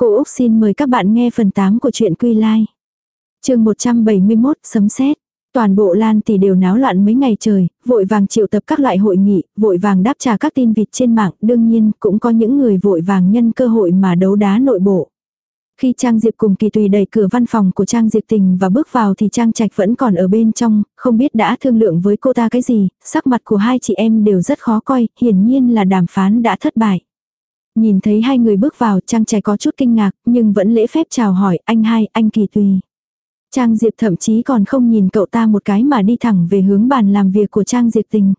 Cô Úc xin mời các bạn nghe phần 8 của truyện Quy Lai. chương 171 sấm sét Toàn bộ Lan tỷ đều náo loạn mấy ngày trời, vội vàng triệu tập các loại hội nghị, vội vàng đáp trả các tin vịt trên mạng, đương nhiên cũng có những người vội vàng nhân cơ hội mà đấu đá nội bộ. Khi Trang Diệp cùng Kỳ Tùy đẩy cửa văn phòng của Trang Diệp Tình và bước vào thì Trang Trạch vẫn còn ở bên trong, không biết đã thương lượng với cô ta cái gì, sắc mặt của hai chị em đều rất khó coi, hiển nhiên là đàm phán đã thất bại. Nhìn thấy hai người bước vào Trang Trạch có chút kinh ngạc, nhưng vẫn lễ phép chào hỏi anh hai, anh Kỳ Tùy. Trang Diệp thậm chí còn không nhìn cậu ta một cái mà đi thẳng về hướng bàn làm việc của Trang Diệp Tình.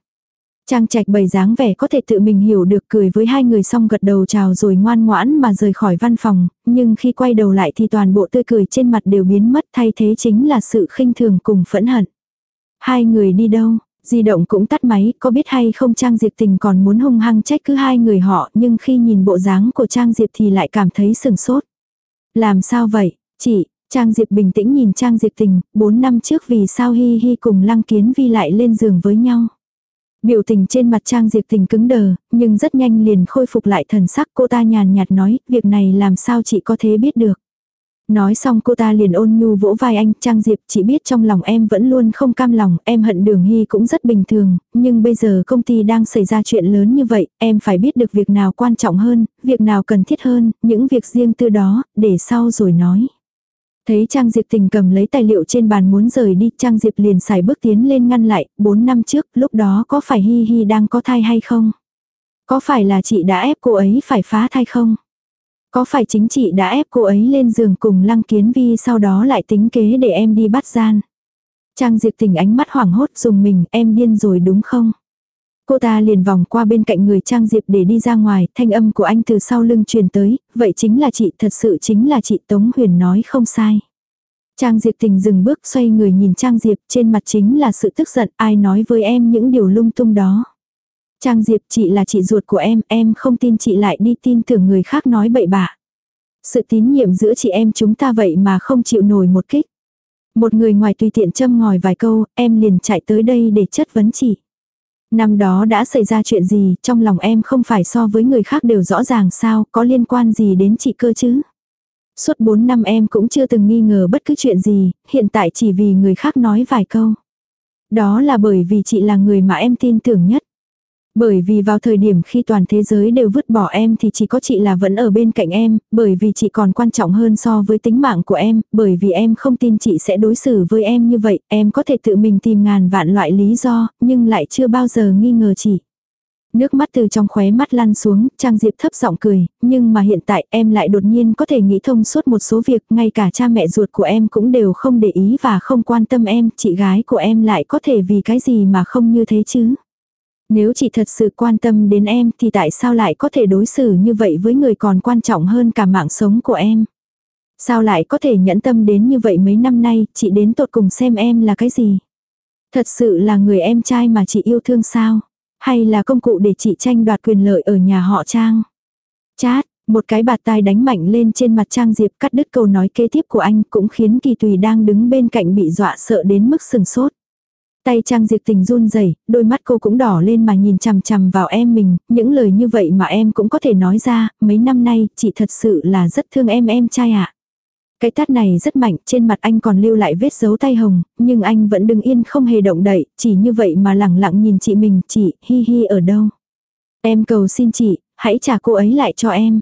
Trang Trạch bày dáng vẻ có thể tự mình hiểu được cười với hai người xong gật đầu chào rồi ngoan ngoãn mà rời khỏi văn phòng, nhưng khi quay đầu lại thì toàn bộ tươi cười trên mặt đều biến mất thay thế chính là sự khinh thường cùng phẫn hận. Hai người đi đâu? Di động cũng tắt máy, có biết hay không Trang Diệp tình còn muốn hung hăng trách cứ hai người họ, nhưng khi nhìn bộ dáng của Trang Diệp thì lại cảm thấy sừng sốt. Làm sao vậy? Chị, Trang Diệp bình tĩnh nhìn Trang Diệp tình, 4 năm trước vì sao Hi Hi cùng Lăng Kiến Vi lại lên giường với nhau. Biểu tình trên mặt Trang Diệp tình cứng đờ, nhưng rất nhanh liền khôi phục lại thần sắc cô ta nhàn nhạt nói, việc này làm sao chị có thế biết được. Nói xong cô ta liền ôn nhu vỗ vai anh, Trang Diệp chỉ biết trong lòng em vẫn luôn không cam lòng, em hận đường hy cũng rất bình thường, nhưng bây giờ công ty đang xảy ra chuyện lớn như vậy, em phải biết được việc nào quan trọng hơn, việc nào cần thiết hơn, những việc riêng tư đó, để sau rồi nói. Thấy Trang Diệp tình cầm lấy tài liệu trên bàn muốn rời đi, Trang Diệp liền xài bước tiến lên ngăn lại, 4 năm trước, lúc đó có phải Hi Hi đang có thai hay không? Có phải là chị đã ép cô ấy phải phá thai không? Có phải chính chị đã ép cô ấy lên giường cùng Lăng Kiến Vi sau đó lại tính kế để em đi bắt gian? Trang Diệp tình ánh mắt hoảng hốt dùng mình, em điên rồi đúng không? Cô ta liền vòng qua bên cạnh người Trang Diệp để đi ra ngoài, thanh âm của anh từ sau lưng truyền tới, vậy chính là chị, thật sự chính là chị Tống Huyền nói không sai. Trang Diệp tình dừng bước xoay người nhìn Trang Diệp, trên mặt chính là sự tức giận, ai nói với em những điều lung tung đó. Trang Diệp chị là chị ruột của em, em không tin chị lại đi tin tưởng người khác nói bậy bạ. Sự tín nhiệm giữa chị em chúng ta vậy mà không chịu nổi một kích. Một người ngoài tùy tiện châm ngòi vài câu, em liền chạy tới đây để chất vấn chị. Năm đó đã xảy ra chuyện gì, trong lòng em không phải so với người khác đều rõ ràng sao, có liên quan gì đến chị cơ chứ? Suốt 4 năm em cũng chưa từng nghi ngờ bất cứ chuyện gì, hiện tại chỉ vì người khác nói vài câu. Đó là bởi vì chị là người mà em tin tưởng nhất. Bởi vì vào thời điểm khi toàn thế giới đều vứt bỏ em thì chỉ có chị là vẫn ở bên cạnh em, bởi vì chị còn quan trọng hơn so với tính mạng của em, bởi vì em không tin chị sẽ đối xử với em như vậy, em có thể tự mình tìm ngàn vạn loại lý do, nhưng lại chưa bao giờ nghi ngờ chị. Nước mắt từ trong khóe mắt lăn xuống, Trang Diệp thấp giọng cười, nhưng mà hiện tại em lại đột nhiên có thể nghĩ thông suốt một số việc, ngay cả cha mẹ ruột của em cũng đều không để ý và không quan tâm em, chị gái của em lại có thể vì cái gì mà không như thế chứ. Nếu chị thật sự quan tâm đến em thì tại sao lại có thể đối xử như vậy với người còn quan trọng hơn cả mạng sống của em? Sao lại có thể nhẫn tâm đến như vậy mấy năm nay, chị đến tột cùng xem em là cái gì? Thật sự là người em trai mà chị yêu thương sao? Hay là công cụ để chị tranh đoạt quyền lợi ở nhà họ Trang? Chát, một cái bạt tai đánh mạnh lên trên mặt Trang Diệp cắt đứt câu nói kế tiếp của anh cũng khiến Kỳ Tùy đang đứng bên cạnh bị dọa sợ đến mức sừng sốt. Tay Trang Diệp Tình run rẩy, đôi mắt cô cũng đỏ lên mà nhìn chằm chằm vào em mình, những lời như vậy mà em cũng có thể nói ra, mấy năm nay chị thật sự là rất thương em em trai ạ. Cái tát này rất mạnh, trên mặt anh còn lưu lại vết dấu tay hồng, nhưng anh vẫn đứng yên không hề động đậy, chỉ như vậy mà lẳng lặng nhìn chị mình, chị, hi hi ở đâu. Em cầu xin chị, hãy trả cô ấy lại cho em.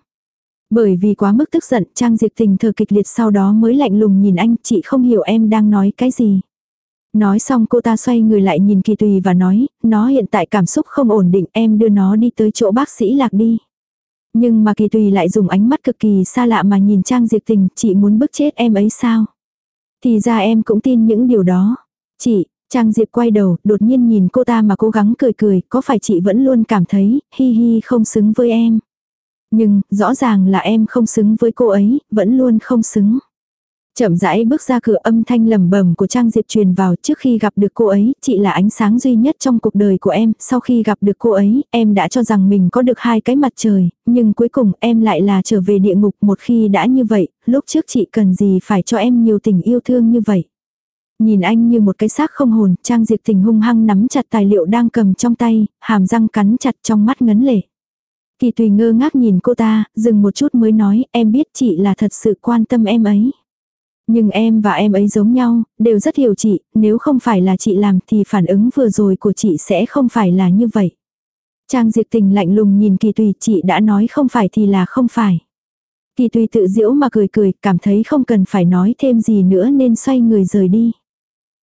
Bởi vì quá mức tức giận, Trang Diệp Tình thờ kịch liệt sau đó mới lạnh lùng nhìn anh, chị không hiểu em đang nói cái gì. Nói xong cô ta xoay người lại nhìn kỳ tùy và nói, nó hiện tại cảm xúc không ổn định em đưa nó đi tới chỗ bác sĩ lạc đi. Nhưng mà kỳ tùy lại dùng ánh mắt cực kỳ xa lạ mà nhìn Trang Diệp Tình, chị muốn bức chết em ấy sao? Thì ra em cũng tin những điều đó. Chị, Trang Diệp quay đầu, đột nhiên nhìn cô ta mà cố gắng cười cười, có phải chị vẫn luôn cảm thấy, hi hi không xứng với em. Nhưng, rõ ràng là em không xứng với cô ấy, vẫn luôn không xứng. Chậm rãi bước ra cửa âm thanh lầm bầm của Trang Diệp truyền vào trước khi gặp được cô ấy, chị là ánh sáng duy nhất trong cuộc đời của em, sau khi gặp được cô ấy, em đã cho rằng mình có được hai cái mặt trời, nhưng cuối cùng em lại là trở về địa ngục một khi đã như vậy, lúc trước chị cần gì phải cho em nhiều tình yêu thương như vậy. Nhìn anh như một cái xác không hồn, Trang Diệp tình hung hăng nắm chặt tài liệu đang cầm trong tay, hàm răng cắn chặt trong mắt ngấn lệ. Kỳ tùy ngơ ngác nhìn cô ta, dừng một chút mới nói, em biết chị là thật sự quan tâm em ấy. Nhưng em và em ấy giống nhau, đều rất hiểu chị, nếu không phải là chị làm thì phản ứng vừa rồi của chị sẽ không phải là như vậy. Trang Diệp Tình lạnh lùng nhìn Kỳ Tùy, chị đã nói không phải thì là không phải. Kỳ Tùy tự giễu mà cười cười, cảm thấy không cần phải nói thêm gì nữa nên xoay người rời đi.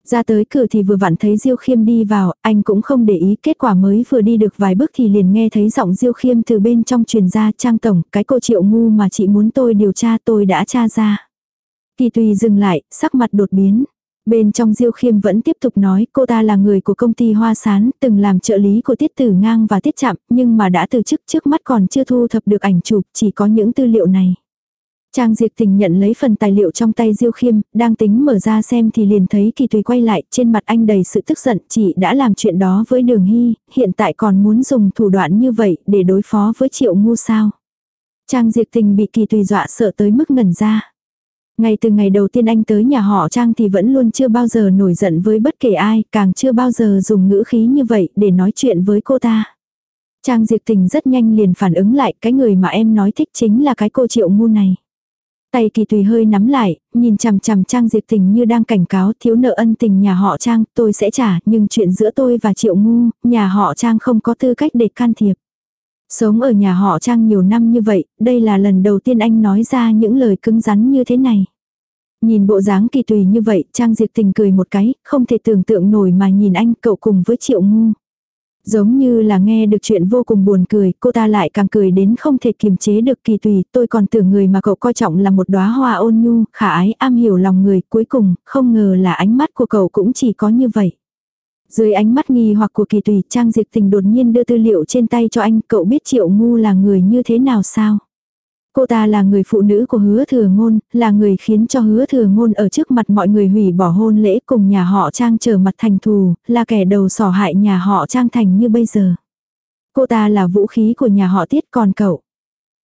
Ra tới cửa thì vừa vặn thấy Diêu Khiêm đi vào, anh cũng không để ý, kết quả mới vừa đi được vài bước thì liền nghe thấy giọng Diêu Khiêm từ bên trong truyền ra, "Trang tổng, cái cô Triệu ngu mà chị muốn tôi điều tra tôi đã tra ra." Kỳ Tùy dừng lại, sắc mặt đột biến. Bên trong Diêu Khiêm vẫn tiếp tục nói cô ta là người của công ty Hoa Sán, từng làm trợ lý của Tiết Tử Ngang và Tiết Chạm, nhưng mà đã từ chức trước mắt còn chưa thu thập được ảnh chụp, chỉ có những tư liệu này. Trang Diệp Tình nhận lấy phần tài liệu trong tay Diêu Khiêm, đang tính mở ra xem thì liền thấy Kỳ Tùy quay lại, trên mặt anh đầy sự tức giận, chị đã làm chuyện đó với Đường Hy, hiện tại còn muốn dùng thủ đoạn như vậy để đối phó với Triệu Ngu sao. Trang Diệp Tình bị Kỳ Tùy dọa sợ tới mức ngẩn ra. Ngay từ ngày đầu tiên anh tới nhà họ Trang thì vẫn luôn chưa bao giờ nổi giận với bất kể ai, càng chưa bao giờ dùng ngữ khí như vậy để nói chuyện với cô ta. Trang Diệp Tình rất nhanh liền phản ứng lại cái người mà em nói thích chính là cái cô triệu ngu này. Tay kỳ tùy hơi nắm lại, nhìn chằm chằm Trang Diệp Tình như đang cảnh cáo thiếu nợ ân tình nhà họ Trang, tôi sẽ trả, nhưng chuyện giữa tôi và Triệu Ngu, nhà họ Trang không có tư cách để can thiệp. Sống ở nhà họ Trang nhiều năm như vậy, đây là lần đầu tiên anh nói ra những lời cứng rắn như thế này. Nhìn bộ dáng kỳ tùy như vậy, Trang Diệp Tình cười một cái, không thể tưởng tượng nổi mà nhìn anh cậu cùng với Triệu Ngu. Giống như là nghe được chuyện vô cùng buồn cười, cô ta lại càng cười đến không thể kiềm chế được kỳ tùy, tôi còn tưởng người mà cậu coi trọng là một đóa hoa ôn nhu, khả ái, am hiểu lòng người, cuối cùng, không ngờ là ánh mắt của cậu cũng chỉ có như vậy. Dưới ánh mắt nghi hoặc của kỳ tùy, Trang Diệp Tình đột nhiên đưa tư liệu trên tay cho anh, cậu biết Triệu Ngu là người như thế nào sao? Cô ta là người phụ nữ của hứa thừa ngôn, là người khiến cho hứa thừa ngôn ở trước mặt mọi người hủy bỏ hôn lễ cùng nhà họ Trang trở mặt thành thù, là kẻ đầu sỏ hại nhà họ Trang thành như bây giờ. Cô ta là vũ khí của nhà họ Tiết còn cậu.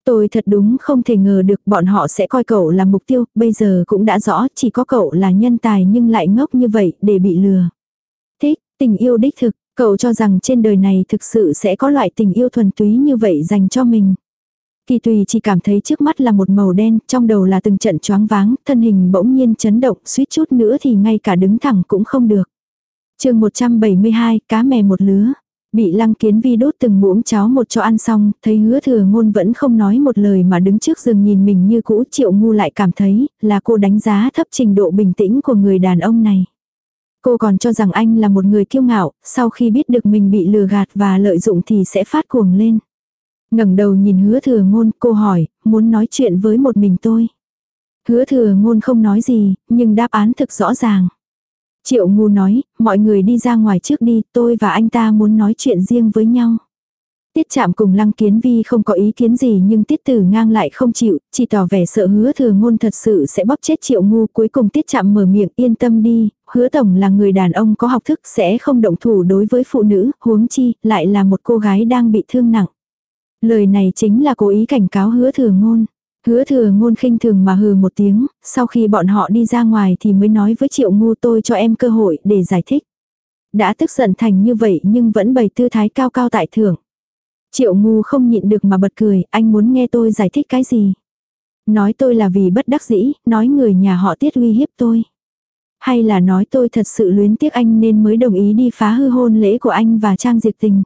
Tôi thật đúng không thể ngờ được bọn họ sẽ coi cậu là mục tiêu, bây giờ cũng đã rõ chỉ có cậu là nhân tài nhưng lại ngốc như vậy để bị lừa. Tình yêu đích thực, cậu cho rằng trên đời này thực sự sẽ có loại tình yêu thuần túy như vậy dành cho mình. Kỳ tùy chỉ cảm thấy trước mắt là một màu đen, trong đầu là từng trận choáng váng, thân hình bỗng nhiên chấn động, suýt chút nữa thì ngay cả đứng thẳng cũng không được. chương 172, cá mè một lứa. Bị lăng kiến vi đốt từng muỗng cháo một cho ăn xong, thấy hứa thừa ngôn vẫn không nói một lời mà đứng trước giường nhìn mình như cũ triệu ngu lại cảm thấy là cô đánh giá thấp trình độ bình tĩnh của người đàn ông này. Cô còn cho rằng anh là một người kiêu ngạo, sau khi biết được mình bị lừa gạt và lợi dụng thì sẽ phát cuồng lên ngẩng đầu nhìn hứa thừa ngôn, cô hỏi, muốn nói chuyện với một mình tôi. Hứa thừa ngôn không nói gì, nhưng đáp án thực rõ ràng. Triệu ngu nói, mọi người đi ra ngoài trước đi, tôi và anh ta muốn nói chuyện riêng với nhau. Tiết chạm cùng lăng kiến vi không có ý kiến gì nhưng tiết tử ngang lại không chịu, chỉ tỏ vẻ sợ hứa thừa ngôn thật sự sẽ bóp chết triệu ngu. Cuối cùng tiết chạm mở miệng yên tâm đi, hứa tổng là người đàn ông có học thức sẽ không động thủ đối với phụ nữ, huống chi, lại là một cô gái đang bị thương nặng. Lời này chính là cố ý cảnh cáo hứa thừa ngôn. Hứa thừa ngôn khinh thường mà hừ một tiếng, sau khi bọn họ đi ra ngoài thì mới nói với triệu ngu tôi cho em cơ hội để giải thích. Đã tức giận thành như vậy nhưng vẫn bày tư thái cao cao tại thưởng. Triệu ngu không nhịn được mà bật cười, anh muốn nghe tôi giải thích cái gì. Nói tôi là vì bất đắc dĩ, nói người nhà họ tiết uy hiếp tôi. Hay là nói tôi thật sự luyến tiếc anh nên mới đồng ý đi phá hư hôn lễ của anh và Trang Diệp Tình.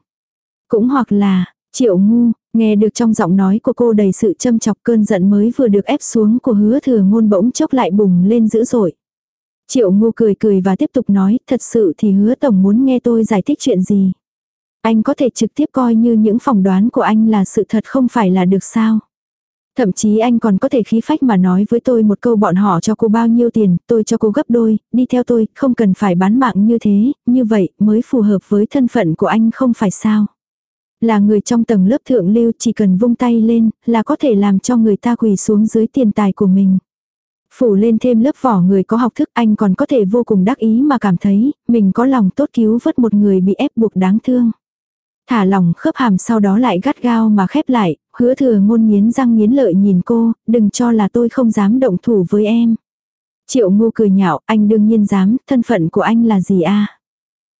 Cũng hoặc là, Triệu ngu, nghe được trong giọng nói của cô đầy sự châm chọc cơn giận mới vừa được ép xuống của hứa thừa ngôn bỗng chốc lại bùng lên dữ dội. Triệu ngu cười cười và tiếp tục nói, thật sự thì hứa tổng muốn nghe tôi giải thích chuyện gì. Anh có thể trực tiếp coi như những phỏng đoán của anh là sự thật không phải là được sao. Thậm chí anh còn có thể khí phách mà nói với tôi một câu bọn họ cho cô bao nhiêu tiền, tôi cho cô gấp đôi, đi theo tôi, không cần phải bán mạng như thế, như vậy mới phù hợp với thân phận của anh không phải sao. Là người trong tầng lớp thượng lưu chỉ cần vung tay lên là có thể làm cho người ta quỳ xuống dưới tiền tài của mình. Phủ lên thêm lớp vỏ người có học thức anh còn có thể vô cùng đắc ý mà cảm thấy mình có lòng tốt cứu vớt một người bị ép buộc đáng thương. Thả lòng khớp hàm sau đó lại gắt gao mà khép lại, hứa thừa ngôn nghiến răng nghiến lợi nhìn cô, đừng cho là tôi không dám động thủ với em. Triệu ngu cười nhạo, anh đương nhiên dám, thân phận của anh là gì a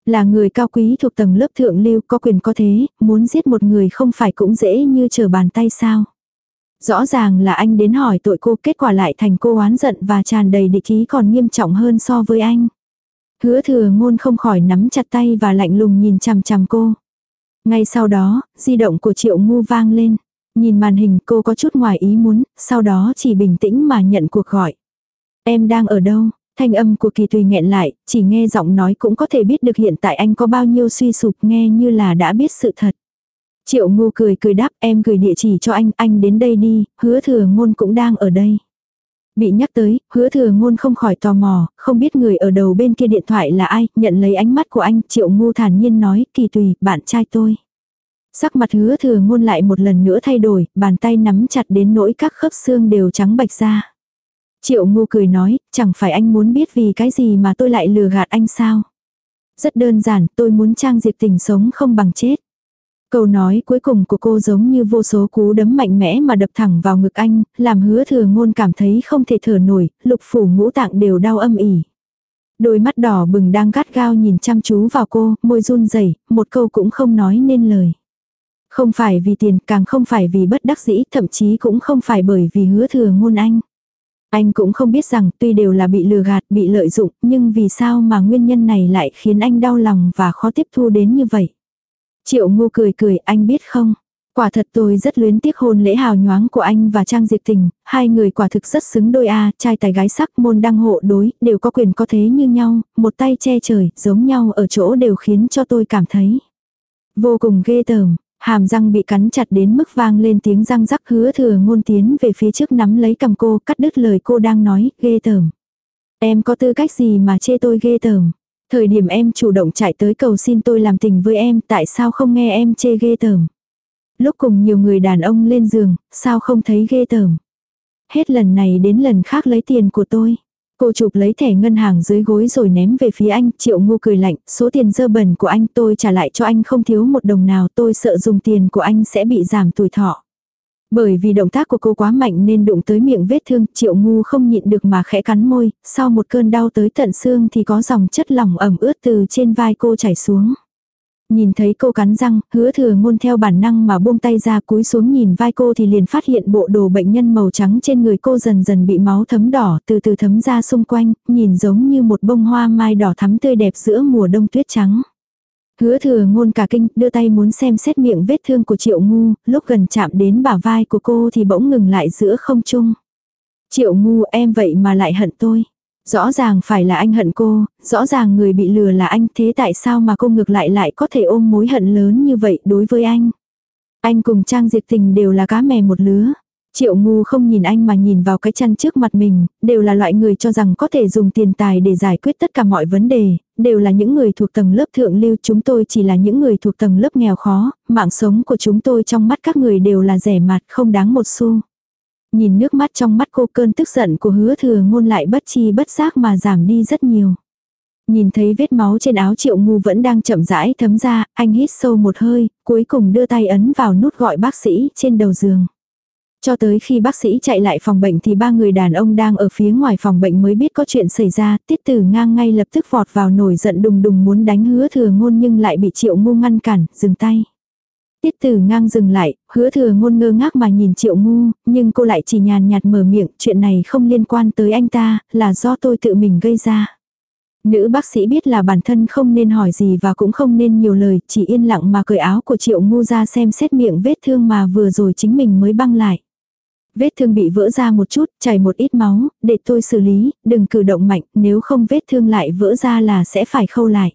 Là người cao quý thuộc tầng lớp thượng lưu có quyền có thế, muốn giết một người không phải cũng dễ như trở bàn tay sao. Rõ ràng là anh đến hỏi tội cô kết quả lại thành cô oán giận và tràn đầy địch ý còn nghiêm trọng hơn so với anh. Hứa thừa ngôn không khỏi nắm chặt tay và lạnh lùng nhìn chằm chằm cô. Ngay sau đó, di động của triệu ngu vang lên. Nhìn màn hình cô có chút ngoài ý muốn, sau đó chỉ bình tĩnh mà nhận cuộc gọi. Em đang ở đâu? Thanh âm của kỳ tùy nghẹn lại, chỉ nghe giọng nói cũng có thể biết được hiện tại anh có bao nhiêu suy sụp nghe như là đã biết sự thật. Triệu ngu cười cười đáp em gửi địa chỉ cho anh, anh đến đây đi, hứa thừa ngôn cũng đang ở đây. Bị nhắc tới, hứa thừa ngôn không khỏi tò mò, không biết người ở đầu bên kia điện thoại là ai, nhận lấy ánh mắt của anh, triệu ngu thản nhiên nói, kỳ tùy, bạn trai tôi. Sắc mặt hứa thừa ngôn lại một lần nữa thay đổi, bàn tay nắm chặt đến nỗi các khớp xương đều trắng bạch ra. Triệu ngu cười nói, chẳng phải anh muốn biết vì cái gì mà tôi lại lừa gạt anh sao. Rất đơn giản, tôi muốn trang diệp tình sống không bằng chết. Câu nói cuối cùng của cô giống như vô số cú đấm mạnh mẽ mà đập thẳng vào ngực anh, làm hứa thừa ngôn cảm thấy không thể thở nổi, lục phủ ngũ tạng đều đau âm ỉ. Đôi mắt đỏ bừng đang gắt gao nhìn chăm chú vào cô, môi run rẩy một câu cũng không nói nên lời. Không phải vì tiền, càng không phải vì bất đắc dĩ, thậm chí cũng không phải bởi vì hứa thừa ngôn anh. Anh cũng không biết rằng tuy đều là bị lừa gạt, bị lợi dụng, nhưng vì sao mà nguyên nhân này lại khiến anh đau lòng và khó tiếp thu đến như vậy. Triệu ngu cười cười, anh biết không? Quả thật tôi rất luyến tiếc hôn lễ hào nhoáng của anh và Trang Diệp Tình, hai người quả thực rất xứng đôi a, trai tài gái sắc môn đăng hộ đối, đều có quyền có thế như nhau, một tay che trời, giống nhau ở chỗ đều khiến cho tôi cảm thấy vô cùng ghê tởm. Hàm răng bị cắn chặt đến mức vang lên tiếng răng rắc hứa thừa ngôn tiến về phía trước nắm lấy cầm cô, cắt đứt lời cô đang nói, ghê tởm. Em có tư cách gì mà chê tôi ghê tởm. Thời điểm em chủ động chạy tới cầu xin tôi làm tình với em, tại sao không nghe em chê ghê tởm. Lúc cùng nhiều người đàn ông lên giường, sao không thấy ghê tởm. Hết lần này đến lần khác lấy tiền của tôi. Cô chụp lấy thẻ ngân hàng dưới gối rồi ném về phía anh, triệu ngu cười lạnh, số tiền dơ bẩn của anh tôi trả lại cho anh không thiếu một đồng nào tôi sợ dùng tiền của anh sẽ bị giảm tuổi thọ. Bởi vì động tác của cô quá mạnh nên đụng tới miệng vết thương, triệu ngu không nhịn được mà khẽ cắn môi, sau một cơn đau tới tận xương thì có dòng chất lỏng ẩm ướt từ trên vai cô chảy xuống. Nhìn thấy cô cắn răng, hứa thừa ngôn theo bản năng mà buông tay ra cúi xuống nhìn vai cô thì liền phát hiện bộ đồ bệnh nhân màu trắng trên người cô dần dần bị máu thấm đỏ từ từ thấm ra xung quanh, nhìn giống như một bông hoa mai đỏ thắm tươi đẹp giữa mùa đông tuyết trắng. Hứa thừa ngôn cả kinh, đưa tay muốn xem xét miệng vết thương của triệu ngu, lúc gần chạm đến bả vai của cô thì bỗng ngừng lại giữa không trung. Triệu ngu em vậy mà lại hận tôi. Rõ ràng phải là anh hận cô, rõ ràng người bị lừa là anh thế tại sao mà cô ngược lại lại có thể ôm mối hận lớn như vậy đối với anh. Anh cùng Trang Diệp Tình đều là cá mè một lứa. Triệu ngu không nhìn anh mà nhìn vào cái chăn trước mặt mình, đều là loại người cho rằng có thể dùng tiền tài để giải quyết tất cả mọi vấn đề, đều là những người thuộc tầng lớp thượng lưu chúng tôi chỉ là những người thuộc tầng lớp nghèo khó, mạng sống của chúng tôi trong mắt các người đều là rẻ mạt không đáng một xu. Nhìn nước mắt trong mắt cô cơn tức giận của hứa thừa ngôn lại bất chi bất giác mà giảm đi rất nhiều. Nhìn thấy vết máu trên áo triệu ngu vẫn đang chậm rãi thấm ra, anh hít sâu một hơi, cuối cùng đưa tay ấn vào nút gọi bác sĩ trên đầu giường. Cho tới khi bác sĩ chạy lại phòng bệnh thì ba người đàn ông đang ở phía ngoài phòng bệnh mới biết có chuyện xảy ra, tiết tử ngang ngay lập tức vọt vào nổi giận đùng đùng muốn đánh hứa thừa ngôn nhưng lại bị triệu ngu ngăn cản, dừng tay. Tiết tử ngang dừng lại, hứa thừa ngôn ngơ ngác mà nhìn triệu ngu, nhưng cô lại chỉ nhàn nhạt mở miệng, chuyện này không liên quan tới anh ta, là do tôi tự mình gây ra. Nữ bác sĩ biết là bản thân không nên hỏi gì và cũng không nên nhiều lời, chỉ yên lặng mà cởi áo của triệu ngu ra xem xét miệng vết thương mà vừa rồi chính mình mới băng lại. Vết thương bị vỡ ra một chút, chảy một ít máu, để tôi xử lý, đừng cử động mạnh, nếu không vết thương lại vỡ ra là sẽ phải khâu lại.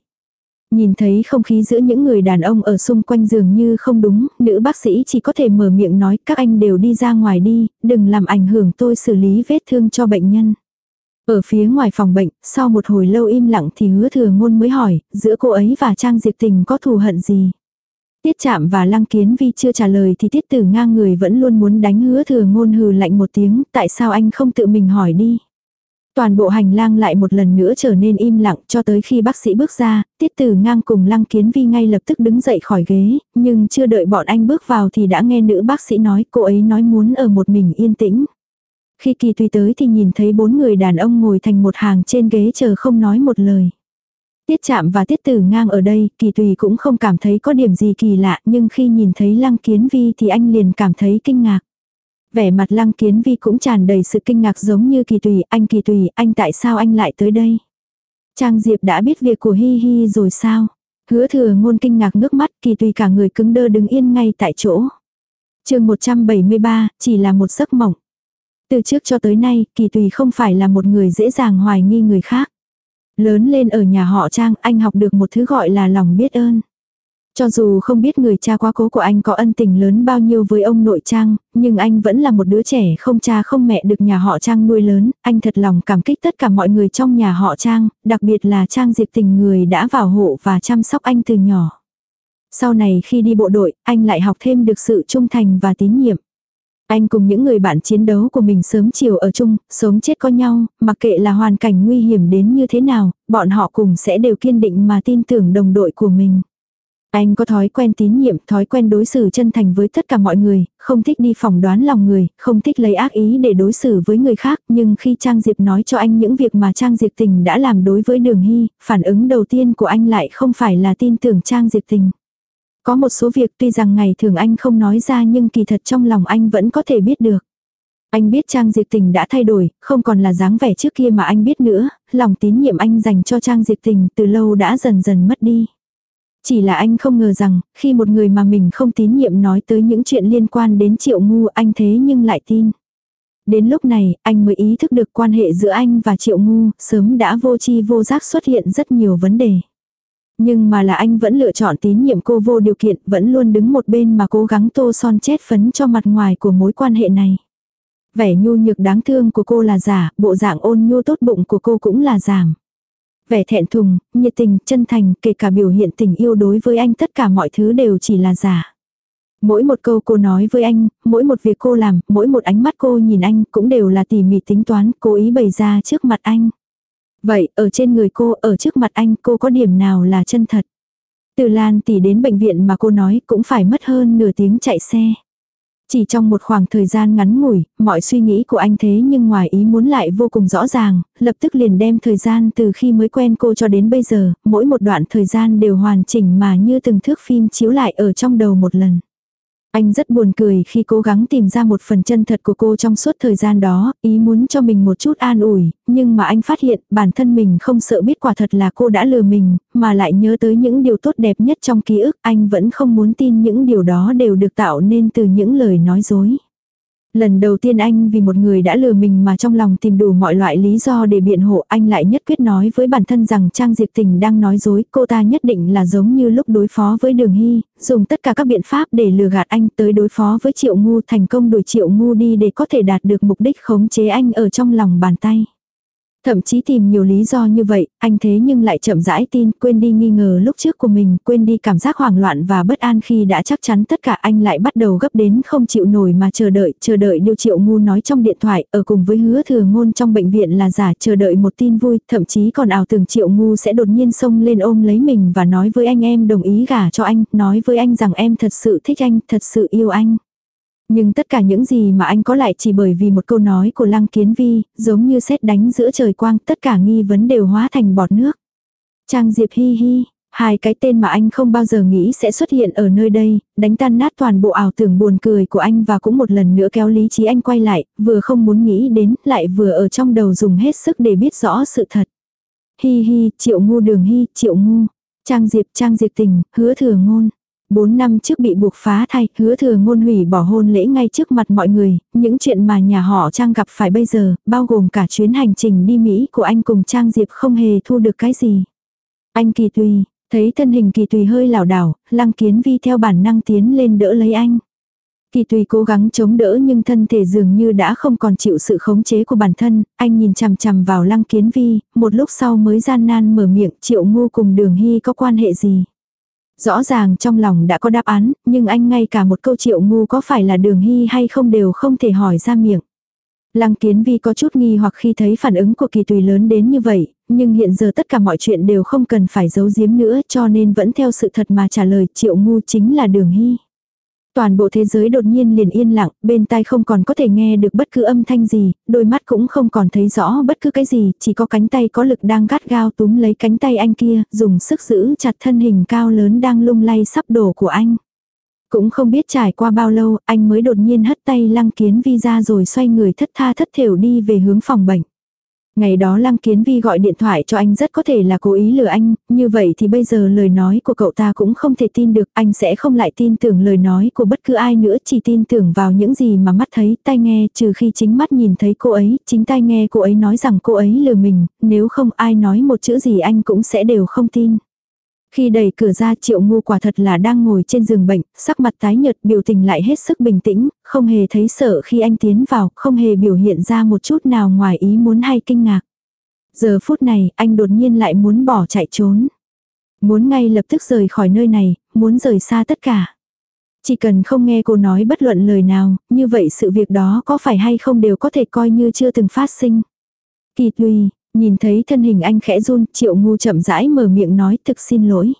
Nhìn thấy không khí giữa những người đàn ông ở xung quanh dường như không đúng, nữ bác sĩ chỉ có thể mở miệng nói các anh đều đi ra ngoài đi, đừng làm ảnh hưởng tôi xử lý vết thương cho bệnh nhân. Ở phía ngoài phòng bệnh, sau một hồi lâu im lặng thì hứa thừa ngôn mới hỏi, giữa cô ấy và Trang Diệp Tình có thù hận gì? Tiết chạm và lăng kiến vi chưa trả lời thì tiết tử ngang người vẫn luôn muốn đánh hứa thừa ngôn hừ lạnh một tiếng, tại sao anh không tự mình hỏi đi. Toàn bộ hành lang lại một lần nữa trở nên im lặng cho tới khi bác sĩ bước ra, tiết tử ngang cùng lăng kiến vi ngay lập tức đứng dậy khỏi ghế, nhưng chưa đợi bọn anh bước vào thì đã nghe nữ bác sĩ nói cô ấy nói muốn ở một mình yên tĩnh. Khi kỳ tùy tới thì nhìn thấy bốn người đàn ông ngồi thành một hàng trên ghế chờ không nói một lời. Tiết chạm và tiết tử ngang ở đây, kỳ tùy cũng không cảm thấy có điểm gì kỳ lạ, nhưng khi nhìn thấy lăng kiến vi thì anh liền cảm thấy kinh ngạc. Vẻ mặt lăng kiến vi cũng tràn đầy sự kinh ngạc giống như kỳ tùy, anh kỳ tùy, anh tại sao anh lại tới đây? Trang Diệp đã biết việc của Hi Hi rồi sao? Hứa thừa ngôn kinh ngạc nước mắt, kỳ tùy cả người cứng đơ đứng yên ngay tại chỗ. chương 173, chỉ là một giấc mộng. Từ trước cho tới nay, kỳ tùy không phải là một người dễ dàng hoài nghi người khác. Lớn lên ở nhà họ Trang, anh học được một thứ gọi là lòng biết ơn. Cho dù không biết người cha quá cố của anh có ân tình lớn bao nhiêu với ông nội Trang, nhưng anh vẫn là một đứa trẻ không cha không mẹ được nhà họ Trang nuôi lớn, anh thật lòng cảm kích tất cả mọi người trong nhà họ Trang, đặc biệt là Trang Diệp Tình người đã vào hộ và chăm sóc anh từ nhỏ. Sau này khi đi bộ đội, anh lại học thêm được sự trung thành và tín nhiệm. Anh cùng những người bạn chiến đấu của mình sớm chiều ở chung, sống chết có nhau, mặc kệ là hoàn cảnh nguy hiểm đến như thế nào, bọn họ cùng sẽ đều kiên định mà tin tưởng đồng đội của mình. Anh có thói quen tín nhiệm, thói quen đối xử chân thành với tất cả mọi người, không thích đi phỏng đoán lòng người, không thích lấy ác ý để đối xử với người khác, nhưng khi Trang Diệp nói cho anh những việc mà Trang Diệp Tình đã làm đối với Đường Hy, phản ứng đầu tiên của anh lại không phải là tin tưởng Trang Diệp Tình. Có một số việc tuy rằng ngày thường anh không nói ra nhưng kỳ thật trong lòng anh vẫn có thể biết được. Anh biết Trang Diệp Tình đã thay đổi, không còn là dáng vẻ trước kia mà anh biết nữa, lòng tín nhiệm anh dành cho Trang Diệp Tình từ lâu đã dần dần mất đi. Chỉ là anh không ngờ rằng, khi một người mà mình không tín nhiệm nói tới những chuyện liên quan đến triệu ngu anh thế nhưng lại tin. Đến lúc này, anh mới ý thức được quan hệ giữa anh và triệu ngu, sớm đã vô chi vô giác xuất hiện rất nhiều vấn đề. Nhưng mà là anh vẫn lựa chọn tín nhiệm cô vô điều kiện, vẫn luôn đứng một bên mà cố gắng tô son chết phấn cho mặt ngoài của mối quan hệ này. Vẻ nhu nhược đáng thương của cô là giả, bộ dạng ôn nhu tốt bụng của cô cũng là giảm. Vẻ thẹn thùng, nhiệt tình, chân thành, kể cả biểu hiện tình yêu đối với anh tất cả mọi thứ đều chỉ là giả. Mỗi một câu cô nói với anh, mỗi một việc cô làm, mỗi một ánh mắt cô nhìn anh cũng đều là tỉ mỉ tính toán, cố ý bày ra trước mặt anh. Vậy, ở trên người cô, ở trước mặt anh, cô có điểm nào là chân thật? Từ Lan tỷ đến bệnh viện mà cô nói cũng phải mất hơn nửa tiếng chạy xe. Chỉ trong một khoảng thời gian ngắn ngủi, mọi suy nghĩ của anh thế nhưng ngoài ý muốn lại vô cùng rõ ràng, lập tức liền đem thời gian từ khi mới quen cô cho đến bây giờ, mỗi một đoạn thời gian đều hoàn chỉnh mà như từng thước phim chiếu lại ở trong đầu một lần. Anh rất buồn cười khi cố gắng tìm ra một phần chân thật của cô trong suốt thời gian đó, ý muốn cho mình một chút an ủi, nhưng mà anh phát hiện bản thân mình không sợ biết quả thật là cô đã lừa mình, mà lại nhớ tới những điều tốt đẹp nhất trong ký ức, anh vẫn không muốn tin những điều đó đều được tạo nên từ những lời nói dối. Lần đầu tiên anh vì một người đã lừa mình mà trong lòng tìm đủ mọi loại lý do để biện hộ anh lại nhất quyết nói với bản thân rằng Trang Diệp Tình đang nói dối cô ta nhất định là giống như lúc đối phó với Đường Hy, dùng tất cả các biện pháp để lừa gạt anh tới đối phó với Triệu Ngu thành công đuổi Triệu Ngu đi để có thể đạt được mục đích khống chế anh ở trong lòng bàn tay. Thậm chí tìm nhiều lý do như vậy, anh thế nhưng lại chậm rãi tin, quên đi nghi ngờ lúc trước của mình, quên đi cảm giác hoảng loạn và bất an khi đã chắc chắn tất cả anh lại bắt đầu gấp đến không chịu nổi mà chờ đợi, chờ đợi điều triệu ngu nói trong điện thoại, ở cùng với hứa thừa ngôn trong bệnh viện là giả, chờ đợi một tin vui, thậm chí còn ảo tưởng triệu ngu sẽ đột nhiên xông lên ôm lấy mình và nói với anh em đồng ý gả cho anh, nói với anh rằng em thật sự thích anh, thật sự yêu anh. Nhưng tất cả những gì mà anh có lại chỉ bởi vì một câu nói của Lăng Kiến Vi, giống như sét đánh giữa trời quang, tất cả nghi vấn đều hóa thành bọt nước. Trang Diệp hi hi, hai cái tên mà anh không bao giờ nghĩ sẽ xuất hiện ở nơi đây, đánh tan nát toàn bộ ảo tưởng buồn cười của anh và cũng một lần nữa kéo lý trí anh quay lại, vừa không muốn nghĩ đến, lại vừa ở trong đầu dùng hết sức để biết rõ sự thật. Hi hi, triệu ngu đường hi, triệu ngu. Trang Diệp, Trang Diệp tình, hứa thừa ngôn. Bốn năm trước bị buộc phá thai, hứa thừa ngôn hủy bỏ hôn lễ ngay trước mặt mọi người, những chuyện mà nhà họ Trang gặp phải bây giờ, bao gồm cả chuyến hành trình đi Mỹ của anh cùng Trang Diệp không hề thu được cái gì. Anh kỳ tùy, thấy thân hình kỳ tùy hơi lảo đảo, lăng kiến vi theo bản năng tiến lên đỡ lấy anh. Kỳ tùy cố gắng chống đỡ nhưng thân thể dường như đã không còn chịu sự khống chế của bản thân, anh nhìn chằm chằm vào lăng kiến vi, một lúc sau mới gian nan mở miệng triệu ngu cùng đường hy có quan hệ gì. Rõ ràng trong lòng đã có đáp án, nhưng anh ngay cả một câu triệu ngu có phải là đường hy hay không đều không thể hỏi ra miệng. Lăng kiến vi có chút nghi hoặc khi thấy phản ứng của kỳ tùy lớn đến như vậy, nhưng hiện giờ tất cả mọi chuyện đều không cần phải giấu giếm nữa cho nên vẫn theo sự thật mà trả lời triệu ngu chính là đường hy. Toàn bộ thế giới đột nhiên liền yên lặng, bên tai không còn có thể nghe được bất cứ âm thanh gì, đôi mắt cũng không còn thấy rõ bất cứ cái gì, chỉ có cánh tay có lực đang gắt gao túm lấy cánh tay anh kia, dùng sức giữ chặt thân hình cao lớn đang lung lay sắp đổ của anh. Cũng không biết trải qua bao lâu, anh mới đột nhiên hất tay lăng kiến vi ra rồi xoay người thất tha thất thểu đi về hướng phòng bệnh. Ngày đó Lăng Kiến Vi gọi điện thoại cho anh rất có thể là cố ý lừa anh, như vậy thì bây giờ lời nói của cậu ta cũng không thể tin được, anh sẽ không lại tin tưởng lời nói của bất cứ ai nữa, chỉ tin tưởng vào những gì mà mắt thấy, tai nghe, trừ khi chính mắt nhìn thấy cô ấy, chính tai nghe cô ấy nói rằng cô ấy lừa mình, nếu không ai nói một chữ gì anh cũng sẽ đều không tin. Khi đẩy cửa ra triệu ngu quả thật là đang ngồi trên giường bệnh, sắc mặt tái nhợt biểu tình lại hết sức bình tĩnh, không hề thấy sợ khi anh tiến vào, không hề biểu hiện ra một chút nào ngoài ý muốn hay kinh ngạc. Giờ phút này, anh đột nhiên lại muốn bỏ chạy trốn. Muốn ngay lập tức rời khỏi nơi này, muốn rời xa tất cả. Chỉ cần không nghe cô nói bất luận lời nào, như vậy sự việc đó có phải hay không đều có thể coi như chưa từng phát sinh. Kỳ tùy, Nhìn thấy thân hình anh khẽ run, triệu ngu chậm rãi mở miệng nói thực xin lỗi.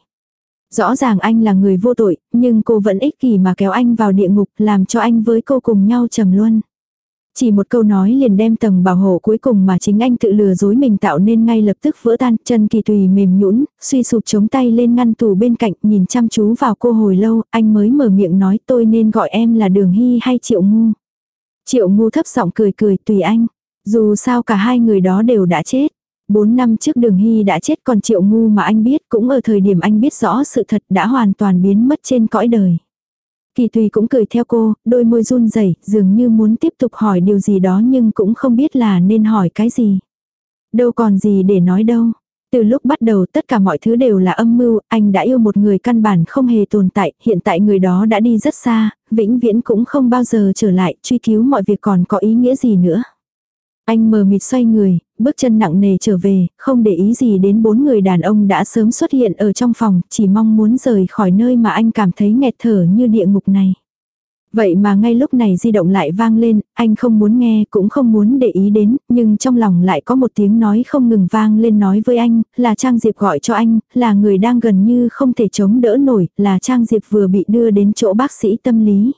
Rõ ràng anh là người vô tội, nhưng cô vẫn ích kỷ mà kéo anh vào địa ngục làm cho anh với cô cùng nhau trầm luân. Chỉ một câu nói liền đem tầng bảo hộ cuối cùng mà chính anh tự lừa dối mình tạo nên ngay lập tức vỡ tan, chân kỳ tùy mềm nhũn, suy sụp chống tay lên ngăn tủ bên cạnh, nhìn chăm chú vào cô hồi lâu, anh mới mở miệng nói tôi nên gọi em là Đường Hy hay Triệu Ngu. Triệu Ngu thấp giọng cười cười tùy anh. Dù sao cả hai người đó đều đã chết. Bốn năm trước đường hy đã chết còn triệu ngu mà anh biết cũng ở thời điểm anh biết rõ sự thật đã hoàn toàn biến mất trên cõi đời. Kỳ tùy cũng cười theo cô, đôi môi run rẩy dường như muốn tiếp tục hỏi điều gì đó nhưng cũng không biết là nên hỏi cái gì. Đâu còn gì để nói đâu. Từ lúc bắt đầu tất cả mọi thứ đều là âm mưu, anh đã yêu một người căn bản không hề tồn tại, hiện tại người đó đã đi rất xa, vĩnh viễn cũng không bao giờ trở lại, truy cứu mọi việc còn có ý nghĩa gì nữa. Anh mờ mịt xoay người, bước chân nặng nề trở về, không để ý gì đến bốn người đàn ông đã sớm xuất hiện ở trong phòng, chỉ mong muốn rời khỏi nơi mà anh cảm thấy nghẹt thở như địa ngục này. Vậy mà ngay lúc này di động lại vang lên, anh không muốn nghe cũng không muốn để ý đến, nhưng trong lòng lại có một tiếng nói không ngừng vang lên nói với anh, là Trang Diệp gọi cho anh, là người đang gần như không thể chống đỡ nổi, là Trang Diệp vừa bị đưa đến chỗ bác sĩ tâm lý.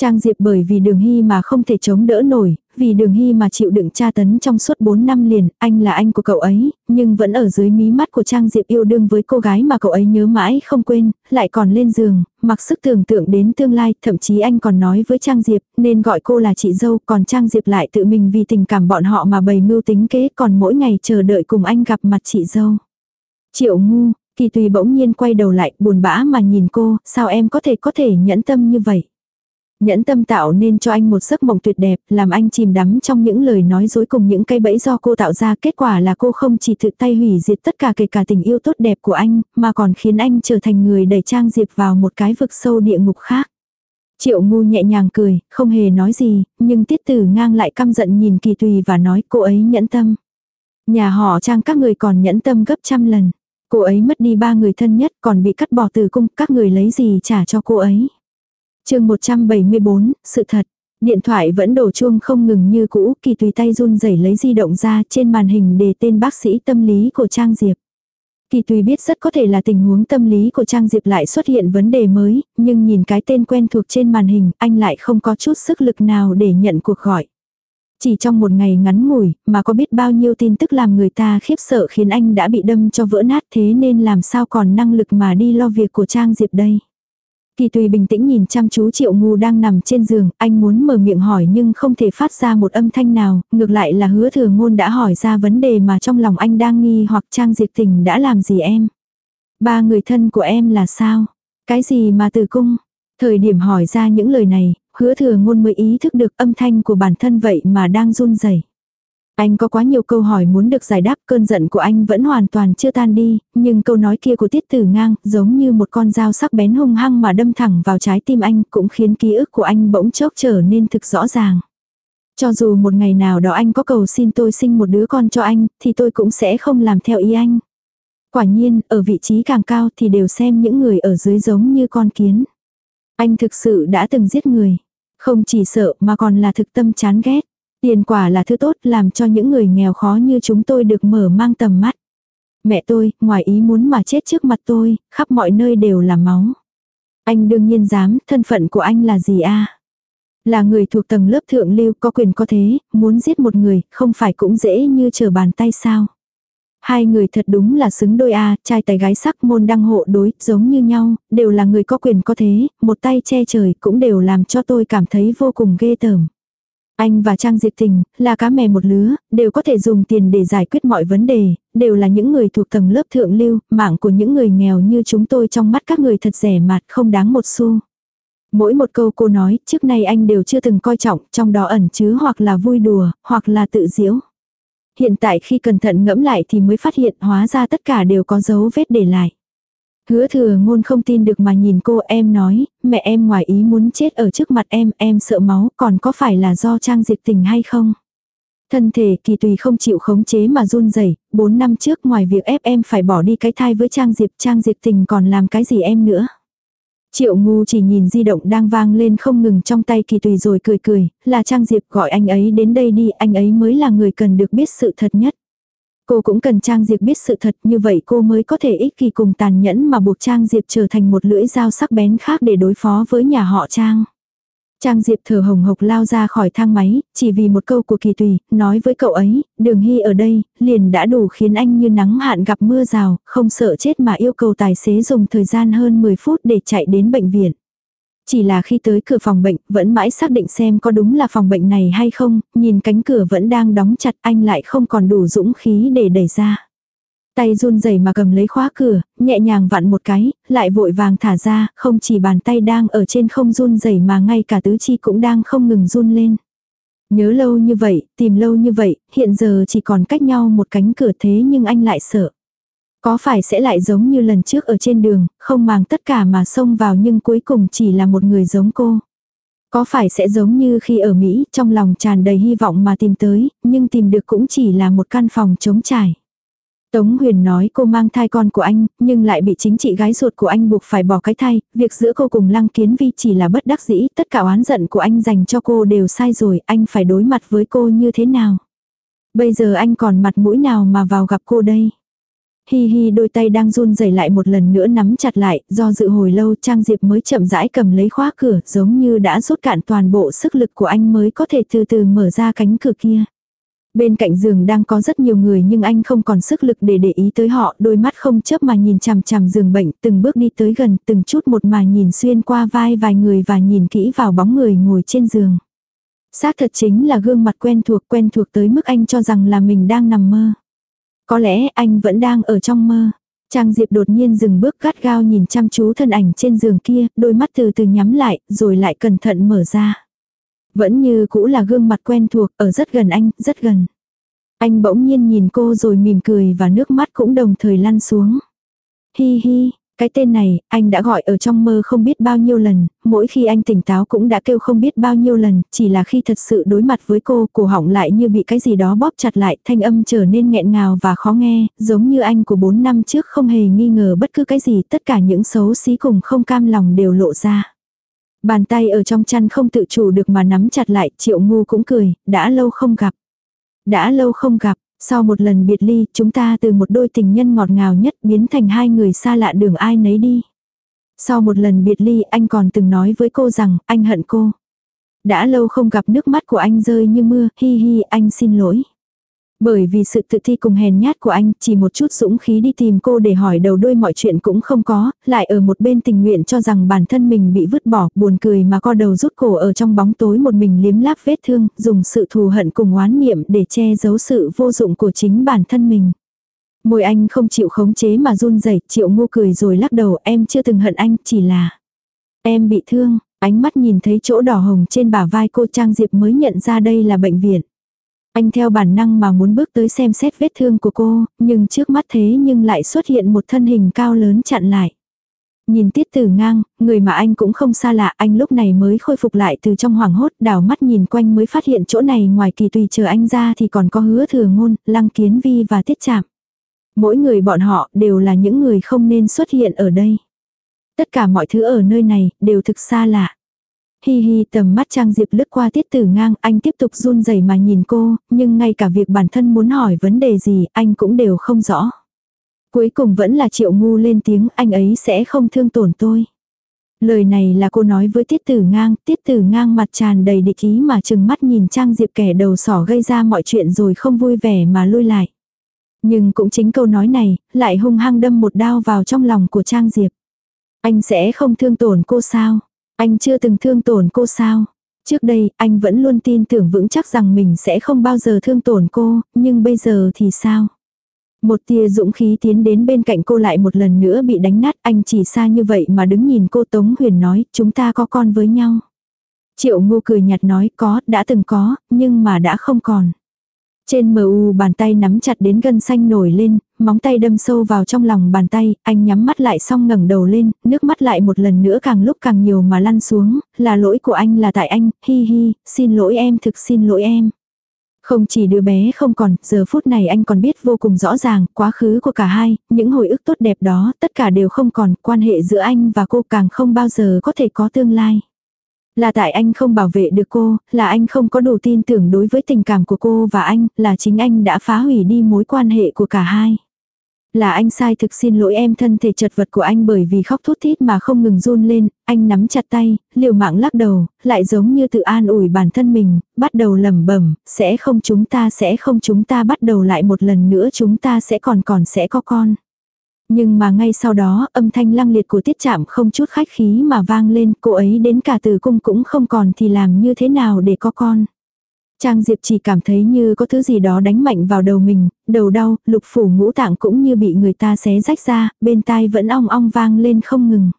Trang Diệp bởi vì đường hy mà không thể chống đỡ nổi, vì đường hy mà chịu đựng tra tấn trong suốt 4 năm liền, anh là anh của cậu ấy, nhưng vẫn ở dưới mí mắt của Trang Diệp yêu đương với cô gái mà cậu ấy nhớ mãi không quên, lại còn lên giường, mặc sức tưởng tượng đến tương lai, thậm chí anh còn nói với Trang Diệp, nên gọi cô là chị dâu, còn Trang Diệp lại tự mình vì tình cảm bọn họ mà bày mưu tính kế, còn mỗi ngày chờ đợi cùng anh gặp mặt chị dâu. Triệu ngu, kỳ tùy bỗng nhiên quay đầu lại, buồn bã mà nhìn cô, sao em có thể có thể nhẫn tâm như vậy. Nhẫn tâm tạo nên cho anh một giấc mộng tuyệt đẹp, làm anh chìm đắm trong những lời nói dối cùng những cây bẫy do cô tạo ra. Kết quả là cô không chỉ tự tay hủy diệt tất cả kể cả tình yêu tốt đẹp của anh, mà còn khiến anh trở thành người đẩy Trang Diệp vào một cái vực sâu địa ngục khác. Triệu ngu nhẹ nhàng cười, không hề nói gì, nhưng tiết tử ngang lại căm giận nhìn kỳ tùy và nói cô ấy nhẫn tâm. Nhà họ Trang các người còn nhẫn tâm gấp trăm lần. Cô ấy mất đi ba người thân nhất còn bị cắt bỏ từ cung, các người lấy gì trả cho cô ấy chương 174, sự thật. Điện thoại vẫn đổ chuông không ngừng như cũ, kỳ tùy tay run rẩy lấy di động ra trên màn hình để tên bác sĩ tâm lý của Trang Diệp. Kỳ tùy biết rất có thể là tình huống tâm lý của Trang Diệp lại xuất hiện vấn đề mới, nhưng nhìn cái tên quen thuộc trên màn hình, anh lại không có chút sức lực nào để nhận cuộc gọi. Chỉ trong một ngày ngắn ngủi, mà có biết bao nhiêu tin tức làm người ta khiếp sợ khiến anh đã bị đâm cho vỡ nát thế nên làm sao còn năng lực mà đi lo việc của Trang Diệp đây. Kỳ tùy bình tĩnh nhìn chăm chú triệu ngu đang nằm trên giường, anh muốn mở miệng hỏi nhưng không thể phát ra một âm thanh nào, ngược lại là hứa thừa ngôn đã hỏi ra vấn đề mà trong lòng anh đang nghi hoặc trang diệt tình đã làm gì em. Ba người thân của em là sao? Cái gì mà từ cung? Thời điểm hỏi ra những lời này, hứa thừa ngôn mới ý thức được âm thanh của bản thân vậy mà đang run rẩy. Anh có quá nhiều câu hỏi muốn được giải đáp cơn giận của anh vẫn hoàn toàn chưa tan đi, nhưng câu nói kia của tiết tử ngang giống như một con dao sắc bén hung hăng mà đâm thẳng vào trái tim anh cũng khiến ký ức của anh bỗng chốc trở nên thực rõ ràng. Cho dù một ngày nào đó anh có cầu xin tôi sinh một đứa con cho anh, thì tôi cũng sẽ không làm theo ý anh. Quả nhiên, ở vị trí càng cao thì đều xem những người ở dưới giống như con kiến. Anh thực sự đã từng giết người. Không chỉ sợ mà còn là thực tâm chán ghét. Tiền quả là thứ tốt làm cho những người nghèo khó như chúng tôi được mở mang tầm mắt. Mẹ tôi, ngoài ý muốn mà chết trước mặt tôi, khắp mọi nơi đều là máu. Anh đương nhiên dám, thân phận của anh là gì a Là người thuộc tầng lớp thượng lưu có quyền có thế, muốn giết một người, không phải cũng dễ như trở bàn tay sao. Hai người thật đúng là xứng đôi a trai tài gái sắc môn đăng hộ đối, giống như nhau, đều là người có quyền có thế, một tay che trời cũng đều làm cho tôi cảm thấy vô cùng ghê tởm. Anh và Trang Diệp Tình, là cá mè một lứa, đều có thể dùng tiền để giải quyết mọi vấn đề, đều là những người thuộc tầng lớp thượng lưu, mạng của những người nghèo như chúng tôi trong mắt các người thật rẻ mạt không đáng một xu. Mỗi một câu cô nói, trước nay anh đều chưa từng coi trọng, trong đó ẩn chứa hoặc là vui đùa, hoặc là tự diễu. Hiện tại khi cẩn thận ngẫm lại thì mới phát hiện hóa ra tất cả đều có dấu vết để lại. Hứa thừa ngôn không tin được mà nhìn cô em nói, mẹ em ngoài ý muốn chết ở trước mặt em, em sợ máu, còn có phải là do trang diệt tình hay không? Thân thể kỳ tùy không chịu khống chế mà run rẩy bốn năm trước ngoài việc ép em phải bỏ đi cái thai với trang diệp, trang diệp tình còn làm cái gì em nữa? Triệu ngu chỉ nhìn di động đang vang lên không ngừng trong tay kỳ tùy rồi cười cười, là Trang Diệp gọi anh ấy đến đây đi, anh ấy mới là người cần được biết sự thật nhất. Cô cũng cần Trang Diệp biết sự thật như vậy cô mới có thể ích kỳ cùng tàn nhẫn mà buộc Trang Diệp trở thành một lưỡi dao sắc bén khác để đối phó với nhà họ Trang. Trang Diệp thở hồng hộc lao ra khỏi thang máy, chỉ vì một câu của kỳ tùy, nói với cậu ấy, đường hy ở đây, liền đã đủ khiến anh như nắng hạn gặp mưa rào, không sợ chết mà yêu cầu tài xế dùng thời gian hơn 10 phút để chạy đến bệnh viện. Chỉ là khi tới cửa phòng bệnh, vẫn mãi xác định xem có đúng là phòng bệnh này hay không, nhìn cánh cửa vẫn đang đóng chặt anh lại không còn đủ dũng khí để đẩy ra. Tay run rẩy mà cầm lấy khóa cửa, nhẹ nhàng vặn một cái, lại vội vàng thả ra, không chỉ bàn tay đang ở trên không run rẩy mà ngay cả tứ chi cũng đang không ngừng run lên. Nhớ lâu như vậy, tìm lâu như vậy, hiện giờ chỉ còn cách nhau một cánh cửa thế nhưng anh lại sợ. Có phải sẽ lại giống như lần trước ở trên đường, không màng tất cả mà xông vào nhưng cuối cùng chỉ là một người giống cô. Có phải sẽ giống như khi ở Mỹ, trong lòng tràn đầy hy vọng mà tìm tới, nhưng tìm được cũng chỉ là một căn phòng trống trải. Tống Huyền nói cô mang thai con của anh, nhưng lại bị chính trị gái ruột của anh buộc phải bỏ cái thai, việc giữa cô cùng Lăng Kiến Vi chỉ là bất đắc dĩ, tất cả oán giận của anh dành cho cô đều sai rồi, anh phải đối mặt với cô như thế nào. Bây giờ anh còn mặt mũi nào mà vào gặp cô đây. Hi hi đôi tay đang run rẩy lại một lần nữa nắm chặt lại, do dự hồi lâu Trang Diệp mới chậm rãi cầm lấy khóa cửa, giống như đã rút cạn toàn bộ sức lực của anh mới có thể từ từ mở ra cánh cửa kia. Bên cạnh giường đang có rất nhiều người nhưng anh không còn sức lực để để ý tới họ, đôi mắt không chớp mà nhìn chằm chằm giường bệnh, từng bước đi tới gần, từng chút một mà nhìn xuyên qua vai vài người và nhìn kỹ vào bóng người ngồi trên giường. Xác thật chính là gương mặt quen thuộc quen thuộc tới mức anh cho rằng là mình đang nằm mơ. Có lẽ anh vẫn đang ở trong mơ. Trang Diệp đột nhiên dừng bước gắt gao nhìn chăm chú thân ảnh trên giường kia, đôi mắt từ từ nhắm lại, rồi lại cẩn thận mở ra. Vẫn như cũ là gương mặt quen thuộc, ở rất gần anh, rất gần. Anh bỗng nhiên nhìn cô rồi mỉm cười và nước mắt cũng đồng thời lăn xuống. Hi hi, cái tên này, anh đã gọi ở trong mơ không biết bao nhiêu lần, mỗi khi anh tỉnh táo cũng đã kêu không biết bao nhiêu lần, chỉ là khi thật sự đối mặt với cô, cổ họng lại như bị cái gì đó bóp chặt lại, thanh âm trở nên nghẹn ngào và khó nghe, giống như anh của 4 năm trước không hề nghi ngờ bất cứ cái gì, tất cả những xấu xí cùng không cam lòng đều lộ ra. Bàn tay ở trong chăn không tự chủ được mà nắm chặt lại, triệu ngu cũng cười, đã lâu không gặp. Đã lâu không gặp, sau một lần biệt ly, chúng ta từ một đôi tình nhân ngọt ngào nhất biến thành hai người xa lạ đường ai nấy đi. Sau một lần biệt ly, anh còn từng nói với cô rằng, anh hận cô. Đã lâu không gặp nước mắt của anh rơi như mưa, hi hi, anh xin lỗi. Bởi vì sự tự thi cùng hèn nhát của anh, chỉ một chút dũng khí đi tìm cô để hỏi đầu đuôi mọi chuyện cũng không có, lại ở một bên tình nguyện cho rằng bản thân mình bị vứt bỏ, buồn cười mà co đầu rút cổ ở trong bóng tối một mình liếm láp vết thương, dùng sự thù hận cùng oán niệm để che giấu sự vô dụng của chính bản thân mình. Môi anh không chịu khống chế mà run rẩy triệu ngu cười rồi lắc đầu em chưa từng hận anh, chỉ là em bị thương, ánh mắt nhìn thấy chỗ đỏ hồng trên bả vai cô Trang Diệp mới nhận ra đây là bệnh viện. Anh theo bản năng mà muốn bước tới xem xét vết thương của cô, nhưng trước mắt thế nhưng lại xuất hiện một thân hình cao lớn chặn lại. Nhìn tiết tử ngang, người mà anh cũng không xa lạ, anh lúc này mới khôi phục lại từ trong hoảng hốt, đảo mắt nhìn quanh mới phát hiện chỗ này ngoài kỳ tùy chờ anh ra thì còn có hứa thừa ngôn, lăng kiến vi và tiết chạm. Mỗi người bọn họ đều là những người không nên xuất hiện ở đây. Tất cả mọi thứ ở nơi này đều thực xa lạ. Hi hi tầm mắt Trang Diệp lướt qua tiết tử ngang, anh tiếp tục run rẩy mà nhìn cô, nhưng ngay cả việc bản thân muốn hỏi vấn đề gì, anh cũng đều không rõ. Cuối cùng vẫn là triệu ngu lên tiếng, anh ấy sẽ không thương tổn tôi. Lời này là cô nói với tiết tử ngang, tiết tử ngang mặt tràn đầy địch ý mà chừng mắt nhìn Trang Diệp kẻ đầu sỏ gây ra mọi chuyện rồi không vui vẻ mà lui lại. Nhưng cũng chính câu nói này, lại hung hăng đâm một đao vào trong lòng của Trang Diệp. Anh sẽ không thương tổn cô sao? Anh chưa từng thương tổn cô sao? Trước đây, anh vẫn luôn tin tưởng vững chắc rằng mình sẽ không bao giờ thương tổn cô, nhưng bây giờ thì sao? Một tia dũng khí tiến đến bên cạnh cô lại một lần nữa bị đánh nát, anh chỉ xa như vậy mà đứng nhìn cô Tống Huyền nói, chúng ta có con với nhau. Triệu ngô cười nhạt nói, có, đã từng có, nhưng mà đã không còn. Trên mờ u bàn tay nắm chặt đến gân xanh nổi lên, móng tay đâm sâu vào trong lòng bàn tay, anh nhắm mắt lại xong ngẩng đầu lên, nước mắt lại một lần nữa càng lúc càng nhiều mà lăn xuống, là lỗi của anh là tại anh, hi hi, xin lỗi em thực xin lỗi em. Không chỉ đứa bé không còn, giờ phút này anh còn biết vô cùng rõ ràng, quá khứ của cả hai, những hồi ức tốt đẹp đó, tất cả đều không còn, quan hệ giữa anh và cô càng không bao giờ có thể có tương lai. Là tại anh không bảo vệ được cô, là anh không có đủ tin tưởng đối với tình cảm của cô và anh, là chính anh đã phá hủy đi mối quan hệ của cả hai. Là anh sai thực xin lỗi em thân thể chật vật của anh bởi vì khóc thút thít mà không ngừng run lên, anh nắm chặt tay, liều mạng lắc đầu, lại giống như tự an ủi bản thân mình, bắt đầu lẩm bẩm, sẽ không chúng ta sẽ không chúng ta bắt đầu lại một lần nữa chúng ta sẽ còn còn sẽ có con. Nhưng mà ngay sau đó, âm thanh lăng liệt của tiết chạm không chút khách khí mà vang lên, cô ấy đến cả từ cung cũng không còn thì làm như thế nào để có con. Trang Diệp chỉ cảm thấy như có thứ gì đó đánh mạnh vào đầu mình, đầu đau, lục phủ ngũ tạng cũng như bị người ta xé rách ra, bên tai vẫn ong ong vang lên không ngừng.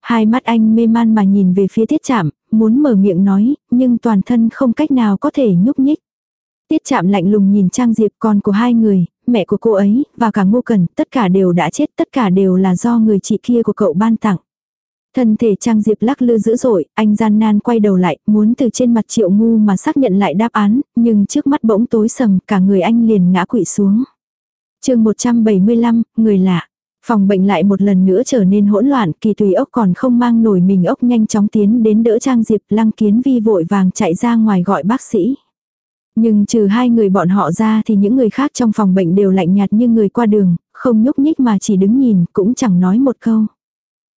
Hai mắt anh mê man mà nhìn về phía tiết chạm, muốn mở miệng nói, nhưng toàn thân không cách nào có thể nhúc nhích. Tiết chạm lạnh lùng nhìn Trang Diệp con của hai người, mẹ của cô ấy, và cả ngô cần, tất cả đều đã chết, tất cả đều là do người chị kia của cậu ban tặng. Thân thể Trang Diệp lắc lư dữ dội, anh gian nan quay đầu lại, muốn từ trên mặt triệu ngu mà xác nhận lại đáp án, nhưng trước mắt bỗng tối sầm, cả người anh liền ngã quỵ xuống. chương 175, người lạ. Phòng bệnh lại một lần nữa trở nên hỗn loạn, kỳ tùy ốc còn không mang nổi mình ốc nhanh chóng tiến đến đỡ Trang Diệp, lăng kiến vi vội vàng chạy ra ngoài gọi bác sĩ. Nhưng trừ hai người bọn họ ra thì những người khác trong phòng bệnh đều lạnh nhạt như người qua đường, không nhúc nhích mà chỉ đứng nhìn, cũng chẳng nói một câu.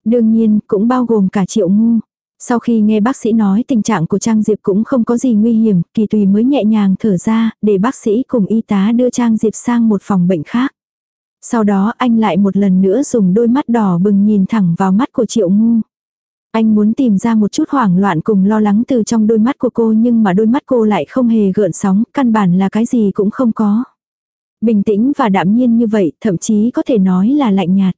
Đương nhiên, cũng bao gồm cả triệu ngu. Sau khi nghe bác sĩ nói tình trạng của Trang Diệp cũng không có gì nguy hiểm, kỳ tùy mới nhẹ nhàng thở ra, để bác sĩ cùng y tá đưa Trang Diệp sang một phòng bệnh khác. Sau đó anh lại một lần nữa dùng đôi mắt đỏ bừng nhìn thẳng vào mắt của triệu ngu. Anh muốn tìm ra một chút hoảng loạn cùng lo lắng từ trong đôi mắt của cô nhưng mà đôi mắt cô lại không hề gợn sóng, căn bản là cái gì cũng không có. Bình tĩnh và đạm nhiên như vậy, thậm chí có thể nói là lạnh nhạt.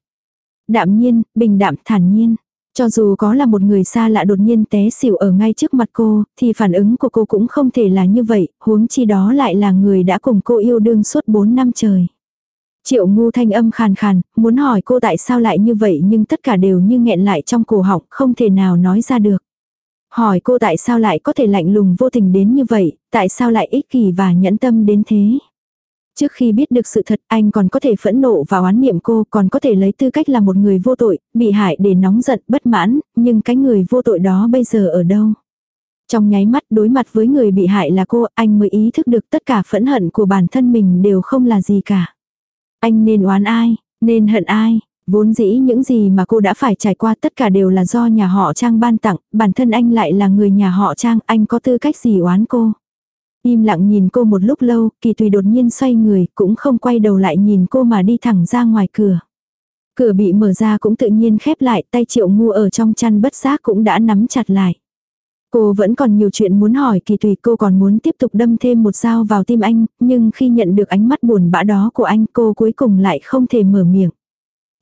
Đạm nhiên, bình đạm, thản nhiên. Cho dù có là một người xa lạ đột nhiên té xỉu ở ngay trước mặt cô, thì phản ứng của cô cũng không thể là như vậy, huống chi đó lại là người đã cùng cô yêu đương suốt 4 năm trời. Triệu ngu thanh âm khàn khàn, muốn hỏi cô tại sao lại như vậy nhưng tất cả đều như nghẹn lại trong cổ họng, không thể nào nói ra được. Hỏi cô tại sao lại có thể lạnh lùng vô tình đến như vậy, tại sao lại ích kỷ và nhẫn tâm đến thế. Trước khi biết được sự thật anh còn có thể phẫn nộ và oán niệm cô còn có thể lấy tư cách là một người vô tội, bị hại để nóng giận bất mãn, nhưng cái người vô tội đó bây giờ ở đâu? Trong nháy mắt đối mặt với người bị hại là cô, anh mới ý thức được tất cả phẫn hận của bản thân mình đều không là gì cả. Anh nên oán ai, nên hận ai, vốn dĩ những gì mà cô đã phải trải qua tất cả đều là do nhà họ Trang ban tặng, bản thân anh lại là người nhà họ Trang, anh có tư cách gì oán cô. Im lặng nhìn cô một lúc lâu, kỳ tùy đột nhiên xoay người, cũng không quay đầu lại nhìn cô mà đi thẳng ra ngoài cửa. Cửa bị mở ra cũng tự nhiên khép lại, tay triệu ngu ở trong chăn bất giác cũng đã nắm chặt lại. Cô vẫn còn nhiều chuyện muốn hỏi kỳ tùy cô còn muốn tiếp tục đâm thêm một dao vào tim anh, nhưng khi nhận được ánh mắt buồn bã đó của anh cô cuối cùng lại không thể mở miệng.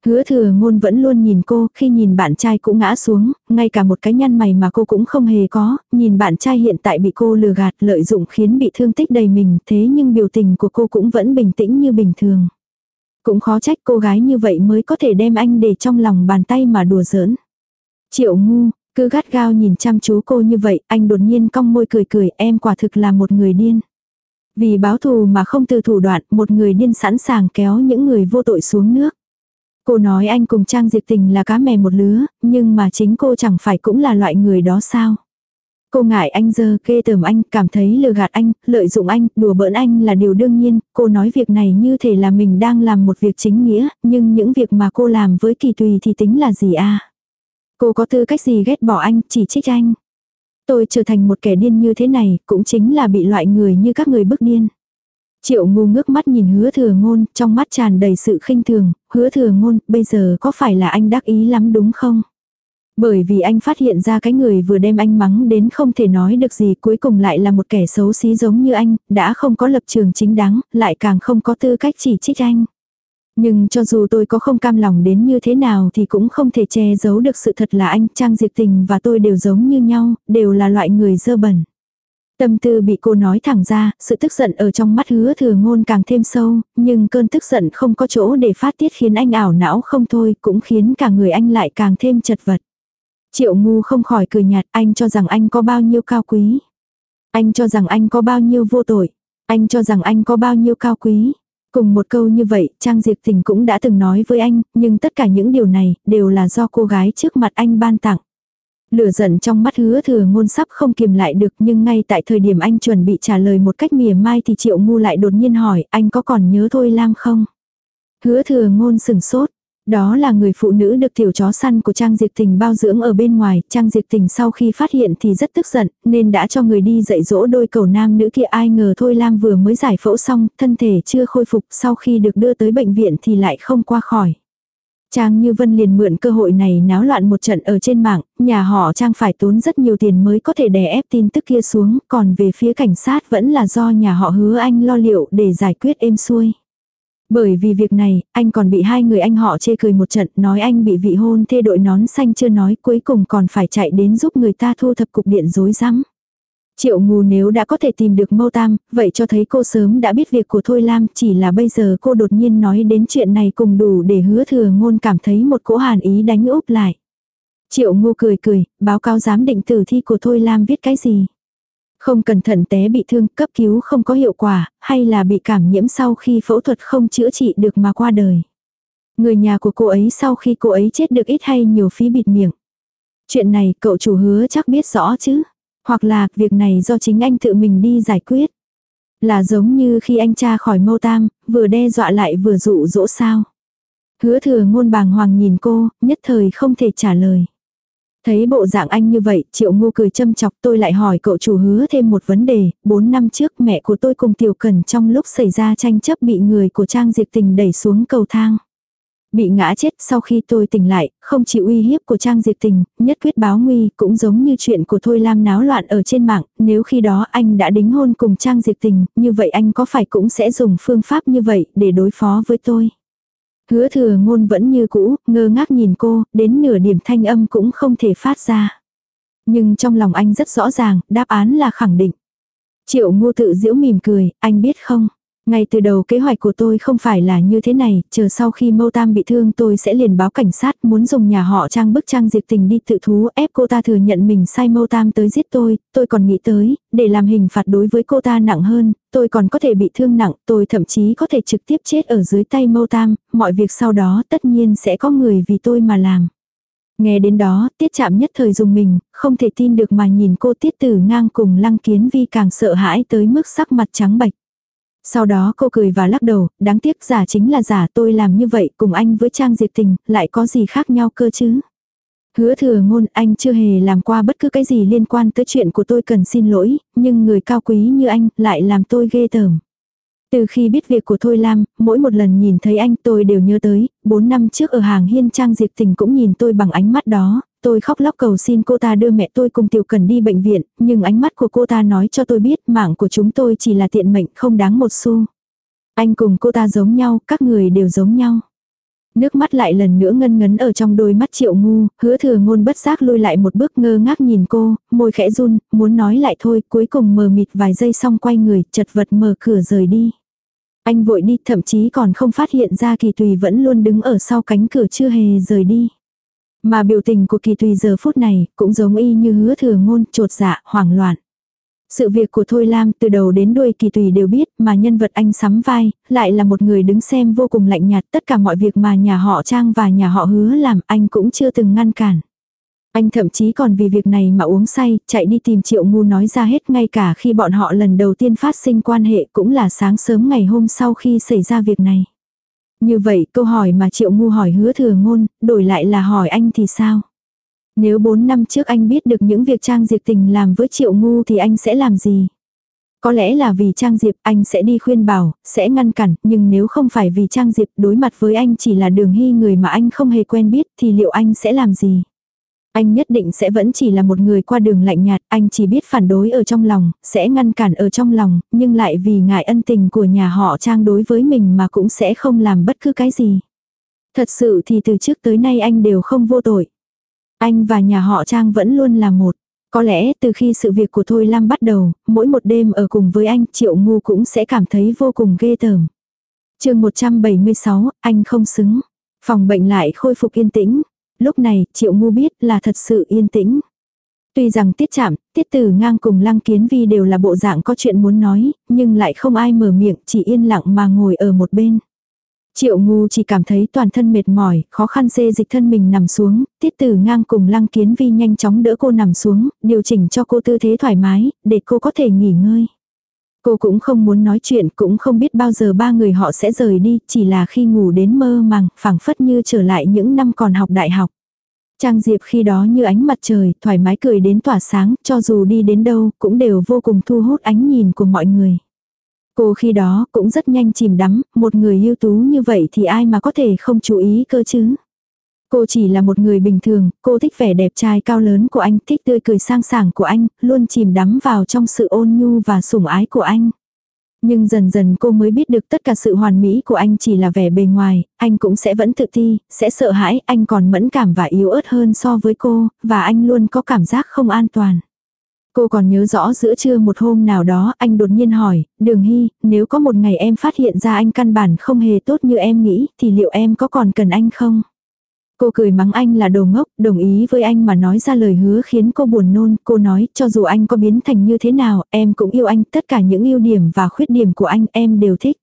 Hứa thừa ngôn vẫn luôn nhìn cô, khi nhìn bạn trai cũng ngã xuống, ngay cả một cái nhăn mày mà cô cũng không hề có, nhìn bạn trai hiện tại bị cô lừa gạt lợi dụng khiến bị thương tích đầy mình, thế nhưng biểu tình của cô cũng vẫn bình tĩnh như bình thường. Cũng khó trách cô gái như vậy mới có thể đem anh để trong lòng bàn tay mà đùa giỡn. Triệu ngu, cứ gắt gao nhìn chăm chú cô như vậy, anh đột nhiên cong môi cười cười, em quả thực là một người điên. Vì báo thù mà không từ thủ đoạn, một người điên sẵn sàng kéo những người vô tội xuống nước. Cô nói anh cùng Trang Diệp Tình là cá mè một lứa, nhưng mà chính cô chẳng phải cũng là loại người đó sao. Cô ngại anh dơ kê tởm anh, cảm thấy lừa gạt anh, lợi dụng anh, đùa bỡn anh là điều đương nhiên, cô nói việc này như thể là mình đang làm một việc chính nghĩa, nhưng những việc mà cô làm với kỳ tùy thì tính là gì a Cô có tư cách gì ghét bỏ anh, chỉ trích anh. Tôi trở thành một kẻ điên như thế này, cũng chính là bị loại người như các người bức điên. Triệu ngu ngước mắt nhìn hứa thừa ngôn, trong mắt tràn đầy sự khinh thường, hứa thừa ngôn, bây giờ có phải là anh đắc ý lắm đúng không? Bởi vì anh phát hiện ra cái người vừa đem anh mắng đến không thể nói được gì cuối cùng lại là một kẻ xấu xí giống như anh, đã không có lập trường chính đáng, lại càng không có tư cách chỉ trích anh. Nhưng cho dù tôi có không cam lòng đến như thế nào thì cũng không thể che giấu được sự thật là anh Trang Diệp Tình và tôi đều giống như nhau, đều là loại người dơ bẩn. Tâm tư bị cô nói thẳng ra, sự tức giận ở trong mắt hứa thừa ngôn càng thêm sâu, nhưng cơn tức giận không có chỗ để phát tiết khiến anh ảo não không thôi, cũng khiến cả người anh lại càng thêm chật vật. Triệu ngu không khỏi cười nhạt, anh cho rằng anh có bao nhiêu cao quý. Anh cho rằng anh có bao nhiêu vô tội. Anh cho rằng anh có bao nhiêu cao quý. Cùng một câu như vậy, Trang Diệp Tình cũng đã từng nói với anh, nhưng tất cả những điều này, đều là do cô gái trước mặt anh ban tặng. Lửa giận trong mắt hứa thừa ngôn sắp không kiềm lại được nhưng ngay tại thời điểm anh chuẩn bị trả lời một cách mỉa mai thì triệu ngu lại đột nhiên hỏi anh có còn nhớ Thôi Lam không? Hứa thừa ngôn sừng sốt, đó là người phụ nữ được tiểu chó săn của Trang Diệp Tình bao dưỡng ở bên ngoài, Trang Diệp Tình sau khi phát hiện thì rất tức giận, nên đã cho người đi dạy dỗ đôi cầu nam nữ kia ai ngờ Thôi Lam vừa mới giải phẫu xong, thân thể chưa khôi phục sau khi được đưa tới bệnh viện thì lại không qua khỏi. Trang Như Vân liền mượn cơ hội này náo loạn một trận ở trên mạng, nhà họ Trang phải tốn rất nhiều tiền mới có thể đè ép tin tức kia xuống, còn về phía cảnh sát vẫn là do nhà họ hứa anh lo liệu để giải quyết êm xuôi. Bởi vì việc này, anh còn bị hai người anh họ chê cười một trận, nói anh bị vị hôn thê đội nón xanh chưa nói, cuối cùng còn phải chạy đến giúp người ta thu thập cục điện rối rắm. Triệu ngù nếu đã có thể tìm được mâu tam, vậy cho thấy cô sớm đã biết việc của Thôi Lam, chỉ là bây giờ cô đột nhiên nói đến chuyện này cùng đủ để hứa thừa ngôn cảm thấy một cỗ hàn ý đánh úp lại. Triệu ngu cười cười, báo cáo giám định tử thi của Thôi Lam viết cái gì. Không cẩn thận té bị thương, cấp cứu không có hiệu quả, hay là bị cảm nhiễm sau khi phẫu thuật không chữa trị được mà qua đời. Người nhà của cô ấy sau khi cô ấy chết được ít hay nhiều phí bịt miệng. Chuyện này cậu chủ hứa chắc biết rõ chứ. Hoặc là việc này do chính anh tự mình đi giải quyết. Là giống như khi anh cha khỏi mâu tam, vừa đe dọa lại vừa dụ dỗ sao. Hứa thừa ngôn bàng hoàng nhìn cô, nhất thời không thể trả lời. Thấy bộ dạng anh như vậy, triệu ngu cười châm chọc tôi lại hỏi cậu chủ hứa thêm một vấn đề, 4 năm trước mẹ của tôi cùng tiểu cần trong lúc xảy ra tranh chấp bị người của Trang Diệp Tình đẩy xuống cầu thang. Bị ngã chết sau khi tôi tỉnh lại, không chịu uy hiếp của Trang Diệp Tình, nhất quyết báo nguy cũng giống như chuyện của Thôi Lam náo loạn ở trên mạng, nếu khi đó anh đã đính hôn cùng Trang Diệp Tình, như vậy anh có phải cũng sẽ dùng phương pháp như vậy để đối phó với tôi. Hứa thừa ngôn vẫn như cũ, ngơ ngác nhìn cô, đến nửa điểm thanh âm cũng không thể phát ra. Nhưng trong lòng anh rất rõ ràng, đáp án là khẳng định. Triệu ngô tự diễu mỉm cười, anh biết không? Ngay từ đầu kế hoạch của tôi không phải là như thế này, chờ sau khi mâu tam bị thương tôi sẽ liền báo cảnh sát muốn dùng nhà họ trang bức trang diệt tình đi tự thú ép cô ta thừa nhận mình sai mâu tam tới giết tôi, tôi còn nghĩ tới, để làm hình phạt đối với cô ta nặng hơn, tôi còn có thể bị thương nặng, tôi thậm chí có thể trực tiếp chết ở dưới tay mâu tam, mọi việc sau đó tất nhiên sẽ có người vì tôi mà làm. Nghe đến đó, tiết chạm nhất thời dùng mình, không thể tin được mà nhìn cô tiết tử ngang cùng lăng kiến vi càng sợ hãi tới mức sắc mặt trắng bạch. Sau đó cô cười và lắc đầu, đáng tiếc giả chính là giả tôi làm như vậy cùng anh với Trang Diệp Tình, lại có gì khác nhau cơ chứ. Hứa thừa ngôn anh chưa hề làm qua bất cứ cái gì liên quan tới chuyện của tôi cần xin lỗi, nhưng người cao quý như anh lại làm tôi ghê tởm. Từ khi biết việc của Thôi Lam, mỗi một lần nhìn thấy anh tôi đều nhớ tới, 4 năm trước ở hàng hiên trang diệp tình cũng nhìn tôi bằng ánh mắt đó, tôi khóc lóc cầu xin cô ta đưa mẹ tôi cùng Tiểu Cần đi bệnh viện, nhưng ánh mắt của cô ta nói cho tôi biết mạng của chúng tôi chỉ là tiện mệnh không đáng một xu. Anh cùng cô ta giống nhau, các người đều giống nhau. Nước mắt lại lần nữa ngân ngấn ở trong đôi mắt triệu ngu, hứa thừa ngôn bất giác lùi lại một bước ngơ ngác nhìn cô, môi khẽ run, muốn nói lại thôi, cuối cùng mờ mịt vài giây xong quay người, chật vật mở cửa rời đi. Anh vội đi, thậm chí còn không phát hiện ra kỳ tùy vẫn luôn đứng ở sau cánh cửa chưa hề rời đi. Mà biểu tình của kỳ tùy giờ phút này, cũng giống y như hứa thừa ngôn, trột dạ, hoảng loạn. Sự việc của Thôi Lam từ đầu đến đuôi kỳ tùy đều biết mà nhân vật anh sắm vai, lại là một người đứng xem vô cùng lạnh nhạt tất cả mọi việc mà nhà họ Trang và nhà họ hứa làm anh cũng chưa từng ngăn cản. Anh thậm chí còn vì việc này mà uống say, chạy đi tìm triệu ngu nói ra hết ngay cả khi bọn họ lần đầu tiên phát sinh quan hệ cũng là sáng sớm ngày hôm sau khi xảy ra việc này. Như vậy câu hỏi mà triệu ngu hỏi hứa thừa ngôn, đổi lại là hỏi anh thì sao? Nếu 4 năm trước anh biết được những việc Trang Diệp tình làm với Triệu Ngu thì anh sẽ làm gì? Có lẽ là vì Trang Diệp anh sẽ đi khuyên bảo, sẽ ngăn cản, nhưng nếu không phải vì Trang Diệp đối mặt với anh chỉ là đường hy người mà anh không hề quen biết thì liệu anh sẽ làm gì? Anh nhất định sẽ vẫn chỉ là một người qua đường lạnh nhạt, anh chỉ biết phản đối ở trong lòng, sẽ ngăn cản ở trong lòng, nhưng lại vì ngại ân tình của nhà họ Trang đối với mình mà cũng sẽ không làm bất cứ cái gì. Thật sự thì từ trước tới nay anh đều không vô tội. Anh và nhà họ Trang vẫn luôn là một. Có lẽ từ khi sự việc của Thôi Lam bắt đầu, mỗi một đêm ở cùng với anh Triệu Ngu cũng sẽ cảm thấy vô cùng ghê tởm. chương 176, anh không xứng. Phòng bệnh lại khôi phục yên tĩnh. Lúc này, Triệu Ngu biết là thật sự yên tĩnh. Tuy rằng tiết chạm, tiết tử ngang cùng lăng kiến vi đều là bộ dạng có chuyện muốn nói, nhưng lại không ai mở miệng, chỉ yên lặng mà ngồi ở một bên. Triệu ngu chỉ cảm thấy toàn thân mệt mỏi, khó khăn xê dịch thân mình nằm xuống, tiết tử ngang cùng lăng kiến vi nhanh chóng đỡ cô nằm xuống, điều chỉnh cho cô tư thế thoải mái, để cô có thể nghỉ ngơi. Cô cũng không muốn nói chuyện, cũng không biết bao giờ ba người họ sẽ rời đi, chỉ là khi ngủ đến mơ màng, phảng phất như trở lại những năm còn học đại học. Trang Diệp khi đó như ánh mặt trời, thoải mái cười đến tỏa sáng, cho dù đi đến đâu, cũng đều vô cùng thu hút ánh nhìn của mọi người. Cô khi đó cũng rất nhanh chìm đắm, một người ưu tú như vậy thì ai mà có thể không chú ý cơ chứ. Cô chỉ là một người bình thường, cô thích vẻ đẹp trai cao lớn của anh, thích tươi cười sang sảng của anh, luôn chìm đắm vào trong sự ôn nhu và sủng ái của anh. Nhưng dần dần cô mới biết được tất cả sự hoàn mỹ của anh chỉ là vẻ bề ngoài, anh cũng sẽ vẫn tự ti, sẽ sợ hãi, anh còn mẫn cảm và yếu ớt hơn so với cô, và anh luôn có cảm giác không an toàn. Cô còn nhớ rõ giữa trưa một hôm nào đó anh đột nhiên hỏi, đường hy, nếu có một ngày em phát hiện ra anh căn bản không hề tốt như em nghĩ thì liệu em có còn cần anh không? Cô cười mắng anh là đồ ngốc, đồng ý với anh mà nói ra lời hứa khiến cô buồn nôn. Cô nói, cho dù anh có biến thành như thế nào, em cũng yêu anh. Tất cả những ưu điểm và khuyết điểm của anh em đều thích.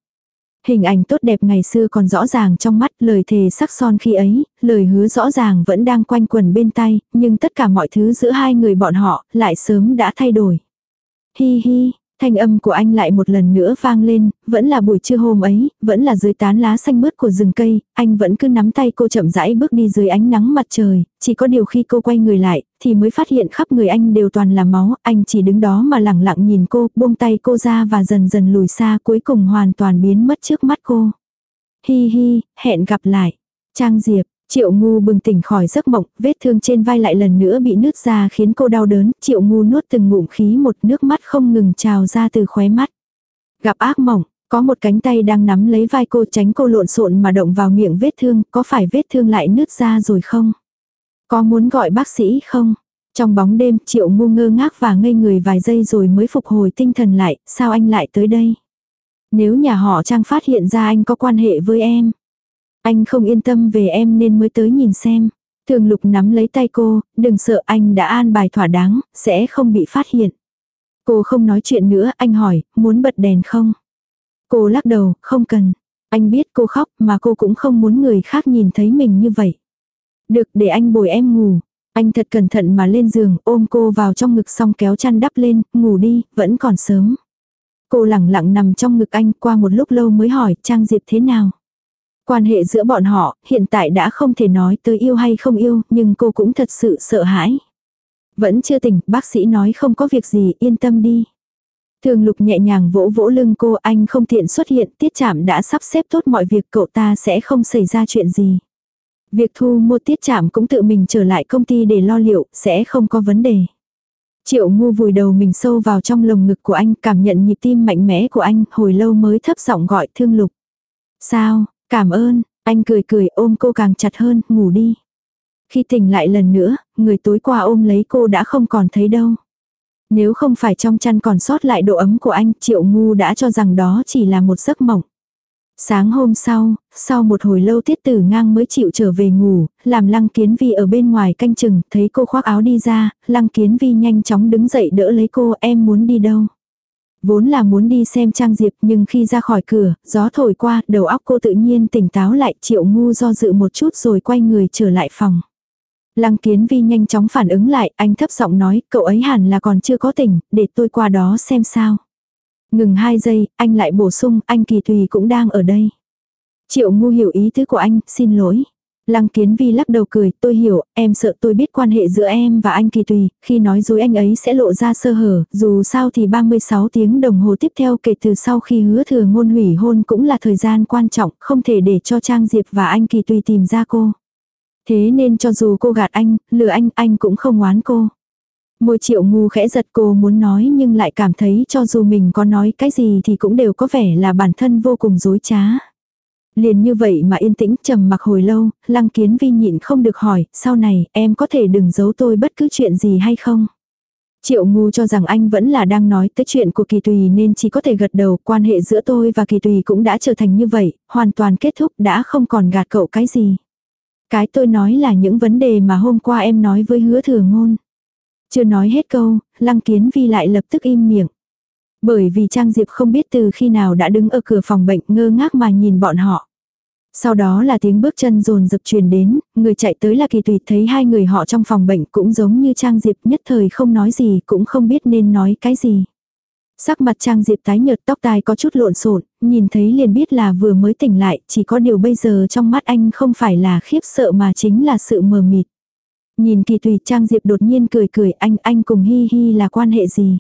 Hình ảnh tốt đẹp ngày xưa còn rõ ràng trong mắt, lời thề sắc son khi ấy, lời hứa rõ ràng vẫn đang quanh quẩn bên tay, nhưng tất cả mọi thứ giữa hai người bọn họ lại sớm đã thay đổi. Hi hi, Thanh âm của anh lại một lần nữa vang lên, vẫn là buổi trưa hôm ấy, vẫn là dưới tán lá xanh mướt của rừng cây, anh vẫn cứ nắm tay cô chậm rãi bước đi dưới ánh nắng mặt trời, chỉ có điều khi cô quay người lại, thì mới phát hiện khắp người anh đều toàn là máu, anh chỉ đứng đó mà lẳng lặng nhìn cô, buông tay cô ra và dần dần lùi xa cuối cùng hoàn toàn biến mất trước mắt cô. Hi hi, hẹn gặp lại. Trang Diệp, Triệu ngu bừng tỉnh khỏi giấc mộng, vết thương trên vai lại lần nữa bị nứt ra khiến cô đau đớn, triệu ngu nuốt từng ngụm khí một nước mắt không ngừng trào ra từ khóe mắt. Gặp ác mộng, có một cánh tay đang nắm lấy vai cô tránh cô lộn xộn mà động vào miệng vết thương, có phải vết thương lại nứt ra rồi không? Có muốn gọi bác sĩ không? Trong bóng đêm, triệu ngu ngơ ngác và ngây người vài giây rồi mới phục hồi tinh thần lại, sao anh lại tới đây? Nếu nhà họ Trang phát hiện ra anh có quan hệ với em, anh không yên tâm về em nên mới tới nhìn xem. Thường lục nắm lấy tay cô, đừng sợ anh đã an bài thỏa đáng, sẽ không bị phát hiện. Cô không nói chuyện nữa, anh hỏi, muốn bật đèn không? Cô lắc đầu, không cần. Anh biết cô khóc mà cô cũng không muốn người khác nhìn thấy mình như vậy. Được để anh bồi em ngủ. Anh thật cẩn thận mà lên giường ôm cô vào trong ngực xong kéo chăn đắp lên, ngủ đi, vẫn còn sớm. Cô lẳng lặng nằm trong ngực anh qua một lúc lâu mới hỏi Trang Diệp thế nào. Quan hệ giữa bọn họ, hiện tại đã không thể nói tới yêu hay không yêu, nhưng cô cũng thật sự sợ hãi. Vẫn chưa tỉnh, bác sĩ nói không có việc gì, yên tâm đi. Thường lục nhẹ nhàng vỗ vỗ lưng cô, anh không tiện xuất hiện, tiết chạm đã sắp xếp tốt mọi việc cậu ta sẽ không xảy ra chuyện gì. Việc thu mua tiết chạm cũng tự mình trở lại công ty để lo liệu, sẽ không có vấn đề. Triệu ngu vùi đầu mình sâu vào trong lồng ngực của anh, cảm nhận nhịp tim mạnh mẽ của anh, hồi lâu mới thấp giọng gọi thương lục. Sao, Cảm ơn, anh cười cười ôm cô càng chặt hơn, ngủ đi. Khi tỉnh lại lần nữa, người tối qua ôm lấy cô đã không còn thấy đâu. Nếu không phải trong chăn còn sót lại độ ấm của anh, Triệu Ngu đã cho rằng đó chỉ là một giấc mộng. Sáng hôm sau, sau một hồi lâu tiết tử ngang mới chịu trở về ngủ, làm lăng kiến vi ở bên ngoài canh chừng, thấy cô khoác áo đi ra, lăng kiến vi nhanh chóng đứng dậy đỡ lấy cô, em muốn đi đâu. Vốn là muốn đi xem Trang Diệp nhưng khi ra khỏi cửa, gió thổi qua, đầu óc cô tự nhiên tỉnh táo lại, triệu ngu do dự một chút rồi quay người trở lại phòng. Lăng kiến vi nhanh chóng phản ứng lại, anh thấp giọng nói, cậu ấy hẳn là còn chưa có tỉnh, để tôi qua đó xem sao. Ngừng hai giây, anh lại bổ sung, anh kỳ tùy cũng đang ở đây. Triệu ngu hiểu ý tứ của anh, xin lỗi. Lăng kiến vi lắc đầu cười, tôi hiểu, em sợ tôi biết quan hệ giữa em và anh Kỳ Tùy, khi nói dối anh ấy sẽ lộ ra sơ hở, dù sao thì 36 tiếng đồng hồ tiếp theo kể từ sau khi hứa thừa ngôn hủy hôn cũng là thời gian quan trọng, không thể để cho Trang Diệp và anh Kỳ Tùy tìm ra cô. Thế nên cho dù cô gạt anh, lừa anh, anh cũng không oán cô. Môi triệu ngu khẽ giật cô muốn nói nhưng lại cảm thấy cho dù mình có nói cái gì thì cũng đều có vẻ là bản thân vô cùng dối trá. Liền như vậy mà yên tĩnh trầm mặc hồi lâu, lăng kiến vi nhịn không được hỏi, sau này em có thể đừng giấu tôi bất cứ chuyện gì hay không? Triệu ngu cho rằng anh vẫn là đang nói tới chuyện của kỳ tùy nên chỉ có thể gật đầu quan hệ giữa tôi và kỳ tùy cũng đã trở thành như vậy, hoàn toàn kết thúc đã không còn gạt cậu cái gì. Cái tôi nói là những vấn đề mà hôm qua em nói với hứa thừa ngôn. Chưa nói hết câu, lăng kiến vi lại lập tức im miệng. Bởi vì Trang Diệp không biết từ khi nào đã đứng ở cửa phòng bệnh ngơ ngác mà nhìn bọn họ. Sau đó là tiếng bước chân rồn dập truyền đến, người chạy tới là kỳ tùy thấy hai người họ trong phòng bệnh cũng giống như Trang Diệp nhất thời không nói gì cũng không biết nên nói cái gì. Sắc mặt Trang Diệp tái nhợt tóc tai có chút lộn xộn, nhìn thấy liền biết là vừa mới tỉnh lại, chỉ có điều bây giờ trong mắt anh không phải là khiếp sợ mà chính là sự mờ mịt. Nhìn kỳ tùy Trang Diệp đột nhiên cười cười anh anh cùng hi hi là quan hệ gì.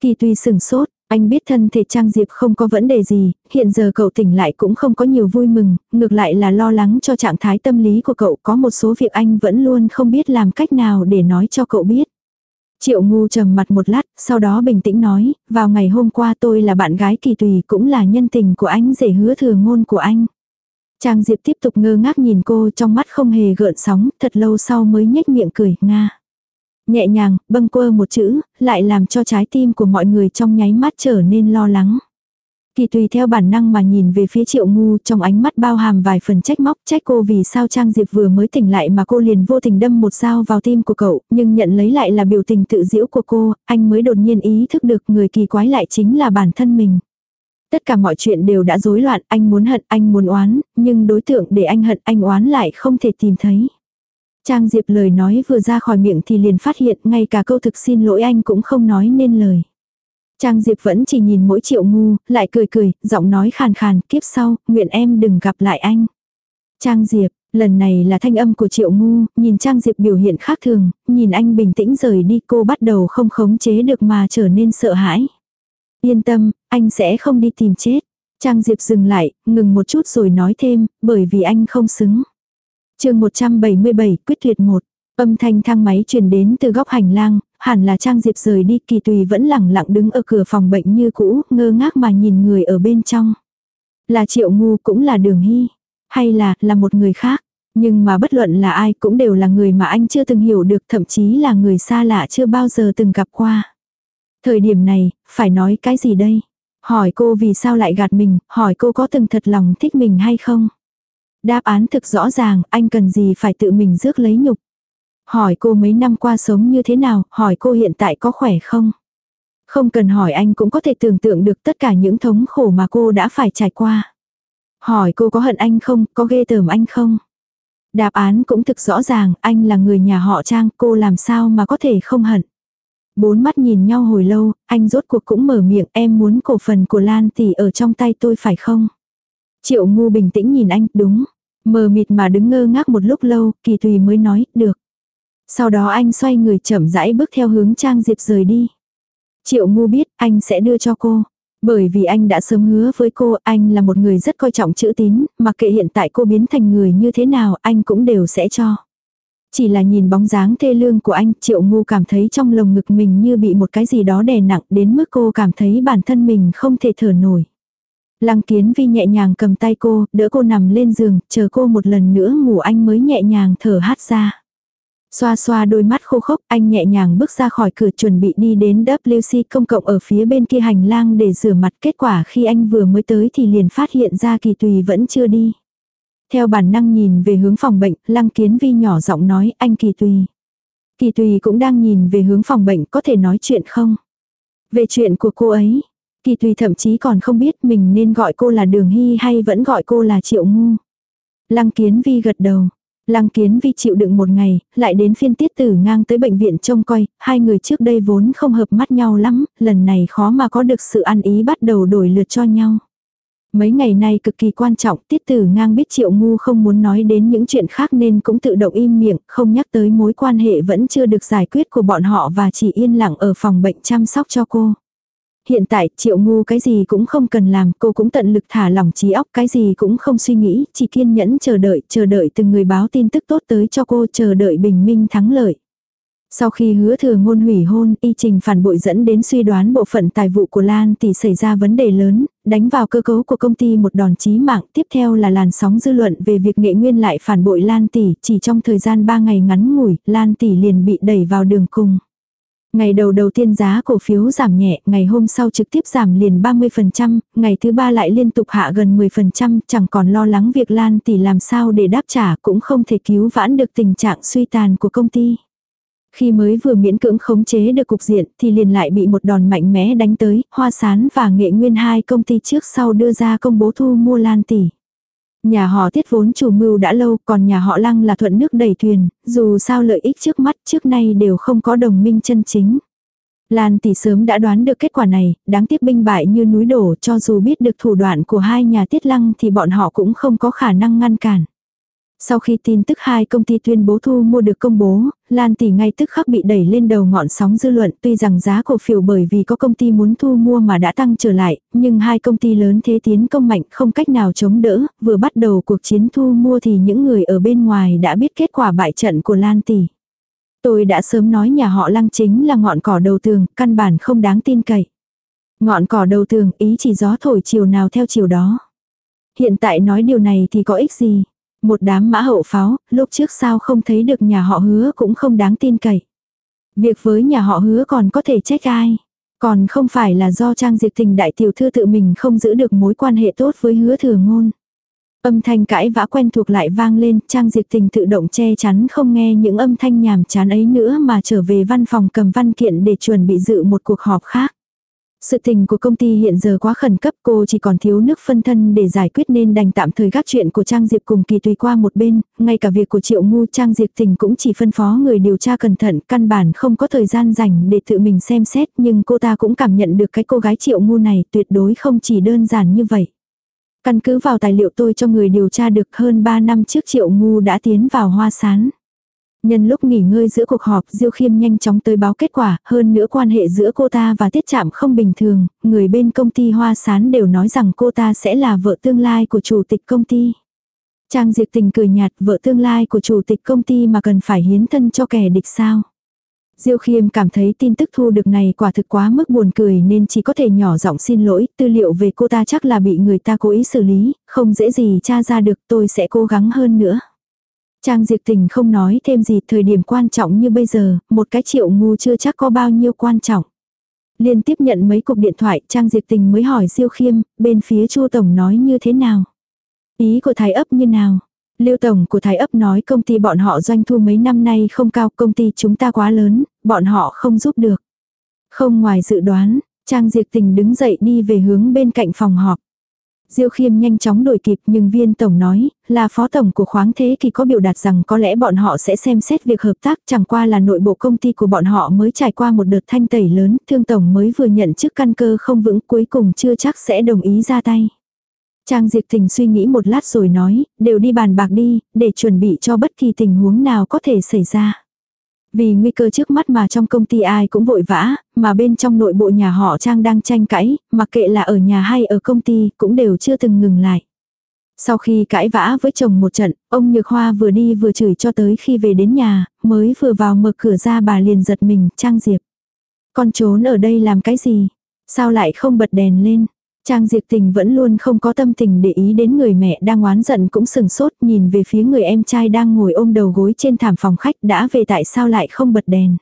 Kỳ tuy sừng sốt, anh biết thân thể Trang Diệp không có vấn đề gì, hiện giờ cậu tỉnh lại cũng không có nhiều vui mừng, ngược lại là lo lắng cho trạng thái tâm lý của cậu có một số việc anh vẫn luôn không biết làm cách nào để nói cho cậu biết. Triệu ngu trầm mặt một lát, sau đó bình tĩnh nói, vào ngày hôm qua tôi là bạn gái kỳ tùy cũng là nhân tình của anh rể hứa thừa ngôn của anh. Trang Diệp tiếp tục ngơ ngác nhìn cô trong mắt không hề gợn sóng, thật lâu sau mới nhếch miệng cười, nga. Nhẹ nhàng, bâng quơ một chữ, lại làm cho trái tim của mọi người trong nháy mắt trở nên lo lắng. Kỳ tùy theo bản năng mà nhìn về phía triệu ngu trong ánh mắt bao hàm vài phần trách móc trách cô vì sao Trang Diệp vừa mới tỉnh lại mà cô liền vô tình đâm một dao vào tim của cậu, nhưng nhận lấy lại là biểu tình tự diễu của cô, anh mới đột nhiên ý thức được người kỳ quái lại chính là bản thân mình. Tất cả mọi chuyện đều đã rối loạn, anh muốn hận, anh muốn oán, nhưng đối tượng để anh hận, anh oán lại không thể tìm thấy. Trang Diệp lời nói vừa ra khỏi miệng thì liền phát hiện ngay cả câu thực xin lỗi anh cũng không nói nên lời. Trang Diệp vẫn chỉ nhìn mỗi triệu ngu, lại cười cười, giọng nói khàn khàn, kiếp sau, nguyện em đừng gặp lại anh. Trang Diệp, lần này là thanh âm của triệu ngu, nhìn Trang Diệp biểu hiện khác thường, nhìn anh bình tĩnh rời đi cô bắt đầu không khống chế được mà trở nên sợ hãi. Yên tâm, anh sẽ không đi tìm chết. Trang Diệp dừng lại, ngừng một chút rồi nói thêm, bởi vì anh không xứng chương 177, quyết tuyệt một. Âm thanh thang máy truyền đến từ góc hành lang, hẳn là Trang Diệp rời đi kỳ tùy vẫn lẳng lặng đứng ở cửa phòng bệnh như cũ, ngơ ngác mà nhìn người ở bên trong. Là triệu ngu cũng là đường hy, hay là, là một người khác. Nhưng mà bất luận là ai cũng đều là người mà anh chưa từng hiểu được thậm chí là người xa lạ chưa bao giờ từng gặp qua. Thời điểm này, phải nói cái gì đây? Hỏi cô vì sao lại gạt mình, hỏi cô có từng thật lòng thích mình hay không? Đáp án thực rõ ràng, anh cần gì phải tự mình rước lấy nhục. Hỏi cô mấy năm qua sống như thế nào, hỏi cô hiện tại có khỏe không? Không cần hỏi anh cũng có thể tưởng tượng được tất cả những thống khổ mà cô đã phải trải qua. Hỏi cô có hận anh không, có ghê tởm anh không? Đáp án cũng thực rõ ràng, anh là người nhà họ Trang, cô làm sao mà có thể không hận. Bốn mắt nhìn nhau hồi lâu, anh rốt cuộc cũng mở miệng em muốn cổ phần của Lan tỷ ở trong tay tôi phải không? Triệu ngu bình tĩnh nhìn anh, đúng. Mờ mịt mà đứng ngơ ngác một lúc lâu, kỳ tùy mới nói, được. Sau đó anh xoay người chậm rãi bước theo hướng Trang Diệp rời đi. Triệu ngu biết anh sẽ đưa cho cô. Bởi vì anh đã sớm hứa với cô, anh là một người rất coi trọng chữ tín, mặc kệ hiện tại cô biến thành người như thế nào, anh cũng đều sẽ cho. Chỉ là nhìn bóng dáng thê lương của anh, triệu ngu cảm thấy trong lồng ngực mình như bị một cái gì đó đè nặng đến mức cô cảm thấy bản thân mình không thể thở nổi. Lăng kiến vi nhẹ nhàng cầm tay cô, đỡ cô nằm lên giường, chờ cô một lần nữa ngủ anh mới nhẹ nhàng thở hát ra. Xoa xoa đôi mắt khô khốc, anh nhẹ nhàng bước ra khỏi cửa chuẩn bị đi đến WC công cộng ở phía bên kia hành lang để rửa mặt. Kết quả khi anh vừa mới tới thì liền phát hiện ra kỳ tùy vẫn chưa đi. Theo bản năng nhìn về hướng phòng bệnh, lăng kiến vi nhỏ giọng nói anh kỳ tùy. Kỳ tùy cũng đang nhìn về hướng phòng bệnh có thể nói chuyện không? Về chuyện của cô ấy, kỳ tùy thậm chí còn không biết mình nên gọi cô là đường hy hay vẫn gọi cô là triệu ngu. Lăng kiến vi gật đầu. Lăng kiến vi chịu đựng một ngày, lại đến phiên tiết tử ngang tới bệnh viện trông coi, hai người trước đây vốn không hợp mắt nhau lắm, lần này khó mà có được sự ăn ý bắt đầu đổi lượt cho nhau. Mấy ngày nay cực kỳ quan trọng, tiết tử ngang biết triệu ngu không muốn nói đến những chuyện khác nên cũng tự động im miệng, không nhắc tới mối quan hệ vẫn chưa được giải quyết của bọn họ và chỉ yên lặng ở phòng bệnh chăm sóc cho cô. Hiện tại triệu ngu cái gì cũng không cần làm, cô cũng tận lực thả lỏng trí óc, cái gì cũng không suy nghĩ, chỉ kiên nhẫn chờ đợi, chờ đợi từng người báo tin tức tốt tới cho cô, chờ đợi bình minh thắng lợi. Sau khi hứa thừa ngôn hủy hôn, y trình phản bội dẫn đến suy đoán bộ phận tài vụ của Lan thì xảy ra vấn đề lớn, đánh vào cơ cấu của công ty một đòn chí mạng. Tiếp theo là làn sóng dư luận về việc nghệ nguyên lại phản bội Lan tỷ, chỉ trong thời gian 3 ngày ngắn ngủi, Lan tỷ liền bị đẩy vào đường cùng. Ngày đầu đầu tiên giá cổ phiếu giảm nhẹ, ngày hôm sau trực tiếp giảm liền 30%, ngày thứ ba lại liên tục hạ gần 10%, chẳng còn lo lắng việc Lan tỷ làm sao để đáp trả cũng không thể cứu vãn được tình trạng suy tàn của công ty. Khi mới vừa miễn cưỡng khống chế được cục diện thì liền lại bị một đòn mạnh mẽ đánh tới, hoa sán và nghệ nguyên hai công ty trước sau đưa ra công bố thu mua lan tỷ. Nhà họ tiết vốn chủ mưu đã lâu còn nhà họ lăng là thuận nước đẩy thuyền, dù sao lợi ích trước mắt trước nay đều không có đồng minh chân chính. Lan tỷ sớm đã đoán được kết quả này, đáng tiếc binh bại như núi đổ cho dù biết được thủ đoạn của hai nhà tiết lăng thì bọn họ cũng không có khả năng ngăn cản. Sau khi tin tức hai công ty tuyên bố thu mua được công bố, Lan tỷ ngay tức khắc bị đẩy lên đầu ngọn sóng dư luận tuy rằng giá cổ phiếu bởi vì có công ty muốn thu mua mà đã tăng trở lại, nhưng hai công ty lớn thế tiến công mạnh không cách nào chống đỡ, vừa bắt đầu cuộc chiến thu mua thì những người ở bên ngoài đã biết kết quả bại trận của Lan tỷ. Tôi đã sớm nói nhà họ lăng chính là ngọn cỏ đầu tường, căn bản không đáng tin cậy. Ngọn cỏ đầu tường ý chỉ gió thổi chiều nào theo chiều đó. Hiện tại nói điều này thì có ích gì? Một đám mã hậu pháo, lúc trước sao không thấy được nhà họ hứa cũng không đáng tin cậy. Việc với nhà họ hứa còn có thể trách ai. Còn không phải là do Trang Diệp Tình đại tiểu thư tự mình không giữ được mối quan hệ tốt với hứa thừa ngôn. Âm thanh cãi vã quen thuộc lại vang lên, Trang Diệp Tình tự động che chắn không nghe những âm thanh nhàm chán ấy nữa mà trở về văn phòng cầm văn kiện để chuẩn bị dự một cuộc họp khác. Sự tình của công ty hiện giờ quá khẩn cấp cô chỉ còn thiếu nước phân thân để giải quyết nên đành tạm thời gác chuyện của Trang Diệp cùng kỳ tùy qua một bên, ngay cả việc của Triệu Ngu Trang Diệp tình cũng chỉ phân phó người điều tra cẩn thận, căn bản không có thời gian dành để tự mình xem xét nhưng cô ta cũng cảm nhận được cái cô gái Triệu Ngu này tuyệt đối không chỉ đơn giản như vậy. Căn cứ vào tài liệu tôi cho người điều tra được hơn 3 năm trước Triệu Ngu đã tiến vào hoa sán. Nhân lúc nghỉ ngơi giữa cuộc họp Diêu Khiêm nhanh chóng tới báo kết quả, hơn nữa quan hệ giữa cô ta và Tiết Trạm không bình thường, người bên công ty Hoa Sán đều nói rằng cô ta sẽ là vợ tương lai của chủ tịch công ty. Trang Diệp Tình cười nhạt vợ tương lai của chủ tịch công ty mà cần phải hiến thân cho kẻ địch sao. Diêu Khiêm cảm thấy tin tức thu được này quả thực quá mức buồn cười nên chỉ có thể nhỏ giọng xin lỗi, tư liệu về cô ta chắc là bị người ta cố ý xử lý, không dễ gì tra ra được tôi sẽ cố gắng hơn nữa. Trang Diệp Tình không nói thêm gì thời điểm quan trọng như bây giờ, một cái triệu ngu chưa chắc có bao nhiêu quan trọng. Liên tiếp nhận mấy cuộc điện thoại, Trang Diệp Tình mới hỏi Diêu Khiêm, bên phía Chu Tổng nói như thế nào. Ý của Thái ấp như nào. Lưu Tổng của Thái ấp nói công ty bọn họ doanh thu mấy năm nay không cao, công ty chúng ta quá lớn, bọn họ không giúp được. Không ngoài dự đoán, Trang Diệp Tình đứng dậy đi về hướng bên cạnh phòng họp. Diêu khiêm nhanh chóng đổi kịp nhưng viên tổng nói, là phó tổng của khoáng thế kỳ có biểu đạt rằng có lẽ bọn họ sẽ xem xét việc hợp tác chẳng qua là nội bộ công ty của bọn họ mới trải qua một đợt thanh tẩy lớn, thương tổng mới vừa nhận chức căn cơ không vững cuối cùng chưa chắc sẽ đồng ý ra tay. Trang Diệp Thình suy nghĩ một lát rồi nói, đều đi bàn bạc đi, để chuẩn bị cho bất kỳ tình huống nào có thể xảy ra. Vì nguy cơ trước mắt mà trong công ty ai cũng vội vã, mà bên trong nội bộ nhà họ Trang đang tranh cãi, mặc kệ là ở nhà hay ở công ty, cũng đều chưa từng ngừng lại. Sau khi cãi vã với chồng một trận, ông Nhược Hoa vừa đi vừa chửi cho tới khi về đến nhà, mới vừa vào mở cửa ra bà liền giật mình, Trang Diệp. Con trốn ở đây làm cái gì? Sao lại không bật đèn lên? Trang Diệp Tình vẫn luôn không có tâm tình để ý đến người mẹ đang oán giận cũng sừng sốt nhìn về phía người em trai đang ngồi ôm đầu gối trên thảm phòng khách đã về tại sao lại không bật đèn.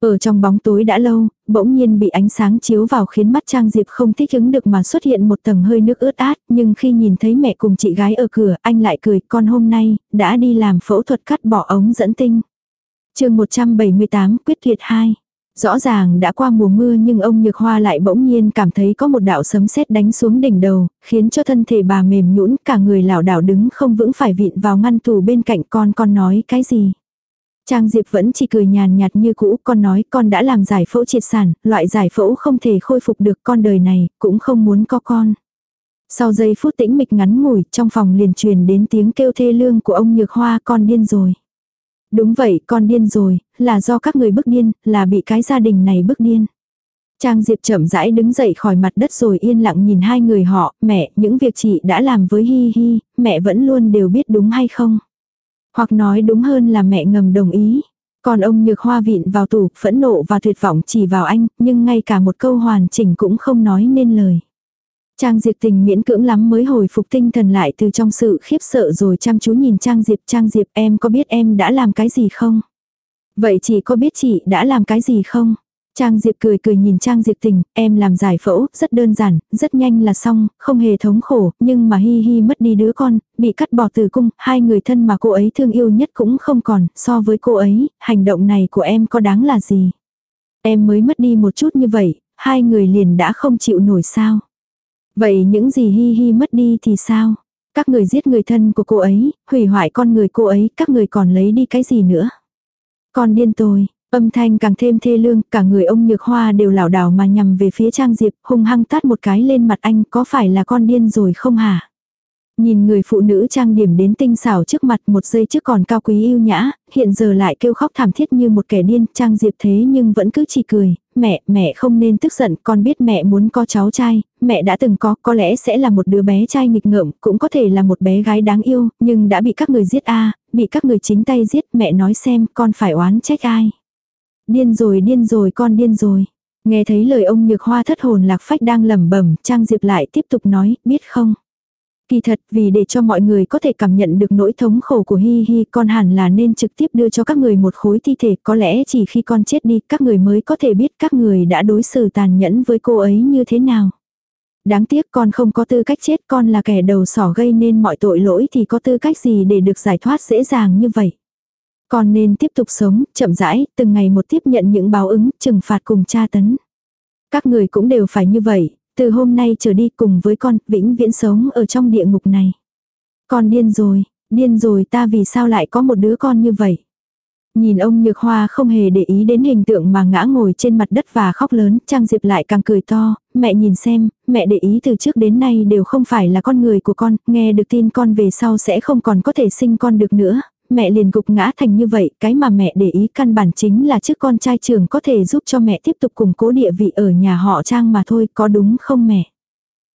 Ở trong bóng tối đã lâu, bỗng nhiên bị ánh sáng chiếu vào khiến mắt Trang Diệp không thích ứng được mà xuất hiện một tầng hơi nước ướt át, nhưng khi nhìn thấy mẹ cùng chị gái ở cửa, anh lại cười, con hôm nay, đã đi làm phẫu thuật cắt bỏ ống dẫn tinh. chương 178 quyết liệt 2 Rõ ràng đã qua mùa mưa nhưng ông Nhược Hoa lại bỗng nhiên cảm thấy có một đạo sấm sét đánh xuống đỉnh đầu, khiến cho thân thể bà mềm nhũn cả người lảo đảo đứng không vững phải vịn vào ngăn tủ bên cạnh con con nói cái gì. Trang Diệp vẫn chỉ cười nhàn nhạt như cũ, con nói con đã làm giải phẫu triệt sản, loại giải phẫu không thể khôi phục được con đời này, cũng không muốn có con. Sau giây phút tĩnh mịch ngắn ngủi, trong phòng liền truyền đến tiếng kêu thê lương của ông Nhược Hoa con điên rồi. Đúng vậy, con điên rồi, là do các người bức điên, là bị cái gia đình này bức điên. Trang Diệp chậm rãi đứng dậy khỏi mặt đất rồi yên lặng nhìn hai người họ, mẹ, những việc chị đã làm với Hi Hi, mẹ vẫn luôn đều biết đúng hay không? Hoặc nói đúng hơn là mẹ ngầm đồng ý. Còn ông nhược hoa vịn vào tủ, phẫn nộ và tuyệt vọng chỉ vào anh, nhưng ngay cả một câu hoàn chỉnh cũng không nói nên lời. Trang Diệp tình miễn cưỡng lắm mới hồi phục tinh thần lại từ trong sự khiếp sợ rồi chăm chú nhìn Trang Diệp. Trang Diệp em có biết em đã làm cái gì không? Vậy chị có biết chị đã làm cái gì không? Trang Diệp cười cười nhìn Trang Diệp tình, em làm giải phẫu, rất đơn giản, rất nhanh là xong, không hề thống khổ, nhưng mà Hi Hi mất đi đứa con, bị cắt bỏ từ cung, hai người thân mà cô ấy thương yêu nhất cũng không còn, so với cô ấy, hành động này của em có đáng là gì? Em mới mất đi một chút như vậy, hai người liền đã không chịu nổi sao? Vậy những gì Hi Hi mất đi thì sao? Các người giết người thân của cô ấy, hủy hoại con người cô ấy, các người còn lấy đi cái gì nữa? Con điên tôi, Âm thanh càng thêm thê lương, cả người ông nhược hoa đều lảo đảo mà nhằm về phía Trang Diệp, hung hăng tát một cái lên mặt anh, có phải là con điên rồi không hả? Nhìn người phụ nữ trang điểm đến tinh xảo trước mặt một giây trước còn cao quý yêu nhã, hiện giờ lại kêu khóc thảm thiết như một kẻ điên, Trang Diệp thế nhưng vẫn cứ chỉ cười, mẹ, mẹ không nên tức giận, con biết mẹ muốn có cháu trai, mẹ đã từng có, có lẽ sẽ là một đứa bé trai nghịch ngợm, cũng có thể là một bé gái đáng yêu, nhưng đã bị các người giết a bị các người chính tay giết, mẹ nói xem, con phải oán trách ai. Điên rồi điên rồi con điên rồi. Nghe thấy lời ông nhược hoa thất hồn lạc phách đang lẩm bẩm, Trang Diệp lại tiếp tục nói, biết không? Kỳ thật vì để cho mọi người có thể cảm nhận được nỗi thống khổ của Hi Hi con hẳn là nên trực tiếp đưa cho các người một khối thi thể có lẽ chỉ khi con chết đi các người mới có thể biết các người đã đối xử tàn nhẫn với cô ấy như thế nào. Đáng tiếc con không có tư cách chết con là kẻ đầu sỏ gây nên mọi tội lỗi thì có tư cách gì để được giải thoát dễ dàng như vậy. Con nên tiếp tục sống, chậm rãi, từng ngày một tiếp nhận những báo ứng, trừng phạt cùng tra tấn. Các người cũng đều phải như vậy, từ hôm nay trở đi cùng với con, vĩnh viễn sống ở trong địa ngục này. Con điên rồi, điên rồi ta vì sao lại có một đứa con như vậy. Nhìn ông Nhược Hoa không hề để ý đến hình tượng mà ngã ngồi trên mặt đất và khóc lớn, Trang Diệp lại càng cười to, mẹ nhìn xem, mẹ để ý từ trước đến nay đều không phải là con người của con, nghe được tin con về sau sẽ không còn có thể sinh con được nữa, mẹ liền gục ngã thành như vậy, cái mà mẹ để ý căn bản chính là trước con trai trường có thể giúp cho mẹ tiếp tục củng cố địa vị ở nhà họ Trang mà thôi, có đúng không mẹ?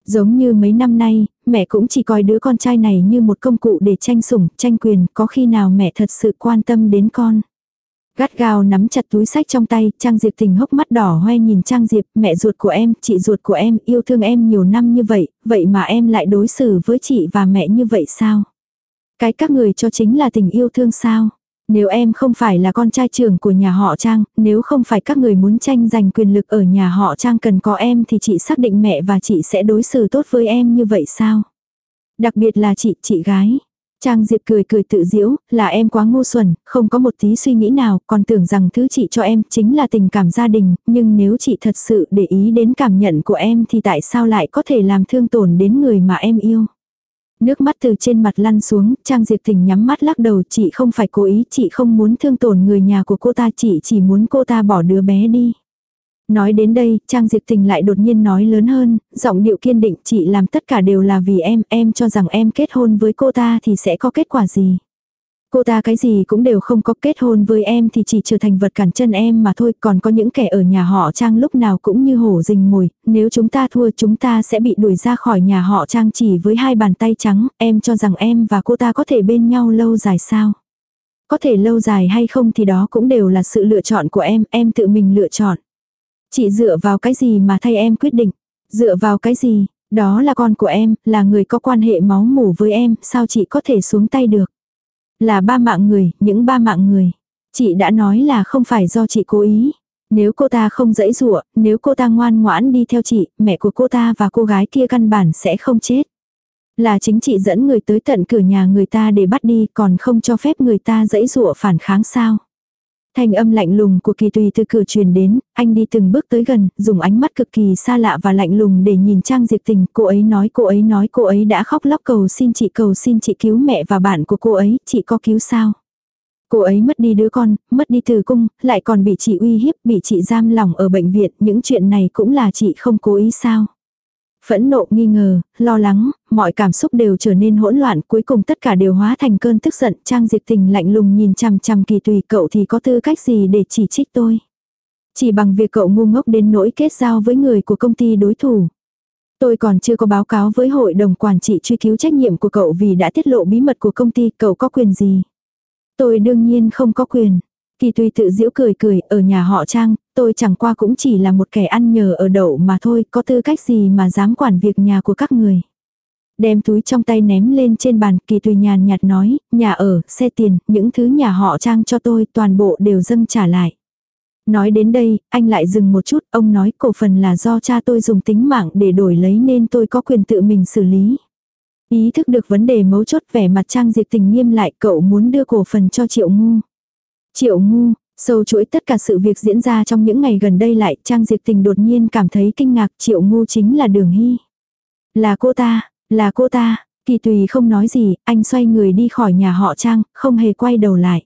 Giống như mấy năm nay, mẹ cũng chỉ coi đứa con trai này như một công cụ để tranh sủng, tranh quyền, có khi nào mẹ thật sự quan tâm đến con. Gắt gao nắm chặt túi sách trong tay, Trang Diệp tình hốc mắt đỏ hoe nhìn Trang Diệp, mẹ ruột của em, chị ruột của em, yêu thương em nhiều năm như vậy, vậy mà em lại đối xử với chị và mẹ như vậy sao? Cái các người cho chính là tình yêu thương sao. Nếu em không phải là con trai trưởng của nhà họ Trang, nếu không phải các người muốn tranh giành quyền lực ở nhà họ Trang cần có em thì chị xác định mẹ và chị sẽ đối xử tốt với em như vậy sao? Đặc biệt là chị, chị gái. Trang Diệp cười cười tự diễu, là em quá ngu xuẩn, không có một tí suy nghĩ nào, còn tưởng rằng thứ chị cho em chính là tình cảm gia đình, nhưng nếu chị thật sự để ý đến cảm nhận của em thì tại sao lại có thể làm thương tổn đến người mà em yêu? Nước mắt từ trên mặt lăn xuống, Trang Diệp Thình nhắm mắt lắc đầu chị không phải cố ý, chị không muốn thương tổn người nhà của cô ta, chị chỉ muốn cô ta bỏ đứa bé đi. Nói đến đây, Trang Diệp Tình lại đột nhiên nói lớn hơn, giọng điệu kiên định chị làm tất cả đều là vì em, em cho rằng em kết hôn với cô ta thì sẽ có kết quả gì. Cô ta cái gì cũng đều không có kết hôn với em thì chỉ trở thành vật cản chân em mà thôi, còn có những kẻ ở nhà họ Trang lúc nào cũng như hổ rình mồi, nếu chúng ta thua chúng ta sẽ bị đuổi ra khỏi nhà họ Trang chỉ với hai bàn tay trắng, em cho rằng em và cô ta có thể bên nhau lâu dài sao? Có thể lâu dài hay không thì đó cũng đều là sự lựa chọn của em, em tự mình lựa chọn. Chị dựa vào cái gì mà thay em quyết định? Dựa vào cái gì? Đó là con của em, là người có quan hệ máu mủ với em, sao chị có thể xuống tay được? Là ba mạng người, những ba mạng người. Chị đã nói là không phải do chị cố ý. Nếu cô ta không dãy dụa, nếu cô ta ngoan ngoãn đi theo chị, mẹ của cô ta và cô gái kia căn bản sẽ không chết. Là chính chị dẫn người tới tận cửa nhà người ta để bắt đi còn không cho phép người ta dãy dụa phản kháng sao. Thanh âm lạnh lùng của kỳ tùy từ cửa truyền đến, anh đi từng bước tới gần, dùng ánh mắt cực kỳ xa lạ và lạnh lùng để nhìn Trang Diệp Tình. Cô ấy nói cô ấy nói cô ấy đã khóc lóc cầu xin chị cầu xin chị cứu mẹ và bạn của cô ấy, chị có cứu sao? Cô ấy mất đi đứa con, mất đi từ cung, lại còn bị chị uy hiếp, bị chị giam lỏng ở bệnh viện, những chuyện này cũng là chị không cố ý sao? Phẫn nộ, nghi ngờ, lo lắng, mọi cảm xúc đều trở nên hỗn loạn, cuối cùng tất cả đều hóa thành cơn tức giận, Trang Diệp Tình lạnh lùng nhìn chằm chằm kỳ tùy cậu thì có tư cách gì để chỉ trích tôi. Chỉ bằng việc cậu ngu ngốc đến nỗi kết giao với người của công ty đối thủ. Tôi còn chưa có báo cáo với hội đồng quản trị truy cứu trách nhiệm của cậu vì đã tiết lộ bí mật của công ty, cậu có quyền gì? Tôi đương nhiên không có quyền. Kỳ tùy tự giễu cười cười, ở nhà họ Trang, tôi chẳng qua cũng chỉ là một kẻ ăn nhờ ở đậu mà thôi, có tư cách gì mà dám quản việc nhà của các người. Đem túi trong tay ném lên trên bàn, kỳ tùy nhàn nhạt nói, nhà ở, xe tiền, những thứ nhà họ Trang cho tôi toàn bộ đều dâng trả lại. Nói đến đây, anh lại dừng một chút, ông nói cổ phần là do cha tôi dùng tính mạng để đổi lấy nên tôi có quyền tự mình xử lý. Ý thức được vấn đề mấu chốt vẻ mặt Trang Diệp tình nghiêm lại cậu muốn đưa cổ phần cho Triệu Ngu. Triệu Ngu, sâu chuỗi tất cả sự việc diễn ra trong những ngày gần đây lại Trang Diệp tình đột nhiên cảm thấy kinh ngạc Triệu Ngu chính là Đường Hy. Là cô ta, là cô ta, kỳ tùy không nói gì, anh xoay người đi khỏi nhà họ Trang, không hề quay đầu lại.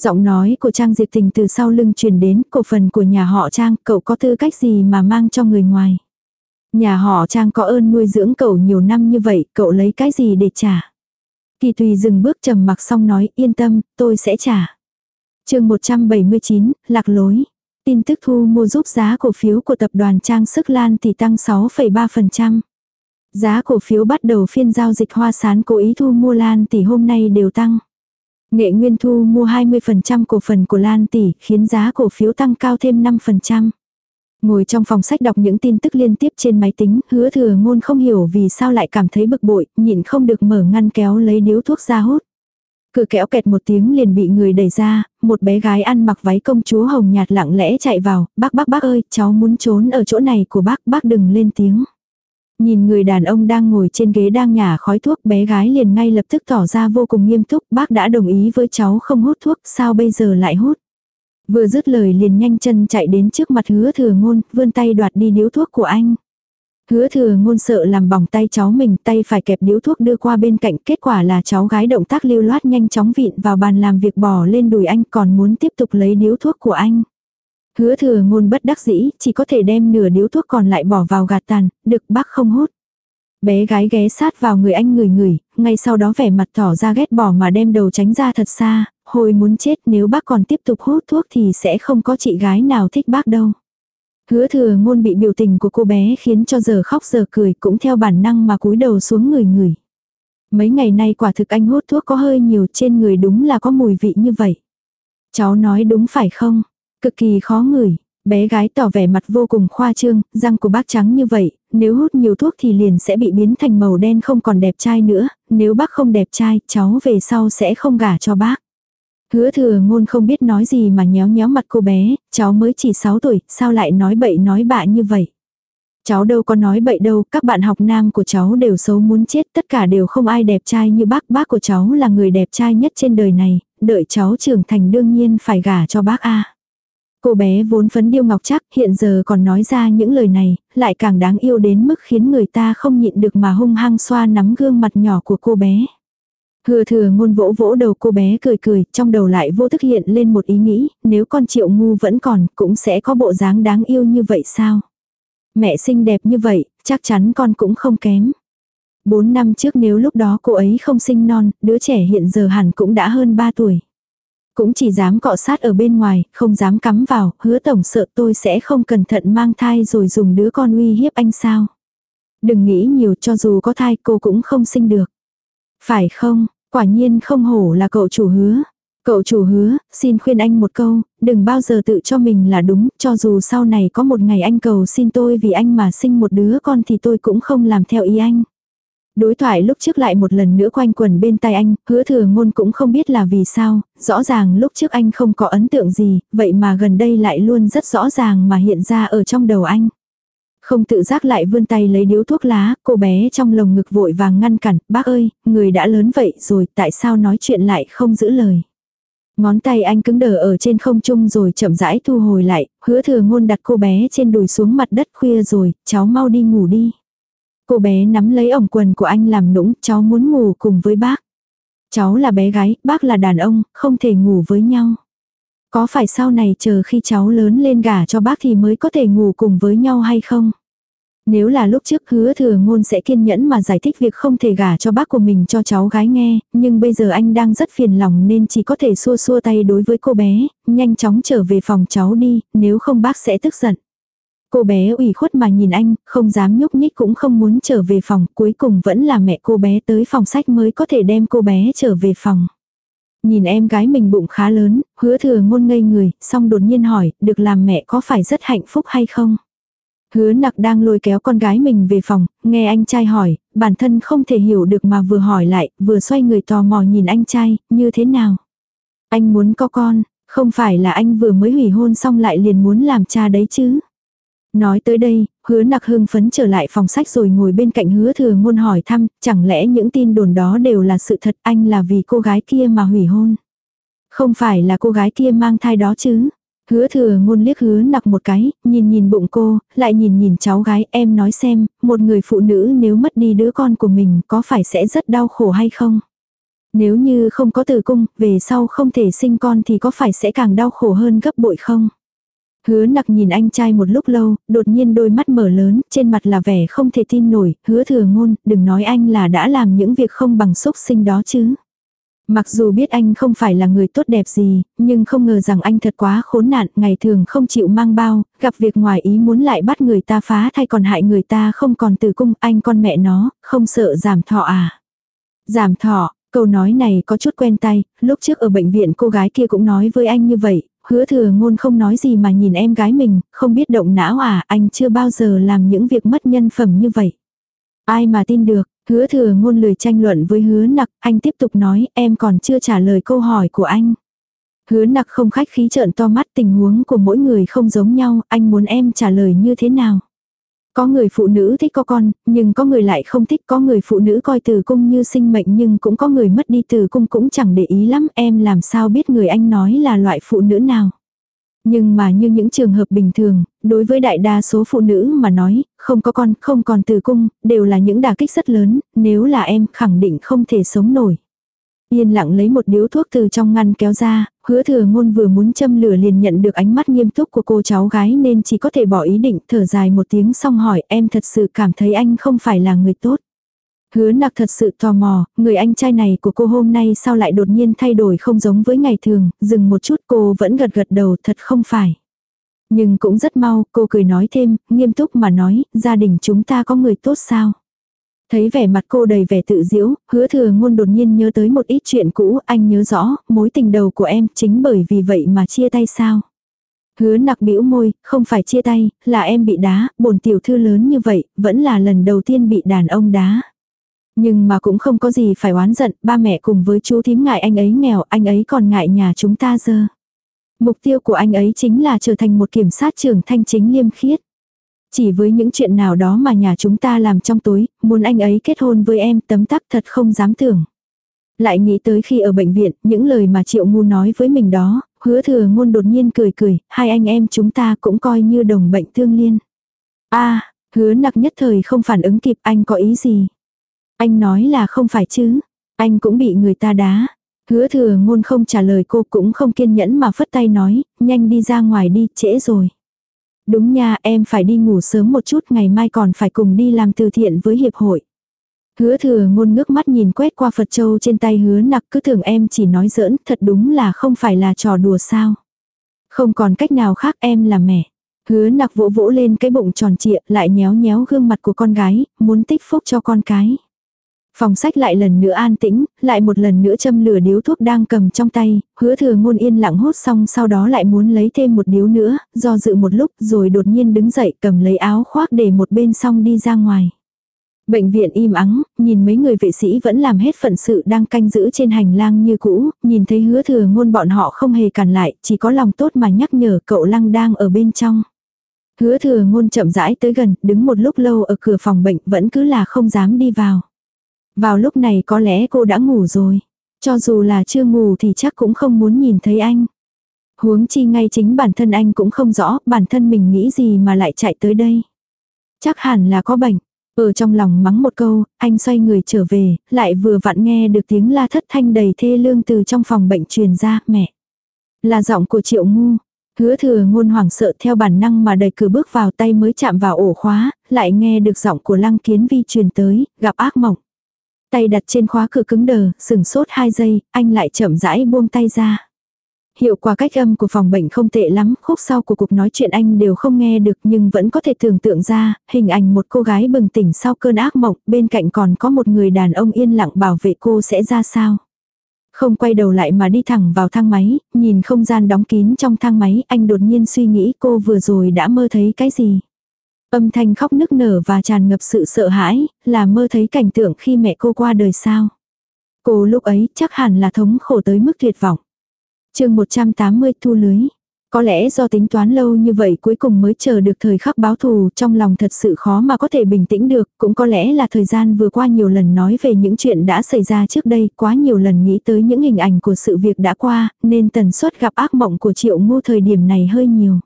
Giọng nói của Trang Diệp Tình từ sau lưng truyền đến, cổ phần của nhà họ Trang, cậu có tư cách gì mà mang cho người ngoài. Nhà họ Trang có ơn nuôi dưỡng cậu nhiều năm như vậy, cậu lấy cái gì để trả. Kỳ tùy dừng bước trầm mặc xong nói, yên tâm, tôi sẽ trả chương 179, lạc lối. Tin tức thu mua giúp giá cổ phiếu của tập đoàn Trang Sức Lan thì tăng 6,3%. Giá cổ phiếu bắt đầu phiên giao dịch hoa sán cố ý thu mua Lan thì hôm nay đều tăng. Nghệ Nguyên Thu mua 20% cổ phần của Lan Tỷ, khiến giá cổ phiếu tăng cao thêm 5%. Ngồi trong phòng sách đọc những tin tức liên tiếp trên máy tính, hứa thừa ngôn không hiểu vì sao lại cảm thấy bực bội, nhịn không được mở ngăn kéo lấy điếu thuốc ra hút. Cửa kéo kẹt một tiếng liền bị người đẩy ra, một bé gái ăn mặc váy công chúa hồng nhạt lặng lẽ chạy vào, bác bác bác ơi, cháu muốn trốn ở chỗ này của bác, bác đừng lên tiếng. Nhìn người đàn ông đang ngồi trên ghế đang nhả khói thuốc bé gái liền ngay lập tức tỏ ra vô cùng nghiêm túc bác đã đồng ý với cháu không hút thuốc sao bây giờ lại hút. Vừa dứt lời liền nhanh chân chạy đến trước mặt hứa thừa ngôn vươn tay đoạt đi điếu thuốc của anh. Hứa thừa ngôn sợ làm bỏng tay cháu mình tay phải kẹp điếu thuốc đưa qua bên cạnh kết quả là cháu gái động tác lưu loát nhanh chóng vịn vào bàn làm việc bỏ lên đùi anh còn muốn tiếp tục lấy điếu thuốc của anh. Hứa thừa ngôn bất đắc dĩ, chỉ có thể đem nửa điếu thuốc còn lại bỏ vào gạt tàn, được bác không hút. Bé gái ghé sát vào người anh người người, ngay sau đó vẻ mặt tỏ ra ghét bỏ mà đem đầu tránh ra thật xa, hồi muốn chết nếu bác còn tiếp tục hút thuốc thì sẽ không có chị gái nào thích bác đâu. Hứa thừa ngôn bị biểu tình của cô bé khiến cho giờ khóc giờ cười cũng theo bản năng mà cúi đầu xuống người người. Mấy ngày nay quả thực anh hút thuốc có hơi nhiều trên người đúng là có mùi vị như vậy. Cháu nói đúng phải không? Cực kỳ khó ngửi. Bé gái tỏ vẻ mặt vô cùng khoa trương, răng của bác trắng như vậy, nếu hút nhiều thuốc thì liền sẽ bị biến thành màu đen không còn đẹp trai nữa, nếu bác không đẹp trai, cháu về sau sẽ không gả cho bác. Hứa thừa ngôn không biết nói gì mà nhéo nhéo mặt cô bé, cháu mới chỉ 6 tuổi, sao lại nói bậy nói bạ như vậy. Cháu đâu có nói bậy đâu, các bạn học nam của cháu đều xấu muốn chết, tất cả đều không ai đẹp trai như bác, bác của cháu là người đẹp trai nhất trên đời này, đợi cháu trưởng thành đương nhiên phải gả cho bác a. Cô bé vốn phấn điêu ngọc chắc hiện giờ còn nói ra những lời này, lại càng đáng yêu đến mức khiến người ta không nhịn được mà hung hăng xoa nắm gương mặt nhỏ của cô bé. Hừa thừa ngôn vỗ vỗ đầu cô bé cười cười, trong đầu lại vô thức hiện lên một ý nghĩ, nếu con triệu ngu vẫn còn, cũng sẽ có bộ dáng đáng yêu như vậy sao? Mẹ xinh đẹp như vậy, chắc chắn con cũng không kém. Bốn năm trước nếu lúc đó cô ấy không sinh non, đứa trẻ hiện giờ hẳn cũng đã hơn ba tuổi. Cũng chỉ dám cọ sát ở bên ngoài, không dám cắm vào, hứa tổng sợ tôi sẽ không cẩn thận mang thai rồi dùng đứa con uy hiếp anh sao. Đừng nghĩ nhiều cho dù có thai cô cũng không sinh được. Phải không, quả nhiên không hổ là cậu chủ hứa. Cậu chủ hứa, xin khuyên anh một câu, đừng bao giờ tự cho mình là đúng, cho dù sau này có một ngày anh cầu xin tôi vì anh mà sinh một đứa con thì tôi cũng không làm theo ý anh. Đối thoại lúc trước lại một lần nữa quanh quần bên tay anh, hứa thừa ngôn cũng không biết là vì sao, rõ ràng lúc trước anh không có ấn tượng gì, vậy mà gần đây lại luôn rất rõ ràng mà hiện ra ở trong đầu anh. Không tự giác lại vươn tay lấy điếu thuốc lá, cô bé trong lồng ngực vội vàng ngăn cản, bác ơi, người đã lớn vậy rồi, tại sao nói chuyện lại không giữ lời. Ngón tay anh cứng đờ ở trên không trung rồi chậm rãi thu hồi lại, hứa thừa ngôn đặt cô bé trên đùi xuống mặt đất khuya rồi, cháu mau đi ngủ đi. Cô bé nắm lấy ổng quần của anh làm nũng, cháu muốn ngủ cùng với bác. Cháu là bé gái, bác là đàn ông, không thể ngủ với nhau. Có phải sau này chờ khi cháu lớn lên gả cho bác thì mới có thể ngủ cùng với nhau hay không? Nếu là lúc trước hứa thừa ngôn sẽ kiên nhẫn mà giải thích việc không thể gả cho bác của mình cho cháu gái nghe, nhưng bây giờ anh đang rất phiền lòng nên chỉ có thể xua xua tay đối với cô bé, nhanh chóng trở về phòng cháu đi, nếu không bác sẽ tức giận. Cô bé ủy khuất mà nhìn anh, không dám nhúc nhích cũng không muốn trở về phòng, cuối cùng vẫn là mẹ cô bé tới phòng sách mới có thể đem cô bé trở về phòng. Nhìn em gái mình bụng khá lớn, hứa thừa ngôn ngây người, xong đột nhiên hỏi, được làm mẹ có phải rất hạnh phúc hay không? Hứa nặc đang lôi kéo con gái mình về phòng, nghe anh trai hỏi, bản thân không thể hiểu được mà vừa hỏi lại, vừa xoay người tò mò nhìn anh trai, như thế nào? Anh muốn có con, không phải là anh vừa mới hủy hôn xong lại liền muốn làm cha đấy chứ? Nói tới đây, hứa nặc hưng phấn trở lại phòng sách rồi ngồi bên cạnh hứa thừa ngôn hỏi thăm, chẳng lẽ những tin đồn đó đều là sự thật anh là vì cô gái kia mà hủy hôn. Không phải là cô gái kia mang thai đó chứ. Hứa thừa ngôn liếc hứa nặc một cái, nhìn nhìn bụng cô, lại nhìn nhìn cháu gái em nói xem, một người phụ nữ nếu mất đi đứa con của mình có phải sẽ rất đau khổ hay không? Nếu như không có tử cung, về sau không thể sinh con thì có phải sẽ càng đau khổ hơn gấp bội không? Hứa nặc nhìn anh trai một lúc lâu, đột nhiên đôi mắt mở lớn, trên mặt là vẻ không thể tin nổi, hứa thừa ngôn, đừng nói anh là đã làm những việc không bằng xúc sinh đó chứ. Mặc dù biết anh không phải là người tốt đẹp gì, nhưng không ngờ rằng anh thật quá khốn nạn, ngày thường không chịu mang bao, gặp việc ngoài ý muốn lại bắt người ta phá thay còn hại người ta không còn từ cung, anh con mẹ nó, không sợ giảm thọ à. Giảm thọ, câu nói này có chút quen tay, lúc trước ở bệnh viện cô gái kia cũng nói với anh như vậy, hứa thừa ngôn không nói gì mà nhìn em gái mình, không biết động não à, anh chưa bao giờ làm những việc mất nhân phẩm như vậy. Ai mà tin được, hứa thừa ngôn lười tranh luận với hứa nặc, anh tiếp tục nói em còn chưa trả lời câu hỏi của anh. Hứa nặc không khách khí trợn to mắt tình huống của mỗi người không giống nhau, anh muốn em trả lời như thế nào. Có người phụ nữ thích có con, nhưng có người lại không thích, có người phụ nữ coi tử cung như sinh mệnh nhưng cũng có người mất đi tử cung cũng chẳng để ý lắm, em làm sao biết người anh nói là loại phụ nữ nào. Nhưng mà như những trường hợp bình thường, đối với đại đa số phụ nữ mà nói, không có con, không còn tử cung, đều là những đả kích rất lớn, nếu là em khẳng định không thể sống nổi. Yên lặng lấy một điếu thuốc từ trong ngăn kéo ra, hứa thừa ngôn vừa muốn châm lửa liền nhận được ánh mắt nghiêm túc của cô cháu gái nên chỉ có thể bỏ ý định thở dài một tiếng xong hỏi em thật sự cảm thấy anh không phải là người tốt. Hứa nặc thật sự tò mò, người anh trai này của cô hôm nay sao lại đột nhiên thay đổi không giống với ngày thường, dừng một chút cô vẫn gật gật đầu thật không phải. Nhưng cũng rất mau, cô cười nói thêm, nghiêm túc mà nói, gia đình chúng ta có người tốt sao? Thấy vẻ mặt cô đầy vẻ tự diễu, hứa thừa ngôn đột nhiên nhớ tới một ít chuyện cũ, anh nhớ rõ, mối tình đầu của em chính bởi vì vậy mà chia tay sao. Hứa nặc bĩu môi, không phải chia tay, là em bị đá, bổn tiểu thư lớn như vậy, vẫn là lần đầu tiên bị đàn ông đá. Nhưng mà cũng không có gì phải oán giận, ba mẹ cùng với chú thím ngại anh ấy nghèo, anh ấy còn ngại nhà chúng ta dơ. Mục tiêu của anh ấy chính là trở thành một kiểm sát trưởng thanh chính liêm khiết. Chỉ với những chuyện nào đó mà nhà chúng ta làm trong tối, muốn anh ấy kết hôn với em tấm tắc thật không dám tưởng. Lại nghĩ tới khi ở bệnh viện, những lời mà triệu ngu nói với mình đó, hứa thừa ngôn đột nhiên cười cười, hai anh em chúng ta cũng coi như đồng bệnh thương liên. a hứa nặc nhất thời không phản ứng kịp anh có ý gì. Anh nói là không phải chứ, anh cũng bị người ta đá. Hứa thừa ngôn không trả lời cô cũng không kiên nhẫn mà phất tay nói, nhanh đi ra ngoài đi, trễ rồi. Đúng nha, em phải đi ngủ sớm một chút, ngày mai còn phải cùng đi làm từ thiện với hiệp hội. Hứa thừa ngôn ngước mắt nhìn quét qua Phật Châu trên tay hứa nặc cứ tưởng em chỉ nói giỡn, thật đúng là không phải là trò đùa sao. Không còn cách nào khác em là mẹ. Hứa nặc vỗ vỗ lên cái bụng tròn trịa lại nhéo nhéo gương mặt của con gái, muốn tích phúc cho con cái. Phòng sách lại lần nữa an tĩnh, lại một lần nữa châm lửa điếu thuốc đang cầm trong tay, hứa thừa ngôn yên lặng hốt xong sau đó lại muốn lấy thêm một điếu nữa, do dự một lúc rồi đột nhiên đứng dậy cầm lấy áo khoác để một bên xong đi ra ngoài. Bệnh viện im ắng, nhìn mấy người vệ sĩ vẫn làm hết phận sự đang canh giữ trên hành lang như cũ, nhìn thấy hứa thừa ngôn bọn họ không hề cản lại, chỉ có lòng tốt mà nhắc nhở cậu lăng đang ở bên trong. Hứa thừa ngôn chậm rãi tới gần, đứng một lúc lâu ở cửa phòng bệnh vẫn cứ là không dám đi vào. Vào lúc này có lẽ cô đã ngủ rồi. Cho dù là chưa ngủ thì chắc cũng không muốn nhìn thấy anh. Huống chi ngay chính bản thân anh cũng không rõ bản thân mình nghĩ gì mà lại chạy tới đây. Chắc hẳn là có bệnh. Ở trong lòng mắng một câu, anh xoay người trở về, lại vừa vặn nghe được tiếng la thất thanh đầy thê lương từ trong phòng bệnh truyền ra, mẹ. Là giọng của triệu ngu. Hứa thừa ngôn hoảng sợ theo bản năng mà đẩy cửa bước vào tay mới chạm vào ổ khóa, lại nghe được giọng của lăng kiến vi truyền tới, gặp ác mộng. Tay đặt trên khóa cửa cứng đờ, sừng sốt 2 giây, anh lại chậm rãi buông tay ra. Hiệu quả cách âm của phòng bệnh không tệ lắm, khúc sau của cuộc nói chuyện anh đều không nghe được nhưng vẫn có thể tưởng tượng ra, hình ảnh một cô gái bừng tỉnh sau cơn ác mộng, bên cạnh còn có một người đàn ông yên lặng bảo vệ cô sẽ ra sao. Không quay đầu lại mà đi thẳng vào thang máy, nhìn không gian đóng kín trong thang máy, anh đột nhiên suy nghĩ cô vừa rồi đã mơ thấy cái gì. Âm thanh khóc nức nở và tràn ngập sự sợ hãi, là mơ thấy cảnh tượng khi mẹ cô qua đời sao. Cô lúc ấy chắc hẳn là thống khổ tới mức tuyệt vọng. chương 180 thu lưới. Có lẽ do tính toán lâu như vậy cuối cùng mới chờ được thời khắc báo thù trong lòng thật sự khó mà có thể bình tĩnh được, cũng có lẽ là thời gian vừa qua nhiều lần nói về những chuyện đã xảy ra trước đây, quá nhiều lần nghĩ tới những hình ảnh của sự việc đã qua, nên tần suất gặp ác mộng của triệu ngu thời điểm này hơi nhiều.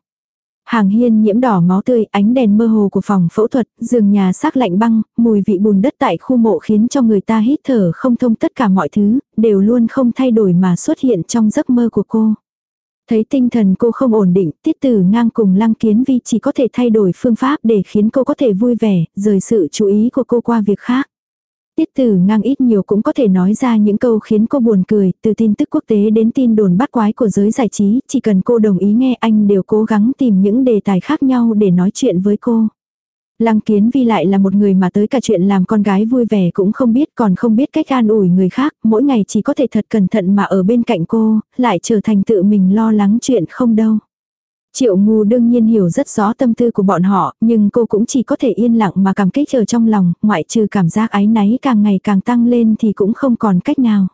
Hàng hiên nhiễm đỏ máu tươi, ánh đèn mơ hồ của phòng phẫu thuật, giường nhà xác lạnh băng, mùi vị bùn đất tại khu mộ khiến cho người ta hít thở không thông tất cả mọi thứ, đều luôn không thay đổi mà xuất hiện trong giấc mơ của cô. Thấy tinh thần cô không ổn định, tiết tử ngang cùng lăng kiến vi chỉ có thể thay đổi phương pháp để khiến cô có thể vui vẻ, rời sự chú ý của cô qua việc khác. Tiết tử ngang ít nhiều cũng có thể nói ra những câu khiến cô buồn cười, từ tin tức quốc tế đến tin đồn bắt quái của giới giải trí, chỉ cần cô đồng ý nghe anh đều cố gắng tìm những đề tài khác nhau để nói chuyện với cô. Lăng kiến vi lại là một người mà tới cả chuyện làm con gái vui vẻ cũng không biết còn không biết cách an ủi người khác, mỗi ngày chỉ có thể thật cẩn thận mà ở bên cạnh cô, lại trở thành tự mình lo lắng chuyện không đâu. Triệu ngu đương nhiên hiểu rất rõ tâm tư của bọn họ, nhưng cô cũng chỉ có thể yên lặng mà cảm kích ở trong lòng, ngoại trừ cảm giác ái náy càng ngày càng tăng lên thì cũng không còn cách nào.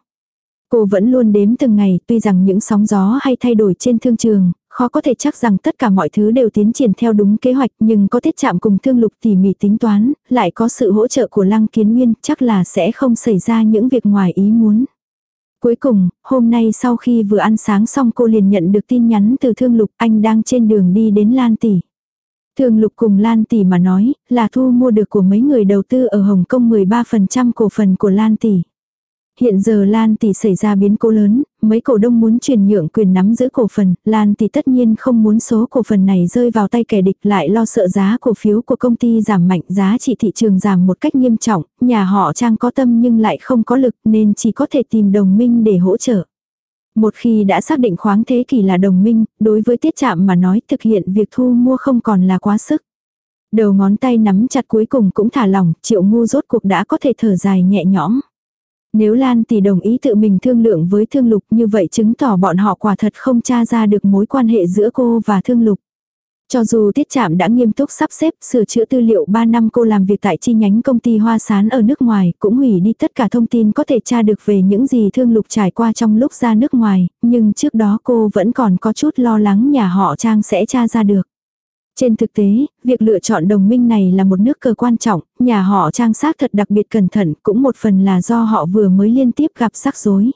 Cô vẫn luôn đếm từng ngày, tuy rằng những sóng gió hay thay đổi trên thương trường, khó có thể chắc rằng tất cả mọi thứ đều tiến triển theo đúng kế hoạch nhưng có tiết chạm cùng thương lục tỉ mỉ tính toán, lại có sự hỗ trợ của Lăng Kiến Nguyên, chắc là sẽ không xảy ra những việc ngoài ý muốn. Cuối cùng, hôm nay sau khi vừa ăn sáng xong cô liền nhận được tin nhắn từ Thương Lục anh đang trên đường đi đến Lan Tỷ. Thương Lục cùng Lan Tỷ mà nói là thu mua được của mấy người đầu tư ở Hồng Kông 13% cổ phần của Lan Tỷ. Hiện giờ Lan Tỷ xảy ra biến cố lớn, mấy cổ đông muốn chuyển nhượng quyền nắm giữ cổ phần, Lan thì tất nhiên không muốn số cổ phần này rơi vào tay kẻ địch lại lo sợ giá cổ phiếu của công ty giảm mạnh giá trị thị trường giảm một cách nghiêm trọng, nhà họ trang có tâm nhưng lại không có lực nên chỉ có thể tìm đồng minh để hỗ trợ. Một khi đã xác định khoáng thế kỷ là đồng minh, đối với tiết chạm mà nói thực hiện việc thu mua không còn là quá sức. Đầu ngón tay nắm chặt cuối cùng cũng thả lỏng, triệu ngu rốt cuộc đã có thể thở dài nhẹ nhõm. Nếu Lan tỷ đồng ý tự mình thương lượng với thương lục như vậy chứng tỏ bọn họ quả thật không tra ra được mối quan hệ giữa cô và thương lục. Cho dù tiết trạm đã nghiêm túc sắp xếp sửa chữa tư liệu 3 năm cô làm việc tại chi nhánh công ty hoa sán ở nước ngoài, cũng hủy đi tất cả thông tin có thể tra được về những gì thương lục trải qua trong lúc ra nước ngoài, nhưng trước đó cô vẫn còn có chút lo lắng nhà họ Trang sẽ tra ra được. Trên thực tế, việc lựa chọn đồng minh này là một nước cờ quan trọng, nhà họ trang sát thật đặc biệt cẩn thận, cũng một phần là do họ vừa mới liên tiếp gặp rắc rối.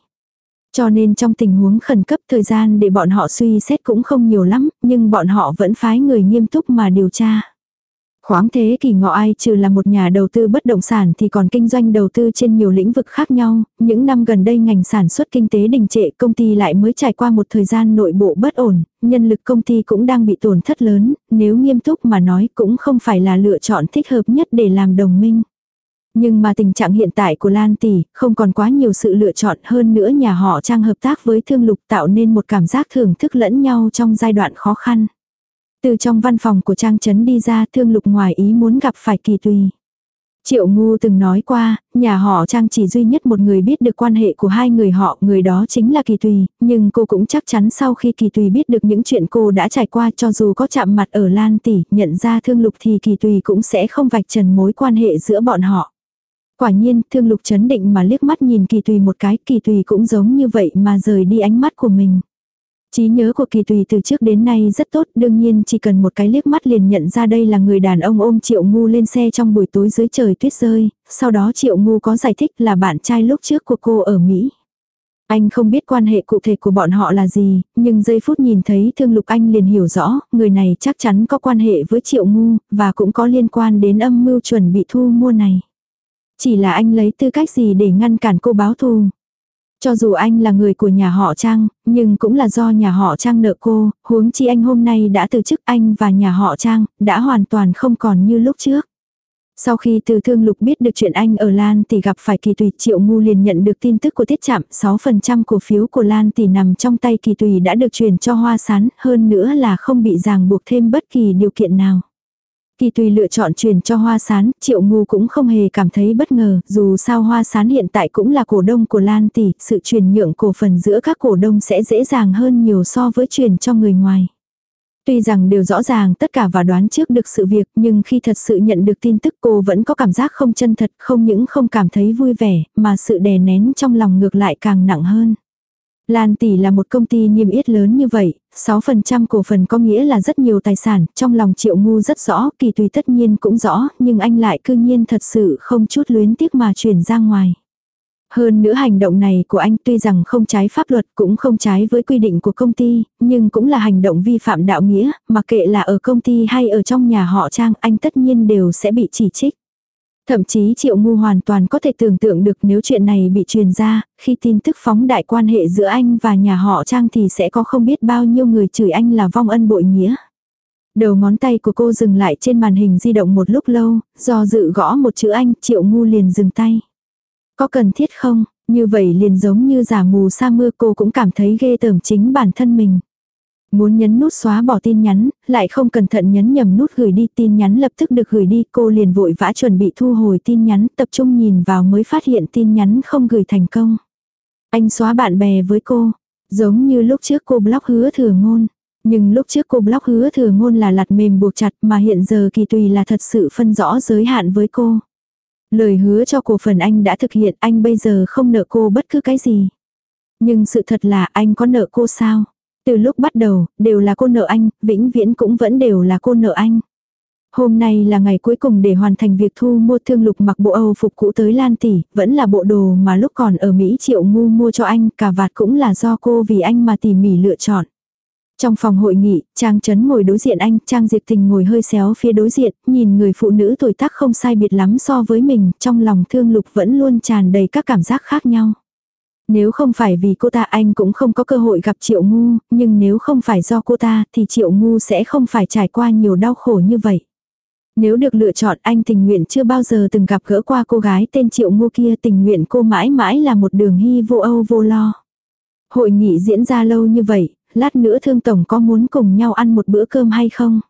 Cho nên trong tình huống khẩn cấp thời gian để bọn họ suy xét cũng không nhiều lắm, nhưng bọn họ vẫn phái người nghiêm túc mà điều tra. Khoáng thế kỷ ngọ ai trừ là một nhà đầu tư bất động sản thì còn kinh doanh đầu tư trên nhiều lĩnh vực khác nhau, những năm gần đây ngành sản xuất kinh tế đình trệ công ty lại mới trải qua một thời gian nội bộ bất ổn, nhân lực công ty cũng đang bị tổn thất lớn, nếu nghiêm túc mà nói cũng không phải là lựa chọn thích hợp nhất để làm đồng minh. Nhưng mà tình trạng hiện tại của Lan Tỷ không còn quá nhiều sự lựa chọn hơn nữa nhà họ trang hợp tác với thương lục tạo nên một cảm giác thưởng thức lẫn nhau trong giai đoạn khó khăn. Từ trong văn phòng của Trang Trấn đi ra thương lục ngoài ý muốn gặp phải kỳ tùy. Triệu Ngu từng nói qua, nhà họ Trang chỉ duy nhất một người biết được quan hệ của hai người họ, người đó chính là Kỳ Tùy, nhưng cô cũng chắc chắn sau khi Kỳ Tùy biết được những chuyện cô đã trải qua cho dù có chạm mặt ở Lan Tỷ, nhận ra Thương Lục thì Kỳ Tùy cũng sẽ không vạch trần mối quan hệ giữa bọn họ. Quả nhiên, Thương Lục chấn định mà liếc mắt nhìn Kỳ Tùy một cái, Kỳ Tùy cũng giống như vậy mà rời đi ánh mắt của mình. Trí nhớ của kỳ tùy từ trước đến nay rất tốt, đương nhiên chỉ cần một cái liếc mắt liền nhận ra đây là người đàn ông ôm triệu ngu lên xe trong buổi tối dưới trời tuyết rơi, sau đó triệu ngu có giải thích là bạn trai lúc trước của cô ở Mỹ. Anh không biết quan hệ cụ thể của bọn họ là gì, nhưng giây phút nhìn thấy thương lục anh liền hiểu rõ, người này chắc chắn có quan hệ với triệu ngu, và cũng có liên quan đến âm mưu chuẩn bị thu mua này. Chỉ là anh lấy tư cách gì để ngăn cản cô báo thù. Cho dù anh là người của nhà họ Trang, nhưng cũng là do nhà họ Trang nợ cô, huống chi anh hôm nay đã từ chức anh và nhà họ Trang, đã hoàn toàn không còn như lúc trước. Sau khi từ thương lục biết được chuyện anh ở Lan thì gặp phải kỳ tùy triệu ngu liền nhận được tin tức của tiết chạm 6% cổ phiếu của Lan thì nằm trong tay kỳ tùy đã được chuyển cho hoa sán hơn nữa là không bị ràng buộc thêm bất kỳ điều kiện nào. Kỳ tùy lựa chọn truyền cho hoa sán, triệu ngu cũng không hề cảm thấy bất ngờ, dù sao hoa sán hiện tại cũng là cổ đông của Lan tỷ, sự truyền nhượng cổ phần giữa các cổ đông sẽ dễ dàng hơn nhiều so với truyền cho người ngoài. Tuy rằng đều rõ ràng tất cả và đoán trước được sự việc nhưng khi thật sự nhận được tin tức cô vẫn có cảm giác không chân thật, không những không cảm thấy vui vẻ, mà sự đè nén trong lòng ngược lại càng nặng hơn. Lan tỷ là một công ty niêm yết lớn như vậy, 6% cổ phần có nghĩa là rất nhiều tài sản, trong lòng triệu ngu rất rõ, kỳ tùy tất nhiên cũng rõ, nhưng anh lại cư nhiên thật sự không chút luyến tiếc mà chuyển ra ngoài. Hơn nữa hành động này của anh tuy rằng không trái pháp luật cũng không trái với quy định của công ty, nhưng cũng là hành động vi phạm đạo nghĩa, mà kệ là ở công ty hay ở trong nhà họ Trang anh tất nhiên đều sẽ bị chỉ trích. Thậm chí Triệu Ngu hoàn toàn có thể tưởng tượng được nếu chuyện này bị truyền ra, khi tin tức phóng đại quan hệ giữa anh và nhà họ Trang thì sẽ có không biết bao nhiêu người chửi anh là vong ân bội nghĩa. Đầu ngón tay của cô dừng lại trên màn hình di động một lúc lâu, do dự gõ một chữ anh, Triệu Ngu liền dừng tay. Có cần thiết không? Như vậy liền giống như giả mù sa mưa cô cũng cảm thấy ghê tởm chính bản thân mình. Muốn nhấn nút xóa bỏ tin nhắn, lại không cẩn thận nhấn nhầm nút gửi đi tin nhắn lập tức được gửi đi. Cô liền vội vã chuẩn bị thu hồi tin nhắn, tập trung nhìn vào mới phát hiện tin nhắn không gửi thành công. Anh xóa bạn bè với cô, giống như lúc trước cô block hứa thừa ngôn. Nhưng lúc trước cô block hứa thừa ngôn là lặt mềm buộc chặt mà hiện giờ kỳ tùy là thật sự phân rõ giới hạn với cô. Lời hứa cho cổ phần anh đã thực hiện anh bây giờ không nợ cô bất cứ cái gì. Nhưng sự thật là anh có nợ cô sao? Từ lúc bắt đầu, đều là cô nợ anh, vĩnh viễn cũng vẫn đều là cô nợ anh. Hôm nay là ngày cuối cùng để hoàn thành việc thu mua thương lục mặc bộ Âu phục cũ tới Lan Tỷ, vẫn là bộ đồ mà lúc còn ở Mỹ triệu ngu mua cho anh, cả vạt cũng là do cô vì anh mà tỉ mỉ lựa chọn. Trong phòng hội nghị, Trang Trấn ngồi đối diện anh, Trang Diệp Tình ngồi hơi xéo phía đối diện, nhìn người phụ nữ tuổi tác không sai biệt lắm so với mình, trong lòng thương lục vẫn luôn tràn đầy các cảm giác khác nhau. Nếu không phải vì cô ta anh cũng không có cơ hội gặp Triệu Ngu, nhưng nếu không phải do cô ta thì Triệu Ngu sẽ không phải trải qua nhiều đau khổ như vậy. Nếu được lựa chọn anh tình nguyện chưa bao giờ từng gặp gỡ qua cô gái tên Triệu Ngu kia tình nguyện cô mãi mãi là một đường hy vô âu vô lo. Hội nghị diễn ra lâu như vậy, lát nữa thương tổng có muốn cùng nhau ăn một bữa cơm hay không?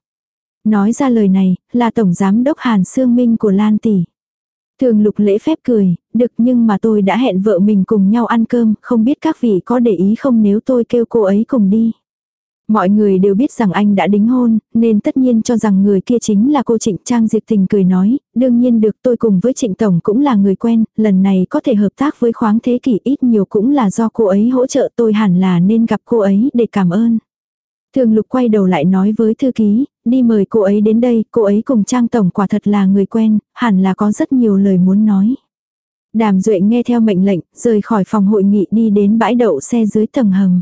Nói ra lời này, là tổng giám đốc Hàn Sương Minh của Lan Tỷ. Thường lục lễ phép cười, được nhưng mà tôi đã hẹn vợ mình cùng nhau ăn cơm, không biết các vị có để ý không nếu tôi kêu cô ấy cùng đi. Mọi người đều biết rằng anh đã đính hôn, nên tất nhiên cho rằng người kia chính là cô Trịnh Trang Diệp Tình cười nói, đương nhiên được tôi cùng với Trịnh Tổng cũng là người quen, lần này có thể hợp tác với khoáng thế kỷ ít nhiều cũng là do cô ấy hỗ trợ tôi hẳn là nên gặp cô ấy để cảm ơn. Thường lục quay đầu lại nói với thư ký, đi mời cô ấy đến đây, cô ấy cùng Trang Tổng quả thật là người quen, hẳn là có rất nhiều lời muốn nói. Đàm Duệ nghe theo mệnh lệnh, rời khỏi phòng hội nghị đi đến bãi đậu xe dưới tầng hầm.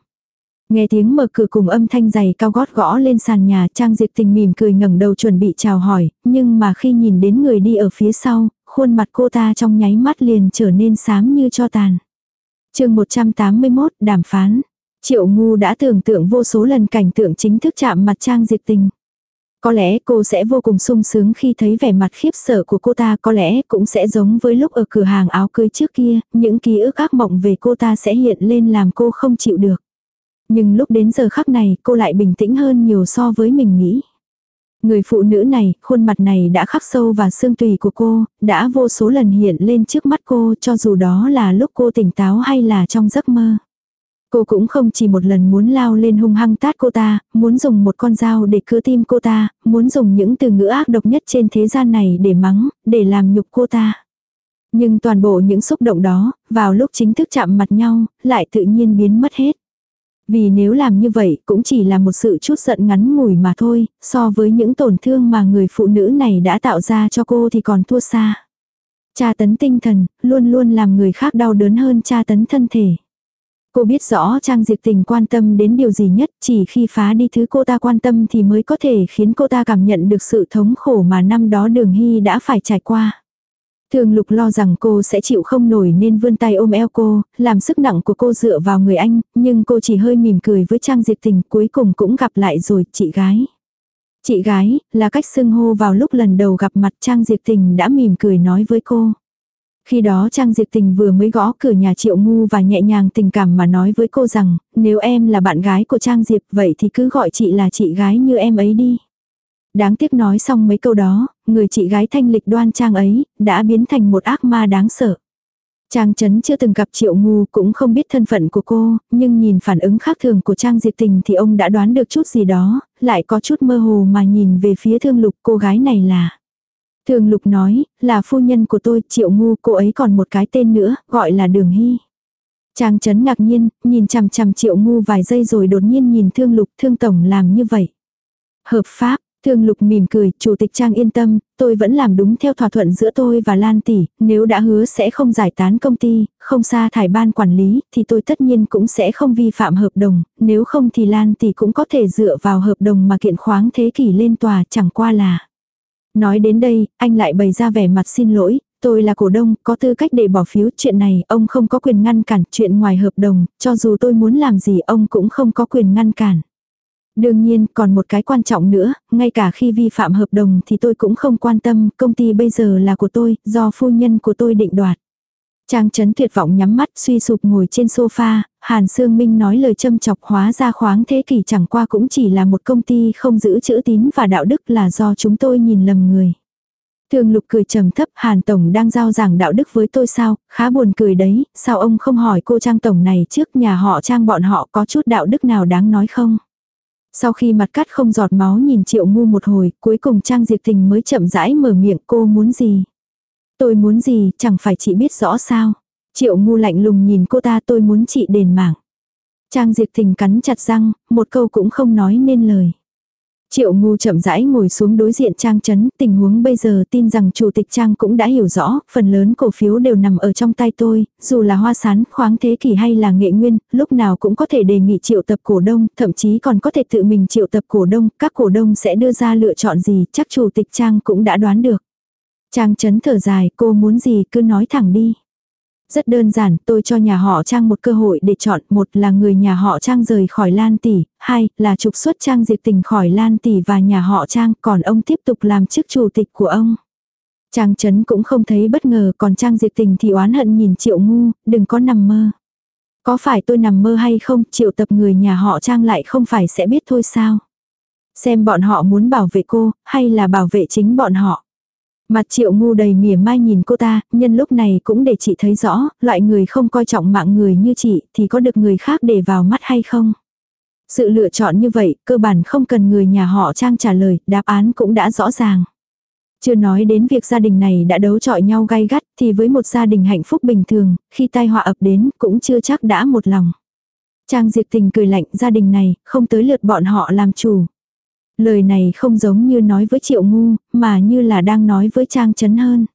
Nghe tiếng mở cửa cùng âm thanh giày cao gót gõ lên sàn nhà Trang Diệp Tình mỉm cười ngẩng đầu chuẩn bị chào hỏi, nhưng mà khi nhìn đến người đi ở phía sau, khuôn mặt cô ta trong nháy mắt liền trở nên xám như cho tàn. chương 181 đàm phán. Triệu ngu đã tưởng tượng vô số lần cảnh tượng chính thức chạm mặt Trang Diệp Tình. Có lẽ cô sẽ vô cùng sung sướng khi thấy vẻ mặt khiếp sợ của cô ta, có lẽ cũng sẽ giống với lúc ở cửa hàng áo cưới trước kia, những ký ức ác mộng về cô ta sẽ hiện lên làm cô không chịu được. Nhưng lúc đến giờ khắc này cô lại bình tĩnh hơn nhiều so với mình nghĩ. Người phụ nữ này, khuôn mặt này đã khắc sâu vào xương tùy của cô, đã vô số lần hiện lên trước mắt cô cho dù đó là lúc cô tỉnh táo hay là trong giấc mơ. Cô cũng không chỉ một lần muốn lao lên hung hăng tát cô ta, muốn dùng một con dao để cưa tim cô ta, muốn dùng những từ ngữ ác độc nhất trên thế gian này để mắng, để làm nhục cô ta. Nhưng toàn bộ những xúc động đó, vào lúc chính thức chạm mặt nhau, lại tự nhiên biến mất hết. Vì nếu làm như vậy cũng chỉ là một sự chút giận ngắn ngủi mà thôi, so với những tổn thương mà người phụ nữ này đã tạo ra cho cô thì còn thua xa. Cha tấn tinh thần, luôn luôn làm người khác đau đớn hơn cha tấn thân thể. Cô biết rõ Trang Diệp Tình quan tâm đến điều gì nhất, chỉ khi phá đi thứ cô ta quan tâm thì mới có thể khiến cô ta cảm nhận được sự thống khổ mà năm đó Đường Hy đã phải trải qua. Thường lục lo rằng cô sẽ chịu không nổi nên vươn tay ôm eo cô, làm sức nặng của cô dựa vào người anh, nhưng cô chỉ hơi mỉm cười với Trang Diệp Tình cuối cùng cũng gặp lại rồi, chị gái. Chị gái, là cách xưng hô vào lúc lần đầu gặp mặt Trang Diệp Tình đã mỉm cười nói với cô. Khi đó Trang Diệp Tình vừa mới gõ cửa nhà Triệu Ngu và nhẹ nhàng tình cảm mà nói với cô rằng, nếu em là bạn gái của Trang Diệp vậy thì cứ gọi chị là chị gái như em ấy đi. Đáng tiếc nói xong mấy câu đó, người chị gái thanh lịch đoan trang ấy, đã biến thành một ác ma đáng sợ. Trang Trấn chưa từng gặp Triệu Ngu cũng không biết thân phận của cô, nhưng nhìn phản ứng khác thường của Trang Diệp Tình thì ông đã đoán được chút gì đó, lại có chút mơ hồ mà nhìn về phía thương lục cô gái này là. Thương lục nói, là phu nhân của tôi, Triệu Ngu, cô ấy còn một cái tên nữa, gọi là Đường Hy. Trang Trấn ngạc nhiên, nhìn chằm chằm Triệu Ngu vài giây rồi đột nhiên nhìn Thương Lục, Thương Tổng làm như vậy. Hợp pháp, Thương Lục mỉm cười, Chủ tịch Trang yên tâm, tôi vẫn làm đúng theo thỏa thuận giữa tôi và Lan Tỷ, nếu đã hứa sẽ không giải tán công ty, không sa thải ban quản lý, thì tôi tất nhiên cũng sẽ không vi phạm hợp đồng, nếu không thì Lan Tỷ cũng có thể dựa vào hợp đồng mà kiện khoáng thế kỷ lên tòa chẳng qua là. Nói đến đây, anh lại bày ra vẻ mặt xin lỗi, tôi là cổ đông, có tư cách để bỏ phiếu chuyện này, ông không có quyền ngăn cản chuyện ngoài hợp đồng, cho dù tôi muốn làm gì ông cũng không có quyền ngăn cản. Đương nhiên, còn một cái quan trọng nữa, ngay cả khi vi phạm hợp đồng thì tôi cũng không quan tâm, công ty bây giờ là của tôi, do phu nhân của tôi định đoạt. Trang chấn tuyệt vọng nhắm mắt suy sụp ngồi trên sofa, Hàn Sương Minh nói lời châm chọc hóa ra khoáng thế kỷ chẳng qua cũng chỉ là một công ty không giữ chữ tín và đạo đức là do chúng tôi nhìn lầm người. Thường lục cười trầm thấp Hàn Tổng đang giao giảng đạo đức với tôi sao, khá buồn cười đấy, sao ông không hỏi cô Trang Tổng này trước nhà họ Trang bọn họ có chút đạo đức nào đáng nói không? Sau khi mặt cắt không giọt máu nhìn triệu ngu một hồi, cuối cùng Trang Diệp Tình mới chậm rãi mở miệng cô muốn gì? Tôi muốn gì, chẳng phải chị biết rõ sao? Triệu ngu lạnh lùng nhìn cô ta tôi muốn chị đền mạng. Trang Diệp Tình cắn chặt răng, một câu cũng không nói nên lời. Triệu ngu chậm rãi ngồi xuống đối diện Trang Trấn, tình huống bây giờ tin rằng Chủ tịch Trang cũng đã hiểu rõ, phần lớn cổ phiếu đều nằm ở trong tay tôi, dù là hoa sán, khoáng thế kỷ hay là nghệ nguyên, lúc nào cũng có thể đề nghị triệu tập cổ đông, thậm chí còn có thể tự mình triệu tập cổ đông, các cổ đông sẽ đưa ra lựa chọn gì, chắc Chủ tịch Trang cũng đã đoán được. Trang chấn thở dài, cô muốn gì cứ nói thẳng đi. Rất đơn giản, tôi cho nhà họ Trang một cơ hội để chọn, một là người nhà họ Trang rời khỏi Lan Tỷ, hai là trục xuất Trang Diệp Tình khỏi Lan Tỷ và nhà họ Trang, còn ông tiếp tục làm chức chủ tịch của ông. Trang Trấn cũng không thấy bất ngờ, còn Trang Diệp Tình thì oán hận nhìn Triệu Ngu, đừng có nằm mơ. Có phải tôi nằm mơ hay không, triệu tập người nhà họ Trang lại không phải sẽ biết thôi sao? Xem bọn họ muốn bảo vệ cô, hay là bảo vệ chính bọn họ. Mặt triệu ngu đầy mỉa mai nhìn cô ta, nhân lúc này cũng để chị thấy rõ, loại người không coi trọng mạng người như chị thì có được người khác để vào mắt hay không. Sự lựa chọn như vậy, cơ bản không cần người nhà họ trang trả lời, đáp án cũng đã rõ ràng. Chưa nói đến việc gia đình này đã đấu chọi nhau gay gắt thì với một gia đình hạnh phúc bình thường, khi tai họa ập đến cũng chưa chắc đã một lòng. Trang Diệp Tình cười lạnh gia đình này, không tới lượt bọn họ làm chủ. Lời này không giống như nói với triệu ngu, mà như là đang nói với Trang Trấn hơn.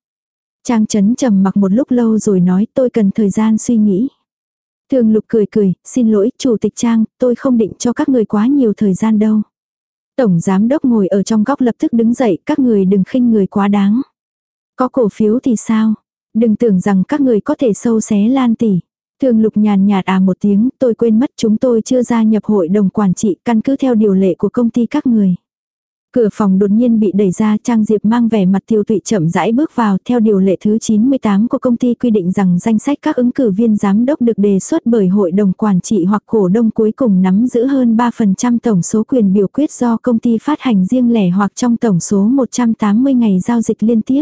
Trang Trấn trầm mặc một lúc lâu rồi nói tôi cần thời gian suy nghĩ. Thường lục cười cười, xin lỗi, chủ tịch Trang, tôi không định cho các người quá nhiều thời gian đâu. Tổng giám đốc ngồi ở trong góc lập tức đứng dậy, các người đừng khinh người quá đáng. Có cổ phiếu thì sao? Đừng tưởng rằng các người có thể sâu xé lan tỷ. Thường lục nhàn nhạt à một tiếng, tôi quên mất chúng tôi chưa gia nhập hội đồng quản trị căn cứ theo điều lệ của công ty các người. Cửa phòng đột nhiên bị đẩy ra Trang Diệp mang vẻ mặt tiêu tụy chậm rãi bước vào theo điều lệ thứ 98 của công ty quy định rằng danh sách các ứng cử viên giám đốc được đề xuất bởi hội đồng quản trị hoặc cổ đông cuối cùng nắm giữ hơn 3% tổng số quyền biểu quyết do công ty phát hành riêng lẻ hoặc trong tổng số 180 ngày giao dịch liên tiếp.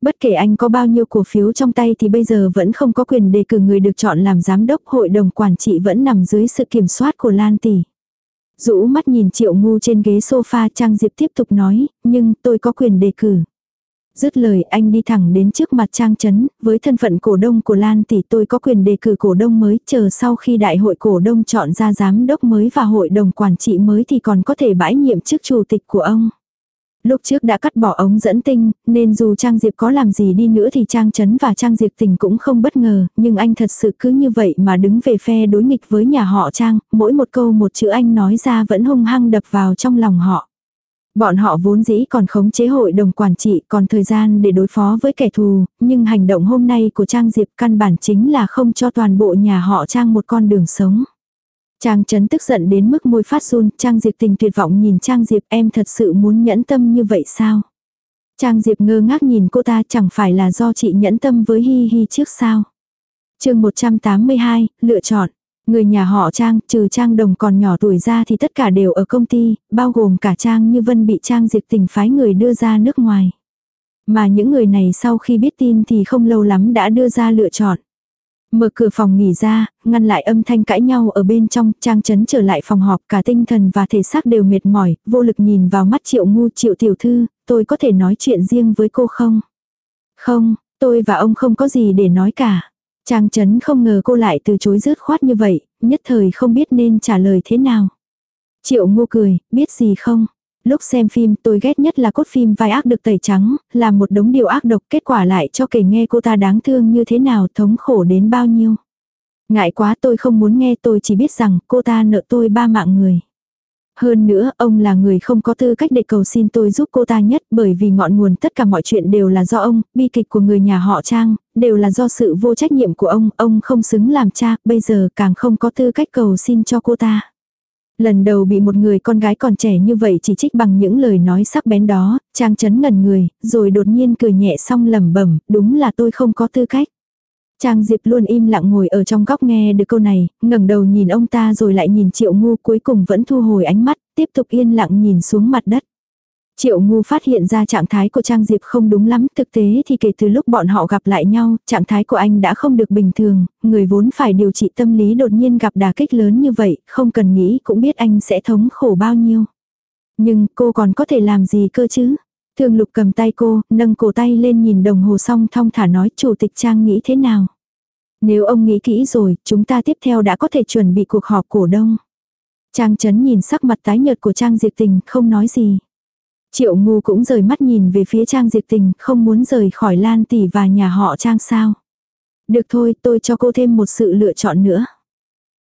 Bất kể anh có bao nhiêu cổ phiếu trong tay thì bây giờ vẫn không có quyền đề cử người được chọn làm giám đốc hội đồng quản trị vẫn nằm dưới sự kiểm soát của Lan Tỷ. Rũ mắt nhìn triệu ngu trên ghế sofa Trang Diệp tiếp tục nói, nhưng tôi có quyền đề cử. Dứt lời anh đi thẳng đến trước mặt Trang Trấn, với thân phận cổ đông của Lan Tỷ tôi có quyền đề cử cổ đông mới, chờ sau khi đại hội cổ đông chọn ra giám đốc mới và hội đồng quản trị mới thì còn có thể bãi nhiệm chức chủ tịch của ông. Lúc trước đã cắt bỏ ống dẫn tinh, nên dù Trang Diệp có làm gì đi nữa thì Trang Trấn và Trang Diệp tình cũng không bất ngờ, nhưng anh thật sự cứ như vậy mà đứng về phe đối nghịch với nhà họ Trang, mỗi một câu một chữ anh nói ra vẫn hung hăng đập vào trong lòng họ. Bọn họ vốn dĩ còn khống chế hội đồng quản trị còn thời gian để đối phó với kẻ thù, nhưng hành động hôm nay của Trang Diệp căn bản chính là không cho toàn bộ nhà họ Trang một con đường sống. Trang Trấn tức giận đến mức môi phát run, Trang Diệp tình tuyệt vọng nhìn Trang Diệp em thật sự muốn nhẫn tâm như vậy sao? Trang Diệp ngơ ngác nhìn cô ta chẳng phải là do chị nhẫn tâm với Hi Hi trước sao? chương 182, lựa chọn. Người nhà họ Trang, trừ Trang Đồng còn nhỏ tuổi ra thì tất cả đều ở công ty, bao gồm cả Trang Như Vân bị Trang Diệp tình phái người đưa ra nước ngoài. Mà những người này sau khi biết tin thì không lâu lắm đã đưa ra lựa chọn. Mở cửa phòng nghỉ ra, ngăn lại âm thanh cãi nhau ở bên trong, Trang Trấn trở lại phòng họp cả tinh thần và thể xác đều mệt mỏi, vô lực nhìn vào mắt triệu ngu triệu tiểu thư, tôi có thể nói chuyện riêng với cô không? Không, tôi và ông không có gì để nói cả. Trang Trấn không ngờ cô lại từ chối rứt khoát như vậy, nhất thời không biết nên trả lời thế nào. Triệu ngu cười, biết gì không? Lúc xem phim tôi ghét nhất là cốt phim vai ác được tẩy trắng, làm một đống điều ác độc kết quả lại cho kể nghe cô ta đáng thương như thế nào thống khổ đến bao nhiêu. Ngại quá tôi không muốn nghe tôi chỉ biết rằng cô ta nợ tôi ba mạng người. Hơn nữa, ông là người không có tư cách để cầu xin tôi giúp cô ta nhất bởi vì ngọn nguồn tất cả mọi chuyện đều là do ông, bi kịch của người nhà họ Trang, đều là do sự vô trách nhiệm của ông, ông không xứng làm cha, bây giờ càng không có tư cách cầu xin cho cô ta. Lần đầu bị một người con gái còn trẻ như vậy chỉ trích bằng những lời nói sắc bén đó, Trang chấn ngần người, rồi đột nhiên cười nhẹ xong lẩm bẩm, đúng là tôi không có tư cách. Trang Diệp luôn im lặng ngồi ở trong góc nghe được câu này, ngẩng đầu nhìn ông ta rồi lại nhìn Triệu Ngu cuối cùng vẫn thu hồi ánh mắt, tiếp tục yên lặng nhìn xuống mặt đất. Triệu Ngu phát hiện ra trạng thái của Trang Diệp không đúng lắm, thực tế thì kể từ lúc bọn họ gặp lại nhau, trạng thái của anh đã không được bình thường, người vốn phải điều trị tâm lý đột nhiên gặp đả kích lớn như vậy, không cần nghĩ cũng biết anh sẽ thống khổ bao nhiêu. Nhưng cô còn có thể làm gì cơ chứ? Thương lục cầm tay cô, nâng cổ tay lên nhìn đồng hồ xong thong thả nói chủ tịch Trang nghĩ thế nào. Nếu ông nghĩ kỹ rồi, chúng ta tiếp theo đã có thể chuẩn bị cuộc họp cổ đông. Trang chấn nhìn sắc mặt tái nhợt của Trang Diệp Tình, không nói gì. Triệu ngu cũng rời mắt nhìn về phía Trang Diệp Tình, không muốn rời khỏi Lan Tỷ và nhà họ Trang sao. Được thôi, tôi cho cô thêm một sự lựa chọn nữa.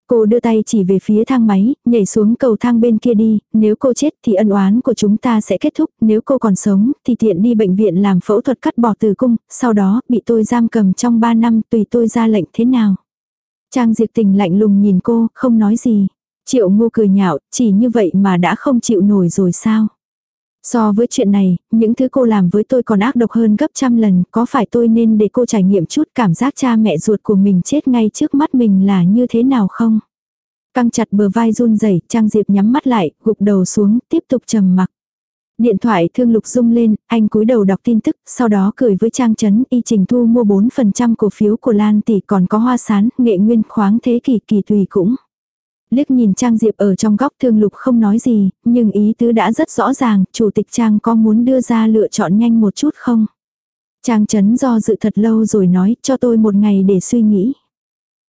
Cô đưa tay chỉ về phía thang máy, nhảy xuống cầu thang bên kia đi, nếu cô chết thì ân oán của chúng ta sẽ kết thúc, nếu cô còn sống thì tiện đi bệnh viện làm phẫu thuật cắt bỏ tử cung, sau đó bị tôi giam cầm trong 3 năm tùy tôi ra lệnh thế nào. Trang Diệp Tình lạnh lùng nhìn cô, không nói gì. Triệu Ngu cười nhạo, chỉ như vậy mà đã không chịu nổi rồi sao. So với chuyện này, những thứ cô làm với tôi còn ác độc hơn gấp trăm lần, có phải tôi nên để cô trải nghiệm chút cảm giác cha mẹ ruột của mình chết ngay trước mắt mình là như thế nào không? Căng chặt bờ vai run rẩy, Trang Diệp nhắm mắt lại, gục đầu xuống, tiếp tục trầm mặc. Điện thoại thương lục rung lên, anh cúi đầu đọc tin tức, sau đó cười với Trang Trấn, y trình thu mua 4% cổ phiếu của Lan Tỷ còn có hoa sán, nghệ nguyên khoáng thế kỷ kỳ tùy cũng. Liếc nhìn Trang Diệp ở trong góc thương lục không nói gì, nhưng ý tứ đã rất rõ ràng, chủ tịch Trang có muốn đưa ra lựa chọn nhanh một chút không? Trang chấn do dự thật lâu rồi nói cho tôi một ngày để suy nghĩ.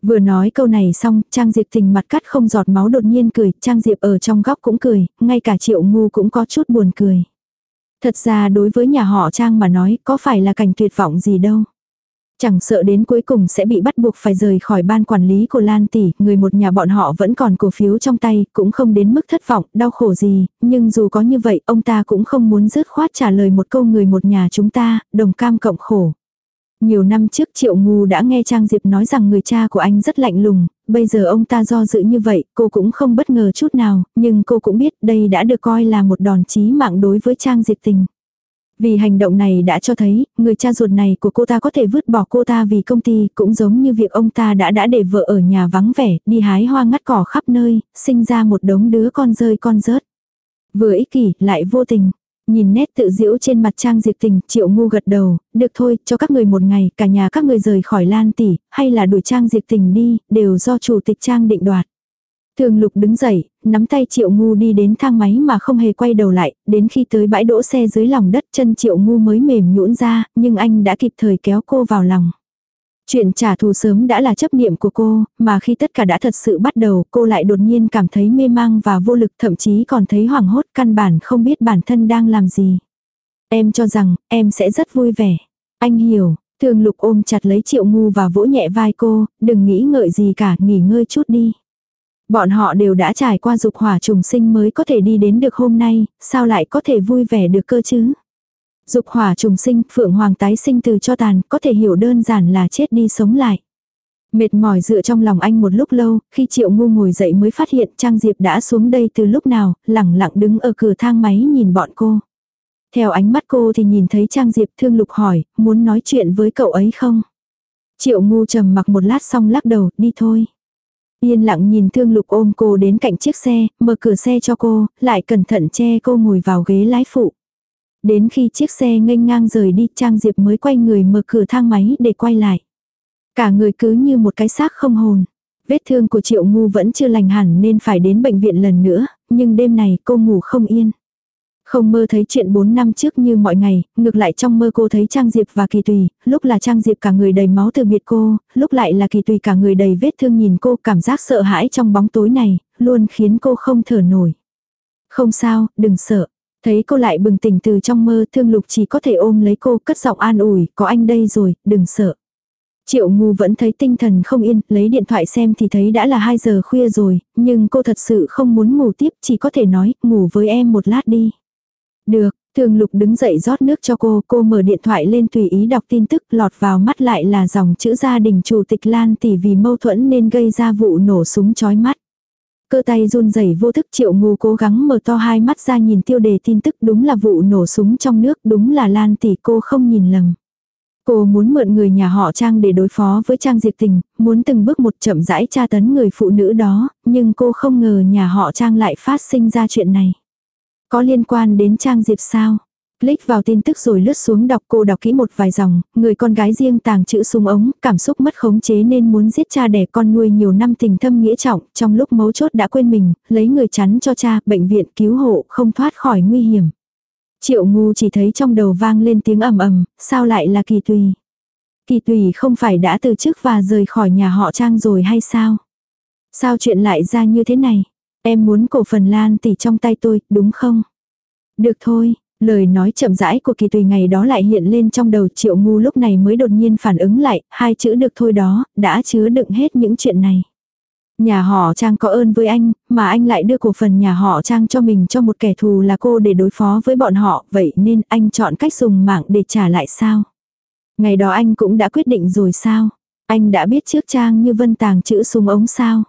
Vừa nói câu này xong, Trang Diệp tình mặt cắt không giọt máu đột nhiên cười, Trang Diệp ở trong góc cũng cười, ngay cả triệu ngu cũng có chút buồn cười. Thật ra đối với nhà họ Trang mà nói có phải là cảnh tuyệt vọng gì đâu. Chẳng sợ đến cuối cùng sẽ bị bắt buộc phải rời khỏi ban quản lý của Lan Tỷ, người một nhà bọn họ vẫn còn cổ phiếu trong tay, cũng không đến mức thất vọng, đau khổ gì, nhưng dù có như vậy, ông ta cũng không muốn dứt khoát trả lời một câu người một nhà chúng ta, đồng cam cộng khổ. Nhiều năm trước Triệu Ngu đã nghe Trang Diệp nói rằng người cha của anh rất lạnh lùng, bây giờ ông ta do dự như vậy, cô cũng không bất ngờ chút nào, nhưng cô cũng biết đây đã được coi là một đòn chí mạng đối với Trang Diệp tình. Vì hành động này đã cho thấy, người cha ruột này của cô ta có thể vứt bỏ cô ta vì công ty, cũng giống như việc ông ta đã đã để vợ ở nhà vắng vẻ, đi hái hoa ngắt cỏ khắp nơi, sinh ra một đống đứa con rơi con rớt. Vừa ích kỷ, lại vô tình. Nhìn nét tự diễu trên mặt trang diệt tình, triệu ngu gật đầu, được thôi, cho các người một ngày, cả nhà các người rời khỏi lan tỷ, hay là đuổi trang diệt tình đi, đều do chủ tịch trang định đoạt. Thường lục đứng dậy, nắm tay triệu ngu đi đến thang máy mà không hề quay đầu lại, đến khi tới bãi đỗ xe dưới lòng đất chân triệu ngu mới mềm nhũn ra, nhưng anh đã kịp thời kéo cô vào lòng. Chuyện trả thù sớm đã là chấp niệm của cô, mà khi tất cả đã thật sự bắt đầu cô lại đột nhiên cảm thấy mê mang và vô lực thậm chí còn thấy hoảng hốt căn bản không biết bản thân đang làm gì. Em cho rằng em sẽ rất vui vẻ. Anh hiểu, thường lục ôm chặt lấy triệu ngu và vỗ nhẹ vai cô, đừng nghĩ ngợi gì cả nghỉ ngơi chút đi. Bọn họ đều đã trải qua dục hỏa trùng sinh mới có thể đi đến được hôm nay, sao lại có thể vui vẻ được cơ chứ? Dục hỏa trùng sinh, phượng hoàng tái sinh từ cho tàn, có thể hiểu đơn giản là chết đi sống lại. Mệt mỏi dựa trong lòng anh một lúc lâu, khi triệu ngu ngồi dậy mới phát hiện Trang Diệp đã xuống đây từ lúc nào, lẳng lặng đứng ở cửa thang máy nhìn bọn cô. Theo ánh mắt cô thì nhìn thấy Trang Diệp thương lục hỏi, muốn nói chuyện với cậu ấy không? Triệu ngu trầm mặc một lát xong lắc đầu, đi thôi. Yên lặng nhìn thương lục ôm cô đến cạnh chiếc xe, mở cửa xe cho cô, lại cẩn thận che cô ngồi vào ghế lái phụ. Đến khi chiếc xe nghênh ngang rời đi Trang Diệp mới quay người mở cửa thang máy để quay lại. Cả người cứ như một cái xác không hồn. Vết thương của Triệu Ngu vẫn chưa lành hẳn nên phải đến bệnh viện lần nữa, nhưng đêm này cô ngủ không yên. Không mơ thấy chuyện 4 năm trước như mọi ngày, ngược lại trong mơ cô thấy Trang Diệp và Kỳ Tùy, lúc là Trang Diệp cả người đầy máu từ biệt cô, lúc lại là Kỳ Tùy cả người đầy vết thương nhìn cô cảm giác sợ hãi trong bóng tối này, luôn khiến cô không thở nổi. Không sao, đừng sợ. Thấy cô lại bừng tỉnh từ trong mơ thương lục chỉ có thể ôm lấy cô cất giọng an ủi, có anh đây rồi, đừng sợ. Triệu ngu vẫn thấy tinh thần không yên, lấy điện thoại xem thì thấy đã là 2 giờ khuya rồi, nhưng cô thật sự không muốn ngủ tiếp, chỉ có thể nói, ngủ với em một lát đi. Được, thường lục đứng dậy rót nước cho cô, cô mở điện thoại lên tùy ý đọc tin tức, lọt vào mắt lại là dòng chữ gia đình chủ tịch Lan tỷ vì mâu thuẫn nên gây ra vụ nổ súng chói mắt. Cơ tay run rẩy vô thức triệu ngu cố gắng mở to hai mắt ra nhìn tiêu đề tin tức đúng là vụ nổ súng trong nước, đúng là Lan tỷ cô không nhìn lầm. Cô muốn mượn người nhà họ Trang để đối phó với Trang Diệp Tình, muốn từng bước một chậm rãi tra tấn người phụ nữ đó, nhưng cô không ngờ nhà họ Trang lại phát sinh ra chuyện này. Có liên quan đến Trang Diệp sao? Click vào tin tức rồi lướt xuống đọc cô đọc kỹ một vài dòng, người con gái riêng tàng chữ súng ống, cảm xúc mất khống chế nên muốn giết cha đẻ con nuôi nhiều năm tình thâm nghĩa trọng, trong lúc mấu chốt đã quên mình, lấy người chắn cho cha, bệnh viện cứu hộ, không thoát khỏi nguy hiểm. Triệu ngu chỉ thấy trong đầu vang lên tiếng ầm ầm, sao lại là kỳ tùy. Kỳ tùy không phải đã từ chức và rời khỏi nhà họ trang rồi hay sao? Sao chuyện lại ra như thế này? Em muốn cổ phần lan tỷ trong tay tôi, đúng không? Được thôi, lời nói chậm rãi của kỳ tùy ngày đó lại hiện lên trong đầu triệu ngu lúc này mới đột nhiên phản ứng lại, hai chữ được thôi đó, đã chứa đựng hết những chuyện này. Nhà họ Trang có ơn với anh, mà anh lại đưa cổ phần nhà họ Trang cho mình cho một kẻ thù là cô để đối phó với bọn họ, vậy nên anh chọn cách dùng mạng để trả lại sao? Ngày đó anh cũng đã quyết định rồi sao? Anh đã biết trước Trang như vân tàng chữ súng ống sao?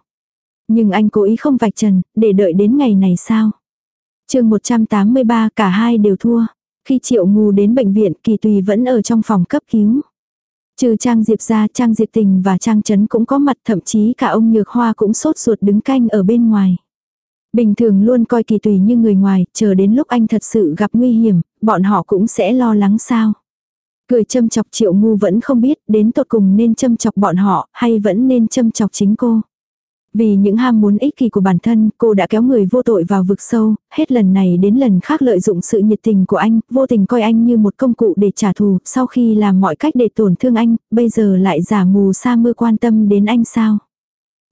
Nhưng anh cố ý không vạch trần, để đợi đến ngày này sao? chương 183 cả hai đều thua. Khi Triệu Ngu đến bệnh viện Kỳ Tùy vẫn ở trong phòng cấp cứu. Trừ Trang Diệp ra, Trang Diệp Tình và Trang Trấn cũng có mặt thậm chí cả ông Nhược Hoa cũng sốt ruột đứng canh ở bên ngoài. Bình thường luôn coi kỳ tùy như người ngoài, chờ đến lúc anh thật sự gặp nguy hiểm, bọn họ cũng sẽ lo lắng sao. Cười châm chọc triệu ngu vẫn không biết đến tột cùng nên châm chọc bọn họ hay vẫn nên châm chọc chính cô. Vì những ham muốn ích kỷ của bản thân, cô đã kéo người vô tội vào vực sâu, hết lần này đến lần khác lợi dụng sự nhiệt tình của anh, vô tình coi anh như một công cụ để trả thù, sau khi làm mọi cách để tổn thương anh, bây giờ lại giả mù sa mưa quan tâm đến anh sao.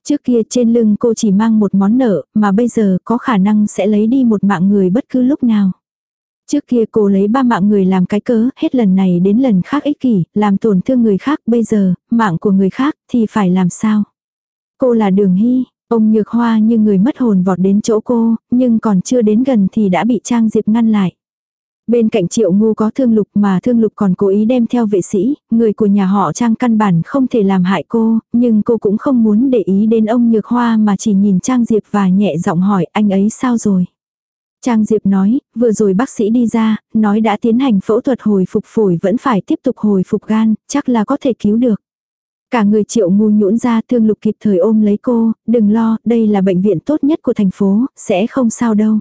Trước kia trên lưng cô chỉ mang một món nợ, mà bây giờ có khả năng sẽ lấy đi một mạng người bất cứ lúc nào. Trước kia cô lấy ba mạng người làm cái cớ, hết lần này đến lần khác ích kỷ, làm tổn thương người khác, bây giờ, mạng của người khác thì phải làm sao? Cô là đường hy, ông nhược hoa như người mất hồn vọt đến chỗ cô, nhưng còn chưa đến gần thì đã bị Trang Diệp ngăn lại. Bên cạnh triệu ngu có thương lục mà thương lục còn cố ý đem theo vệ sĩ, người của nhà họ Trang căn bản không thể làm hại cô, nhưng cô cũng không muốn để ý đến ông nhược hoa mà chỉ nhìn Trang Diệp và nhẹ giọng hỏi anh ấy sao rồi. Trang Diệp nói, vừa rồi bác sĩ đi ra, nói đã tiến hành phẫu thuật hồi phục phổi vẫn phải tiếp tục hồi phục gan, chắc là có thể cứu được. Cả người triệu ngu nhũn ra thương lục kịp thời ôm lấy cô, đừng lo, đây là bệnh viện tốt nhất của thành phố, sẽ không sao đâu.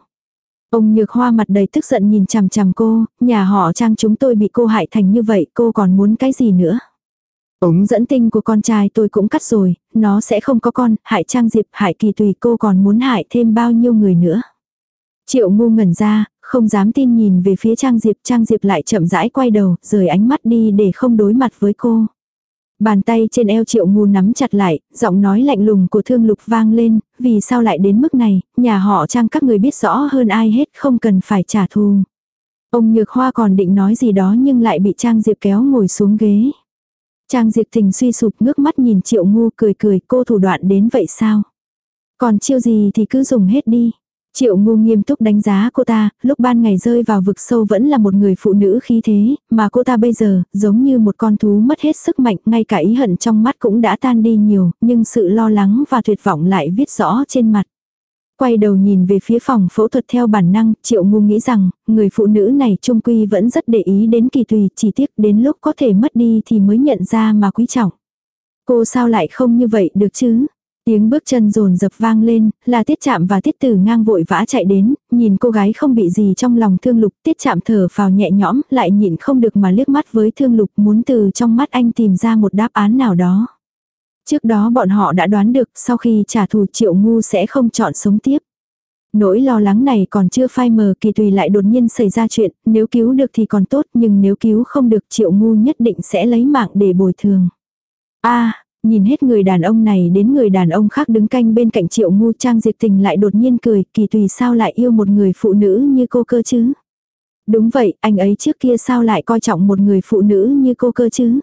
Ông nhược hoa mặt đầy tức giận nhìn chằm chằm cô, nhà họ trang chúng tôi bị cô hại thành như vậy, cô còn muốn cái gì nữa. Ống dẫn tinh của con trai tôi cũng cắt rồi, nó sẽ không có con, hại trang diệp, hại kỳ tùy cô còn muốn hại thêm bao nhiêu người nữa. Triệu ngu ngẩn ra, không dám tin nhìn về phía trang diệp, trang diệp lại chậm rãi quay đầu, rời ánh mắt đi để không đối mặt với cô. Bàn tay trên eo triệu ngu nắm chặt lại, giọng nói lạnh lùng của thương lục vang lên, vì sao lại đến mức này, nhà họ trang các người biết rõ hơn ai hết không cần phải trả thù. Ông Nhược Hoa còn định nói gì đó nhưng lại bị Trang Diệp kéo ngồi xuống ghế. Trang Diệp thình suy sụp ngước mắt nhìn triệu ngu cười cười cô thủ đoạn đến vậy sao? Còn chiêu gì thì cứ dùng hết đi. Triệu ngu nghiêm túc đánh giá cô ta, lúc ban ngày rơi vào vực sâu vẫn là một người phụ nữ khí thế, mà cô ta bây giờ, giống như một con thú mất hết sức mạnh, ngay cả ý hận trong mắt cũng đã tan đi nhiều, nhưng sự lo lắng và tuyệt vọng lại viết rõ trên mặt. Quay đầu nhìn về phía phòng phẫu thuật theo bản năng, triệu ngu nghĩ rằng, người phụ nữ này trung quy vẫn rất để ý đến kỳ tùy, chỉ tiếc đến lúc có thể mất đi thì mới nhận ra mà quý trọng. Cô sao lại không như vậy được chứ? Tiếng bước chân rồn dập vang lên, là tiết chạm và tiết tử ngang vội vã chạy đến, nhìn cô gái không bị gì trong lòng thương lục, tiết chạm thở vào nhẹ nhõm, lại nhịn không được mà liếc mắt với thương lục muốn từ trong mắt anh tìm ra một đáp án nào đó. Trước đó bọn họ đã đoán được sau khi trả thù triệu ngu sẽ không chọn sống tiếp. Nỗi lo lắng này còn chưa phai mờ kỳ tùy lại đột nhiên xảy ra chuyện, nếu cứu được thì còn tốt nhưng nếu cứu không được triệu ngu nhất định sẽ lấy mạng để bồi thường. a nhìn hết người đàn ông này đến người đàn ông khác đứng canh bên cạnh triệu ngu trang diệt tình lại đột nhiên cười kỳ tùy sao lại yêu một người phụ nữ như cô cơ chứ. Đúng vậy, anh ấy trước kia sao lại coi trọng một người phụ nữ như cô cơ chứ.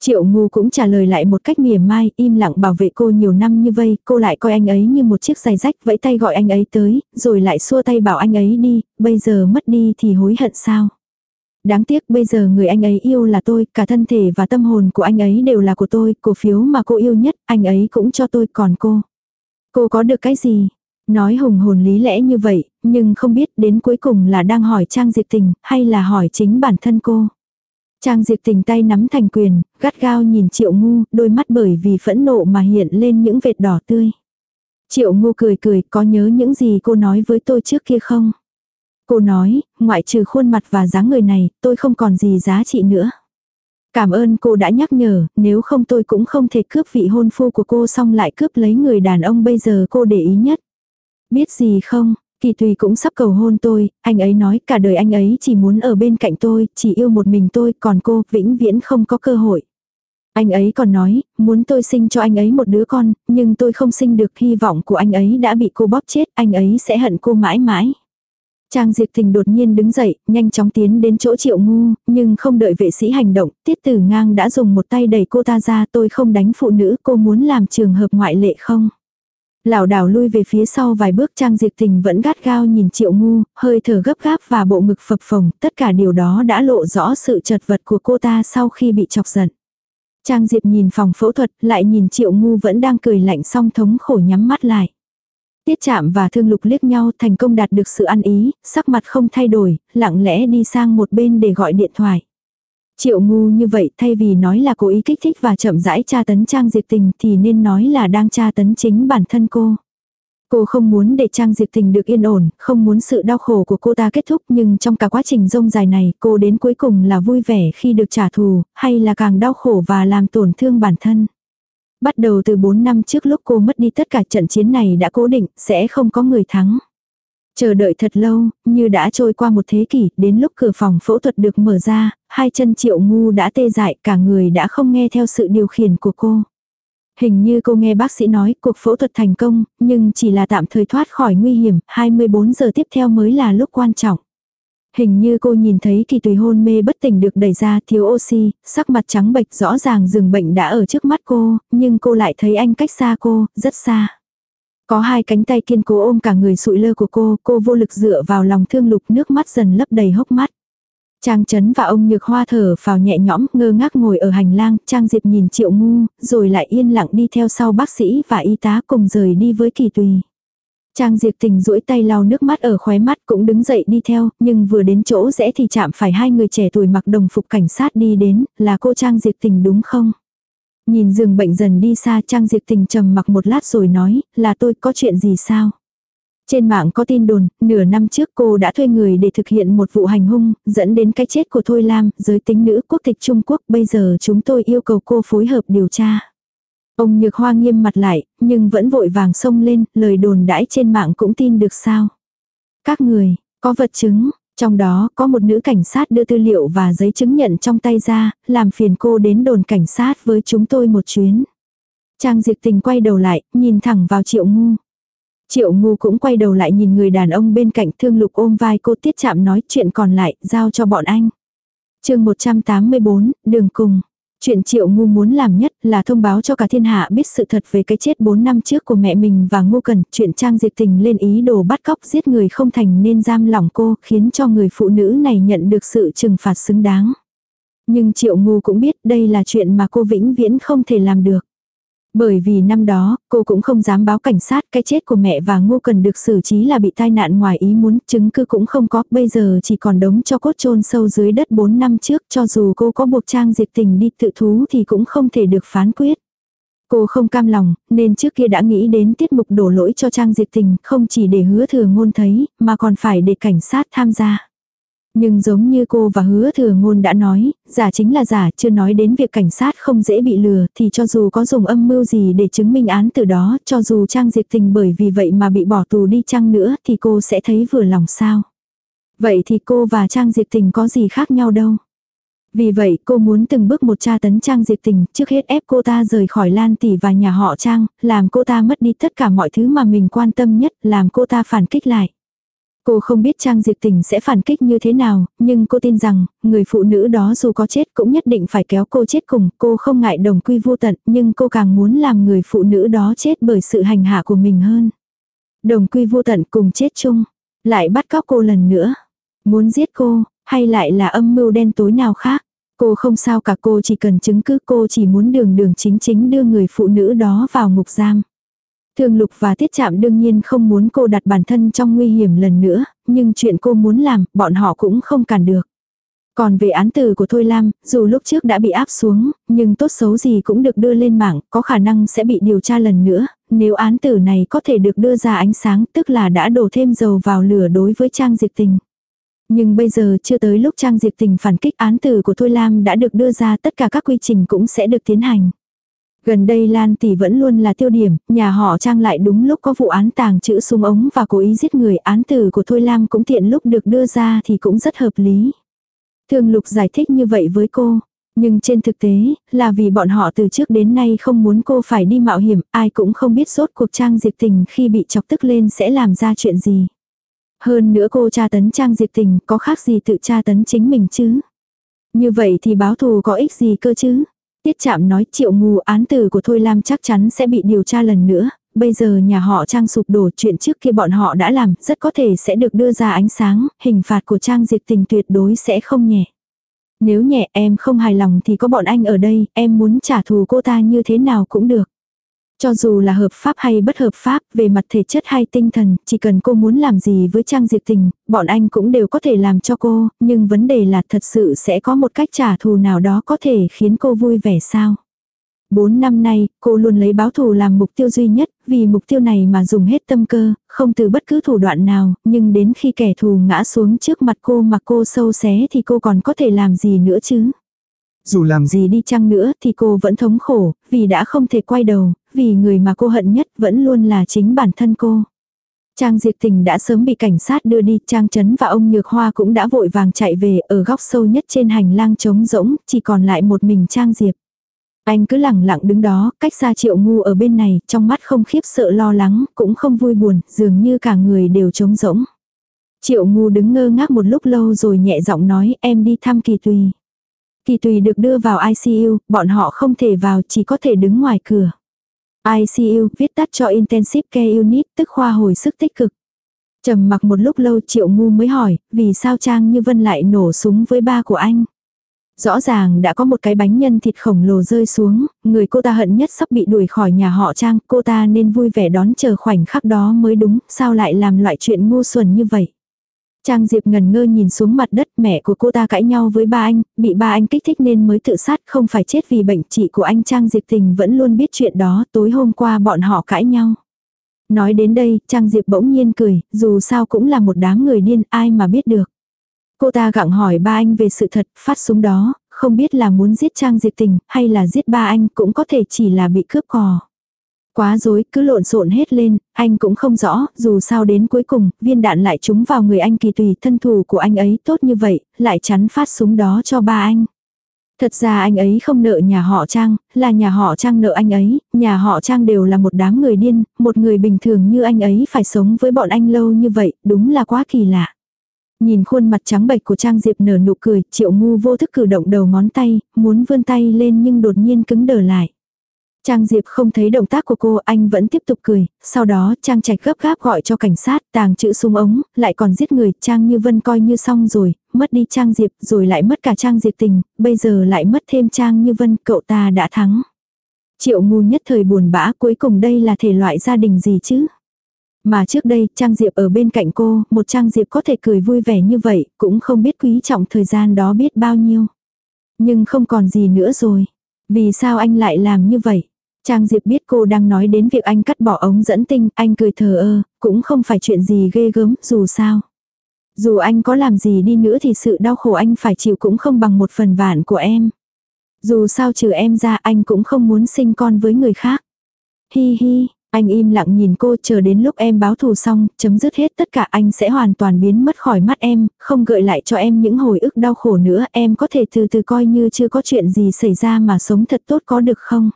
Triệu ngu cũng trả lời lại một cách mỉa mai, im lặng bảo vệ cô nhiều năm như vây, cô lại coi anh ấy như một chiếc giày rách, vẫy tay gọi anh ấy tới, rồi lại xua tay bảo anh ấy đi, bây giờ mất đi thì hối hận sao. Đáng tiếc bây giờ người anh ấy yêu là tôi, cả thân thể và tâm hồn của anh ấy đều là của tôi, cổ phiếu mà cô yêu nhất, anh ấy cũng cho tôi, còn cô. Cô có được cái gì? Nói hùng hồn lý lẽ như vậy, nhưng không biết đến cuối cùng là đang hỏi Trang Diệp Tình, hay là hỏi chính bản thân cô. Trang Diệp Tình tay nắm thành quyền, gắt gao nhìn Triệu Ngu, đôi mắt bởi vì phẫn nộ mà hiện lên những vệt đỏ tươi. Triệu Ngu cười cười, có nhớ những gì cô nói với tôi trước kia không? Cô nói, ngoại trừ khuôn mặt và dáng người này, tôi không còn gì giá trị nữa. Cảm ơn cô đã nhắc nhở, nếu không tôi cũng không thể cướp vị hôn phu của cô xong lại cướp lấy người đàn ông bây giờ cô để ý nhất. Biết gì không, Kỳ Tùy cũng sắp cầu hôn tôi, anh ấy nói cả đời anh ấy chỉ muốn ở bên cạnh tôi, chỉ yêu một mình tôi, còn cô vĩnh viễn không có cơ hội. Anh ấy còn nói, muốn tôi sinh cho anh ấy một đứa con, nhưng tôi không sinh được hy vọng của anh ấy đã bị cô bóp chết, anh ấy sẽ hận cô mãi mãi. Trang Diệp Tình đột nhiên đứng dậy, nhanh chóng tiến đến chỗ triệu ngu, nhưng không đợi vệ sĩ hành động, tiết tử ngang đã dùng một tay đẩy cô ta ra tôi không đánh phụ nữ cô muốn làm trường hợp ngoại lệ không. Lão đảo lui về phía sau vài bước Trang Diệp Tình vẫn gắt gao nhìn triệu ngu, hơi thở gấp gáp và bộ ngực phập phồng, tất cả điều đó đã lộ rõ sự chật vật của cô ta sau khi bị chọc giận. Trang Diệp nhìn phòng phẫu thuật, lại nhìn triệu ngu vẫn đang cười lạnh song thống khổ nhắm mắt lại. Tiết chạm và thương lục liếc nhau thành công đạt được sự ăn ý, sắc mặt không thay đổi, lặng lẽ đi sang một bên để gọi điện thoại. Triệu ngu như vậy thay vì nói là cố ý kích thích và chậm rãi tra tấn Trang Diệp Tình thì nên nói là đang tra tấn chính bản thân cô. Cô không muốn để Trang Diệp Tình được yên ổn, không muốn sự đau khổ của cô ta kết thúc nhưng trong cả quá trình rông dài này cô đến cuối cùng là vui vẻ khi được trả thù, hay là càng đau khổ và làm tổn thương bản thân. Bắt đầu từ 4 năm trước lúc cô mất đi tất cả trận chiến này đã cố định, sẽ không có người thắng. Chờ đợi thật lâu, như đã trôi qua một thế kỷ, đến lúc cửa phòng phẫu thuật được mở ra, hai chân triệu ngu đã tê dại, cả người đã không nghe theo sự điều khiển của cô. Hình như cô nghe bác sĩ nói cuộc phẫu thuật thành công, nhưng chỉ là tạm thời thoát khỏi nguy hiểm, 24 giờ tiếp theo mới là lúc quan trọng. Hình như cô nhìn thấy kỳ tùy hôn mê bất tỉnh được đẩy ra thiếu oxy, sắc mặt trắng bệch rõ ràng giường bệnh đã ở trước mắt cô, nhưng cô lại thấy anh cách xa cô, rất xa. Có hai cánh tay kiên cố ôm cả người sụi lơ của cô, cô vô lực dựa vào lòng thương lục nước mắt dần lấp đầy hốc mắt. Trang Trấn và ông Nhược Hoa thở vào nhẹ nhõm, ngơ ngác ngồi ở hành lang, Trang Diệp nhìn Triệu Ngu, rồi lại yên lặng đi theo sau bác sĩ và y tá cùng rời đi với Kỳ Tùy. Trang Diệp Tình duỗi tay lau nước mắt ở khóe mắt cũng đứng dậy đi theo, nhưng vừa đến chỗ rẽ thì chạm phải hai người trẻ tuổi mặc đồng phục cảnh sát đi đến, là cô Trang Diệp Tình đúng không? Nhìn giường bệnh dần đi xa Trang Diệp Tình trầm mặc một lát rồi nói, là tôi có chuyện gì sao? Trên mạng có tin đồn, nửa năm trước cô đã thuê người để thực hiện một vụ hành hung, dẫn đến cái chết của Thôi Lam, giới tính nữ quốc tịch Trung Quốc, bây giờ chúng tôi yêu cầu cô phối hợp điều tra. Ông Nhược Hoa nghiêm mặt lại, nhưng vẫn vội vàng xông lên, lời đồn đãi trên mạng cũng tin được sao. Các người, có vật chứng, trong đó có một nữ cảnh sát đưa tư liệu và giấy chứng nhận trong tay ra, làm phiền cô đến đồn cảnh sát với chúng tôi một chuyến. Trang Diệp Tình quay đầu lại, nhìn thẳng vào Triệu Ngu. Triệu Ngu cũng quay đầu lại nhìn người đàn ông bên cạnh thương lục ôm vai cô tiết chạm nói chuyện còn lại, giao cho bọn anh. chương 184, đường cùng. Chuyện triệu ngu muốn làm nhất là thông báo cho cả thiên hạ biết sự thật về cái chết 4 năm trước của mẹ mình và ngu cần chuyện trang diệt tình lên ý đồ bắt cóc giết người không thành nên giam lỏng cô, khiến cho người phụ nữ này nhận được sự trừng phạt xứng đáng. Nhưng triệu ngu cũng biết đây là chuyện mà cô vĩnh viễn không thể làm được. Bởi vì năm đó, cô cũng không dám báo cảnh sát cái chết của mẹ và ngô cần được xử trí là bị tai nạn ngoài ý muốn, chứng cứ cũng không có, bây giờ chỉ còn đống cho cốt chôn sâu dưới đất 4 năm trước, cho dù cô có buộc trang diệt tình đi tự thú thì cũng không thể được phán quyết. Cô không cam lòng, nên trước kia đã nghĩ đến tiết mục đổ lỗi cho trang diệt tình, không chỉ để hứa thừa ngôn thấy, mà còn phải để cảnh sát tham gia. Nhưng giống như cô và hứa thừa ngôn đã nói, giả chính là giả, chưa nói đến việc cảnh sát không dễ bị lừa, thì cho dù có dùng âm mưu gì để chứng minh án từ đó, cho dù Trang Diệp Tình bởi vì vậy mà bị bỏ tù đi chăng nữa, thì cô sẽ thấy vừa lòng sao. Vậy thì cô và Trang Diệp Tình có gì khác nhau đâu. Vì vậy cô muốn từng bước một tra tấn Trang Diệp Tình, trước hết ép cô ta rời khỏi Lan Tỷ và nhà họ Trang, làm cô ta mất đi tất cả mọi thứ mà mình quan tâm nhất, làm cô ta phản kích lại. Cô không biết Trang Diệp Tình sẽ phản kích như thế nào, nhưng cô tin rằng, người phụ nữ đó dù có chết cũng nhất định phải kéo cô chết cùng, cô không ngại đồng quy vô tận, nhưng cô càng muốn làm người phụ nữ đó chết bởi sự hành hạ của mình hơn. Đồng quy vô tận cùng chết chung, lại bắt cóc cô lần nữa. Muốn giết cô, hay lại là âm mưu đen tối nào khác. Cô không sao cả cô chỉ cần chứng cứ cô chỉ muốn đường đường chính chính đưa người phụ nữ đó vào ngục giam. Thường Lục và Tiết Trạm đương nhiên không muốn cô đặt bản thân trong nguy hiểm lần nữa, nhưng chuyện cô muốn làm, bọn họ cũng không cản được. Còn về án tử của Thôi Lam, dù lúc trước đã bị áp xuống, nhưng tốt xấu gì cũng được đưa lên mạng, có khả năng sẽ bị điều tra lần nữa, nếu án tử này có thể được đưa ra ánh sáng tức là đã đổ thêm dầu vào lửa đối với Trang Diệp Tình. Nhưng bây giờ chưa tới lúc Trang Diệp Tình phản kích án tử của Thôi Lam đã được đưa ra tất cả các quy trình cũng sẽ được tiến hành. Gần đây Lan Tỷ vẫn luôn là tiêu điểm, nhà họ Trang lại đúng lúc có vụ án tàng chữ súng ống và cố ý giết người án tử của Thôi Lam cũng tiện lúc được đưa ra thì cũng rất hợp lý. Thường Lục giải thích như vậy với cô, nhưng trên thực tế là vì bọn họ từ trước đến nay không muốn cô phải đi mạo hiểm, ai cũng không biết sốt cuộc Trang Diệp Tình khi bị chọc tức lên sẽ làm ra chuyện gì. Hơn nữa cô tra tấn Trang Diệp Tình có khác gì tự tra tấn chính mình chứ. Như vậy thì báo thù có ích gì cơ chứ. Tiết chạm nói triệu ngu án tử của Thôi Lam chắc chắn sẽ bị điều tra lần nữa, bây giờ nhà họ Trang sụp đổ chuyện trước kia bọn họ đã làm, rất có thể sẽ được đưa ra ánh sáng, hình phạt của Trang Diệt Tình tuyệt đối sẽ không nhẹ. Nếu nhẹ em không hài lòng thì có bọn anh ở đây, em muốn trả thù cô ta như thế nào cũng được. Cho dù là hợp pháp hay bất hợp pháp, về mặt thể chất hay tinh thần, chỉ cần cô muốn làm gì với Trang Diệp Tình, bọn anh cũng đều có thể làm cho cô, nhưng vấn đề là thật sự sẽ có một cách trả thù nào đó có thể khiến cô vui vẻ sao. Bốn năm nay, cô luôn lấy báo thù làm mục tiêu duy nhất, vì mục tiêu này mà dùng hết tâm cơ, không từ bất cứ thủ đoạn nào, nhưng đến khi kẻ thù ngã xuống trước mặt cô mà cô sâu xé thì cô còn có thể làm gì nữa chứ. Dù làm gì đi chăng nữa thì cô vẫn thống khổ, vì đã không thể quay đầu, vì người mà cô hận nhất vẫn luôn là chính bản thân cô. Trang Diệp Tình đã sớm bị cảnh sát đưa đi, Trang Trấn và ông Nhược Hoa cũng đã vội vàng chạy về ở góc sâu nhất trên hành lang trống rỗng, chỉ còn lại một mình Trang Diệp. Anh cứ lẳng lặng đứng đó, cách xa triệu ngu ở bên này, trong mắt không khiếp sợ lo lắng, cũng không vui buồn, dường như cả người đều trống rỗng. Triệu ngu đứng ngơ ngác một lúc lâu rồi nhẹ giọng nói em đi thăm kỳ tùy. Kỳ tùy được đưa vào ICU, bọn họ không thể vào chỉ có thể đứng ngoài cửa. ICU viết tắt cho Intensive Care Unit tức khoa hồi sức tích cực. trầm mặc một lúc lâu triệu ngu mới hỏi, vì sao Trang Như Vân lại nổ súng với ba của anh. Rõ ràng đã có một cái bánh nhân thịt khổng lồ rơi xuống, người cô ta hận nhất sắp bị đuổi khỏi nhà họ Trang, cô ta nên vui vẻ đón chờ khoảnh khắc đó mới đúng, sao lại làm loại chuyện ngu xuẩn như vậy. Trang Diệp ngần ngơ nhìn xuống mặt đất mẹ của cô ta cãi nhau với ba anh, bị ba anh kích thích nên mới tự sát không phải chết vì bệnh chị của anh Trang Diệp tình vẫn luôn biết chuyện đó tối hôm qua bọn họ cãi nhau. Nói đến đây, Trang Diệp bỗng nhiên cười, dù sao cũng là một đám người điên ai mà biết được. Cô ta gặng hỏi ba anh về sự thật, phát súng đó, không biết là muốn giết Trang Diệp tình hay là giết ba anh cũng có thể chỉ là bị cướp cò. Quá dối, cứ lộn xộn hết lên, anh cũng không rõ, dù sao đến cuối cùng, viên đạn lại trúng vào người anh kỳ tùy thân thủ của anh ấy tốt như vậy, lại chắn phát súng đó cho ba anh. Thật ra anh ấy không nợ nhà họ Trang, là nhà họ Trang nợ anh ấy, nhà họ Trang đều là một đám người điên, một người bình thường như anh ấy phải sống với bọn anh lâu như vậy, đúng là quá kỳ lạ. Nhìn khuôn mặt trắng bệch của Trang Diệp nở nụ cười, triệu ngu vô thức cử động đầu ngón tay, muốn vươn tay lên nhưng đột nhiên cứng đờ lại. Trang Diệp không thấy động tác của cô, anh vẫn tiếp tục cười, sau đó Trang Trạch gấp gáp gọi cho cảnh sát, tàng chữ súng ống, lại còn giết người, Trang Như Vân coi như xong rồi, mất đi Trang Diệp, rồi lại mất cả Trang Diệp tình, bây giờ lại mất thêm Trang Như Vân, cậu ta đã thắng. Triệu ngu nhất thời buồn bã, cuối cùng đây là thể loại gia đình gì chứ? Mà trước đây, Trang Diệp ở bên cạnh cô, một Trang Diệp có thể cười vui vẻ như vậy, cũng không biết quý trọng thời gian đó biết bao nhiêu. Nhưng không còn gì nữa rồi. Vì sao anh lại làm như vậy? Trang Diệp biết cô đang nói đến việc anh cắt bỏ ống dẫn tinh, anh cười thờ ơ, cũng không phải chuyện gì ghê gớm, dù sao. Dù anh có làm gì đi nữa thì sự đau khổ anh phải chịu cũng không bằng một phần vạn của em. Dù sao trừ em ra anh cũng không muốn sinh con với người khác. Hi hi, anh im lặng nhìn cô chờ đến lúc em báo thù xong, chấm dứt hết tất cả anh sẽ hoàn toàn biến mất khỏi mắt em, không gợi lại cho em những hồi ức đau khổ nữa, em có thể từ từ coi như chưa có chuyện gì xảy ra mà sống thật tốt có được không?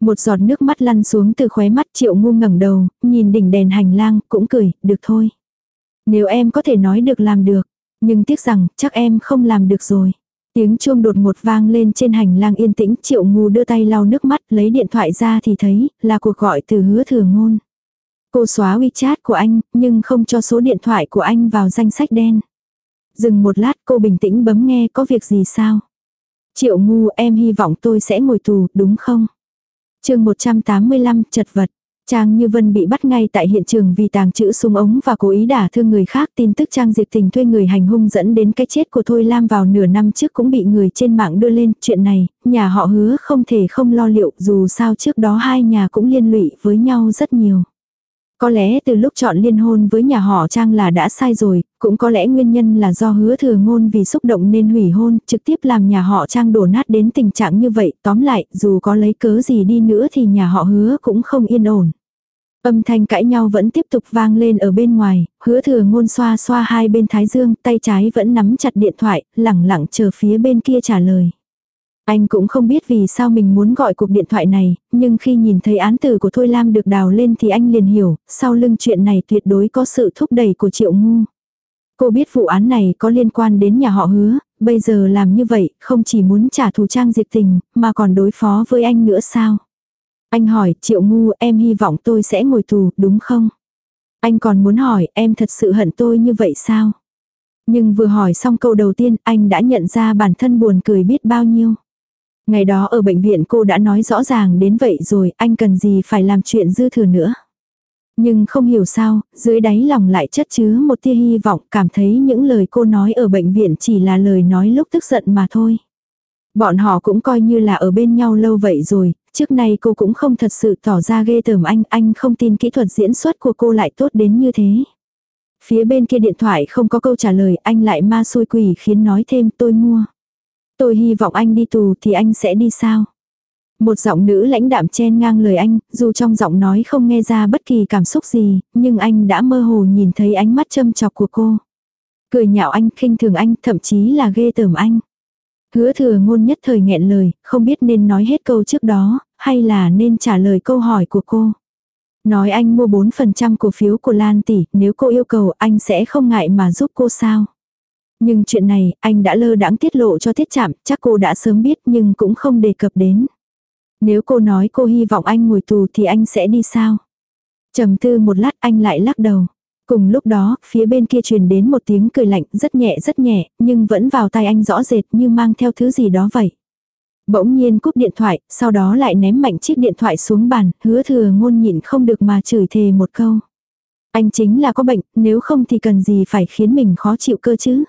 Một giọt nước mắt lăn xuống từ khóe mắt triệu ngu ngẩng đầu, nhìn đỉnh đèn hành lang, cũng cười, được thôi. Nếu em có thể nói được làm được, nhưng tiếc rằng chắc em không làm được rồi. Tiếng chuông đột ngột vang lên trên hành lang yên tĩnh, triệu ngu đưa tay lau nước mắt, lấy điện thoại ra thì thấy, là cuộc gọi từ hứa thừa ngôn. Cô xóa WeChat của anh, nhưng không cho số điện thoại của anh vào danh sách đen. Dừng một lát cô bình tĩnh bấm nghe có việc gì sao? Triệu ngu em hy vọng tôi sẽ ngồi tù, đúng không? chương 185 chật vật. Trang Như Vân bị bắt ngay tại hiện trường vì tàng trữ súng ống và cố ý đả thương người khác. Tin tức Trang Diệp Tình thuê người hành hung dẫn đến cái chết của Thôi Lam vào nửa năm trước cũng bị người trên mạng đưa lên. Chuyện này, nhà họ hứa không thể không lo liệu dù sao trước đó hai nhà cũng liên lụy với nhau rất nhiều. Có lẽ từ lúc chọn liên hôn với nhà họ Trang là đã sai rồi, cũng có lẽ nguyên nhân là do hứa thừa ngôn vì xúc động nên hủy hôn, trực tiếp làm nhà họ Trang đổ nát đến tình trạng như vậy. Tóm lại, dù có lấy cớ gì đi nữa thì nhà họ hứa cũng không yên ổn. Âm thanh cãi nhau vẫn tiếp tục vang lên ở bên ngoài, hứa thừa ngôn xoa xoa hai bên thái dương, tay trái vẫn nắm chặt điện thoại, lẳng lặng chờ phía bên kia trả lời. Anh cũng không biết vì sao mình muốn gọi cuộc điện thoại này, nhưng khi nhìn thấy án tử của Thôi Lam được đào lên thì anh liền hiểu, sau lưng chuyện này tuyệt đối có sự thúc đẩy của Triệu Ngu. Cô biết vụ án này có liên quan đến nhà họ hứa, bây giờ làm như vậy không chỉ muốn trả thù trang diệt tình, mà còn đối phó với anh nữa sao? Anh hỏi, Triệu Ngu em hy vọng tôi sẽ ngồi tù, đúng không? Anh còn muốn hỏi, em thật sự hận tôi như vậy sao? Nhưng vừa hỏi xong câu đầu tiên, anh đã nhận ra bản thân buồn cười biết bao nhiêu. Ngày đó ở bệnh viện cô đã nói rõ ràng đến vậy rồi, anh cần gì phải làm chuyện dư thừa nữa. Nhưng không hiểu sao, dưới đáy lòng lại chất chứa một tia hy vọng, cảm thấy những lời cô nói ở bệnh viện chỉ là lời nói lúc tức giận mà thôi. Bọn họ cũng coi như là ở bên nhau lâu vậy rồi, trước nay cô cũng không thật sự tỏ ra ghê tởm anh, anh không tin kỹ thuật diễn xuất của cô lại tốt đến như thế. Phía bên kia điện thoại không có câu trả lời, anh lại ma xui quỷ khiến nói thêm tôi mua. Tôi hy vọng anh đi tù thì anh sẽ đi sao? Một giọng nữ lãnh đạm chen ngang lời anh, dù trong giọng nói không nghe ra bất kỳ cảm xúc gì, nhưng anh đã mơ hồ nhìn thấy ánh mắt châm chọc của cô. Cười nhạo anh, khinh thường anh, thậm chí là ghê tởm anh. Hứa thừa ngôn nhất thời nghẹn lời, không biết nên nói hết câu trước đó, hay là nên trả lời câu hỏi của cô. Nói anh mua 4% cổ phiếu của Lan Tỷ, nếu cô yêu cầu anh sẽ không ngại mà giúp cô sao. Nhưng chuyện này, anh đã lơ đãng tiết lộ cho tiết chạm, chắc cô đã sớm biết nhưng cũng không đề cập đến. Nếu cô nói cô hy vọng anh ngồi tù thì anh sẽ đi sao? trầm tư một lát anh lại lắc đầu. Cùng lúc đó, phía bên kia truyền đến một tiếng cười lạnh rất nhẹ rất nhẹ, nhưng vẫn vào tai anh rõ rệt như mang theo thứ gì đó vậy. Bỗng nhiên cúp điện thoại, sau đó lại ném mạnh chiếc điện thoại xuống bàn, hứa thừa ngôn nhịn không được mà chửi thề một câu. Anh chính là có bệnh, nếu không thì cần gì phải khiến mình khó chịu cơ chứ.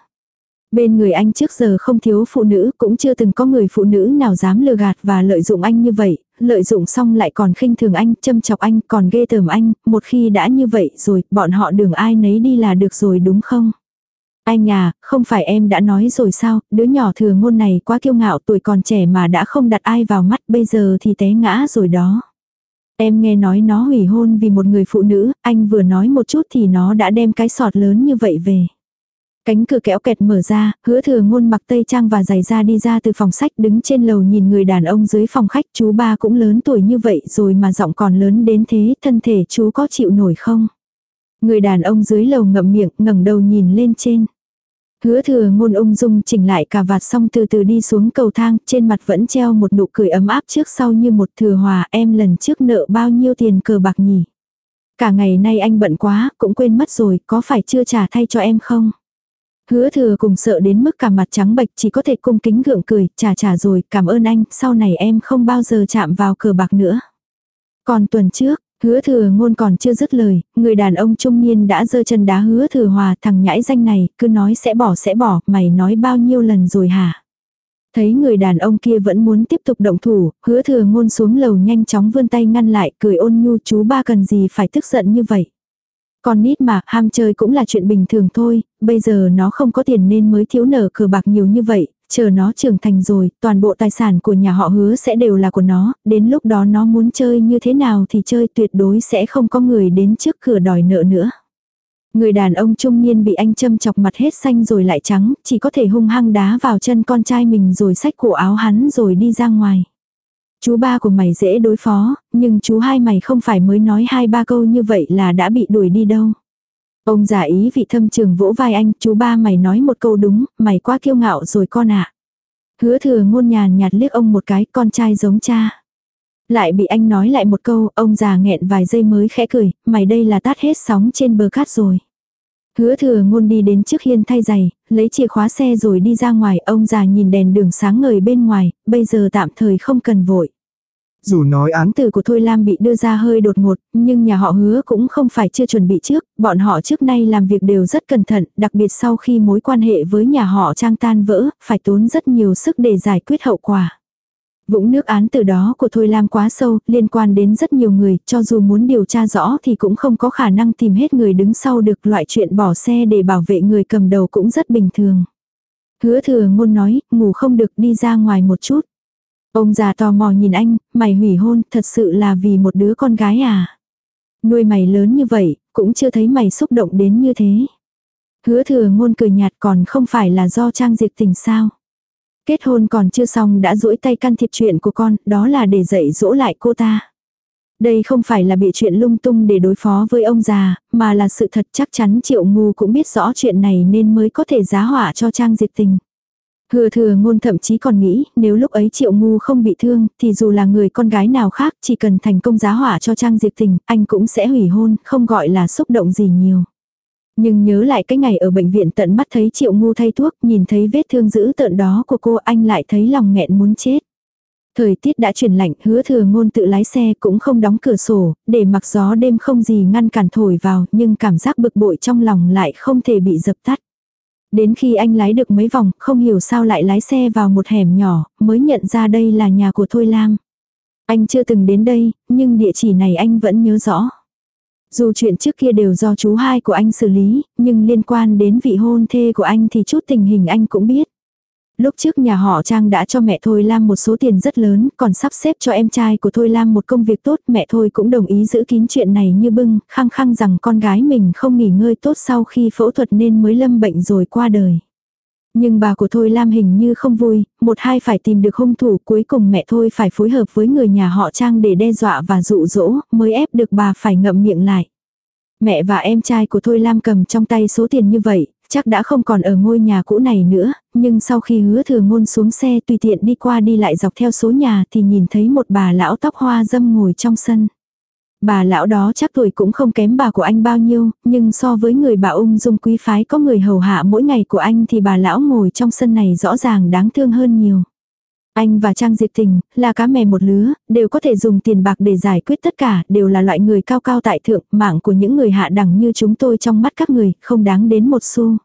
Bên người anh trước giờ không thiếu phụ nữ, cũng chưa từng có người phụ nữ nào dám lừa gạt và lợi dụng anh như vậy, lợi dụng xong lại còn khinh thường anh, châm chọc anh, còn ghê tởm anh, một khi đã như vậy rồi, bọn họ đường ai nấy đi là được rồi đúng không? Anh à, không phải em đã nói rồi sao, đứa nhỏ thừa ngôn này quá kiêu ngạo tuổi còn trẻ mà đã không đặt ai vào mắt bây giờ thì té ngã rồi đó. Em nghe nói nó hủy hôn vì một người phụ nữ, anh vừa nói một chút thì nó đã đem cái sọt lớn như vậy về. Cánh cửa kéo kẹt mở ra, hứa thừa ngôn mặc tây trang và giày da đi ra từ phòng sách đứng trên lầu nhìn người đàn ông dưới phòng khách chú ba cũng lớn tuổi như vậy rồi mà giọng còn lớn đến thế thân thể chú có chịu nổi không? Người đàn ông dưới lầu ngậm miệng ngẩng đầu nhìn lên trên. Hứa thừa ngôn ung dung chỉnh lại cà vạt xong từ từ đi xuống cầu thang, trên mặt vẫn treo một nụ cười ấm áp trước sau như một thừa hòa em lần trước nợ bao nhiêu tiền cờ bạc nhỉ. Cả ngày nay anh bận quá, cũng quên mất rồi, có phải chưa trả thay cho em không? Hứa thừa cùng sợ đến mức cả mặt trắng bệch chỉ có thể cung kính gượng cười, trả trả rồi, cảm ơn anh, sau này em không bao giờ chạm vào cờ bạc nữa. Còn tuần trước, hứa thừa ngôn còn chưa dứt lời, người đàn ông trung niên đã giơ chân đá hứa thừa hòa thằng nhãi danh này, cứ nói sẽ bỏ sẽ bỏ, mày nói bao nhiêu lần rồi hả? Thấy người đàn ông kia vẫn muốn tiếp tục động thủ, hứa thừa ngôn xuống lầu nhanh chóng vươn tay ngăn lại, cười ôn nhu chú ba cần gì phải tức giận như vậy. Con nít mà, ham chơi cũng là chuyện bình thường thôi, bây giờ nó không có tiền nên mới thiếu nợ cờ bạc nhiều như vậy, chờ nó trưởng thành rồi, toàn bộ tài sản của nhà họ hứa sẽ đều là của nó, đến lúc đó nó muốn chơi như thế nào thì chơi tuyệt đối sẽ không có người đến trước cửa đòi nợ nữa. Người đàn ông trung niên bị anh châm chọc mặt hết xanh rồi lại trắng, chỉ có thể hung hăng đá vào chân con trai mình rồi xách cổ áo hắn rồi đi ra ngoài. Chú ba của mày dễ đối phó, nhưng chú hai mày không phải mới nói hai ba câu như vậy là đã bị đuổi đi đâu. Ông giả ý vị thâm trường vỗ vai anh, chú ba mày nói một câu đúng, mày quá kiêu ngạo rồi con ạ. Hứa thừa ngôn nhàn nhạt liếc ông một cái, con trai giống cha. Lại bị anh nói lại một câu, ông già nghẹn vài giây mới khẽ cười, mày đây là tát hết sóng trên bờ cát rồi. Hứa thừa ngôn đi đến trước hiên thay giày, lấy chìa khóa xe rồi đi ra ngoài, ông già nhìn đèn đường sáng ngời bên ngoài, bây giờ tạm thời không cần vội. Dù nói án từ của Thôi Lam bị đưa ra hơi đột ngột, nhưng nhà họ hứa cũng không phải chưa chuẩn bị trước, bọn họ trước nay làm việc đều rất cẩn thận, đặc biệt sau khi mối quan hệ với nhà họ trang tan vỡ, phải tốn rất nhiều sức để giải quyết hậu quả. Vũng nước án từ đó của Thôi Lam quá sâu, liên quan đến rất nhiều người, cho dù muốn điều tra rõ thì cũng không có khả năng tìm hết người đứng sau được loại chuyện bỏ xe để bảo vệ người cầm đầu cũng rất bình thường. Hứa thừa ngôn nói, ngủ không được đi ra ngoài một chút. Ông già tò mò nhìn anh, mày hủy hôn, thật sự là vì một đứa con gái à. Nuôi mày lớn như vậy, cũng chưa thấy mày xúc động đến như thế. Hứa thừa ngôn cười nhạt còn không phải là do trang diệp tình sao. Kết hôn còn chưa xong đã duỗi tay can thiệp chuyện của con, đó là để dạy dỗ lại cô ta. Đây không phải là bị chuyện lung tung để đối phó với ông già, mà là sự thật chắc chắn triệu ngu cũng biết rõ chuyện này nên mới có thể giá họa cho trang diệt tình. Hừa thừa ngôn thậm chí còn nghĩ, nếu lúc ấy triệu ngu không bị thương, thì dù là người con gái nào khác, chỉ cần thành công giá hỏa cho Trang Diệp Tình, anh cũng sẽ hủy hôn, không gọi là xúc động gì nhiều. Nhưng nhớ lại cái ngày ở bệnh viện tận mắt thấy triệu ngu thay thuốc, nhìn thấy vết thương dữ tợn đó của cô anh lại thấy lòng nghẹn muốn chết. Thời tiết đã chuyển lạnh, hứa thừa ngôn tự lái xe cũng không đóng cửa sổ, để mặc gió đêm không gì ngăn cản thổi vào, nhưng cảm giác bực bội trong lòng lại không thể bị dập tắt. Đến khi anh lái được mấy vòng, không hiểu sao lại lái xe vào một hẻm nhỏ, mới nhận ra đây là nhà của Thôi Lam. Anh chưa từng đến đây, nhưng địa chỉ này anh vẫn nhớ rõ. Dù chuyện trước kia đều do chú hai của anh xử lý, nhưng liên quan đến vị hôn thê của anh thì chút tình hình anh cũng biết. Lúc trước nhà họ Trang đã cho mẹ Thôi Lam một số tiền rất lớn, còn sắp xếp cho em trai của Thôi Lam một công việc tốt, mẹ Thôi cũng đồng ý giữ kín chuyện này như bưng, khăng khăng rằng con gái mình không nghỉ ngơi tốt sau khi phẫu thuật nên mới lâm bệnh rồi qua đời. Nhưng bà của Thôi Lam hình như không vui, một hai phải tìm được hung thủ cuối cùng mẹ Thôi phải phối hợp với người nhà họ Trang để đe dọa và dụ dỗ, mới ép được bà phải ngậm miệng lại. Mẹ và em trai của Thôi Lam cầm trong tay số tiền như vậy, chắc đã không còn ở ngôi nhà cũ này nữa, nhưng sau khi hứa thừa ngôn xuống xe tùy tiện đi qua đi lại dọc theo số nhà thì nhìn thấy một bà lão tóc hoa dâm ngồi trong sân. Bà lão đó chắc tuổi cũng không kém bà của anh bao nhiêu, nhưng so với người bà ung dung quý phái có người hầu hạ mỗi ngày của anh thì bà lão ngồi trong sân này rõ ràng đáng thương hơn nhiều. Anh và Trang Diệp Tình, là cá mè một lứa, đều có thể dùng tiền bạc để giải quyết tất cả, đều là loại người cao cao tại thượng, mạng của những người hạ đẳng như chúng tôi trong mắt các người, không đáng đến một xu.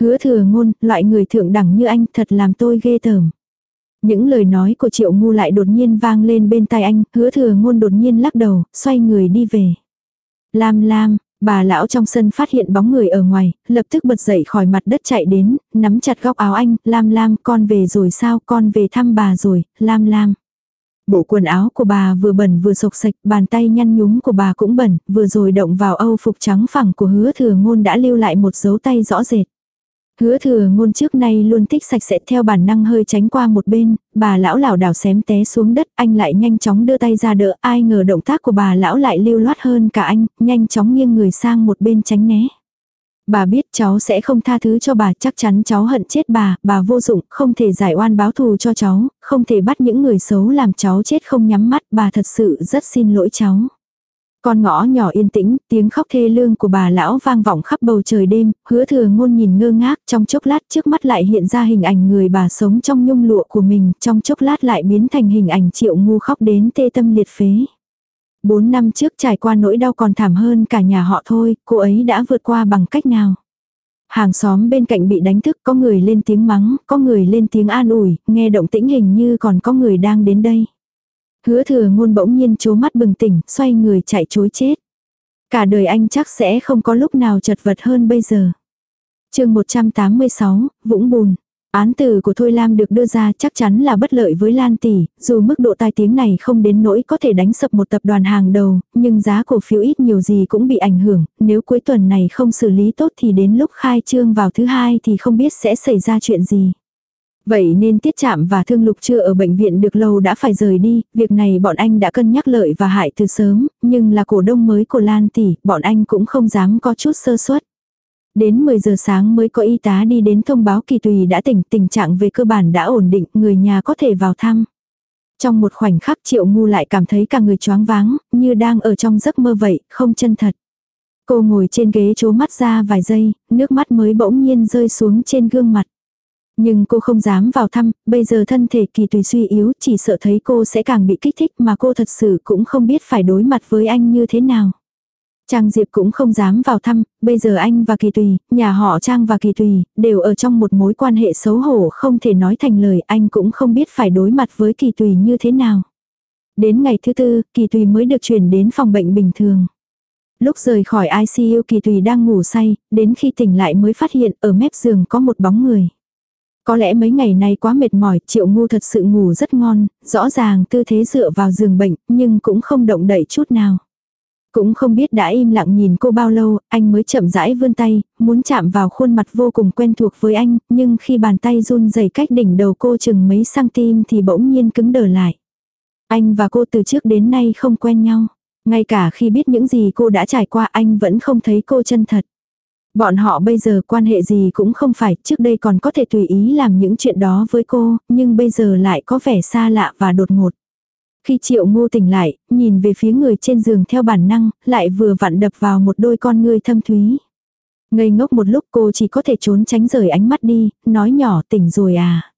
Hứa thừa ngôn, loại người thượng đẳng như anh thật làm tôi ghê tởm. Những lời nói của triệu ngu lại đột nhiên vang lên bên tai anh, hứa thừa ngôn đột nhiên lắc đầu, xoay người đi về. Lam lam, Bà lão trong sân phát hiện bóng người ở ngoài, lập tức bật dậy khỏi mặt đất chạy đến, nắm chặt góc áo anh, Lam Lam, con về rồi sao, con về thăm bà rồi, Lam Lam. Bộ quần áo của bà vừa bẩn vừa sộc sạch, bàn tay nhăn nhúm của bà cũng bẩn, vừa rồi động vào âu phục trắng phẳng của hứa thừa ngôn đã lưu lại một dấu tay rõ rệt. Hứa thừa ngôn trước nay luôn thích sạch sẽ theo bản năng hơi tránh qua một bên, bà lão lảo đảo xém té xuống đất, anh lại nhanh chóng đưa tay ra đỡ, ai ngờ động tác của bà lão lại lưu loát hơn cả anh, nhanh chóng nghiêng người sang một bên tránh né. Bà biết cháu sẽ không tha thứ cho bà, chắc chắn cháu hận chết bà, bà vô dụng, không thể giải oan báo thù cho cháu, không thể bắt những người xấu làm cháu chết không nhắm mắt, bà thật sự rất xin lỗi cháu. Con ngõ nhỏ yên tĩnh, tiếng khóc thê lương của bà lão vang vọng khắp bầu trời đêm, hứa thừa ngôn nhìn ngơ ngác, trong chốc lát trước mắt lại hiện ra hình ảnh người bà sống trong nhung lụa của mình, trong chốc lát lại biến thành hình ảnh triệu ngu khóc đến tê tâm liệt phế. Bốn năm trước trải qua nỗi đau còn thảm hơn cả nhà họ thôi, cô ấy đã vượt qua bằng cách nào. Hàng xóm bên cạnh bị đánh thức, có người lên tiếng mắng, có người lên tiếng an ủi, nghe động tĩnh hình như còn có người đang đến đây. Hứa thừa ngôn bỗng nhiên chố mắt bừng tỉnh, xoay người chạy chối chết. Cả đời anh chắc sẽ không có lúc nào chật vật hơn bây giờ. chương 186, Vũng Bùn. Án từ của Thôi Lam được đưa ra chắc chắn là bất lợi với Lan Tỷ, dù mức độ tai tiếng này không đến nỗi có thể đánh sập một tập đoàn hàng đầu, nhưng giá cổ phiếu ít nhiều gì cũng bị ảnh hưởng, nếu cuối tuần này không xử lý tốt thì đến lúc khai trương vào thứ hai thì không biết sẽ xảy ra chuyện gì. Vậy nên tiết chạm và thương lục chưa ở bệnh viện được lâu đã phải rời đi, việc này bọn anh đã cân nhắc lợi và hại từ sớm, nhưng là cổ đông mới của Lan Tỷ, bọn anh cũng không dám có chút sơ suất. Đến 10 giờ sáng mới có y tá đi đến thông báo kỳ tùy đã tỉnh, tình trạng về cơ bản đã ổn định, người nhà có thể vào thăm. Trong một khoảnh khắc triệu ngu lại cảm thấy cả người choáng váng, như đang ở trong giấc mơ vậy, không chân thật. Cô ngồi trên ghế chố mắt ra vài giây, nước mắt mới bỗng nhiên rơi xuống trên gương mặt. Nhưng cô không dám vào thăm, bây giờ thân thể kỳ tùy suy yếu, chỉ sợ thấy cô sẽ càng bị kích thích mà cô thật sự cũng không biết phải đối mặt với anh như thế nào. Trang Diệp cũng không dám vào thăm, bây giờ anh và Kỳ Tùy, nhà họ Trang và Kỳ Tùy, đều ở trong một mối quan hệ xấu hổ không thể nói thành lời, anh cũng không biết phải đối mặt với Kỳ Tùy như thế nào. Đến ngày thứ tư, Kỳ Tùy mới được chuyển đến phòng bệnh bình thường. Lúc rời khỏi ICU Kỳ Tùy đang ngủ say, đến khi tỉnh lại mới phát hiện ở mép giường có một bóng người. Có lẽ mấy ngày nay quá mệt mỏi, triệu ngu thật sự ngủ rất ngon, rõ ràng tư thế dựa vào giường bệnh, nhưng cũng không động đậy chút nào. Cũng không biết đã im lặng nhìn cô bao lâu, anh mới chậm rãi vươn tay, muốn chạm vào khuôn mặt vô cùng quen thuộc với anh, nhưng khi bàn tay run rẩy cách đỉnh đầu cô chừng mấy cm thì bỗng nhiên cứng đờ lại. Anh và cô từ trước đến nay không quen nhau. Ngay cả khi biết những gì cô đã trải qua anh vẫn không thấy cô chân thật. Bọn họ bây giờ quan hệ gì cũng không phải, trước đây còn có thể tùy ý làm những chuyện đó với cô, nhưng bây giờ lại có vẻ xa lạ và đột ngột. Khi triệu ngô tỉnh lại, nhìn về phía người trên giường theo bản năng, lại vừa vặn đập vào một đôi con ngươi thâm thúy. Ngây ngốc một lúc cô chỉ có thể trốn tránh rời ánh mắt đi, nói nhỏ tỉnh rồi à.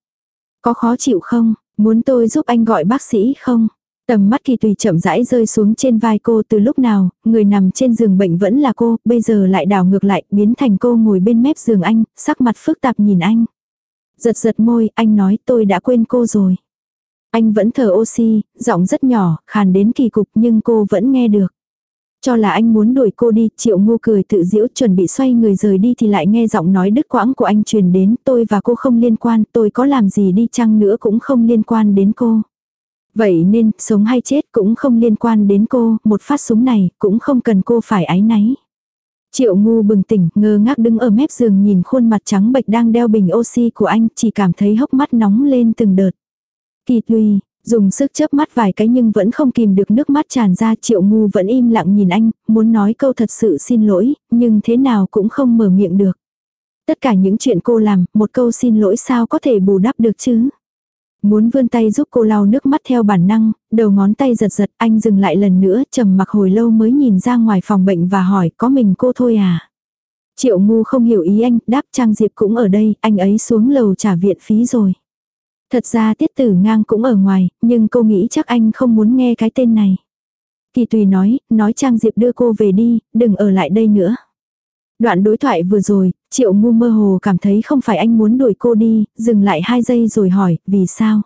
Có khó chịu không, muốn tôi giúp anh gọi bác sĩ không? Tầm mắt kỳ tùy chậm rãi rơi xuống trên vai cô từ lúc nào, người nằm trên giường bệnh vẫn là cô, bây giờ lại đảo ngược lại, biến thành cô ngồi bên mép giường anh, sắc mặt phức tạp nhìn anh. Giật giật môi, anh nói tôi đã quên cô rồi. Anh vẫn thở oxy, giọng rất nhỏ, khàn đến kỳ cục nhưng cô vẫn nghe được. Cho là anh muốn đuổi cô đi, triệu ngô cười tự diễu chuẩn bị xoay người rời đi thì lại nghe giọng nói đứt quãng của anh truyền đến tôi và cô không liên quan, tôi có làm gì đi chăng nữa cũng không liên quan đến cô. Vậy nên, sống hay chết cũng không liên quan đến cô, một phát súng này cũng không cần cô phải ái náy. Triệu ngu bừng tỉnh, ngơ ngác đứng ở mép giường nhìn khuôn mặt trắng bệch đang đeo bình oxy của anh, chỉ cảm thấy hốc mắt nóng lên từng đợt. Kỳ tùy, dùng sức chớp mắt vài cái nhưng vẫn không kìm được nước mắt tràn ra triệu ngu vẫn im lặng nhìn anh, muốn nói câu thật sự xin lỗi, nhưng thế nào cũng không mở miệng được. Tất cả những chuyện cô làm, một câu xin lỗi sao có thể bù đắp được chứ. Muốn vươn tay giúp cô lau nước mắt theo bản năng, đầu ngón tay giật giật anh dừng lại lần nữa trầm mặc hồi lâu mới nhìn ra ngoài phòng bệnh và hỏi có mình cô thôi à. Triệu ngu không hiểu ý anh, đáp Trang Diệp cũng ở đây, anh ấy xuống lầu trả viện phí rồi. Thật ra tiết tử ngang cũng ở ngoài, nhưng cô nghĩ chắc anh không muốn nghe cái tên này. Kỳ tùy nói, nói Trang Diệp đưa cô về đi, đừng ở lại đây nữa. Đoạn đối thoại vừa rồi, triệu ngu mơ hồ cảm thấy không phải anh muốn đuổi cô đi, dừng lại hai giây rồi hỏi, vì sao?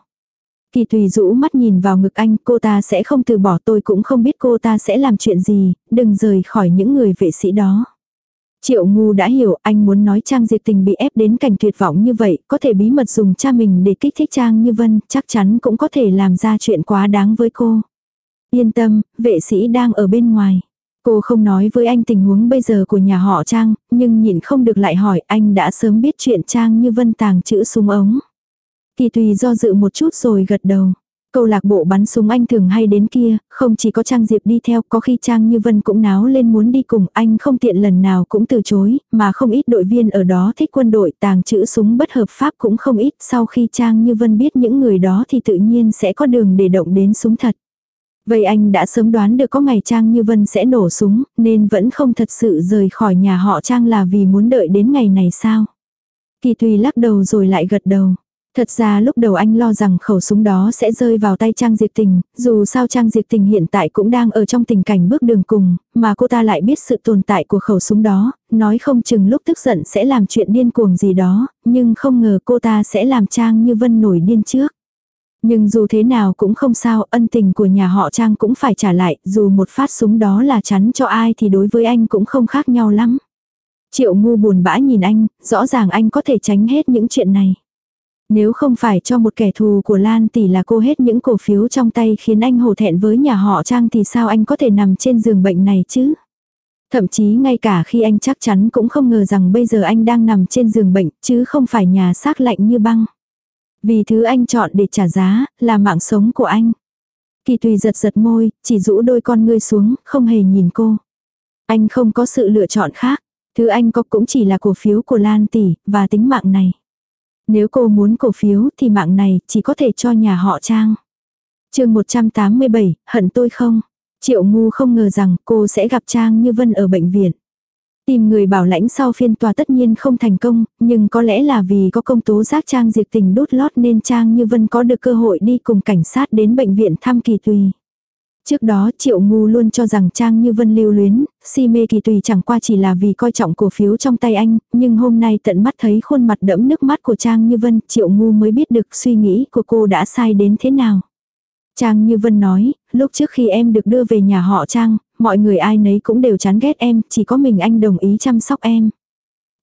Kỳ tùy rũ mắt nhìn vào ngực anh, cô ta sẽ không từ bỏ tôi cũng không biết cô ta sẽ làm chuyện gì, đừng rời khỏi những người vệ sĩ đó. Triệu ngu đã hiểu anh muốn nói Trang Diệp Tình bị ép đến cảnh tuyệt vọng như vậy, có thể bí mật dùng cha mình để kích thích Trang Như Vân, chắc chắn cũng có thể làm ra chuyện quá đáng với cô. Yên tâm, vệ sĩ đang ở bên ngoài. Cô không nói với anh tình huống bây giờ của nhà họ Trang, nhưng nhìn không được lại hỏi anh đã sớm biết chuyện Trang Như Vân tàng chữ súng ống. Kỳ tùy do dự một chút rồi gật đầu. Câu lạc bộ bắn súng anh thường hay đến kia, không chỉ có Trang Diệp đi theo, có khi Trang Như Vân cũng náo lên muốn đi cùng, anh không tiện lần nào cũng từ chối, mà không ít đội viên ở đó thích quân đội tàng trữ súng bất hợp pháp cũng không ít, sau khi Trang Như Vân biết những người đó thì tự nhiên sẽ có đường để động đến súng thật. Vậy anh đã sớm đoán được có ngày Trang Như Vân sẽ nổ súng, nên vẫn không thật sự rời khỏi nhà họ Trang là vì muốn đợi đến ngày này sao? Kỳ Thùy lắc đầu rồi lại gật đầu. Thật ra lúc đầu anh lo rằng khẩu súng đó sẽ rơi vào tay Trang Diệp Tình, dù sao Trang Diệp Tình hiện tại cũng đang ở trong tình cảnh bước đường cùng, mà cô ta lại biết sự tồn tại của khẩu súng đó, nói không chừng lúc tức giận sẽ làm chuyện điên cuồng gì đó, nhưng không ngờ cô ta sẽ làm Trang như Vân nổi điên trước. Nhưng dù thế nào cũng không sao, ân tình của nhà họ Trang cũng phải trả lại, dù một phát súng đó là chắn cho ai thì đối với anh cũng không khác nhau lắm. Triệu ngu buồn bã nhìn anh, rõ ràng anh có thể tránh hết những chuyện này. Nếu không phải cho một kẻ thù của Lan tỷ là cô hết những cổ phiếu trong tay khiến anh hổ thẹn với nhà họ Trang thì sao anh có thể nằm trên giường bệnh này chứ? Thậm chí ngay cả khi anh chắc chắn cũng không ngờ rằng bây giờ anh đang nằm trên giường bệnh chứ không phải nhà xác lạnh như băng. Vì thứ anh chọn để trả giá là mạng sống của anh. Kỳ tùy giật giật môi, chỉ rũ đôi con ngươi xuống, không hề nhìn cô. Anh không có sự lựa chọn khác. Thứ anh có cũng chỉ là cổ phiếu của Lan tỷ và tính mạng này. Nếu cô muốn cổ phiếu thì mạng này chỉ có thể cho nhà họ Trang. chương 187, hận tôi không? Triệu ngu không ngờ rằng cô sẽ gặp Trang Như Vân ở bệnh viện. Tìm người bảo lãnh sau phiên tòa tất nhiên không thành công, nhưng có lẽ là vì có công tố giác Trang diệt tình đốt lót nên Trang Như Vân có được cơ hội đi cùng cảnh sát đến bệnh viện thăm kỳ tùy. Trước đó Triệu Ngu luôn cho rằng Trang Như Vân lưu luyến, si mê kỳ tùy chẳng qua chỉ là vì coi trọng cổ phiếu trong tay anh, nhưng hôm nay tận mắt thấy khuôn mặt đẫm nước mắt của Trang Như Vân, Triệu Ngu mới biết được suy nghĩ của cô đã sai đến thế nào. Trang Như Vân nói, lúc trước khi em được đưa về nhà họ Trang, mọi người ai nấy cũng đều chán ghét em, chỉ có mình anh đồng ý chăm sóc em.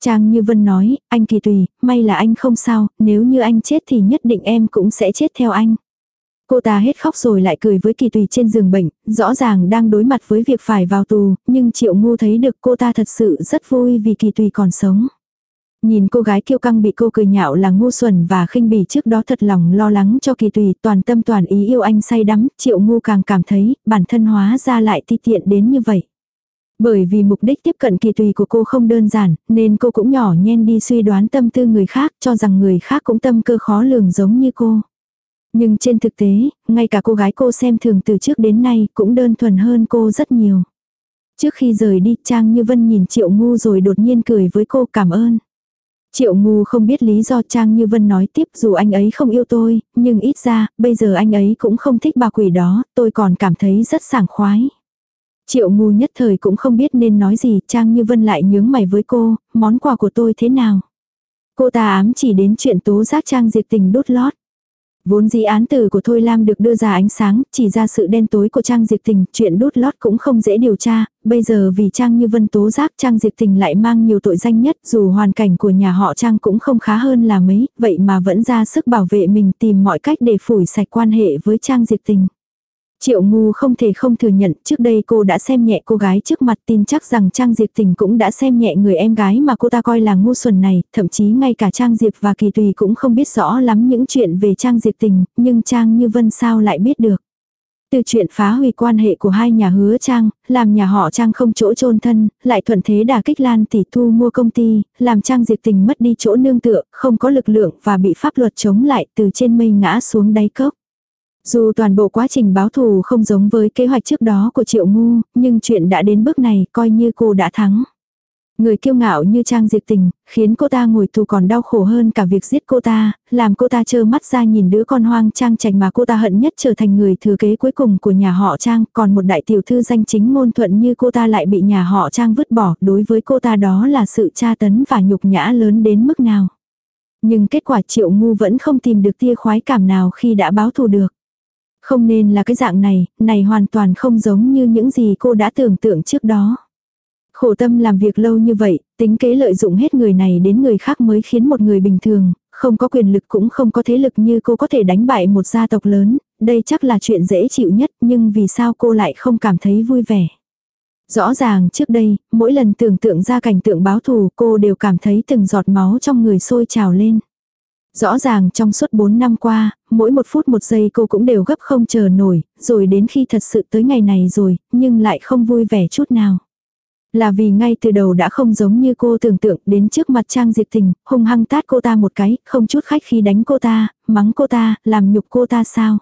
Trang Như Vân nói, anh kỳ tùy, may là anh không sao, nếu như anh chết thì nhất định em cũng sẽ chết theo anh. Cô ta hết khóc rồi lại cười với kỳ tùy trên giường bệnh, rõ ràng đang đối mặt với việc phải vào tù, nhưng triệu ngu thấy được cô ta thật sự rất vui vì kỳ tùy còn sống. Nhìn cô gái kiêu căng bị cô cười nhạo là ngu xuẩn và khinh bỉ trước đó thật lòng lo lắng cho kỳ tùy toàn tâm toàn ý yêu anh say đắm, triệu ngu càng cảm thấy bản thân hóa ra lại ti tiện đến như vậy. Bởi vì mục đích tiếp cận kỳ tùy của cô không đơn giản, nên cô cũng nhỏ nhen đi suy đoán tâm tư người khác cho rằng người khác cũng tâm cơ khó lường giống như cô. Nhưng trên thực tế, ngay cả cô gái cô xem thường từ trước đến nay cũng đơn thuần hơn cô rất nhiều. Trước khi rời đi, Trang Như Vân nhìn Triệu Ngu rồi đột nhiên cười với cô cảm ơn. Triệu Ngu không biết lý do Trang Như Vân nói tiếp dù anh ấy không yêu tôi, nhưng ít ra, bây giờ anh ấy cũng không thích bà quỷ đó, tôi còn cảm thấy rất sảng khoái. Triệu Ngu nhất thời cũng không biết nên nói gì, Trang Như Vân lại nhướng mày với cô, món quà của tôi thế nào. Cô ta ám chỉ đến chuyện tố giác Trang diệt tình đốt lót. Vốn dĩ án tử của Thôi Lam được đưa ra ánh sáng, chỉ ra sự đen tối của Trang Diệp Tình, chuyện đốt lót cũng không dễ điều tra, bây giờ vì Trang Như Vân tố giác Trang Diệp Tình lại mang nhiều tội danh nhất, dù hoàn cảnh của nhà họ Trang cũng không khá hơn là mấy, vậy mà vẫn ra sức bảo vệ mình tìm mọi cách để phủi sạch quan hệ với Trang Diệp Tình. Triệu ngu không thể không thừa nhận trước đây cô đã xem nhẹ cô gái trước mặt tin chắc rằng Trang Diệp Tình cũng đã xem nhẹ người em gái mà cô ta coi là ngu xuẩn này, thậm chí ngay cả Trang Diệp và Kỳ Tùy cũng không biết rõ lắm những chuyện về Trang Diệp Tình, nhưng Trang Như Vân sao lại biết được. Từ chuyện phá hủy quan hệ của hai nhà hứa Trang, làm nhà họ Trang không chỗ chôn thân, lại thuận thế đả kích Lan tỷ thu mua công ty, làm Trang Diệp Tình mất đi chỗ nương tựa, không có lực lượng và bị pháp luật chống lại từ trên mây ngã xuống đáy cốc. Dù toàn bộ quá trình báo thù không giống với kế hoạch trước đó của Triệu Ngu, nhưng chuyện đã đến bước này coi như cô đã thắng. Người kiêu ngạo như Trang Diệp Tình, khiến cô ta ngồi tù còn đau khổ hơn cả việc giết cô ta, làm cô ta trơ mắt ra nhìn đứa con hoang Trang Trạch mà cô ta hận nhất trở thành người thừa kế cuối cùng của nhà họ Trang, còn một đại tiểu thư danh chính ngôn thuận như cô ta lại bị nhà họ Trang vứt bỏ, đối với cô ta đó là sự tra tấn và nhục nhã lớn đến mức nào. Nhưng kết quả Triệu Ngu vẫn không tìm được tia khoái cảm nào khi đã báo thù được. Không nên là cái dạng này, này hoàn toàn không giống như những gì cô đã tưởng tượng trước đó. Khổ tâm làm việc lâu như vậy, tính kế lợi dụng hết người này đến người khác mới khiến một người bình thường, không có quyền lực cũng không có thế lực như cô có thể đánh bại một gia tộc lớn, đây chắc là chuyện dễ chịu nhất nhưng vì sao cô lại không cảm thấy vui vẻ. Rõ ràng trước đây, mỗi lần tưởng tượng ra cảnh tượng báo thù cô đều cảm thấy từng giọt máu trong người sôi trào lên. Rõ ràng trong suốt 4 năm qua, mỗi một phút một giây cô cũng đều gấp không chờ nổi, rồi đến khi thật sự tới ngày này rồi, nhưng lại không vui vẻ chút nào. Là vì ngay từ đầu đã không giống như cô tưởng tượng đến trước mặt Trang Diệp Tình, hung hăng tát cô ta một cái, không chút khách khi đánh cô ta, mắng cô ta, làm nhục cô ta sao.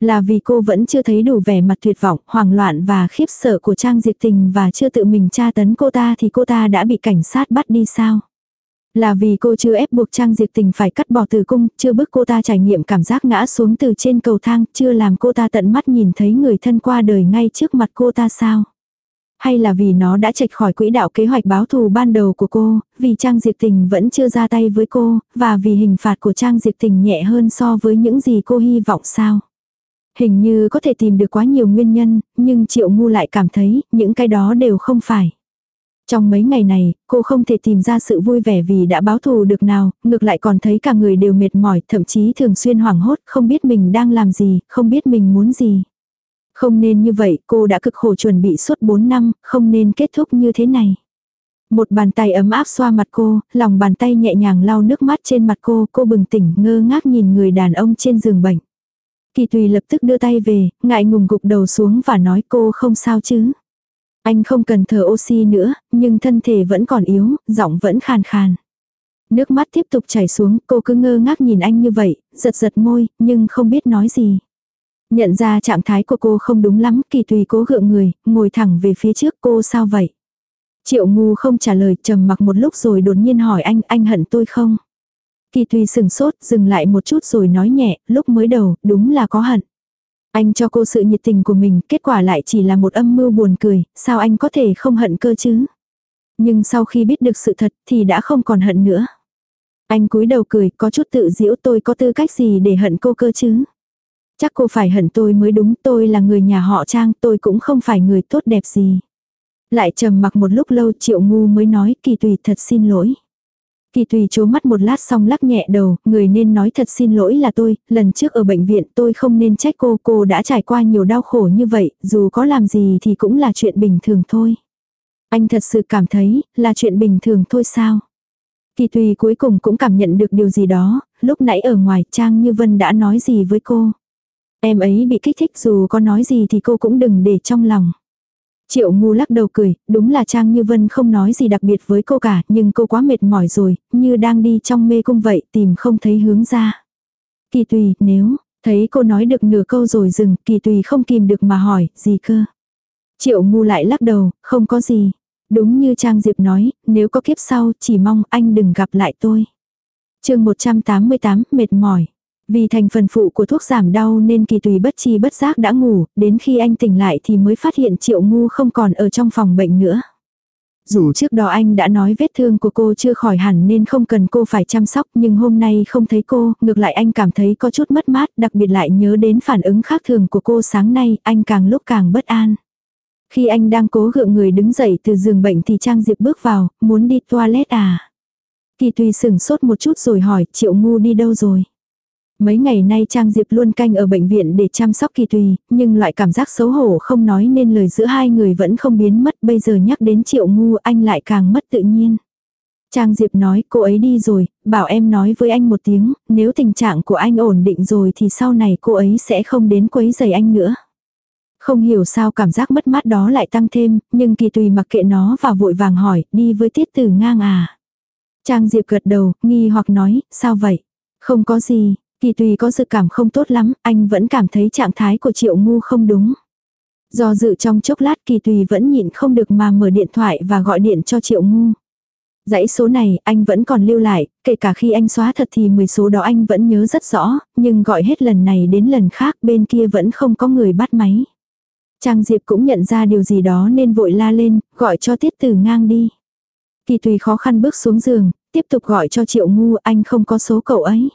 Là vì cô vẫn chưa thấy đủ vẻ mặt tuyệt vọng, hoảng loạn và khiếp sợ của Trang Diệp Tình và chưa tự mình tra tấn cô ta thì cô ta đã bị cảnh sát bắt đi sao. Là vì cô chưa ép buộc Trang Diệp Tình phải cắt bỏ từ cung, chưa bức cô ta trải nghiệm cảm giác ngã xuống từ trên cầu thang, chưa làm cô ta tận mắt nhìn thấy người thân qua đời ngay trước mặt cô ta sao. Hay là vì nó đã chệch khỏi quỹ đạo kế hoạch báo thù ban đầu của cô, vì Trang Diệp Tình vẫn chưa ra tay với cô, và vì hình phạt của Trang Diệp Tình nhẹ hơn so với những gì cô hy vọng sao. Hình như có thể tìm được quá nhiều nguyên nhân, nhưng Triệu Ngu lại cảm thấy những cái đó đều không phải. Trong mấy ngày này, cô không thể tìm ra sự vui vẻ vì đã báo thù được nào, ngược lại còn thấy cả người đều mệt mỏi, thậm chí thường xuyên hoảng hốt, không biết mình đang làm gì, không biết mình muốn gì. Không nên như vậy, cô đã cực khổ chuẩn bị suốt 4 năm, không nên kết thúc như thế này. Một bàn tay ấm áp xoa mặt cô, lòng bàn tay nhẹ nhàng lau nước mắt trên mặt cô, cô bừng tỉnh ngơ ngác nhìn người đàn ông trên giường bệnh. Kỳ tùy lập tức đưa tay về, ngại ngùng gục đầu xuống và nói cô không sao chứ. Anh không cần thở oxy nữa, nhưng thân thể vẫn còn yếu, giọng vẫn khàn khàn. Nước mắt tiếp tục chảy xuống, cô cứ ngơ ngác nhìn anh như vậy, giật giật môi, nhưng không biết nói gì. Nhận ra trạng thái của cô không đúng lắm, kỳ tùy cố gượng người, ngồi thẳng về phía trước cô sao vậy? Triệu ngu không trả lời, trầm mặc một lúc rồi đột nhiên hỏi anh, anh hận tôi không? Kỳ tùy sừng sốt, dừng lại một chút rồi nói nhẹ, lúc mới đầu, đúng là có hận. Anh cho cô sự nhiệt tình của mình, kết quả lại chỉ là một âm mưu buồn cười, sao anh có thể không hận cơ chứ? Nhưng sau khi biết được sự thật thì đã không còn hận nữa. Anh cúi đầu cười, có chút tự giễu tôi có tư cách gì để hận cô cơ chứ? Chắc cô phải hận tôi mới đúng, tôi là người nhà họ Trang, tôi cũng không phải người tốt đẹp gì. Lại trầm mặc một lúc lâu triệu ngu mới nói kỳ tùy thật xin lỗi. Kỳ tùy chố mắt một lát xong lắc nhẹ đầu, người nên nói thật xin lỗi là tôi, lần trước ở bệnh viện tôi không nên trách cô, cô đã trải qua nhiều đau khổ như vậy, dù có làm gì thì cũng là chuyện bình thường thôi. Anh thật sự cảm thấy, là chuyện bình thường thôi sao? Kỳ tùy cuối cùng cũng cảm nhận được điều gì đó, lúc nãy ở ngoài Trang Như Vân đã nói gì với cô. Em ấy bị kích thích dù có nói gì thì cô cũng đừng để trong lòng. Triệu ngu lắc đầu cười, đúng là Trang Như Vân không nói gì đặc biệt với cô cả, nhưng cô quá mệt mỏi rồi, như đang đi trong mê cung vậy, tìm không thấy hướng ra. Kỳ tùy, nếu, thấy cô nói được nửa câu rồi dừng, kỳ tùy không kìm được mà hỏi, gì cơ. Triệu ngu lại lắc đầu, không có gì. Đúng như Trang Diệp nói, nếu có kiếp sau, chỉ mong anh đừng gặp lại tôi. chương 188, mệt mỏi. Vì thành phần phụ của thuốc giảm đau nên kỳ tùy bất chi bất giác đã ngủ, đến khi anh tỉnh lại thì mới phát hiện triệu ngu không còn ở trong phòng bệnh nữa. Dù trước đó anh đã nói vết thương của cô chưa khỏi hẳn nên không cần cô phải chăm sóc nhưng hôm nay không thấy cô, ngược lại anh cảm thấy có chút mất mát, đặc biệt lại nhớ đến phản ứng khác thường của cô sáng nay, anh càng lúc càng bất an. Khi anh đang cố gượng người đứng dậy từ giường bệnh thì Trang Diệp bước vào, muốn đi toilet à. Kỳ tùy sừng sốt một chút rồi hỏi, triệu ngu đi đâu rồi. Mấy ngày nay Trang Diệp luôn canh ở bệnh viện để chăm sóc kỳ tùy, nhưng loại cảm giác xấu hổ không nói nên lời giữa hai người vẫn không biến mất. Bây giờ nhắc đến triệu ngu anh lại càng mất tự nhiên. Trang Diệp nói cô ấy đi rồi, bảo em nói với anh một tiếng, nếu tình trạng của anh ổn định rồi thì sau này cô ấy sẽ không đến quấy giày anh nữa. Không hiểu sao cảm giác mất mát đó lại tăng thêm, nhưng kỳ tùy mặc kệ nó và vội vàng hỏi, đi với tiết tử ngang à. Trang Diệp gật đầu, nghi hoặc nói, sao vậy? Không có gì, Kỳ tùy có dự cảm không tốt lắm, anh vẫn cảm thấy trạng thái của triệu ngu không đúng. Do dự trong chốc lát kỳ tùy vẫn nhịn không được mà mở điện thoại và gọi điện cho triệu ngu. Dãy số này anh vẫn còn lưu lại, kể cả khi anh xóa thật thì 10 số đó anh vẫn nhớ rất rõ, nhưng gọi hết lần này đến lần khác bên kia vẫn không có người bắt máy. Trang Diệp cũng nhận ra điều gì đó nên vội la lên, gọi cho tiết tử ngang đi. Kỳ tùy khó khăn bước xuống giường, tiếp tục gọi cho triệu ngu anh không có số cậu ấy.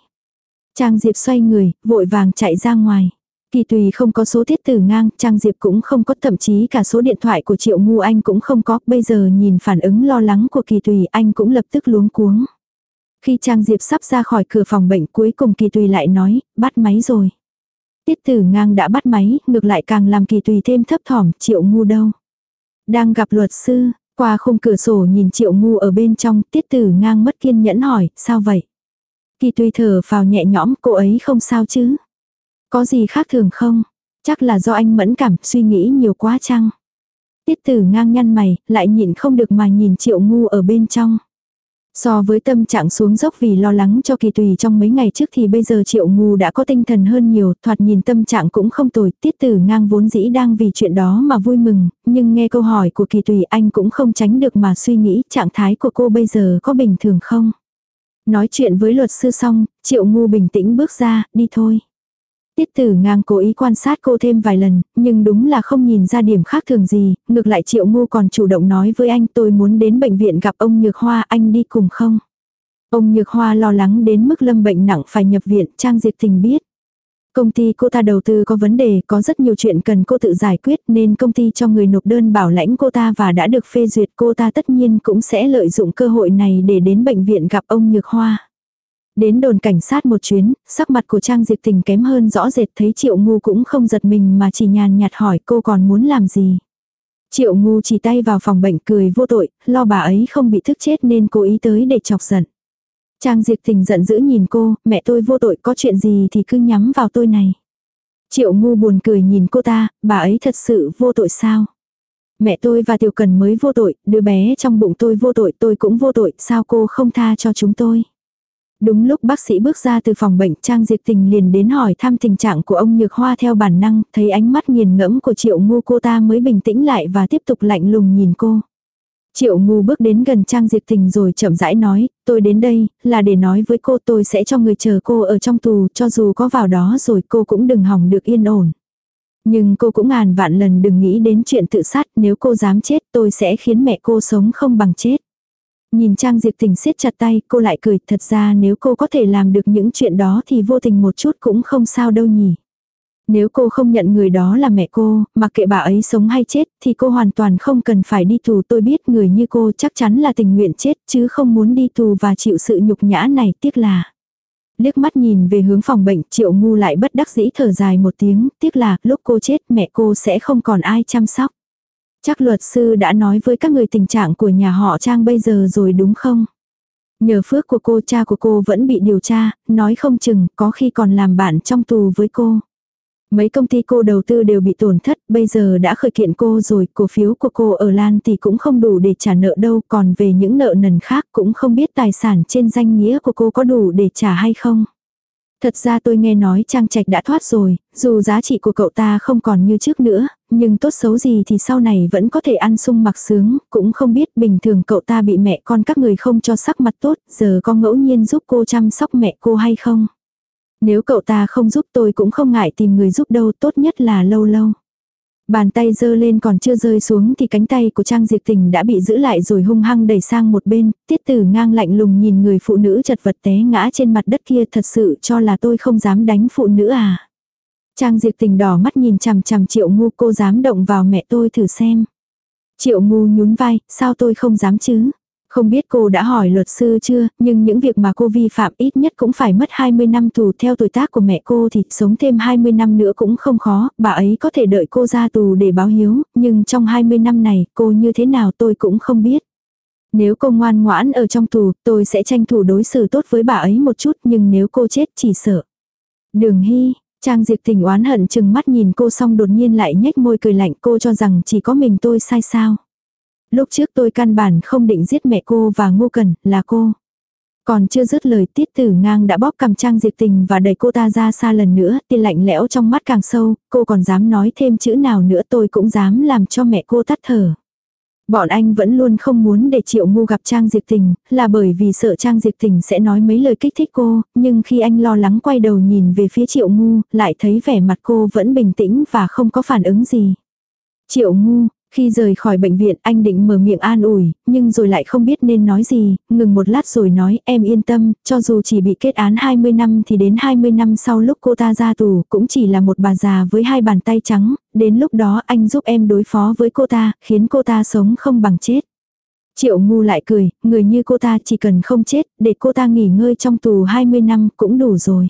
Trang Diệp xoay người, vội vàng chạy ra ngoài. Kỳ tùy không có số tiết tử ngang, Trang Diệp cũng không có thậm chí cả số điện thoại của Triệu Ngu Anh cũng không có, bây giờ nhìn phản ứng lo lắng của Kỳ tùy anh cũng lập tức luống cuống. Khi Trang Diệp sắp ra khỏi cửa phòng bệnh cuối cùng Kỳ tùy lại nói, bắt máy rồi. Tiết tử ngang đã bắt máy, ngược lại càng làm Kỳ tùy thêm thấp thỏm, Triệu Ngu đâu. Đang gặp luật sư, qua khung cửa sổ nhìn Triệu Ngu ở bên trong, Tiết tử ngang mất kiên nhẫn hỏi, sao vậy? Kỳ tùy thở vào nhẹ nhõm, cô ấy không sao chứ. Có gì khác thường không? Chắc là do anh mẫn cảm, suy nghĩ nhiều quá chăng? Tiết tử ngang nhăn mày, lại nhịn không được mà nhìn triệu ngu ở bên trong. So với tâm trạng xuống dốc vì lo lắng cho kỳ tùy trong mấy ngày trước thì bây giờ triệu ngu đã có tinh thần hơn nhiều, thoạt nhìn tâm trạng cũng không tồi, tiết tử ngang vốn dĩ đang vì chuyện đó mà vui mừng, nhưng nghe câu hỏi của kỳ tùy anh cũng không tránh được mà suy nghĩ trạng thái của cô bây giờ có bình thường không. Nói chuyện với luật sư xong, triệu ngu bình tĩnh bước ra, đi thôi. Tiết tử ngang cố ý quan sát cô thêm vài lần, nhưng đúng là không nhìn ra điểm khác thường gì, ngược lại triệu ngu còn chủ động nói với anh tôi muốn đến bệnh viện gặp ông Nhược Hoa anh đi cùng không. Ông Nhược Hoa lo lắng đến mức lâm bệnh nặng phải nhập viện, Trang Diệp Tình biết. Công ty cô ta đầu tư có vấn đề, có rất nhiều chuyện cần cô tự giải quyết nên công ty cho người nộp đơn bảo lãnh cô ta và đã được phê duyệt cô ta tất nhiên cũng sẽ lợi dụng cơ hội này để đến bệnh viện gặp ông Nhược Hoa. Đến đồn cảnh sát một chuyến, sắc mặt của Trang Diệp Tình kém hơn rõ rệt thấy Triệu Ngu cũng không giật mình mà chỉ nhàn nhạt hỏi cô còn muốn làm gì. Triệu Ngu chỉ tay vào phòng bệnh cười vô tội, lo bà ấy không bị thức chết nên cố ý tới để chọc giận. Trang Diệp Tình giận dữ nhìn cô, mẹ tôi vô tội có chuyện gì thì cứ nhắm vào tôi này. Triệu Ngu buồn cười nhìn cô ta, bà ấy thật sự vô tội sao? Mẹ tôi và Tiểu Cần mới vô tội, đứa bé trong bụng tôi vô tội tôi cũng vô tội, sao cô không tha cho chúng tôi? Đúng lúc bác sĩ bước ra từ phòng bệnh Trang Diệp Tình liền đến hỏi thăm tình trạng của ông Nhược Hoa theo bản năng, thấy ánh mắt nghiền ngẫm của Triệu Ngu cô ta mới bình tĩnh lại và tiếp tục lạnh lùng nhìn cô. Triệu Ngu bước đến gần Trang Diệp Tình rồi chậm rãi nói, tôi đến đây, là để nói với cô tôi sẽ cho người chờ cô ở trong tù, cho dù có vào đó rồi cô cũng đừng hỏng được yên ổn. Nhưng cô cũng ngàn vạn lần đừng nghĩ đến chuyện tự sát, nếu cô dám chết tôi sẽ khiến mẹ cô sống không bằng chết. Nhìn Trang Diệp Tình siết chặt tay, cô lại cười, thật ra nếu cô có thể làm được những chuyện đó thì vô tình một chút cũng không sao đâu nhỉ. Nếu cô không nhận người đó là mẹ cô, mặc kệ bà ấy sống hay chết, thì cô hoàn toàn không cần phải đi tù. Tôi biết người như cô chắc chắn là tình nguyện chết, chứ không muốn đi tù và chịu sự nhục nhã này, tiếc là. Liếc mắt nhìn về hướng phòng bệnh, triệu ngu lại bất đắc dĩ thở dài một tiếng, tiếc là lúc cô chết mẹ cô sẽ không còn ai chăm sóc. Chắc luật sư đã nói với các người tình trạng của nhà họ Trang bây giờ rồi đúng không? Nhờ phước của cô cha của cô vẫn bị điều tra, nói không chừng có khi còn làm bạn trong tù với cô. Mấy công ty cô đầu tư đều bị tổn thất, bây giờ đã khởi kiện cô rồi, cổ phiếu của cô ở Lan thì cũng không đủ để trả nợ đâu, còn về những nợ nần khác cũng không biết tài sản trên danh nghĩa của cô có đủ để trả hay không. Thật ra tôi nghe nói Trang Trạch đã thoát rồi, dù giá trị của cậu ta không còn như trước nữa, nhưng tốt xấu gì thì sau này vẫn có thể ăn sung mặc sướng, cũng không biết bình thường cậu ta bị mẹ con các người không cho sắc mặt tốt, giờ có ngẫu nhiên giúp cô chăm sóc mẹ cô hay không. Nếu cậu ta không giúp tôi cũng không ngại tìm người giúp đâu, tốt nhất là lâu lâu. Bàn tay giơ lên còn chưa rơi xuống thì cánh tay của Trang Diệp Tình đã bị giữ lại rồi hung hăng đẩy sang một bên, tiết tử ngang lạnh lùng nhìn người phụ nữ chật vật té ngã trên mặt đất kia thật sự cho là tôi không dám đánh phụ nữ à. Trang Diệp Tình đỏ mắt nhìn chằm chằm triệu ngu cô dám động vào mẹ tôi thử xem. Triệu ngu nhún vai, sao tôi không dám chứ? Không biết cô đã hỏi luật sư chưa, nhưng những việc mà cô vi phạm ít nhất cũng phải mất 20 năm tù theo tuổi tác của mẹ cô thì sống thêm 20 năm nữa cũng không khó, bà ấy có thể đợi cô ra tù để báo hiếu, nhưng trong 20 năm này cô như thế nào tôi cũng không biết. Nếu cô ngoan ngoãn ở trong tù, tôi sẽ tranh thủ đối xử tốt với bà ấy một chút, nhưng nếu cô chết chỉ sợ. Đường Hy, Trang Diệp tình oán hận chừng mắt nhìn cô xong đột nhiên lại nhếch môi cười lạnh cô cho rằng chỉ có mình tôi sai sao. Lúc trước tôi căn bản không định giết mẹ cô và ngu cần, là cô. Còn chưa dứt lời tiết tử ngang đã bóp cầm trang diệp tình và đẩy cô ta ra xa lần nữa, tiền lạnh lẽo trong mắt càng sâu, cô còn dám nói thêm chữ nào nữa tôi cũng dám làm cho mẹ cô tắt thở. Bọn anh vẫn luôn không muốn để Triệu Ngu gặp Trang Diệp Tình, là bởi vì sợ Trang Diệp Tình sẽ nói mấy lời kích thích cô, nhưng khi anh lo lắng quay đầu nhìn về phía Triệu Ngu, lại thấy vẻ mặt cô vẫn bình tĩnh và không có phản ứng gì. Triệu Ngu, khi rời khỏi bệnh viện anh định mở miệng an ủi, nhưng rồi lại không biết nên nói gì, ngừng một lát rồi nói em yên tâm, cho dù chỉ bị kết án 20 năm thì đến 20 năm sau lúc cô ta ra tù cũng chỉ là một bà già với hai bàn tay trắng, đến lúc đó anh giúp em đối phó với cô ta, khiến cô ta sống không bằng chết. Triệu ngu lại cười, người như cô ta chỉ cần không chết, để cô ta nghỉ ngơi trong tù 20 năm cũng đủ rồi.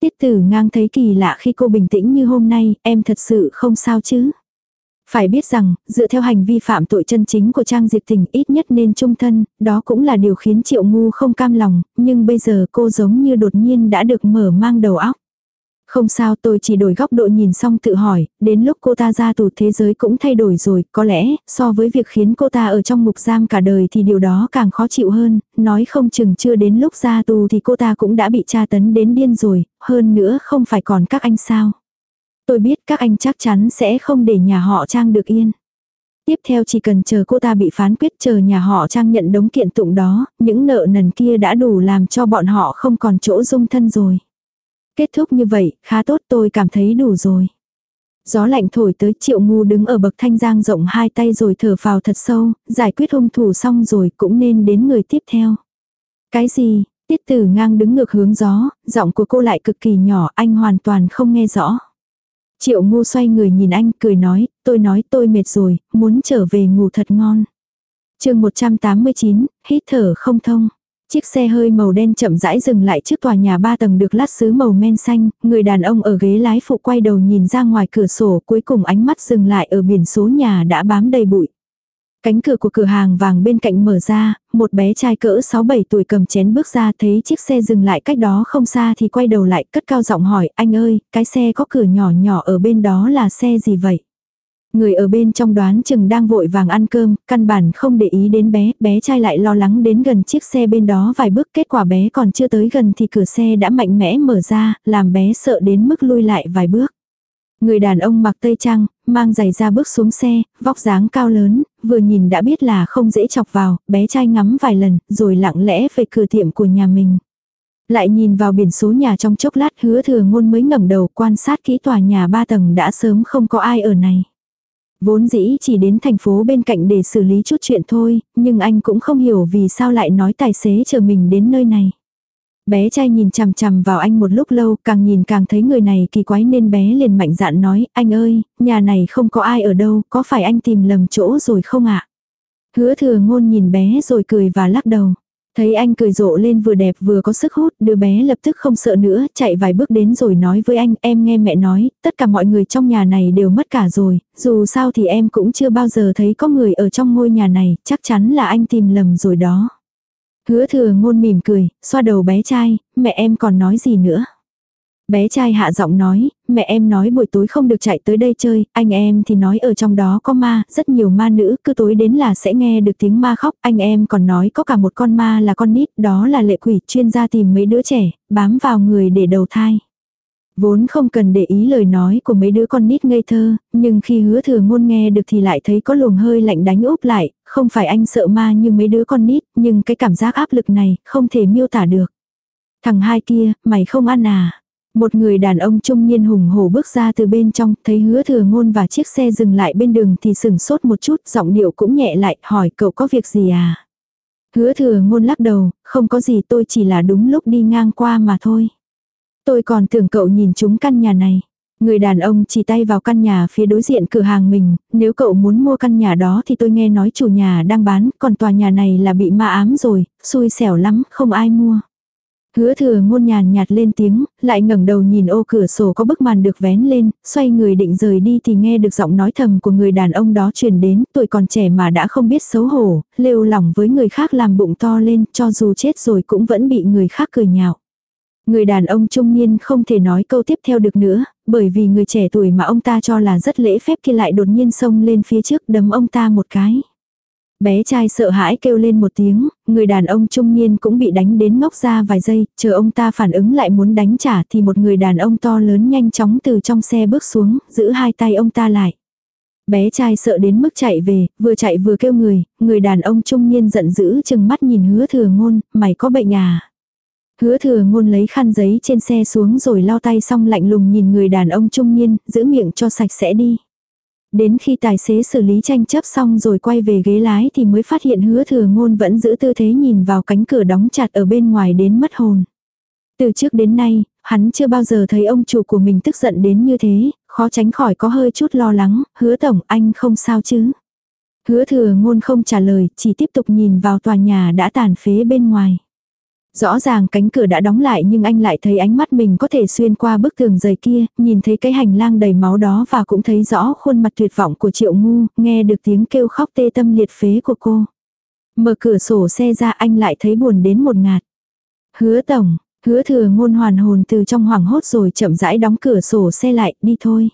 Tiết tử ngang thấy kỳ lạ khi cô bình tĩnh như hôm nay, em thật sự không sao chứ. Phải biết rằng, dựa theo hành vi phạm tội chân chính của Trang Diệp Tình ít nhất nên trung thân, đó cũng là điều khiến Triệu Ngu không cam lòng, nhưng bây giờ cô giống như đột nhiên đã được mở mang đầu óc. Không sao tôi chỉ đổi góc độ nhìn xong tự hỏi, đến lúc cô ta ra tù thế giới cũng thay đổi rồi, có lẽ, so với việc khiến cô ta ở trong ngục giam cả đời thì điều đó càng khó chịu hơn, nói không chừng chưa đến lúc ra tù thì cô ta cũng đã bị tra tấn đến điên rồi, hơn nữa không phải còn các anh sao. Tôi biết các anh chắc chắn sẽ không để nhà họ Trang được yên. Tiếp theo chỉ cần chờ cô ta bị phán quyết chờ nhà họ Trang nhận đống kiện tụng đó, những nợ nần kia đã đủ làm cho bọn họ không còn chỗ dung thân rồi. Kết thúc như vậy, khá tốt tôi cảm thấy đủ rồi. Gió lạnh thổi tới triệu ngu đứng ở bậc thanh giang rộng hai tay rồi thở vào thật sâu, giải quyết hung thủ xong rồi cũng nên đến người tiếp theo. Cái gì, tiết tử ngang đứng ngược hướng gió, giọng của cô lại cực kỳ nhỏ anh hoàn toàn không nghe rõ. Triệu ngu xoay người nhìn anh cười nói, tôi nói tôi mệt rồi, muốn trở về ngủ thật ngon. chương 189, hít thở không thông. Chiếc xe hơi màu đen chậm rãi dừng lại trước tòa nhà ba tầng được lát sứ màu men xanh, người đàn ông ở ghế lái phụ quay đầu nhìn ra ngoài cửa sổ cuối cùng ánh mắt dừng lại ở biển số nhà đã bám đầy bụi. Cánh cửa của cửa hàng vàng bên cạnh mở ra, một bé trai cỡ 6-7 tuổi cầm chén bước ra thấy chiếc xe dừng lại cách đó không xa thì quay đầu lại cất cao giọng hỏi anh ơi, cái xe có cửa nhỏ nhỏ ở bên đó là xe gì vậy? Người ở bên trong đoán chừng đang vội vàng ăn cơm, căn bản không để ý đến bé, bé trai lại lo lắng đến gần chiếc xe bên đó vài bước kết quả bé còn chưa tới gần thì cửa xe đã mạnh mẽ mở ra, làm bé sợ đến mức lui lại vài bước. Người đàn ông mặc tây trang, mang giày ra bước xuống xe, vóc dáng cao lớn, vừa nhìn đã biết là không dễ chọc vào, bé trai ngắm vài lần, rồi lặng lẽ về cửa tiệm của nhà mình. Lại nhìn vào biển số nhà trong chốc lát hứa thừa ngôn mới ngẩng đầu quan sát kỹ tòa nhà ba tầng đã sớm không có ai ở này. Vốn dĩ chỉ đến thành phố bên cạnh để xử lý chút chuyện thôi, nhưng anh cũng không hiểu vì sao lại nói tài xế chờ mình đến nơi này. Bé trai nhìn chằm chằm vào anh một lúc lâu, càng nhìn càng thấy người này kỳ quái nên bé liền mạnh dạn nói, anh ơi, nhà này không có ai ở đâu, có phải anh tìm lầm chỗ rồi không ạ? Hứa thừa ngôn nhìn bé rồi cười và lắc đầu. Thấy anh cười rộ lên vừa đẹp vừa có sức hút, đứa bé lập tức không sợ nữa, chạy vài bước đến rồi nói với anh, em nghe mẹ nói, tất cả mọi người trong nhà này đều mất cả rồi, dù sao thì em cũng chưa bao giờ thấy có người ở trong ngôi nhà này, chắc chắn là anh tìm lầm rồi đó. Hứa thừa ngôn mỉm cười, xoa đầu bé trai, mẹ em còn nói gì nữa. Bé trai hạ giọng nói, mẹ em nói buổi tối không được chạy tới đây chơi, anh em thì nói ở trong đó có ma, rất nhiều ma nữ, cứ tối đến là sẽ nghe được tiếng ma khóc, anh em còn nói có cả một con ma là con nít, đó là lệ quỷ chuyên gia tìm mấy đứa trẻ, bám vào người để đầu thai. Vốn không cần để ý lời nói của mấy đứa con nít ngây thơ, nhưng khi hứa thừa ngôn nghe được thì lại thấy có luồng hơi lạnh đánh úp lại, không phải anh sợ ma như mấy đứa con nít, nhưng cái cảm giác áp lực này không thể miêu tả được. Thằng hai kia, mày không ăn à? Một người đàn ông trung niên hùng hổ bước ra từ bên trong, thấy hứa thừa ngôn và chiếc xe dừng lại bên đường thì sừng sốt một chút, giọng điệu cũng nhẹ lại, hỏi cậu có việc gì à? Hứa thừa ngôn lắc đầu, không có gì tôi chỉ là đúng lúc đi ngang qua mà thôi. Tôi còn tưởng cậu nhìn chúng căn nhà này. Người đàn ông chỉ tay vào căn nhà phía đối diện cửa hàng mình, nếu cậu muốn mua căn nhà đó thì tôi nghe nói chủ nhà đang bán, còn tòa nhà này là bị ma ám rồi, xui xẻo lắm, không ai mua. Hứa thừa ngôn nhàn nhạt lên tiếng, lại ngẩng đầu nhìn ô cửa sổ có bức màn được vén lên, xoay người định rời đi thì nghe được giọng nói thầm của người đàn ông đó truyền đến, tuổi còn trẻ mà đã không biết xấu hổ, lêu lỏng với người khác làm bụng to lên, cho dù chết rồi cũng vẫn bị người khác cười nhạo. Người đàn ông trung niên không thể nói câu tiếp theo được nữa, bởi vì người trẻ tuổi mà ông ta cho là rất lễ phép kia lại đột nhiên xông lên phía trước đấm ông ta một cái. Bé trai sợ hãi kêu lên một tiếng, người đàn ông trung niên cũng bị đánh đến ngốc ra vài giây, chờ ông ta phản ứng lại muốn đánh trả thì một người đàn ông to lớn nhanh chóng từ trong xe bước xuống, giữ hai tay ông ta lại. Bé trai sợ đến mức chạy về, vừa chạy vừa kêu người, người đàn ông trung niên giận dữ chừng mắt nhìn hứa thừa ngôn, mày có bệnh à? Hứa thừa ngôn lấy khăn giấy trên xe xuống rồi lau tay xong lạnh lùng nhìn người đàn ông trung niên, giữ miệng cho sạch sẽ đi. Đến khi tài xế xử lý tranh chấp xong rồi quay về ghế lái thì mới phát hiện hứa thừa ngôn vẫn giữ tư thế nhìn vào cánh cửa đóng chặt ở bên ngoài đến mất hồn. Từ trước đến nay, hắn chưa bao giờ thấy ông chủ của mình tức giận đến như thế, khó tránh khỏi có hơi chút lo lắng, hứa tổng anh không sao chứ. Hứa thừa ngôn không trả lời, chỉ tiếp tục nhìn vào tòa nhà đã tàn phế bên ngoài. Rõ ràng cánh cửa đã đóng lại nhưng anh lại thấy ánh mắt mình có thể xuyên qua bức tường dày kia, nhìn thấy cái hành lang đầy máu đó và cũng thấy rõ khuôn mặt tuyệt vọng của Triệu Ngu, nghe được tiếng kêu khóc tê tâm liệt phế của cô. Mở cửa sổ xe ra anh lại thấy buồn đến một ngạt. Hứa tổng, hứa thừa ngôn hoàn hồn từ trong hoảng hốt rồi chậm rãi đóng cửa sổ xe lại, đi thôi.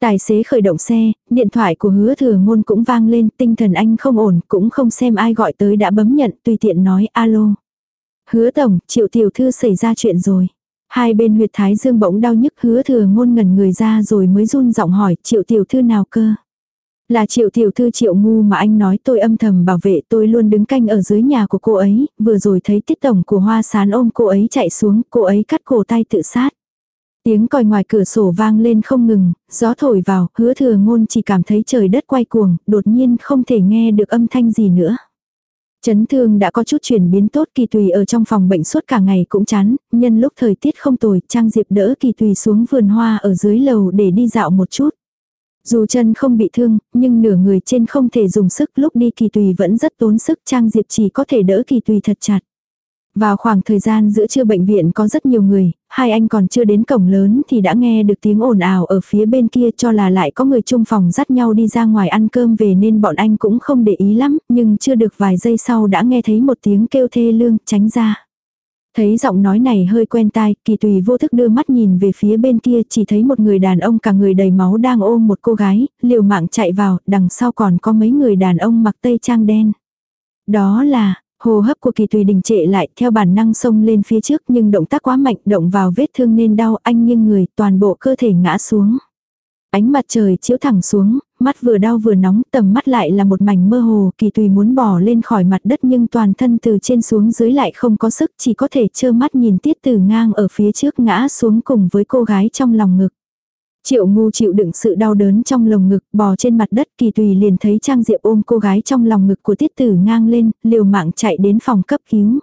Tài xế khởi động xe, điện thoại của hứa thừa ngôn cũng vang lên, tinh thần anh không ổn, cũng không xem ai gọi tới đã bấm nhận, tùy tiện nói alo. Hứa tổng, triệu tiểu thư xảy ra chuyện rồi. Hai bên huyệt thái dương bỗng đau nhức hứa thừa ngôn ngẩn người ra rồi mới run giọng hỏi triệu tiểu thư nào cơ. Là triệu tiểu thư triệu ngu mà anh nói tôi âm thầm bảo vệ tôi luôn đứng canh ở dưới nhà của cô ấy, vừa rồi thấy tiết tổng của hoa sán ôm cô ấy chạy xuống, cô ấy cắt cổ tay tự sát. Tiếng còi ngoài cửa sổ vang lên không ngừng, gió thổi vào, hứa thừa ngôn chỉ cảm thấy trời đất quay cuồng, đột nhiên không thể nghe được âm thanh gì nữa. Chấn thương đã có chút chuyển biến tốt kỳ tùy ở trong phòng bệnh suốt cả ngày cũng chán, nhân lúc thời tiết không tồi, Trang Diệp đỡ kỳ tùy xuống vườn hoa ở dưới lầu để đi dạo một chút. Dù chân không bị thương, nhưng nửa người trên không thể dùng sức lúc đi kỳ tùy vẫn rất tốn sức Trang Diệp chỉ có thể đỡ kỳ tùy thật chặt. Vào khoảng thời gian giữa trưa bệnh viện có rất nhiều người, hai anh còn chưa đến cổng lớn thì đã nghe được tiếng ồn ào ở phía bên kia cho là lại có người chung phòng dắt nhau đi ra ngoài ăn cơm về nên bọn anh cũng không để ý lắm, nhưng chưa được vài giây sau đã nghe thấy một tiếng kêu thê lương, tránh ra. Thấy giọng nói này hơi quen tai, kỳ tùy vô thức đưa mắt nhìn về phía bên kia chỉ thấy một người đàn ông cả người đầy máu đang ôm một cô gái, liều mạng chạy vào, đằng sau còn có mấy người đàn ông mặc tây trang đen. Đó là, Hồ hấp của kỳ tùy đình trệ lại theo bản năng xông lên phía trước nhưng động tác quá mạnh động vào vết thương nên đau anh nghiêng người toàn bộ cơ thể ngã xuống. Ánh mặt trời chiếu thẳng xuống, mắt vừa đau vừa nóng tầm mắt lại là một mảnh mơ hồ kỳ tùy muốn bỏ lên khỏi mặt đất nhưng toàn thân từ trên xuống dưới lại không có sức chỉ có thể trơ mắt nhìn tiết tử ngang ở phía trước ngã xuống cùng với cô gái trong lòng ngực. Triệu ngu chịu đựng sự đau đớn trong lồng ngực, bò trên mặt đất kỳ tùy liền thấy Trang Diệp ôm cô gái trong lòng ngực của tiết tử ngang lên, liều mạng chạy đến phòng cấp cứu.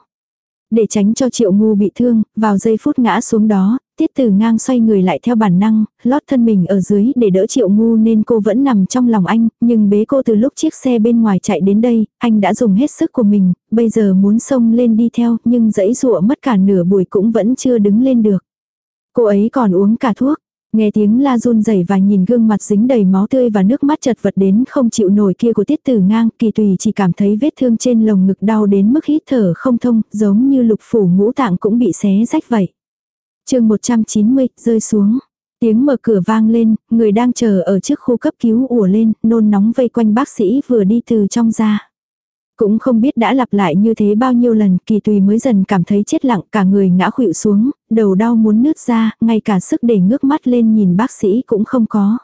Để tránh cho triệu ngu bị thương, vào giây phút ngã xuống đó, tiết tử ngang xoay người lại theo bản năng, lót thân mình ở dưới để đỡ triệu ngu nên cô vẫn nằm trong lòng anh, nhưng bế cô từ lúc chiếc xe bên ngoài chạy đến đây, anh đã dùng hết sức của mình, bây giờ muốn xông lên đi theo nhưng dãy rụa mất cả nửa buổi cũng vẫn chưa đứng lên được. Cô ấy còn uống cả thuốc, Nghe tiếng la run rẩy và nhìn gương mặt dính đầy máu tươi và nước mắt chật vật đến không chịu nổi kia của tiết tử ngang, kỳ tùy chỉ cảm thấy vết thương trên lồng ngực đau đến mức hít thở không thông, giống như lục phủ ngũ tạng cũng bị xé rách vậy. chương 190, rơi xuống. Tiếng mở cửa vang lên, người đang chờ ở trước khu cấp cứu ùa lên, nôn nóng vây quanh bác sĩ vừa đi từ trong ra. Cũng không biết đã lặp lại như thế bao nhiêu lần kỳ tùy mới dần cảm thấy chết lặng cả người ngã khuỵu xuống, đầu đau muốn nứt ra, ngay cả sức để ngước mắt lên nhìn bác sĩ cũng không có.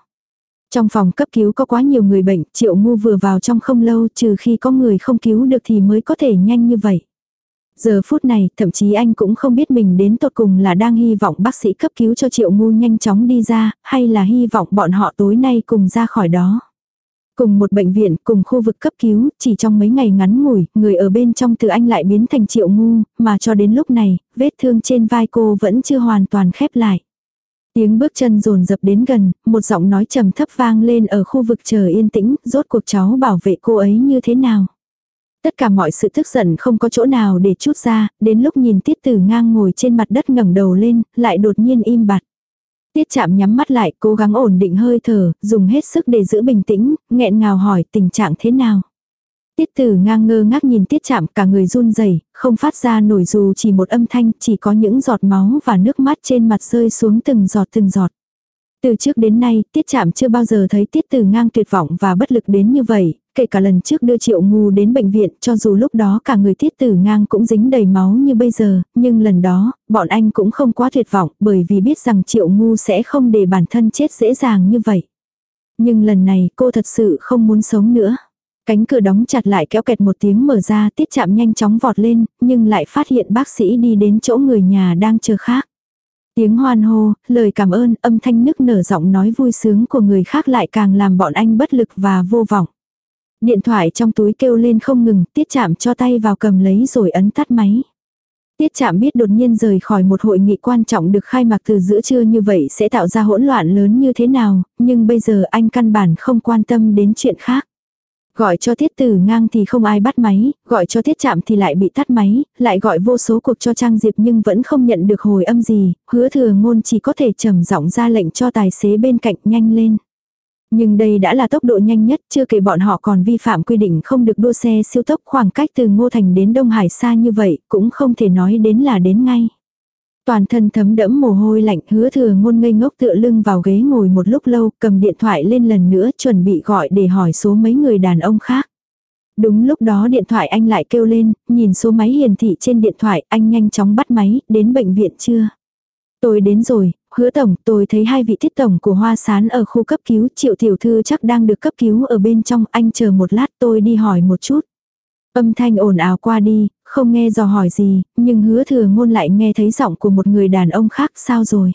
Trong phòng cấp cứu có quá nhiều người bệnh, triệu ngu vừa vào trong không lâu trừ khi có người không cứu được thì mới có thể nhanh như vậy. Giờ phút này, thậm chí anh cũng không biết mình đến tột cùng là đang hy vọng bác sĩ cấp cứu cho triệu ngu nhanh chóng đi ra, hay là hy vọng bọn họ tối nay cùng ra khỏi đó. Cùng một bệnh viện, cùng khu vực cấp cứu, chỉ trong mấy ngày ngắn ngủi, người ở bên trong từ anh lại biến thành triệu ngu, mà cho đến lúc này, vết thương trên vai cô vẫn chưa hoàn toàn khép lại. Tiếng bước chân rồn dập đến gần, một giọng nói trầm thấp vang lên ở khu vực chờ yên tĩnh, rốt cuộc cháu bảo vệ cô ấy như thế nào. Tất cả mọi sự tức giận không có chỗ nào để chút ra, đến lúc nhìn tiết tử ngang ngồi trên mặt đất ngẩng đầu lên, lại đột nhiên im bặt. Tiết chạm nhắm mắt lại, cố gắng ổn định hơi thở, dùng hết sức để giữ bình tĩnh, nghẹn ngào hỏi tình trạng thế nào. Tiết tử ngang ngơ ngác nhìn tiết chạm cả người run rẩy không phát ra nổi dù chỉ một âm thanh, chỉ có những giọt máu và nước mắt trên mặt rơi xuống từng giọt từng giọt. Từ trước đến nay, tiết chạm chưa bao giờ thấy tiết tử ngang tuyệt vọng và bất lực đến như vậy, kể cả lần trước đưa triệu ngu đến bệnh viện cho dù lúc đó cả người tiết tử ngang cũng dính đầy máu như bây giờ, nhưng lần đó, bọn anh cũng không quá tuyệt vọng bởi vì biết rằng triệu ngu sẽ không để bản thân chết dễ dàng như vậy. Nhưng lần này cô thật sự không muốn sống nữa. Cánh cửa đóng chặt lại kéo kẹt một tiếng mở ra tiết chạm nhanh chóng vọt lên, nhưng lại phát hiện bác sĩ đi đến chỗ người nhà đang chờ khác. Tiếng hoan hô, lời cảm ơn, âm thanh nức nở giọng nói vui sướng của người khác lại càng làm bọn anh bất lực và vô vọng. Điện thoại trong túi kêu lên không ngừng, tiết chạm cho tay vào cầm lấy rồi ấn tắt máy. Tiết chạm biết đột nhiên rời khỏi một hội nghị quan trọng được khai mạc từ giữa trưa như vậy sẽ tạo ra hỗn loạn lớn như thế nào, nhưng bây giờ anh căn bản không quan tâm đến chuyện khác. Gọi cho tiết tử ngang thì không ai bắt máy, gọi cho tiết chạm thì lại bị tắt máy, lại gọi vô số cuộc cho Trang Diệp nhưng vẫn không nhận được hồi âm gì, hứa thừa ngôn chỉ có thể trầm giọng ra lệnh cho tài xế bên cạnh nhanh lên. Nhưng đây đã là tốc độ nhanh nhất, chưa kể bọn họ còn vi phạm quy định không được đua xe siêu tốc khoảng cách từ Ngô Thành đến Đông Hải xa như vậy, cũng không thể nói đến là đến ngay. Toàn thân thấm đẫm mồ hôi lạnh hứa thừa ngôn ngây ngốc tựa lưng vào ghế ngồi một lúc lâu cầm điện thoại lên lần nữa chuẩn bị gọi để hỏi số mấy người đàn ông khác. Đúng lúc đó điện thoại anh lại kêu lên, nhìn số máy hiển thị trên điện thoại anh nhanh chóng bắt máy, đến bệnh viện chưa? Tôi đến rồi, hứa tổng, tôi thấy hai vị thiết tổng của hoa sán ở khu cấp cứu, triệu tiểu thư chắc đang được cấp cứu ở bên trong, anh chờ một lát tôi đi hỏi một chút. Âm thanh ồn ào qua đi, không nghe dò hỏi gì, nhưng hứa thừa ngôn lại nghe thấy giọng của một người đàn ông khác sao rồi.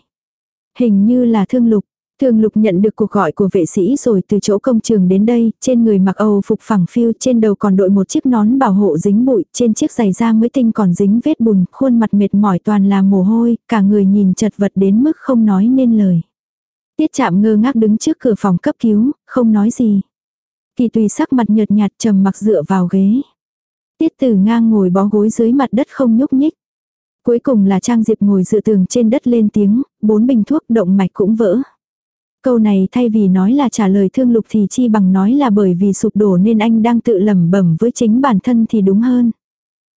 Hình như là thương lục. Thương lục nhận được cuộc gọi của vệ sĩ rồi từ chỗ công trường đến đây, trên người mặc âu phục phẳng phiu, trên đầu còn đội một chiếc nón bảo hộ dính bụi, trên chiếc giày da mới tinh còn dính vết bùn, khuôn mặt mệt mỏi toàn là mồ hôi, cả người nhìn chật vật đến mức không nói nên lời. Tiết chạm ngơ ngác đứng trước cửa phòng cấp cứu, không nói gì. Kỳ tùy sắc mặt nhợt nhạt trầm mặc dựa vào ghế. Tiết tử ngang ngồi bó gối dưới mặt đất không nhúc nhích. Cuối cùng là Trang Diệp ngồi dựa tường trên đất lên tiếng, bốn bình thuốc động mạch cũng vỡ. Câu này thay vì nói là trả lời thương lục thì chi bằng nói là bởi vì sụp đổ nên anh đang tự lẩm bẩm với chính bản thân thì đúng hơn.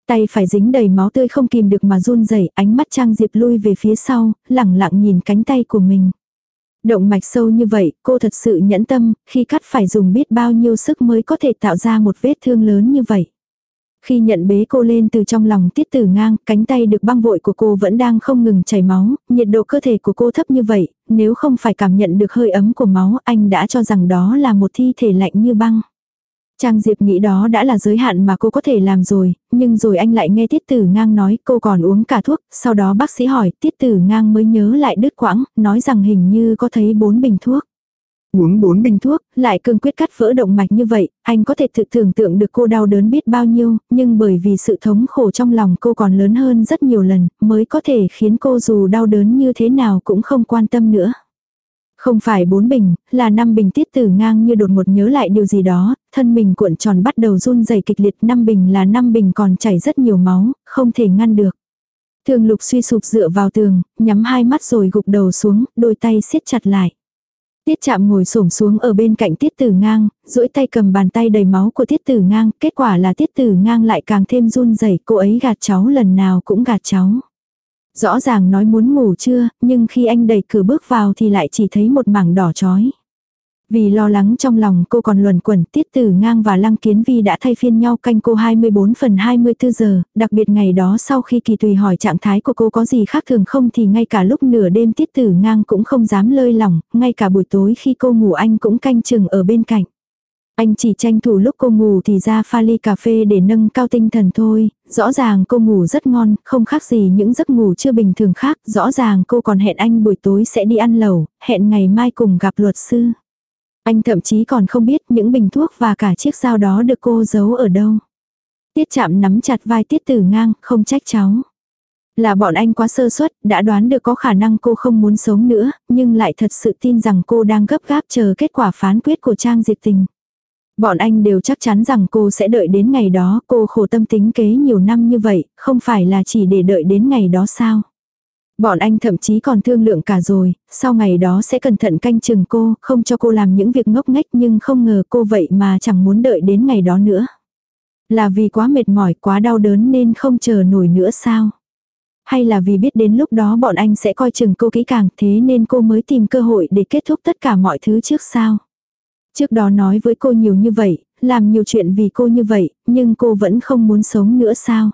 Tay phải dính đầy máu tươi không kìm được mà run rẩy, ánh mắt Trang Diệp lui về phía sau, lẳng lặng nhìn cánh tay của mình. Động mạch sâu như vậy, cô thật sự nhẫn tâm, khi cắt phải dùng biết bao nhiêu sức mới có thể tạo ra một vết thương lớn như vậy. Khi nhận bế cô lên từ trong lòng tiết tử ngang, cánh tay được băng vội của cô vẫn đang không ngừng chảy máu, nhiệt độ cơ thể của cô thấp như vậy, nếu không phải cảm nhận được hơi ấm của máu anh đã cho rằng đó là một thi thể lạnh như băng. Trang Diệp nghĩ đó đã là giới hạn mà cô có thể làm rồi, nhưng rồi anh lại nghe Tiết Tử Ngang nói cô còn uống cả thuốc, sau đó bác sĩ hỏi Tiết Tử Ngang mới nhớ lại đứt quãng, nói rằng hình như có thấy bốn bình thuốc. Uống bốn bình thuốc, lại cương quyết cắt vỡ động mạch như vậy, anh có thể tự tưởng tượng được cô đau đớn biết bao nhiêu, nhưng bởi vì sự thống khổ trong lòng cô còn lớn hơn rất nhiều lần, mới có thể khiến cô dù đau đớn như thế nào cũng không quan tâm nữa. Không phải bốn bình, là năm bình tiết tử ngang như đột ngột nhớ lại điều gì đó, thân mình cuộn tròn bắt đầu run rẩy kịch liệt năm bình là năm bình còn chảy rất nhiều máu, không thể ngăn được. Thường lục suy sụp dựa vào tường, nhắm hai mắt rồi gục đầu xuống, đôi tay siết chặt lại. Tiết chạm ngồi xổm xuống ở bên cạnh tiết tử ngang, duỗi tay cầm bàn tay đầy máu của tiết tử ngang, kết quả là tiết tử ngang lại càng thêm run rẩy cô ấy gạt cháu lần nào cũng gạt cháu. Rõ ràng nói muốn ngủ chưa, nhưng khi anh đẩy cửa bước vào thì lại chỉ thấy một mảng đỏ chói. Vì lo lắng trong lòng cô còn luẩn quẩn tiết tử ngang và lăng kiến vi đã thay phiên nhau canh cô 24 phần 24 giờ, đặc biệt ngày đó sau khi kỳ tùy hỏi trạng thái của cô có gì khác thường không thì ngay cả lúc nửa đêm tiết tử ngang cũng không dám lơi lỏng, ngay cả buổi tối khi cô ngủ anh cũng canh chừng ở bên cạnh. Anh chỉ tranh thủ lúc cô ngủ thì ra pha ly cà phê để nâng cao tinh thần thôi, rõ ràng cô ngủ rất ngon, không khác gì những giấc ngủ chưa bình thường khác, rõ ràng cô còn hẹn anh buổi tối sẽ đi ăn lẩu, hẹn ngày mai cùng gặp luật sư. Anh thậm chí còn không biết những bình thuốc và cả chiếc dao đó được cô giấu ở đâu. Tiết chạm nắm chặt vai tiết tử ngang, không trách cháu. Là bọn anh quá sơ suất, đã đoán được có khả năng cô không muốn sống nữa, nhưng lại thật sự tin rằng cô đang gấp gáp chờ kết quả phán quyết của Trang Diệp Tình. Bọn anh đều chắc chắn rằng cô sẽ đợi đến ngày đó, cô khổ tâm tính kế nhiều năm như vậy, không phải là chỉ để đợi đến ngày đó sao. Bọn anh thậm chí còn thương lượng cả rồi, sau ngày đó sẽ cẩn thận canh chừng cô, không cho cô làm những việc ngốc nghếch nhưng không ngờ cô vậy mà chẳng muốn đợi đến ngày đó nữa. Là vì quá mệt mỏi, quá đau đớn nên không chờ nổi nữa sao? Hay là vì biết đến lúc đó bọn anh sẽ coi chừng cô kỹ càng thế nên cô mới tìm cơ hội để kết thúc tất cả mọi thứ trước sao? Trước đó nói với cô nhiều như vậy, làm nhiều chuyện vì cô như vậy, nhưng cô vẫn không muốn sống nữa sao?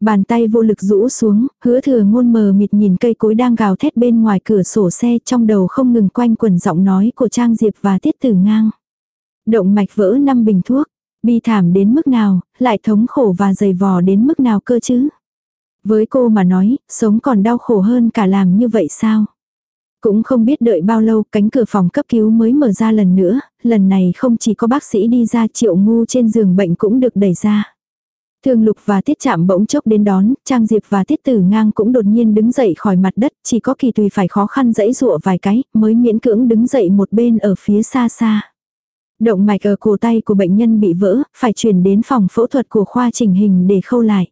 Bàn tay vô lực rũ xuống, hứa thừa ngôn mờ mịt nhìn cây cối đang gào thét bên ngoài cửa sổ xe trong đầu không ngừng quanh quẩn giọng nói của Trang Diệp và Tiết Tử Ngang. Động mạch vỡ năm bình thuốc, bi thảm đến mức nào, lại thống khổ và dày vò đến mức nào cơ chứ? Với cô mà nói, sống còn đau khổ hơn cả làm như vậy sao? Cũng không biết đợi bao lâu cánh cửa phòng cấp cứu mới mở ra lần nữa, lần này không chỉ có bác sĩ đi ra triệu ngu trên giường bệnh cũng được đẩy ra. Thương Lục và Tiết Chạm bỗng chốc đến đón, Trang Diệp và Tiết Tử Ngang cũng đột nhiên đứng dậy khỏi mặt đất, chỉ có Kỳ Tùy phải khó khăn dẫy dụa vài cái, mới miễn cưỡng đứng dậy một bên ở phía xa xa. Động mạch ở cổ tay của bệnh nhân bị vỡ, phải chuyển đến phòng phẫu thuật của khoa chỉnh hình để khâu lại.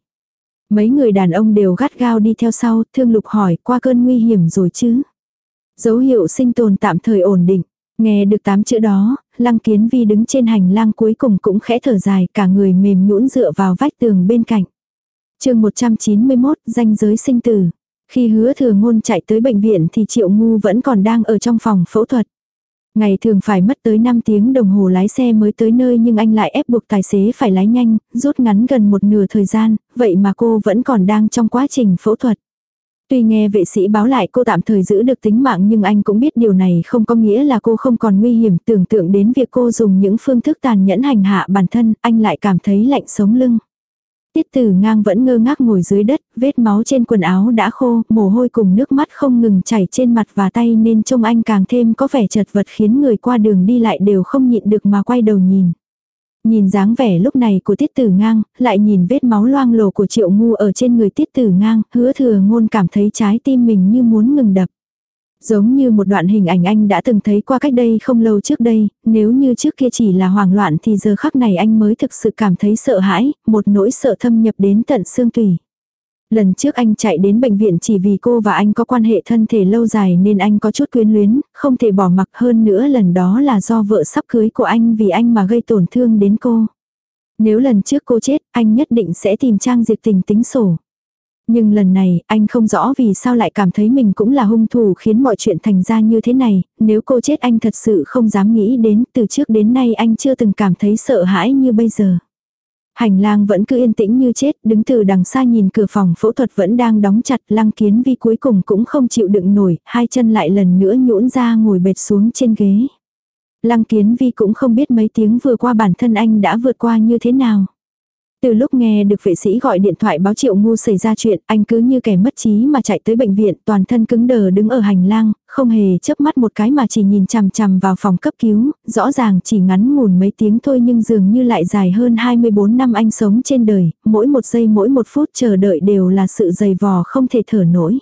Mấy người đàn ông đều gắt gao đi theo sau, thương lục hỏi qua cơn nguy hiểm rồi chứ. Dấu hiệu sinh tồn tạm thời ổn định. Nghe được tám chữ đó, lăng kiến vi đứng trên hành lang cuối cùng cũng khẽ thở dài cả người mềm nhũn dựa vào vách tường bên cạnh. chương 191, danh giới sinh tử. Khi hứa thừa ngôn chạy tới bệnh viện thì triệu ngu vẫn còn đang ở trong phòng phẫu thuật. Ngày thường phải mất tới 5 tiếng đồng hồ lái xe mới tới nơi nhưng anh lại ép buộc tài xế phải lái nhanh, rút ngắn gần một nửa thời gian, vậy mà cô vẫn còn đang trong quá trình phẫu thuật. Tuy nghe vệ sĩ báo lại cô tạm thời giữ được tính mạng nhưng anh cũng biết điều này không có nghĩa là cô không còn nguy hiểm tưởng tượng đến việc cô dùng những phương thức tàn nhẫn hành hạ bản thân, anh lại cảm thấy lạnh sống lưng. Tiết tử ngang vẫn ngơ ngác ngồi dưới đất, vết máu trên quần áo đã khô, mồ hôi cùng nước mắt không ngừng chảy trên mặt và tay nên trông anh càng thêm có vẻ chật vật khiến người qua đường đi lại đều không nhịn được mà quay đầu nhìn. Nhìn dáng vẻ lúc này của tiết tử ngang, lại nhìn vết máu loang lổ của triệu ngu ở trên người tiết tử ngang, hứa thừa ngôn cảm thấy trái tim mình như muốn ngừng đập. Giống như một đoạn hình ảnh anh đã từng thấy qua cách đây không lâu trước đây, nếu như trước kia chỉ là hoảng loạn thì giờ khắc này anh mới thực sự cảm thấy sợ hãi, một nỗi sợ thâm nhập đến tận xương tủy. Lần trước anh chạy đến bệnh viện chỉ vì cô và anh có quan hệ thân thể lâu dài nên anh có chút quyến luyến, không thể bỏ mặc hơn nữa lần đó là do vợ sắp cưới của anh vì anh mà gây tổn thương đến cô. Nếu lần trước cô chết, anh nhất định sẽ tìm Trang Diệp tình tính sổ. Nhưng lần này, anh không rõ vì sao lại cảm thấy mình cũng là hung thủ khiến mọi chuyện thành ra như thế này, nếu cô chết anh thật sự không dám nghĩ đến, từ trước đến nay anh chưa từng cảm thấy sợ hãi như bây giờ. Hành lang vẫn cứ yên tĩnh như chết, đứng từ đằng xa nhìn cửa phòng phẫu thuật vẫn đang đóng chặt, lăng kiến vi cuối cùng cũng không chịu đựng nổi, hai chân lại lần nữa nhũn ra ngồi bệt xuống trên ghế. Lăng kiến vi cũng không biết mấy tiếng vừa qua bản thân anh đã vượt qua như thế nào. Từ lúc nghe được vệ sĩ gọi điện thoại báo triệu ngu xảy ra chuyện, anh cứ như kẻ mất trí mà chạy tới bệnh viện, toàn thân cứng đờ đứng ở hành lang, không hề chớp mắt một cái mà chỉ nhìn chằm chằm vào phòng cấp cứu, rõ ràng chỉ ngắn ngủn mấy tiếng thôi nhưng dường như lại dài hơn 24 năm anh sống trên đời, mỗi một giây mỗi một phút chờ đợi đều là sự dày vò không thể thở nổi.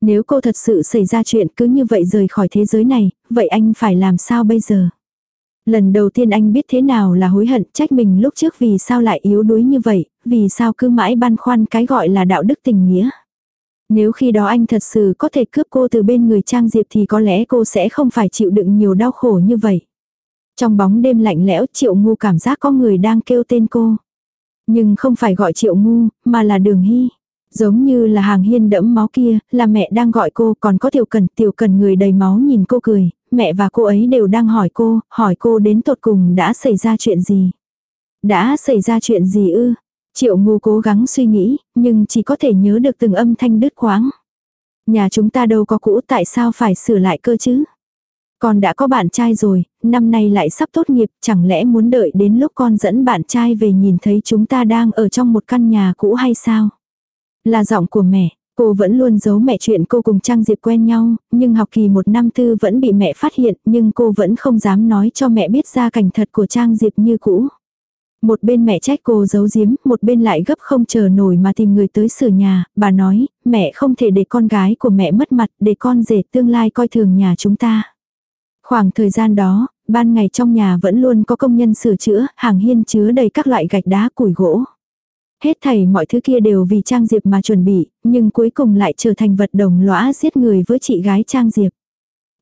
Nếu cô thật sự xảy ra chuyện cứ như vậy rời khỏi thế giới này, vậy anh phải làm sao bây giờ? Lần đầu tiên anh biết thế nào là hối hận trách mình lúc trước vì sao lại yếu đuối như vậy, vì sao cứ mãi băn khoăn cái gọi là đạo đức tình nghĩa. Nếu khi đó anh thật sự có thể cướp cô từ bên người Trang Diệp thì có lẽ cô sẽ không phải chịu đựng nhiều đau khổ như vậy. Trong bóng đêm lạnh lẽo triệu ngu cảm giác có người đang kêu tên cô. Nhưng không phải gọi triệu ngu, mà là đường hy. Giống như là hàng hiên đẫm máu kia, là mẹ đang gọi cô, còn có tiểu cần, tiểu cần người đầy máu nhìn cô cười, mẹ và cô ấy đều đang hỏi cô, hỏi cô đến tột cùng đã xảy ra chuyện gì. Đã xảy ra chuyện gì ư? Triệu ngu cố gắng suy nghĩ, nhưng chỉ có thể nhớ được từng âm thanh đứt quáng. Nhà chúng ta đâu có cũ tại sao phải sửa lại cơ chứ? Con đã có bạn trai rồi, năm nay lại sắp tốt nghiệp, chẳng lẽ muốn đợi đến lúc con dẫn bạn trai về nhìn thấy chúng ta đang ở trong một căn nhà cũ hay sao? Là giọng của mẹ, Cô vẫn luôn giấu mẹ chuyện cô cùng Trang Diệp quen nhau, nhưng học kỳ một năm tư vẫn bị mẹ phát hiện, nhưng cô vẫn không dám nói cho mẹ biết ra cảnh thật của Trang Diệp như cũ. Một bên mẹ trách cô giấu giếm, một bên lại gấp không chờ nổi mà tìm người tới sửa nhà, bà nói, mẹ không thể để con gái của mẹ mất mặt, để con rể tương lai coi thường nhà chúng ta. Khoảng thời gian đó, ban ngày trong nhà vẫn luôn có công nhân sửa chữa, hàng hiên chứa đầy các loại gạch đá củi gỗ. Hết thảy mọi thứ kia đều vì Trang Diệp mà chuẩn bị, nhưng cuối cùng lại trở thành vật đồng lõa giết người với chị gái Trang Diệp.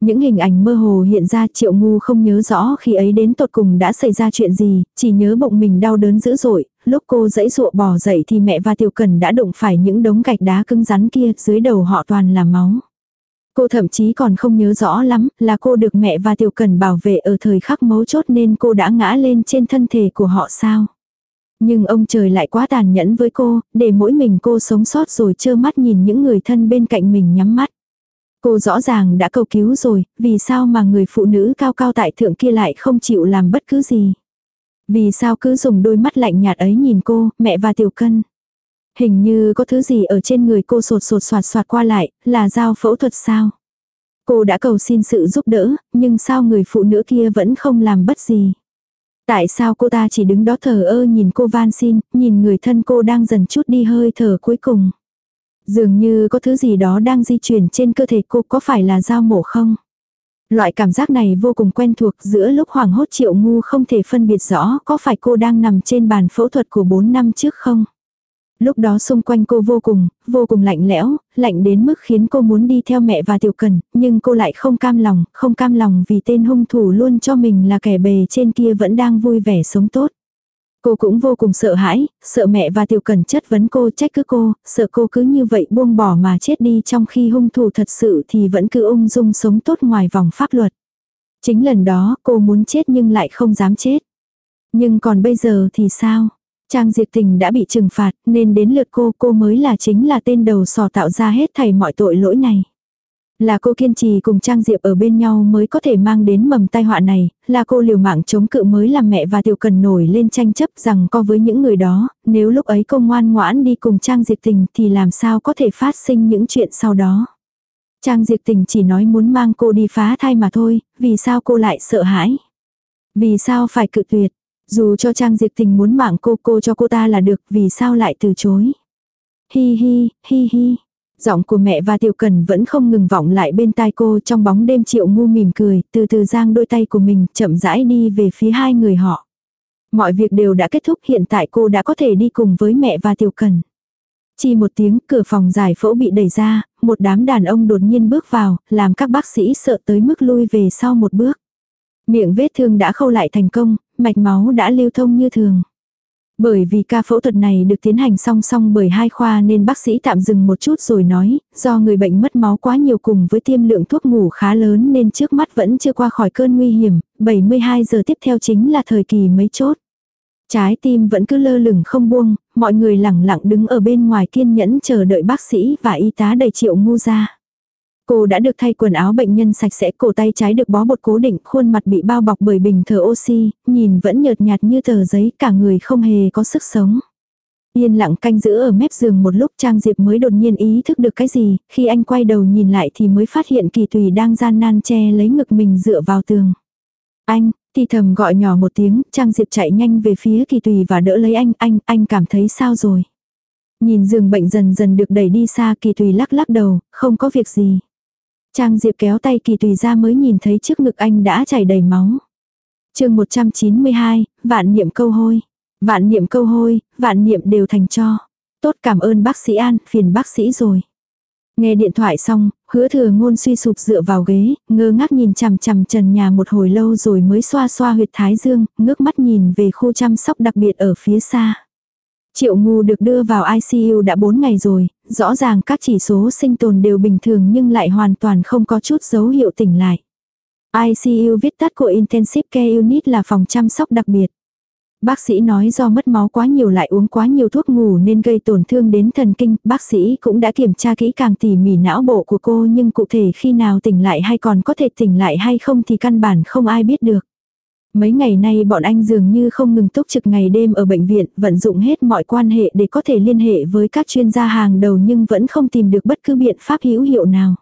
Những hình ảnh mơ hồ hiện ra triệu ngu không nhớ rõ khi ấy đến tột cùng đã xảy ra chuyện gì, chỉ nhớ bụng mình đau đớn dữ dội, lúc cô dãy dụa bỏ dậy thì mẹ và tiểu cần đã đụng phải những đống gạch đá cứng rắn kia, dưới đầu họ toàn là máu. Cô thậm chí còn không nhớ rõ lắm là cô được mẹ và tiểu cần bảo vệ ở thời khắc mấu chốt nên cô đã ngã lên trên thân thể của họ sao. Nhưng ông trời lại quá tàn nhẫn với cô, để mỗi mình cô sống sót rồi trơ mắt nhìn những người thân bên cạnh mình nhắm mắt. Cô rõ ràng đã cầu cứu rồi, vì sao mà người phụ nữ cao cao tại thượng kia lại không chịu làm bất cứ gì. Vì sao cứ dùng đôi mắt lạnh nhạt ấy nhìn cô, mẹ và tiểu cân. Hình như có thứ gì ở trên người cô sột sột soạt soạt qua lại, là dao phẫu thuật sao. Cô đã cầu xin sự giúp đỡ, nhưng sao người phụ nữ kia vẫn không làm bất gì. Tại sao cô ta chỉ đứng đó thờ ơ nhìn cô van xin, nhìn người thân cô đang dần chút đi hơi thở cuối cùng. Dường như có thứ gì đó đang di chuyển trên cơ thể cô có phải là dao mổ không? Loại cảm giác này vô cùng quen thuộc giữa lúc hoàng hốt triệu ngu không thể phân biệt rõ có phải cô đang nằm trên bàn phẫu thuật của 4 năm trước không. Lúc đó xung quanh cô vô cùng, vô cùng lạnh lẽo, lạnh đến mức khiến cô muốn đi theo mẹ và tiểu cần, nhưng cô lại không cam lòng, không cam lòng vì tên hung thủ luôn cho mình là kẻ bề trên kia vẫn đang vui vẻ sống tốt. Cô cũng vô cùng sợ hãi, sợ mẹ và tiểu cần chất vấn cô trách cứ cô, sợ cô cứ như vậy buông bỏ mà chết đi trong khi hung thủ thật sự thì vẫn cứ ung dung sống tốt ngoài vòng pháp luật. Chính lần đó cô muốn chết nhưng lại không dám chết. Nhưng còn bây giờ thì sao? Trang Diệp Tình đã bị trừng phạt nên đến lượt cô cô mới là chính là tên đầu sò tạo ra hết thảy mọi tội lỗi này. Là cô kiên trì cùng Trang Diệp ở bên nhau mới có thể mang đến mầm tai họa này, là cô liều mạng chống cự mới làm mẹ và Tiểu Cần nổi lên tranh chấp rằng co với những người đó, nếu lúc ấy cô ngoan ngoãn đi cùng Trang Diệp Tình thì làm sao có thể phát sinh những chuyện sau đó. Trang Diệp Tình chỉ nói muốn mang cô đi phá thai mà thôi, vì sao cô lại sợ hãi? Vì sao phải cự tuyệt? Dù cho Trang Diệp Tình muốn mạng cô cô cho cô ta là được, vì sao lại từ chối? Hi hi, hi hi. Giọng của mẹ và Tiểu Cần vẫn không ngừng vọng lại bên tai cô trong bóng đêm triệu ngu mỉm cười, từ từ giang đôi tay của mình chậm rãi đi về phía hai người họ. Mọi việc đều đã kết thúc hiện tại cô đã có thể đi cùng với mẹ và Tiểu Cần. Chỉ một tiếng cửa phòng giải phẫu bị đẩy ra, một đám đàn ông đột nhiên bước vào, làm các bác sĩ sợ tới mức lui về sau một bước. Miệng vết thương đã khâu lại thành công, mạch máu đã lưu thông như thường. Bởi vì ca phẫu thuật này được tiến hành song song bởi hai khoa nên bác sĩ tạm dừng một chút rồi nói, do người bệnh mất máu quá nhiều cùng với tiêm lượng thuốc ngủ khá lớn nên trước mắt vẫn chưa qua khỏi cơn nguy hiểm, 72 giờ tiếp theo chính là thời kỳ mấy chốt. Trái tim vẫn cứ lơ lửng không buông, mọi người lẳng lặng đứng ở bên ngoài kiên nhẫn chờ đợi bác sĩ và y tá đầy triệu ngu ra. Cô đã được thay quần áo bệnh nhân sạch sẽ, cổ tay trái được bó bột cố định, khuôn mặt bị bao bọc bởi bình thở oxy, nhìn vẫn nhợt nhạt như tờ giấy, cả người không hề có sức sống. Yên lặng canh giữ ở mép giường một lúc Trang Diệp mới đột nhiên ý thức được cái gì, khi anh quay đầu nhìn lại thì mới phát hiện kỳ tùy đang gian nan che lấy ngực mình dựa vào tường. Anh, thì thầm gọi nhỏ một tiếng, Trang Diệp chạy nhanh về phía kỳ tùy và đỡ lấy anh, anh, anh cảm thấy sao rồi. Nhìn giường bệnh dần dần được đẩy đi xa kỳ tùy lắc lắc đầu, không có việc gì. Trang Diệp kéo tay kỳ tùy ra mới nhìn thấy trước ngực anh đã chảy đầy máu. chương 192, vạn niệm câu hôi. Vạn niệm câu hôi, vạn niệm đều thành cho. Tốt cảm ơn bác sĩ An, phiền bác sĩ rồi. Nghe điện thoại xong, hứa thừa ngôn suy sụp dựa vào ghế, ngơ ngác nhìn chằm chằm trần nhà một hồi lâu rồi mới xoa xoa huyệt thái dương, ngước mắt nhìn về khu chăm sóc đặc biệt ở phía xa. Triệu ngu được đưa vào ICU đã 4 ngày rồi, rõ ràng các chỉ số sinh tồn đều bình thường nhưng lại hoàn toàn không có chút dấu hiệu tỉnh lại. ICU viết tắt của Intensive Care Unit là phòng chăm sóc đặc biệt. Bác sĩ nói do mất máu quá nhiều lại uống quá nhiều thuốc ngủ nên gây tổn thương đến thần kinh. Bác sĩ cũng đã kiểm tra kỹ càng tỉ mỉ não bộ của cô nhưng cụ thể khi nào tỉnh lại hay còn có thể tỉnh lại hay không thì căn bản không ai biết được. Mấy ngày nay bọn anh dường như không ngừng túc trực ngày đêm ở bệnh viện, vận dụng hết mọi quan hệ để có thể liên hệ với các chuyên gia hàng đầu nhưng vẫn không tìm được bất cứ biện pháp hữu hiệu nào.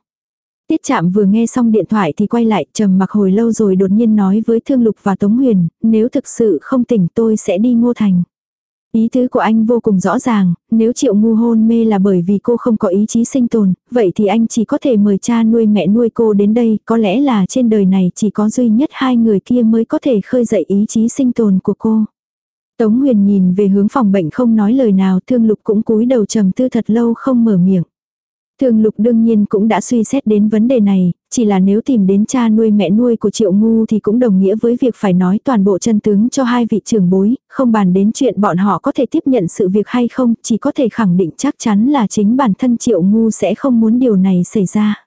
Tiết chạm vừa nghe xong điện thoại thì quay lại trầm mặc hồi lâu rồi đột nhiên nói với Thương Lục và Tống Huyền, nếu thực sự không tỉnh tôi sẽ đi Ngô Thành. Ý tứ của anh vô cùng rõ ràng, nếu triệu ngu hôn mê là bởi vì cô không có ý chí sinh tồn, vậy thì anh chỉ có thể mời cha nuôi mẹ nuôi cô đến đây, có lẽ là trên đời này chỉ có duy nhất hai người kia mới có thể khơi dậy ý chí sinh tồn của cô. Tống Huyền nhìn về hướng phòng bệnh không nói lời nào, thương lục cũng cúi đầu trầm tư thật lâu không mở miệng. Thường lục đương nhiên cũng đã suy xét đến vấn đề này, chỉ là nếu tìm đến cha nuôi mẹ nuôi của triệu ngu thì cũng đồng nghĩa với việc phải nói toàn bộ chân tướng cho hai vị trưởng bối, không bàn đến chuyện bọn họ có thể tiếp nhận sự việc hay không, chỉ có thể khẳng định chắc chắn là chính bản thân triệu ngu sẽ không muốn điều này xảy ra.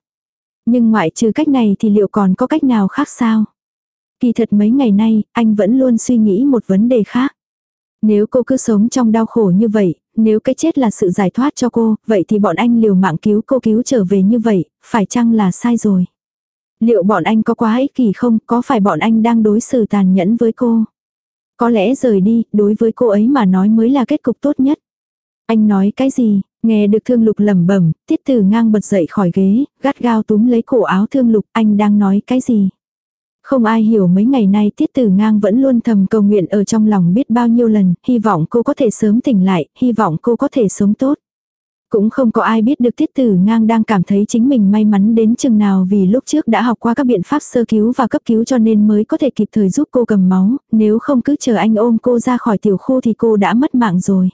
Nhưng ngoại trừ cách này thì liệu còn có cách nào khác sao? Kỳ thật mấy ngày nay, anh vẫn luôn suy nghĩ một vấn đề khác. Nếu cô cứ sống trong đau khổ như vậy, nếu cái chết là sự giải thoát cho cô, vậy thì bọn anh liều mạng cứu cô cứu trở về như vậy, phải chăng là sai rồi? Liệu bọn anh có quá ích kỷ không, có phải bọn anh đang đối xử tàn nhẫn với cô? Có lẽ rời đi, đối với cô ấy mà nói mới là kết cục tốt nhất. Anh nói cái gì? Nghe được thương lục lẩm bẩm, tiết từ ngang bật dậy khỏi ghế, gắt gao túm lấy cổ áo thương lục, anh đang nói cái gì? Không ai hiểu mấy ngày nay tiết tử ngang vẫn luôn thầm cầu nguyện ở trong lòng biết bao nhiêu lần, hy vọng cô có thể sớm tỉnh lại, hy vọng cô có thể sống tốt. Cũng không có ai biết được tiết tử ngang đang cảm thấy chính mình may mắn đến chừng nào vì lúc trước đã học qua các biện pháp sơ cứu và cấp cứu cho nên mới có thể kịp thời giúp cô cầm máu, nếu không cứ chờ anh ôm cô ra khỏi tiểu khu thì cô đã mất mạng rồi.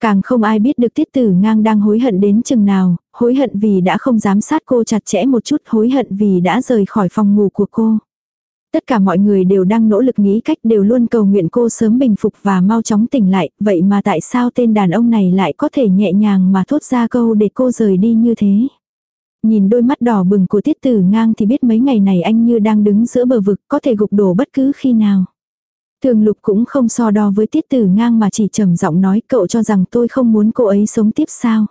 Càng không ai biết được tiết tử ngang đang hối hận đến chừng nào, hối hận vì đã không giám sát cô chặt chẽ một chút, hối hận vì đã rời khỏi phòng ngủ của cô. Tất cả mọi người đều đang nỗ lực nghĩ cách đều luôn cầu nguyện cô sớm bình phục và mau chóng tỉnh lại, vậy mà tại sao tên đàn ông này lại có thể nhẹ nhàng mà thốt ra câu để cô rời đi như thế. Nhìn đôi mắt đỏ bừng của tiết tử ngang thì biết mấy ngày này anh như đang đứng giữa bờ vực có thể gục đổ bất cứ khi nào. Thường lục cũng không so đo với tiết tử ngang mà chỉ trầm giọng nói cậu cho rằng tôi không muốn cô ấy sống tiếp sao.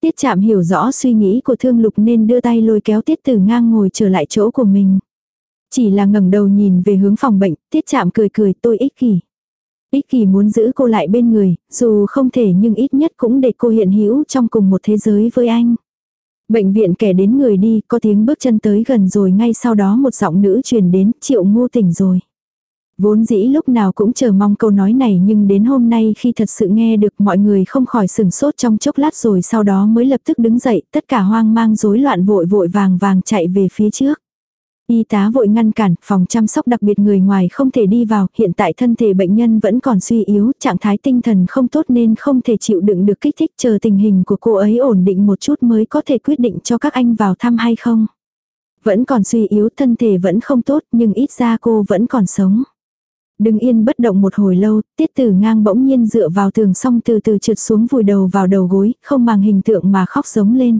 Tiết chạm hiểu rõ suy nghĩ của thương lục nên đưa tay lôi kéo tiết tử ngang ngồi trở lại chỗ của mình. Chỉ là ngẩng đầu nhìn về hướng phòng bệnh, tiết chạm cười cười tôi ích kỷ. Ích kỷ muốn giữ cô lại bên người, dù không thể nhưng ít nhất cũng để cô hiện hữu trong cùng một thế giới với anh. Bệnh viện kẻ đến người đi, có tiếng bước chân tới gần rồi ngay sau đó một giọng nữ truyền đến, triệu ngu tỉnh rồi. Vốn dĩ lúc nào cũng chờ mong câu nói này nhưng đến hôm nay khi thật sự nghe được mọi người không khỏi sừng sốt trong chốc lát rồi sau đó mới lập tức đứng dậy, tất cả hoang mang rối loạn vội vội vàng vàng chạy về phía trước. Y tá vội ngăn cản, phòng chăm sóc đặc biệt người ngoài không thể đi vào, hiện tại thân thể bệnh nhân vẫn còn suy yếu, trạng thái tinh thần không tốt nên không thể chịu đựng được kích thích chờ tình hình của cô ấy ổn định một chút mới có thể quyết định cho các anh vào thăm hay không. Vẫn còn suy yếu, thân thể vẫn không tốt nhưng ít ra cô vẫn còn sống. Đứng yên bất động một hồi lâu, tiết tử ngang bỗng nhiên dựa vào tường xong từ từ trượt xuống vùi đầu vào đầu gối, không màng hình tượng mà khóc giống lên.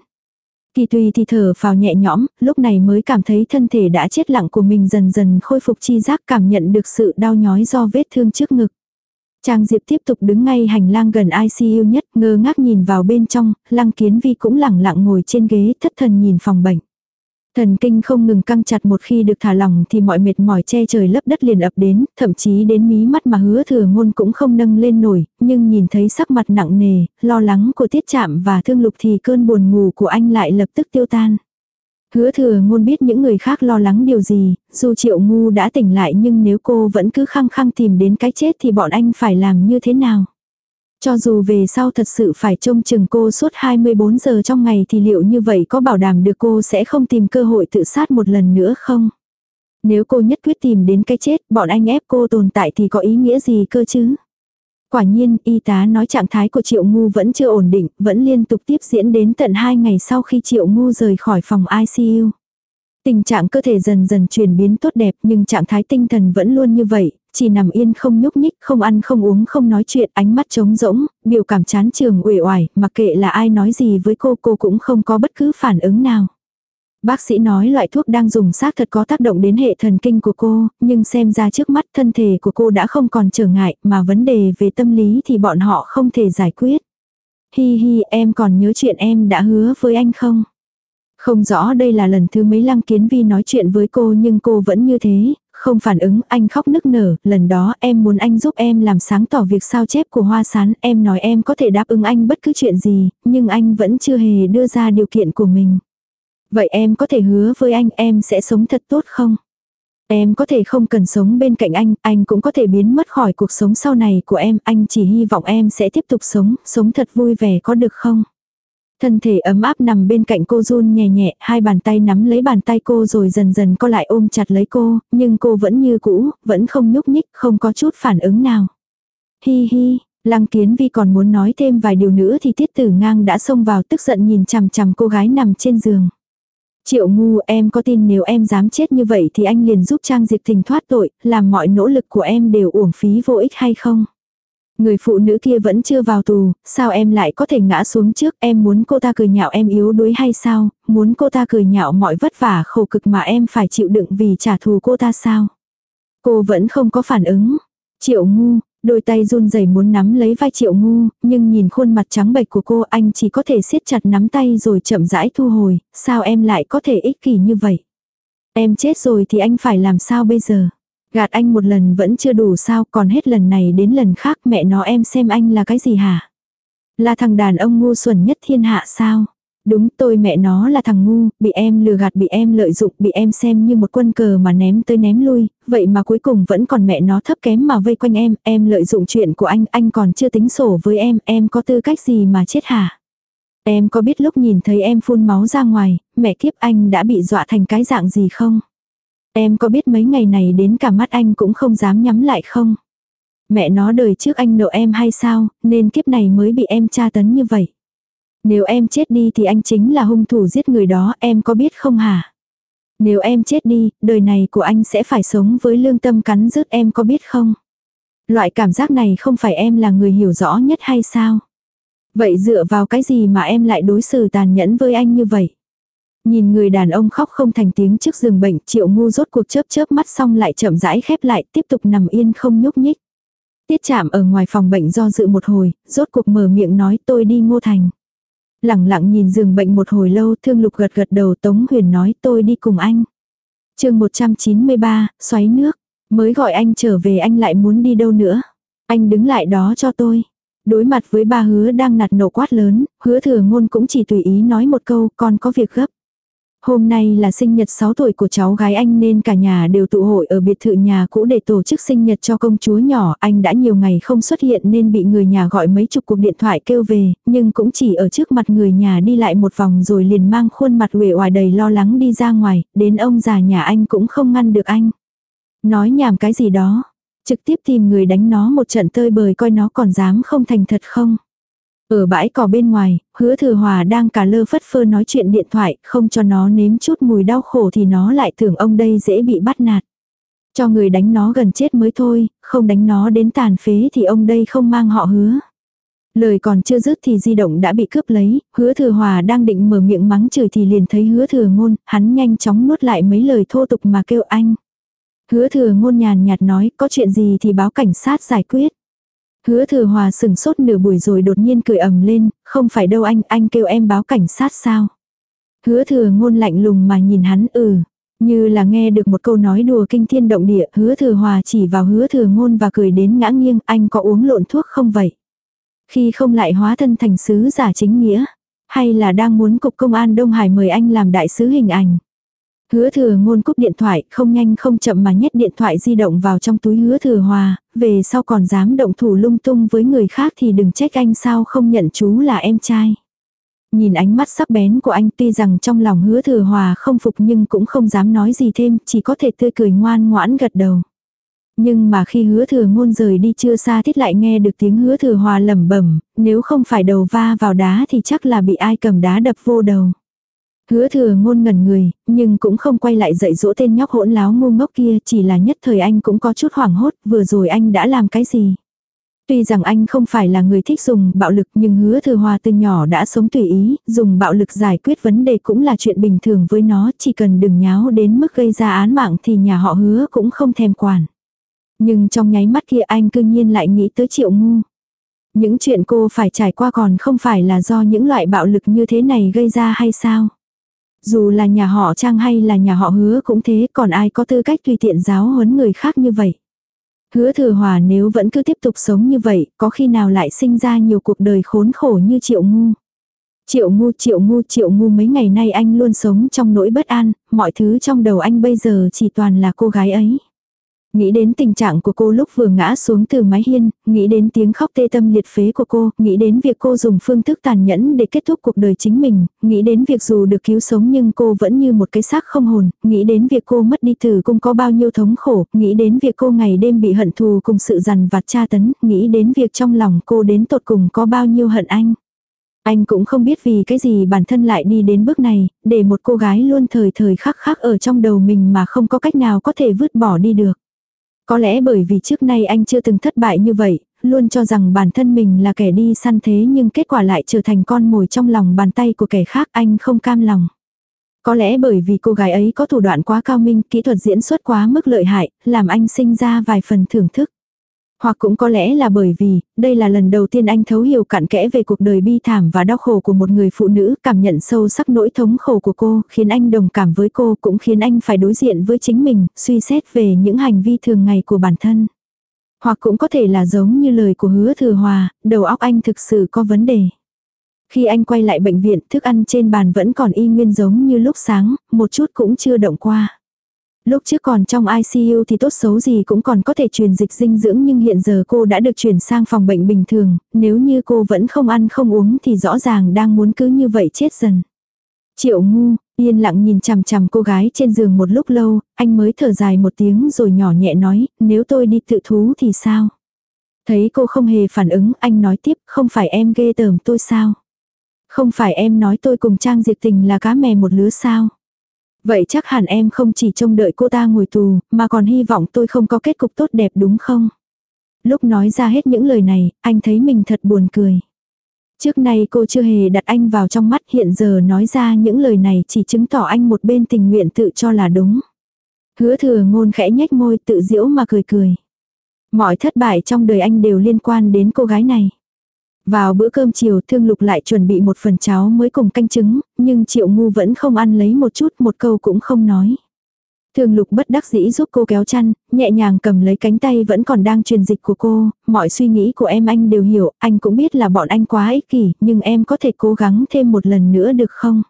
Kỳ tùy thì thở vào nhẹ nhõm, lúc này mới cảm thấy thân thể đã chết lặng của mình dần dần khôi phục chi giác cảm nhận được sự đau nhói do vết thương trước ngực. Trang Diệp tiếp tục đứng ngay hành lang gần ICU nhất, ngơ ngác nhìn vào bên trong, Lăng Kiến Vi cũng lẳng lặng ngồi trên ghế thất thần nhìn phòng bệnh. Thần kinh không ngừng căng chặt một khi được thả lỏng thì mọi mệt mỏi che trời lấp đất liền ập đến, thậm chí đến mí mắt mà hứa thừa ngôn cũng không nâng lên nổi, nhưng nhìn thấy sắc mặt nặng nề, lo lắng của tiết chạm và thương lục thì cơn buồn ngủ của anh lại lập tức tiêu tan. Hứa thừa ngôn biết những người khác lo lắng điều gì, dù triệu ngu đã tỉnh lại nhưng nếu cô vẫn cứ khăng khăng tìm đến cái chết thì bọn anh phải làm như thế nào. Cho dù về sau thật sự phải trông chừng cô suốt 24 giờ trong ngày thì liệu như vậy có bảo đảm được cô sẽ không tìm cơ hội tự sát một lần nữa không? Nếu cô nhất quyết tìm đến cái chết, bọn anh ép cô tồn tại thì có ý nghĩa gì cơ chứ? Quả nhiên, y tá nói trạng thái của Triệu Ngu vẫn chưa ổn định, vẫn liên tục tiếp diễn đến tận 2 ngày sau khi Triệu Ngu rời khỏi phòng ICU. Tình trạng cơ thể dần dần chuyển biến tốt đẹp nhưng trạng thái tinh thần vẫn luôn như vậy, chỉ nằm yên không nhúc nhích, không ăn không uống không nói chuyện, ánh mắt trống rỗng, biểu cảm chán trường uể oải, mặc kệ là ai nói gì với cô cô cũng không có bất cứ phản ứng nào. Bác sĩ nói loại thuốc đang dùng xác thật có tác động đến hệ thần kinh của cô, nhưng xem ra trước mắt thân thể của cô đã không còn trở ngại, mà vấn đề về tâm lý thì bọn họ không thể giải quyết. Hi hi em còn nhớ chuyện em đã hứa với anh không? Không rõ đây là lần thứ mấy Lăng Kiến Vi nói chuyện với cô nhưng cô vẫn như thế, không phản ứng, anh khóc nức nở, lần đó em muốn anh giúp em làm sáng tỏ việc sao chép của hoa sán, em nói em có thể đáp ứng anh bất cứ chuyện gì, nhưng anh vẫn chưa hề đưa ra điều kiện của mình. Vậy em có thể hứa với anh em sẽ sống thật tốt không? Em có thể không cần sống bên cạnh anh, anh cũng có thể biến mất khỏi cuộc sống sau này của em, anh chỉ hy vọng em sẽ tiếp tục sống, sống thật vui vẻ có được không? Thân thể ấm áp nằm bên cạnh cô run nhẹ nhẹ, hai bàn tay nắm lấy bàn tay cô rồi dần dần co lại ôm chặt lấy cô, nhưng cô vẫn như cũ, vẫn không nhúc nhích, không có chút phản ứng nào. Hi hi, Lăng Kiến Vi còn muốn nói thêm vài điều nữa thì Tiết Tử Ngang đã xông vào tức giận nhìn chằm chằm cô gái nằm trên giường. Triệu ngu em có tin nếu em dám chết như vậy thì anh liền giúp Trang Diệp thình thoát tội, làm mọi nỗ lực của em đều uổng phí vô ích hay không? Người phụ nữ kia vẫn chưa vào tù, sao em lại có thể ngã xuống trước, em muốn cô ta cười nhạo em yếu đuối hay sao, muốn cô ta cười nhạo mọi vất vả khổ cực mà em phải chịu đựng vì trả thù cô ta sao. Cô vẫn không có phản ứng. Triệu ngu, đôi tay run rẩy muốn nắm lấy vai triệu ngu, nhưng nhìn khuôn mặt trắng bệch của cô anh chỉ có thể siết chặt nắm tay rồi chậm rãi thu hồi, sao em lại có thể ích kỷ như vậy. Em chết rồi thì anh phải làm sao bây giờ. Gạt anh một lần vẫn chưa đủ sao, còn hết lần này đến lần khác mẹ nó em xem anh là cái gì hả? Là thằng đàn ông ngu xuẩn nhất thiên hạ sao? Đúng tôi mẹ nó là thằng ngu, bị em lừa gạt bị em lợi dụng, bị em xem như một quân cờ mà ném tới ném lui, vậy mà cuối cùng vẫn còn mẹ nó thấp kém mà vây quanh em, em lợi dụng chuyện của anh, anh còn chưa tính sổ với em, em có tư cách gì mà chết hả? Em có biết lúc nhìn thấy em phun máu ra ngoài, mẹ kiếp anh đã bị dọa thành cái dạng gì không? Em có biết mấy ngày này đến cả mắt anh cũng không dám nhắm lại không? Mẹ nó đời trước anh nợ em hay sao, nên kiếp này mới bị em tra tấn như vậy. Nếu em chết đi thì anh chính là hung thủ giết người đó, em có biết không hả? Nếu em chết đi, đời này của anh sẽ phải sống với lương tâm cắn rứt em có biết không? Loại cảm giác này không phải em là người hiểu rõ nhất hay sao? Vậy dựa vào cái gì mà em lại đối xử tàn nhẫn với anh như vậy? Nhìn người đàn ông khóc không thành tiếng trước giường bệnh, triệu ngu rốt cuộc chớp chớp mắt xong lại chậm rãi khép lại, tiếp tục nằm yên không nhúc nhích. Tiết chạm ở ngoài phòng bệnh do dự một hồi, rốt cuộc mở miệng nói tôi đi ngô thành. Lặng lặng nhìn giường bệnh một hồi lâu, thương lục gật gật đầu Tống Huyền nói tôi đi cùng anh. chương 193, xoáy nước. Mới gọi anh trở về anh lại muốn đi đâu nữa. Anh đứng lại đó cho tôi. Đối mặt với ba hứa đang nạt nổ quát lớn, hứa thừa ngôn cũng chỉ tùy ý nói một câu còn có việc gấp. Hôm nay là sinh nhật 6 tuổi của cháu gái anh nên cả nhà đều tụ hội ở biệt thự nhà cũ để tổ chức sinh nhật cho công chúa nhỏ. Anh đã nhiều ngày không xuất hiện nên bị người nhà gọi mấy chục cuộc điện thoại kêu về, nhưng cũng chỉ ở trước mặt người nhà đi lại một vòng rồi liền mang khuôn mặt uể oải đầy lo lắng đi ra ngoài, đến ông già nhà anh cũng không ngăn được anh. Nói nhảm cái gì đó, trực tiếp tìm người đánh nó một trận tơi bời coi nó còn dám không thành thật không. Ở bãi cỏ bên ngoài, hứa thừa hòa đang cả lơ phất phơ nói chuyện điện thoại, không cho nó nếm chút mùi đau khổ thì nó lại tưởng ông đây dễ bị bắt nạt. Cho người đánh nó gần chết mới thôi, không đánh nó đến tàn phế thì ông đây không mang họ hứa. Lời còn chưa dứt thì di động đã bị cướp lấy, hứa thừa hòa đang định mở miệng mắng chửi thì liền thấy hứa thừa ngôn, hắn nhanh chóng nuốt lại mấy lời thô tục mà kêu anh. Hứa thừa ngôn nhàn nhạt nói, có chuyện gì thì báo cảnh sát giải quyết. Hứa thừa hòa sừng sốt nửa buổi rồi đột nhiên cười ầm lên, không phải đâu anh, anh kêu em báo cảnh sát sao. Hứa thừa ngôn lạnh lùng mà nhìn hắn ừ. Như là nghe được một câu nói đùa kinh thiên động địa, hứa thừa hòa chỉ vào hứa thừa ngôn và cười đến ngã nghiêng, anh có uống lộn thuốc không vậy? Khi không lại hóa thân thành sứ giả chính nghĩa, hay là đang muốn cục công an Đông Hải mời anh làm đại sứ hình ảnh? Hứa thừa ngôn cúp điện thoại, không nhanh không chậm mà nhét điện thoại di động vào trong túi hứa thừa hòa, về sau còn dám động thủ lung tung với người khác thì đừng trách anh sao không nhận chú là em trai. Nhìn ánh mắt sắc bén của anh tuy rằng trong lòng hứa thừa hòa không phục nhưng cũng không dám nói gì thêm, chỉ có thể tươi cười ngoan ngoãn gật đầu. Nhưng mà khi hứa thừa ngôn rời đi chưa xa thiết lại nghe được tiếng hứa thừa hòa lẩm bẩm nếu không phải đầu va vào đá thì chắc là bị ai cầm đá đập vô đầu. Hứa thừa ngôn ngẩn người, nhưng cũng không quay lại dạy dỗ tên nhóc hỗn láo ngu ngốc kia, chỉ là nhất thời anh cũng có chút hoảng hốt, vừa rồi anh đã làm cái gì. Tuy rằng anh không phải là người thích dùng bạo lực nhưng hứa thừa hòa từ nhỏ đã sống tùy ý, dùng bạo lực giải quyết vấn đề cũng là chuyện bình thường với nó, chỉ cần đừng nháo đến mức gây ra án mạng thì nhà họ hứa cũng không thèm quản. Nhưng trong nháy mắt kia anh cư nhiên lại nghĩ tới triệu ngu. Những chuyện cô phải trải qua còn không phải là do những loại bạo lực như thế này gây ra hay sao? Dù là nhà họ Trang hay là nhà họ hứa cũng thế, còn ai có tư cách tùy tiện giáo huấn người khác như vậy. Hứa thừa hòa nếu vẫn cứ tiếp tục sống như vậy, có khi nào lại sinh ra nhiều cuộc đời khốn khổ như triệu ngu. Triệu ngu triệu ngu triệu ngu mấy ngày nay anh luôn sống trong nỗi bất an, mọi thứ trong đầu anh bây giờ chỉ toàn là cô gái ấy. Nghĩ đến tình trạng của cô lúc vừa ngã xuống từ mái hiên, nghĩ đến tiếng khóc tê tâm liệt phế của cô, nghĩ đến việc cô dùng phương thức tàn nhẫn để kết thúc cuộc đời chính mình, nghĩ đến việc dù được cứu sống nhưng cô vẫn như một cái xác không hồn, nghĩ đến việc cô mất đi từ cung có bao nhiêu thống khổ, nghĩ đến việc cô ngày đêm bị hận thù cùng sự dằn vặt tra tấn, nghĩ đến việc trong lòng cô đến tột cùng có bao nhiêu hận anh. Anh cũng không biết vì cái gì bản thân lại đi đến bước này, để một cô gái luôn thời thời khắc khắc ở trong đầu mình mà không có cách nào có thể vứt bỏ đi được. Có lẽ bởi vì trước nay anh chưa từng thất bại như vậy, luôn cho rằng bản thân mình là kẻ đi săn thế nhưng kết quả lại trở thành con mồi trong lòng bàn tay của kẻ khác anh không cam lòng. Có lẽ bởi vì cô gái ấy có thủ đoạn quá cao minh, kỹ thuật diễn xuất quá mức lợi hại, làm anh sinh ra vài phần thưởng thức. Hoặc cũng có lẽ là bởi vì, đây là lần đầu tiên anh thấu hiểu cặn kẽ về cuộc đời bi thảm và đau khổ của một người phụ nữ, cảm nhận sâu sắc nỗi thống khổ của cô, khiến anh đồng cảm với cô, cũng khiến anh phải đối diện với chính mình, suy xét về những hành vi thường ngày của bản thân. Hoặc cũng có thể là giống như lời của hứa thừa hòa, đầu óc anh thực sự có vấn đề. Khi anh quay lại bệnh viện, thức ăn trên bàn vẫn còn y nguyên giống như lúc sáng, một chút cũng chưa động qua. Lúc trước còn trong ICU thì tốt xấu gì cũng còn có thể truyền dịch dinh dưỡng nhưng hiện giờ cô đã được chuyển sang phòng bệnh bình thường, nếu như cô vẫn không ăn không uống thì rõ ràng đang muốn cứ như vậy chết dần. Triệu ngu, yên lặng nhìn chằm chằm cô gái trên giường một lúc lâu, anh mới thở dài một tiếng rồi nhỏ nhẹ nói, nếu tôi đi tự thú thì sao? Thấy cô không hề phản ứng, anh nói tiếp, không phải em ghê tởm tôi sao? Không phải em nói tôi cùng Trang Diệp Tình là cá mè một lứa sao? Vậy chắc hẳn em không chỉ trông đợi cô ta ngồi tù, mà còn hy vọng tôi không có kết cục tốt đẹp đúng không? Lúc nói ra hết những lời này, anh thấy mình thật buồn cười. Trước nay cô chưa hề đặt anh vào trong mắt hiện giờ nói ra những lời này chỉ chứng tỏ anh một bên tình nguyện tự cho là đúng. Hứa thừa ngôn khẽ nhếch môi tự diễu mà cười cười. Mọi thất bại trong đời anh đều liên quan đến cô gái này. Vào bữa cơm chiều thương lục lại chuẩn bị một phần cháo mới cùng canh trứng, nhưng triệu ngu vẫn không ăn lấy một chút một câu cũng không nói. Thương lục bất đắc dĩ giúp cô kéo chăn, nhẹ nhàng cầm lấy cánh tay vẫn còn đang truyền dịch của cô, mọi suy nghĩ của em anh đều hiểu, anh cũng biết là bọn anh quá ích kỷ, nhưng em có thể cố gắng thêm một lần nữa được không?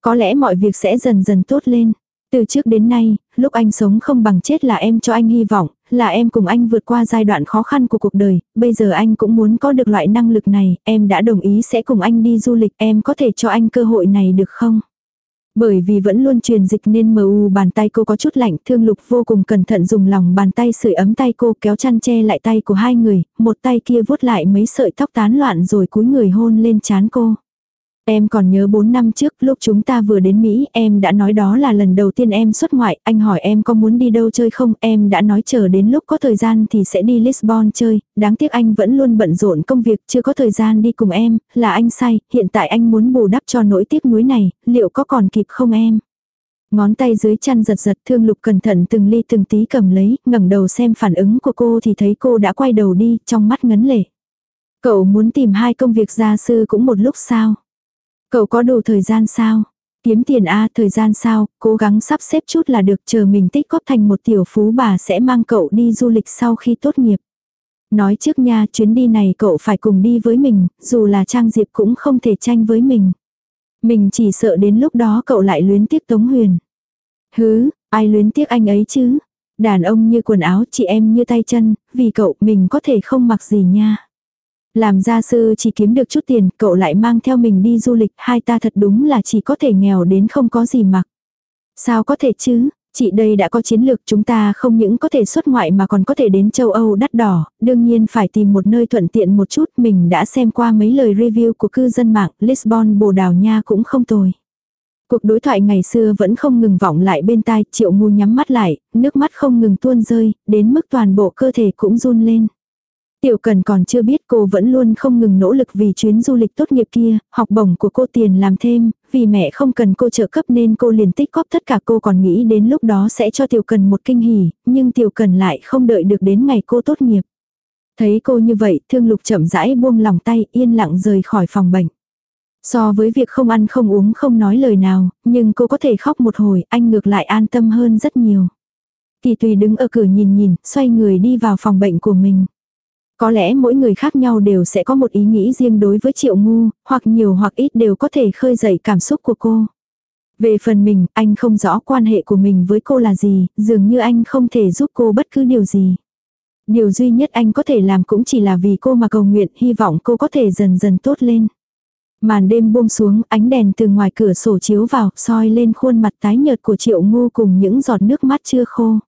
Có lẽ mọi việc sẽ dần dần tốt lên. Từ trước đến nay, lúc anh sống không bằng chết là em cho anh hy vọng, là em cùng anh vượt qua giai đoạn khó khăn của cuộc đời, bây giờ anh cũng muốn có được loại năng lực này, em đã đồng ý sẽ cùng anh đi du lịch, em có thể cho anh cơ hội này được không? Bởi vì vẫn luôn truyền dịch nên mờ u bàn tay cô có chút lạnh, thương lục vô cùng cẩn thận dùng lòng bàn tay sưởi ấm tay cô kéo chăn che lại tay của hai người, một tay kia vuốt lại mấy sợi tóc tán loạn rồi cúi người hôn lên chán cô. Em còn nhớ 4 năm trước lúc chúng ta vừa đến Mỹ em đã nói đó là lần đầu tiên em xuất ngoại, anh hỏi em có muốn đi đâu chơi không, em đã nói chờ đến lúc có thời gian thì sẽ đi Lisbon chơi, đáng tiếc anh vẫn luôn bận rộn công việc chưa có thời gian đi cùng em, là anh sai, hiện tại anh muốn bù đắp cho nỗi tiếc nuối này, liệu có còn kịp không em? Ngón tay dưới chăn giật giật thương lục cẩn thận từng ly từng tí cầm lấy, ngẩng đầu xem phản ứng của cô thì thấy cô đã quay đầu đi, trong mắt ngấn lệ. Cậu muốn tìm hai công việc gia sư cũng một lúc sao? Cậu có đủ thời gian sao? Kiếm tiền a thời gian sao, cố gắng sắp xếp chút là được chờ mình tích góp thành một tiểu phú bà sẽ mang cậu đi du lịch sau khi tốt nghiệp. Nói trước nha, chuyến đi này cậu phải cùng đi với mình, dù là Trang Diệp cũng không thể tranh với mình. Mình chỉ sợ đến lúc đó cậu lại luyến tiếc Tống Huyền. Hứ, ai luyến tiếc anh ấy chứ? Đàn ông như quần áo, chị em như tay chân, vì cậu mình có thể không mặc gì nha. Làm gia sư chỉ kiếm được chút tiền, cậu lại mang theo mình đi du lịch, hai ta thật đúng là chỉ có thể nghèo đến không có gì mặc. Sao có thể chứ, chị đây đã có chiến lược chúng ta không những có thể xuất ngoại mà còn có thể đến châu Âu đắt đỏ, đương nhiên phải tìm một nơi thuận tiện một chút, mình đã xem qua mấy lời review của cư dân mạng, Lisbon Bồ Đào Nha cũng không tồi. Cuộc đối thoại ngày xưa vẫn không ngừng vọng lại bên tai, triệu ngu nhắm mắt lại, nước mắt không ngừng tuôn rơi, đến mức toàn bộ cơ thể cũng run lên. Tiểu Cần còn chưa biết cô vẫn luôn không ngừng nỗ lực vì chuyến du lịch tốt nghiệp kia, học bổng của cô tiền làm thêm, vì mẹ không cần cô trợ cấp nên cô liền tích góp tất cả cô còn nghĩ đến lúc đó sẽ cho Tiểu Cần một kinh hỉ, nhưng Tiểu Cần lại không đợi được đến ngày cô tốt nghiệp. Thấy cô như vậy, thương lục chậm rãi buông lòng tay, yên lặng rời khỏi phòng bệnh. So với việc không ăn không uống không nói lời nào, nhưng cô có thể khóc một hồi, anh ngược lại an tâm hơn rất nhiều. Kỳ tùy đứng ở cửa nhìn nhìn, xoay người đi vào phòng bệnh của mình. Có lẽ mỗi người khác nhau đều sẽ có một ý nghĩ riêng đối với triệu ngu, hoặc nhiều hoặc ít đều có thể khơi dậy cảm xúc của cô. Về phần mình, anh không rõ quan hệ của mình với cô là gì, dường như anh không thể giúp cô bất cứ điều gì. Điều duy nhất anh có thể làm cũng chỉ là vì cô mà cầu nguyện, hy vọng cô có thể dần dần tốt lên. Màn đêm buông xuống, ánh đèn từ ngoài cửa sổ chiếu vào, soi lên khuôn mặt tái nhợt của triệu ngu cùng những giọt nước mắt chưa khô.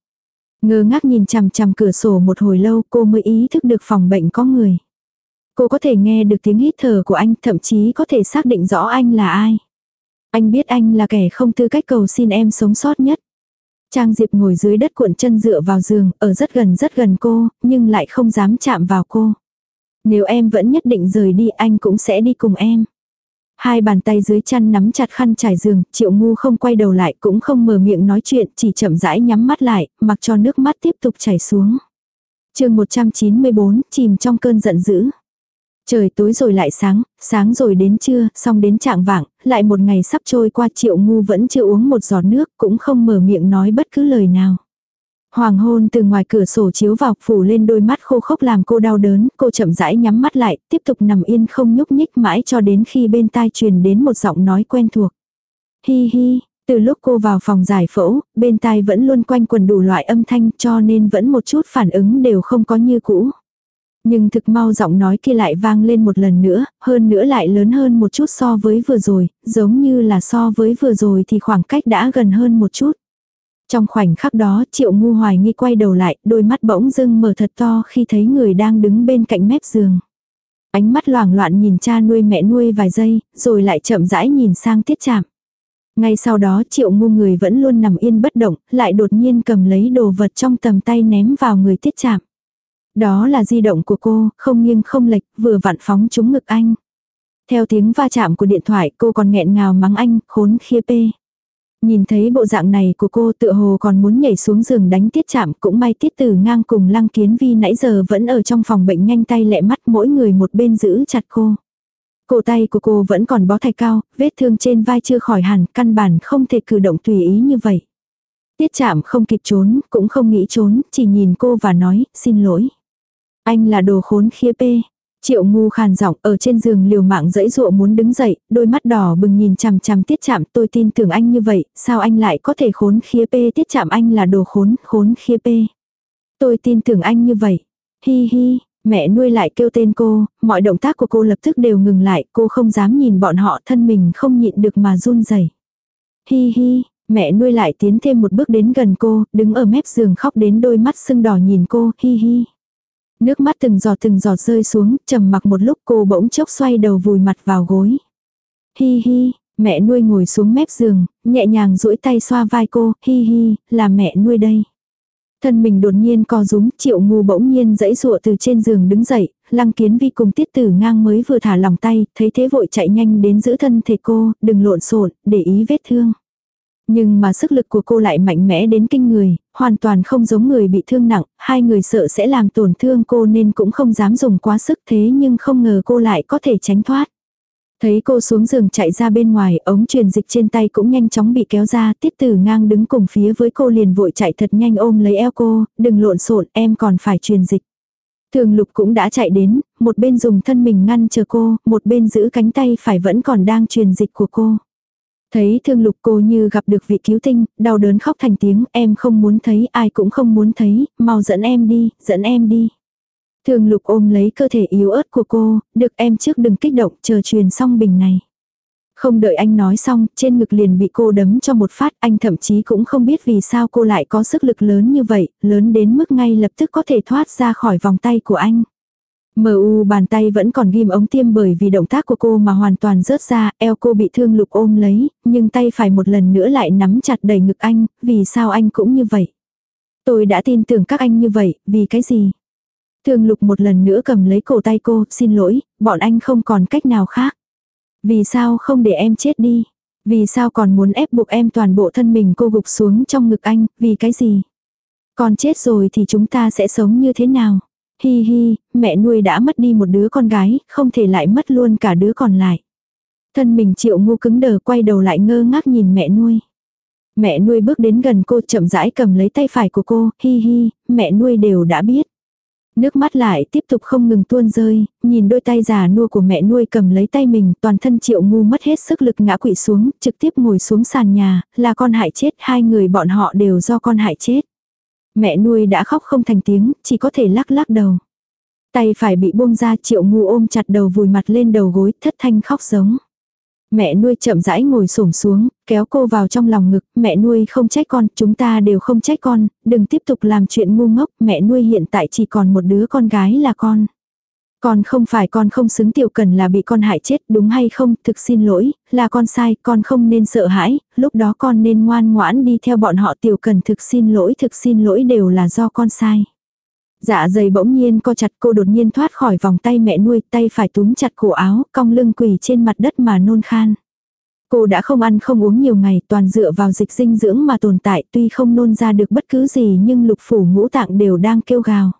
Ngơ ngác nhìn chằm chằm cửa sổ một hồi lâu cô mới ý thức được phòng bệnh có người. Cô có thể nghe được tiếng hít thở của anh, thậm chí có thể xác định rõ anh là ai. Anh biết anh là kẻ không tư cách cầu xin em sống sót nhất. Trang Diệp ngồi dưới đất cuộn chân dựa vào giường, ở rất gần rất gần cô, nhưng lại không dám chạm vào cô. Nếu em vẫn nhất định rời đi anh cũng sẽ đi cùng em. Hai bàn tay dưới chăn nắm chặt khăn trải giường, triệu ngu không quay đầu lại cũng không mở miệng nói chuyện, chỉ chậm rãi nhắm mắt lại, mặc cho nước mắt tiếp tục chảy xuống. chương 194, chìm trong cơn giận dữ. Trời tối rồi lại sáng, sáng rồi đến trưa, xong đến trạng vạng, lại một ngày sắp trôi qua triệu ngu vẫn chưa uống một giọt nước, cũng không mở miệng nói bất cứ lời nào. Hoàng hôn từ ngoài cửa sổ chiếu vào phủ lên đôi mắt khô khốc làm cô đau đớn, cô chậm rãi nhắm mắt lại, tiếp tục nằm yên không nhúc nhích mãi cho đến khi bên tai truyền đến một giọng nói quen thuộc. Hi hi, Từ lúc cô vào phòng giải phẫu, bên tai vẫn luôn quanh quần đủ loại âm thanh cho nên vẫn một chút phản ứng đều không có như cũ. Nhưng thực mau giọng nói kia lại vang lên một lần nữa, hơn nữa lại lớn hơn một chút so với vừa rồi, giống như là so với vừa rồi thì khoảng cách đã gần hơn một chút. Trong khoảnh khắc đó triệu ngu hoài nghi quay đầu lại, đôi mắt bỗng dưng mở thật to khi thấy người đang đứng bên cạnh mép giường. Ánh mắt loảng loạn nhìn cha nuôi mẹ nuôi vài giây, rồi lại chậm rãi nhìn sang tiết chạm. Ngay sau đó triệu ngu người vẫn luôn nằm yên bất động, lại đột nhiên cầm lấy đồ vật trong tầm tay ném vào người tiết chạm. Đó là di động của cô, không nghiêng không lệch, vừa vặn phóng trúng ngực anh. Theo tiếng va chạm của điện thoại cô còn nghẹn ngào mắng anh, khốn khia pê. Nhìn thấy bộ dạng này của cô tự hồ còn muốn nhảy xuống giường đánh tiết chạm cũng may tiết tử ngang cùng lăng kiến vi nãy giờ vẫn ở trong phòng bệnh nhanh tay lẹ mắt mỗi người một bên giữ chặt cô. Cổ tay của cô vẫn còn bó thạch cao, vết thương trên vai chưa khỏi hẳn, căn bản không thể cử động tùy ý như vậy. Tiết chạm không kịp trốn, cũng không nghĩ trốn, chỉ nhìn cô và nói, xin lỗi. Anh là đồ khốn khía pê. Triệu ngu khàn giọng ở trên giường liều mạng dẫy dụa muốn đứng dậy, đôi mắt đỏ bừng nhìn chằm chằm tiết chạm tôi tin tưởng anh như vậy, sao anh lại có thể khốn khía pê tiết chạm anh là đồ khốn, khốn khía pê. Tôi tin tưởng anh như vậy. Hi hi, mẹ nuôi lại kêu tên cô, mọi động tác của cô lập tức đều ngừng lại, cô không dám nhìn bọn họ thân mình không nhịn được mà run rẩy. Hi hi, mẹ nuôi lại tiến thêm một bước đến gần cô, đứng ở mép giường khóc đến đôi mắt sưng đỏ nhìn cô, hi hi. Nước mắt từng giọt từng giọt rơi xuống, trầm mặc một lúc cô bỗng chốc xoay đầu vùi mặt vào gối. Hi hi, mẹ nuôi ngồi xuống mép giường, nhẹ nhàng duỗi tay xoa vai cô, hi hi, là mẹ nuôi đây. Thân mình đột nhiên co rúm, triệu ngu bỗng nhiên dãy dụa từ trên giường đứng dậy, lăng kiến vi cùng tiết tử ngang mới vừa thả lòng tay, thấy thế vội chạy nhanh đến giữ thân thể cô, đừng lộn xộn để ý vết thương. Nhưng mà sức lực của cô lại mạnh mẽ đến kinh người, hoàn toàn không giống người bị thương nặng, hai người sợ sẽ làm tổn thương cô nên cũng không dám dùng quá sức thế nhưng không ngờ cô lại có thể tránh thoát. Thấy cô xuống giường chạy ra bên ngoài, ống truyền dịch trên tay cũng nhanh chóng bị kéo ra, tiết tử ngang đứng cùng phía với cô liền vội chạy thật nhanh ôm lấy eo cô, đừng lộn xộn em còn phải truyền dịch. Thường lục cũng đã chạy đến, một bên dùng thân mình ngăn chờ cô, một bên giữ cánh tay phải vẫn còn đang truyền dịch của cô. Thấy thương lục cô như gặp được vị cứu tinh, đau đớn khóc thành tiếng, em không muốn thấy, ai cũng không muốn thấy, mau dẫn em đi, dẫn em đi. Thương lục ôm lấy cơ thể yếu ớt của cô, được em trước đừng kích động, chờ truyền xong bình này. Không đợi anh nói xong, trên ngực liền bị cô đấm cho một phát, anh thậm chí cũng không biết vì sao cô lại có sức lực lớn như vậy, lớn đến mức ngay lập tức có thể thoát ra khỏi vòng tay của anh. MU bàn tay vẫn còn ghim ống tiêm bởi vì động tác của cô mà hoàn toàn rớt ra, eo cô bị thương lục ôm lấy, nhưng tay phải một lần nữa lại nắm chặt đầy ngực anh, vì sao anh cũng như vậy. Tôi đã tin tưởng các anh như vậy, vì cái gì? Thương lục một lần nữa cầm lấy cổ tay cô, xin lỗi, bọn anh không còn cách nào khác. Vì sao không để em chết đi? Vì sao còn muốn ép buộc em toàn bộ thân mình cô gục xuống trong ngực anh, vì cái gì? Còn chết rồi thì chúng ta sẽ sống như thế nào? Hi hi, mẹ nuôi đã mất đi một đứa con gái, không thể lại mất luôn cả đứa còn lại. Thân mình triệu ngu cứng đờ quay đầu lại ngơ ngác nhìn mẹ nuôi. Mẹ nuôi bước đến gần cô chậm rãi cầm lấy tay phải của cô, hi hi, mẹ nuôi đều đã biết. Nước mắt lại tiếp tục không ngừng tuôn rơi, nhìn đôi tay già nua của mẹ nuôi cầm lấy tay mình, toàn thân triệu ngu mất hết sức lực ngã quỵ xuống, trực tiếp ngồi xuống sàn nhà, là con hại chết, hai người bọn họ đều do con hại chết. Mẹ nuôi đã khóc không thành tiếng, chỉ có thể lắc lắc đầu. Tay phải bị buông ra triệu ngu ôm chặt đầu vùi mặt lên đầu gối, thất thanh khóc giống. Mẹ nuôi chậm rãi ngồi xổm xuống, kéo cô vào trong lòng ngực, mẹ nuôi không trách con, chúng ta đều không trách con, đừng tiếp tục làm chuyện ngu ngốc, mẹ nuôi hiện tại chỉ còn một đứa con gái là con. Con không phải con không xứng tiểu cần là bị con hại chết đúng hay không, thực xin lỗi, là con sai, con không nên sợ hãi, lúc đó con nên ngoan ngoãn đi theo bọn họ tiểu cần thực xin lỗi thực xin lỗi đều là do con sai. Dạ dày bỗng nhiên co chặt cô đột nhiên thoát khỏi vòng tay mẹ nuôi tay phải túm chặt cổ áo, cong lưng quỳ trên mặt đất mà nôn khan. Cô đã không ăn không uống nhiều ngày toàn dựa vào dịch dinh dưỡng mà tồn tại tuy không nôn ra được bất cứ gì nhưng lục phủ ngũ tạng đều đang kêu gào.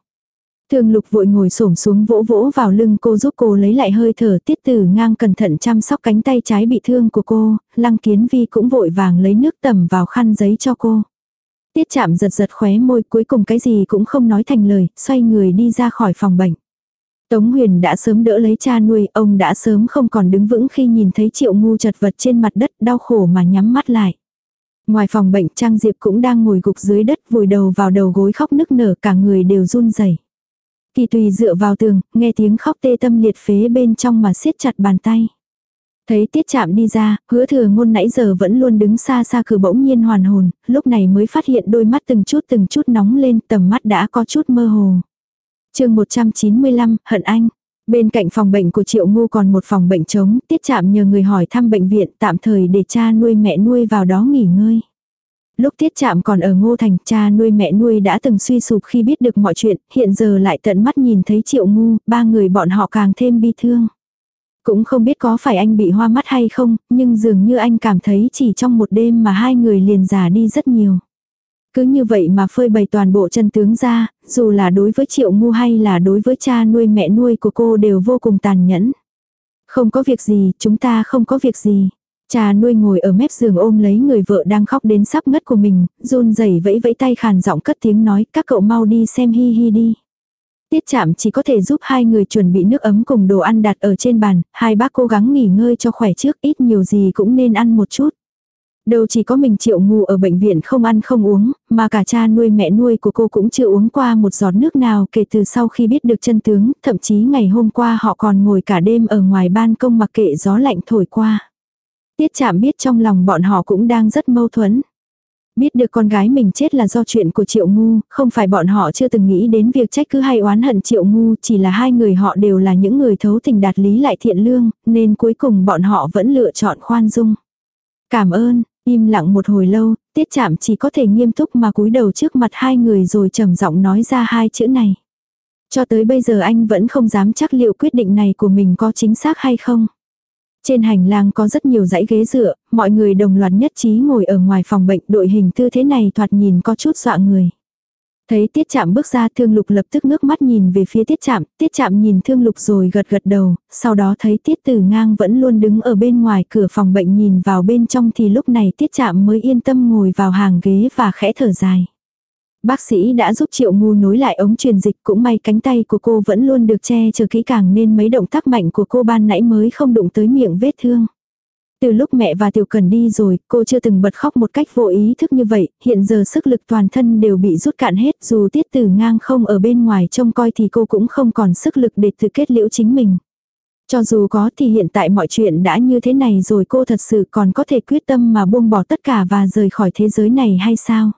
Thường lục vội ngồi xổm xuống vỗ vỗ vào lưng cô giúp cô lấy lại hơi thở tiết tử ngang cẩn thận chăm sóc cánh tay trái bị thương của cô, lăng kiến vi cũng vội vàng lấy nước tẩm vào khăn giấy cho cô. Tiết chạm giật giật khóe môi cuối cùng cái gì cũng không nói thành lời, xoay người đi ra khỏi phòng bệnh. Tống Huyền đã sớm đỡ lấy cha nuôi, ông đã sớm không còn đứng vững khi nhìn thấy triệu ngu chật vật trên mặt đất đau khổ mà nhắm mắt lại. Ngoài phòng bệnh Trang Diệp cũng đang ngồi gục dưới đất vùi đầu vào đầu gối khóc nức nở cả người đều run rẩy. Kỳ tùy dựa vào tường, nghe tiếng khóc tê tâm liệt phế bên trong mà siết chặt bàn tay. Thấy tiết chạm đi ra, hứa thừa ngôn nãy giờ vẫn luôn đứng xa xa cửa bỗng nhiên hoàn hồn, lúc này mới phát hiện đôi mắt từng chút từng chút nóng lên tầm mắt đã có chút mơ hồ. chương 195, Hận Anh. Bên cạnh phòng bệnh của Triệu Ngu còn một phòng bệnh trống, tiết chạm nhờ người hỏi thăm bệnh viện tạm thời để cha nuôi mẹ nuôi vào đó nghỉ ngơi. Lúc tiết chạm còn ở Ngô Thành, cha nuôi mẹ nuôi đã từng suy sụp khi biết được mọi chuyện, hiện giờ lại tận mắt nhìn thấy Triệu Ngu, ba người bọn họ càng thêm bi thương. Cũng không biết có phải anh bị hoa mắt hay không, nhưng dường như anh cảm thấy chỉ trong một đêm mà hai người liền già đi rất nhiều. Cứ như vậy mà phơi bày toàn bộ chân tướng ra, dù là đối với triệu ngu hay là đối với cha nuôi mẹ nuôi của cô đều vô cùng tàn nhẫn. Không có việc gì, chúng ta không có việc gì. Cha nuôi ngồi ở mép giường ôm lấy người vợ đang khóc đến sắp ngất của mình, run rẩy vẫy vẫy tay khàn giọng cất tiếng nói, các cậu mau đi xem hi hi đi. Tiết chạm chỉ có thể giúp hai người chuẩn bị nước ấm cùng đồ ăn đặt ở trên bàn, hai bác cố gắng nghỉ ngơi cho khỏe trước, ít nhiều gì cũng nên ăn một chút. Đâu chỉ có mình triệu ngu ở bệnh viện không ăn không uống, mà cả cha nuôi mẹ nuôi của cô cũng chưa uống qua một giọt nước nào kể từ sau khi biết được chân tướng, thậm chí ngày hôm qua họ còn ngồi cả đêm ở ngoài ban công mặc kệ gió lạnh thổi qua. Tiết chạm biết trong lòng bọn họ cũng đang rất mâu thuẫn. Biết được con gái mình chết là do chuyện của Triệu Ngu, không phải bọn họ chưa từng nghĩ đến việc trách cứ hay oán hận Triệu Ngu, chỉ là hai người họ đều là những người thấu tình đạt lý lại thiện lương, nên cuối cùng bọn họ vẫn lựa chọn khoan dung. Cảm ơn, im lặng một hồi lâu, tiết chạm chỉ có thể nghiêm túc mà cúi đầu trước mặt hai người rồi trầm giọng nói ra hai chữ này. Cho tới bây giờ anh vẫn không dám chắc liệu quyết định này của mình có chính xác hay không. Trên hành lang có rất nhiều dãy ghế dựa, mọi người đồng loạt nhất trí ngồi ở ngoài phòng bệnh đội hình tư thế này thoạt nhìn có chút dọa người. Thấy tiết chạm bước ra thương lục lập tức ngước mắt nhìn về phía tiết chạm, tiết chạm nhìn thương lục rồi gật gật đầu, sau đó thấy tiết tử ngang vẫn luôn đứng ở bên ngoài cửa phòng bệnh nhìn vào bên trong thì lúc này tiết chạm mới yên tâm ngồi vào hàng ghế và khẽ thở dài. Bác sĩ đã giúp triệu ngu nối lại ống truyền dịch cũng may cánh tay của cô vẫn luôn được che chở kỹ càng nên mấy động tác mạnh của cô ban nãy mới không đụng tới miệng vết thương. Từ lúc mẹ và Tiểu Cần đi rồi, cô chưa từng bật khóc một cách vô ý thức như vậy, hiện giờ sức lực toàn thân đều bị rút cạn hết, dù tiết tử ngang không ở bên ngoài trông coi thì cô cũng không còn sức lực để tự kết liễu chính mình. Cho dù có thì hiện tại mọi chuyện đã như thế này rồi cô thật sự còn có thể quyết tâm mà buông bỏ tất cả và rời khỏi thế giới này hay sao?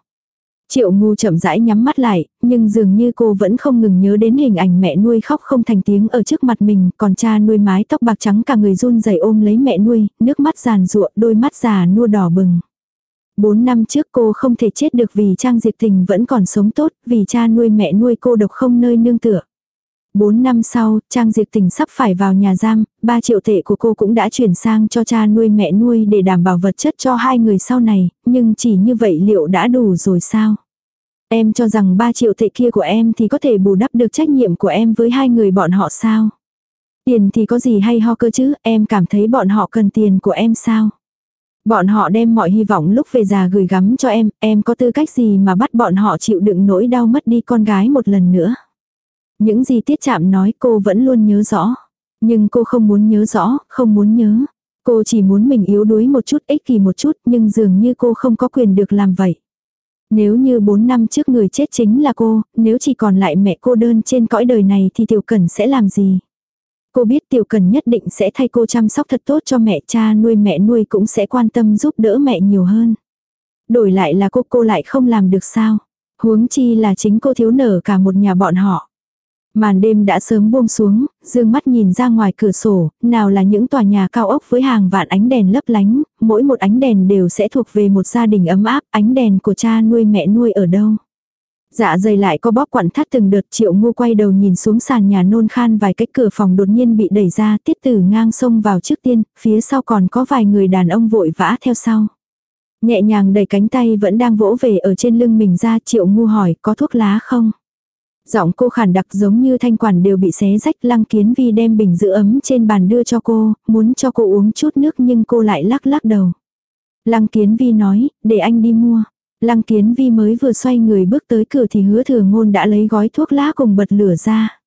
Triệu ngu chậm rãi nhắm mắt lại, nhưng dường như cô vẫn không ngừng nhớ đến hình ảnh mẹ nuôi khóc không thành tiếng ở trước mặt mình, còn cha nuôi mái tóc bạc trắng cả người run rẩy ôm lấy mẹ nuôi, nước mắt giàn ruộng, đôi mắt già nua đỏ bừng. Bốn năm trước cô không thể chết được vì Trang Diệp Tình vẫn còn sống tốt, vì cha nuôi mẹ nuôi cô độc không nơi nương tựa. Bốn năm sau, Trang Diệp Tình sắp phải vào nhà giam, ba triệu tệ của cô cũng đã chuyển sang cho cha nuôi mẹ nuôi để đảm bảo vật chất cho hai người sau này, nhưng chỉ như vậy liệu đã đủ rồi sao? Em cho rằng ba triệu tệ kia của em thì có thể bù đắp được trách nhiệm của em với hai người bọn họ sao? Tiền thì có gì hay ho cơ chứ, em cảm thấy bọn họ cần tiền của em sao? Bọn họ đem mọi hy vọng lúc về già gửi gắm cho em, em có tư cách gì mà bắt bọn họ chịu đựng nỗi đau mất đi con gái một lần nữa? Những gì tiết chạm nói cô vẫn luôn nhớ rõ. Nhưng cô không muốn nhớ rõ, không muốn nhớ. Cô chỉ muốn mình yếu đuối một chút, ích kỷ một chút, nhưng dường như cô không có quyền được làm vậy. Nếu như 4 năm trước người chết chính là cô, nếu chỉ còn lại mẹ cô đơn trên cõi đời này thì Tiểu Cần sẽ làm gì? Cô biết Tiểu Cần nhất định sẽ thay cô chăm sóc thật tốt cho mẹ cha nuôi mẹ nuôi cũng sẽ quan tâm giúp đỡ mẹ nhiều hơn. Đổi lại là cô cô lại không làm được sao? Huống chi là chính cô thiếu nở cả một nhà bọn họ. Màn đêm đã sớm buông xuống, dương mắt nhìn ra ngoài cửa sổ, nào là những tòa nhà cao ốc với hàng vạn ánh đèn lấp lánh, mỗi một ánh đèn đều sẽ thuộc về một gia đình ấm áp, ánh đèn của cha nuôi mẹ nuôi ở đâu. Dạ dày lại có bóp quặn thắt từng đợt triệu ngu quay đầu nhìn xuống sàn nhà nôn khan vài cách cửa phòng đột nhiên bị đẩy ra tiết tử ngang sông vào trước tiên, phía sau còn có vài người đàn ông vội vã theo sau. Nhẹ nhàng đẩy cánh tay vẫn đang vỗ về ở trên lưng mình ra triệu ngu hỏi có thuốc lá không? Giọng cô khản đặc giống như thanh quản đều bị xé rách lăng kiến vi đem bình giữ ấm trên bàn đưa cho cô, muốn cho cô uống chút nước nhưng cô lại lắc lắc đầu. Lăng kiến vi nói, để anh đi mua. Lăng kiến vi mới vừa xoay người bước tới cửa thì hứa thừa ngôn đã lấy gói thuốc lá cùng bật lửa ra.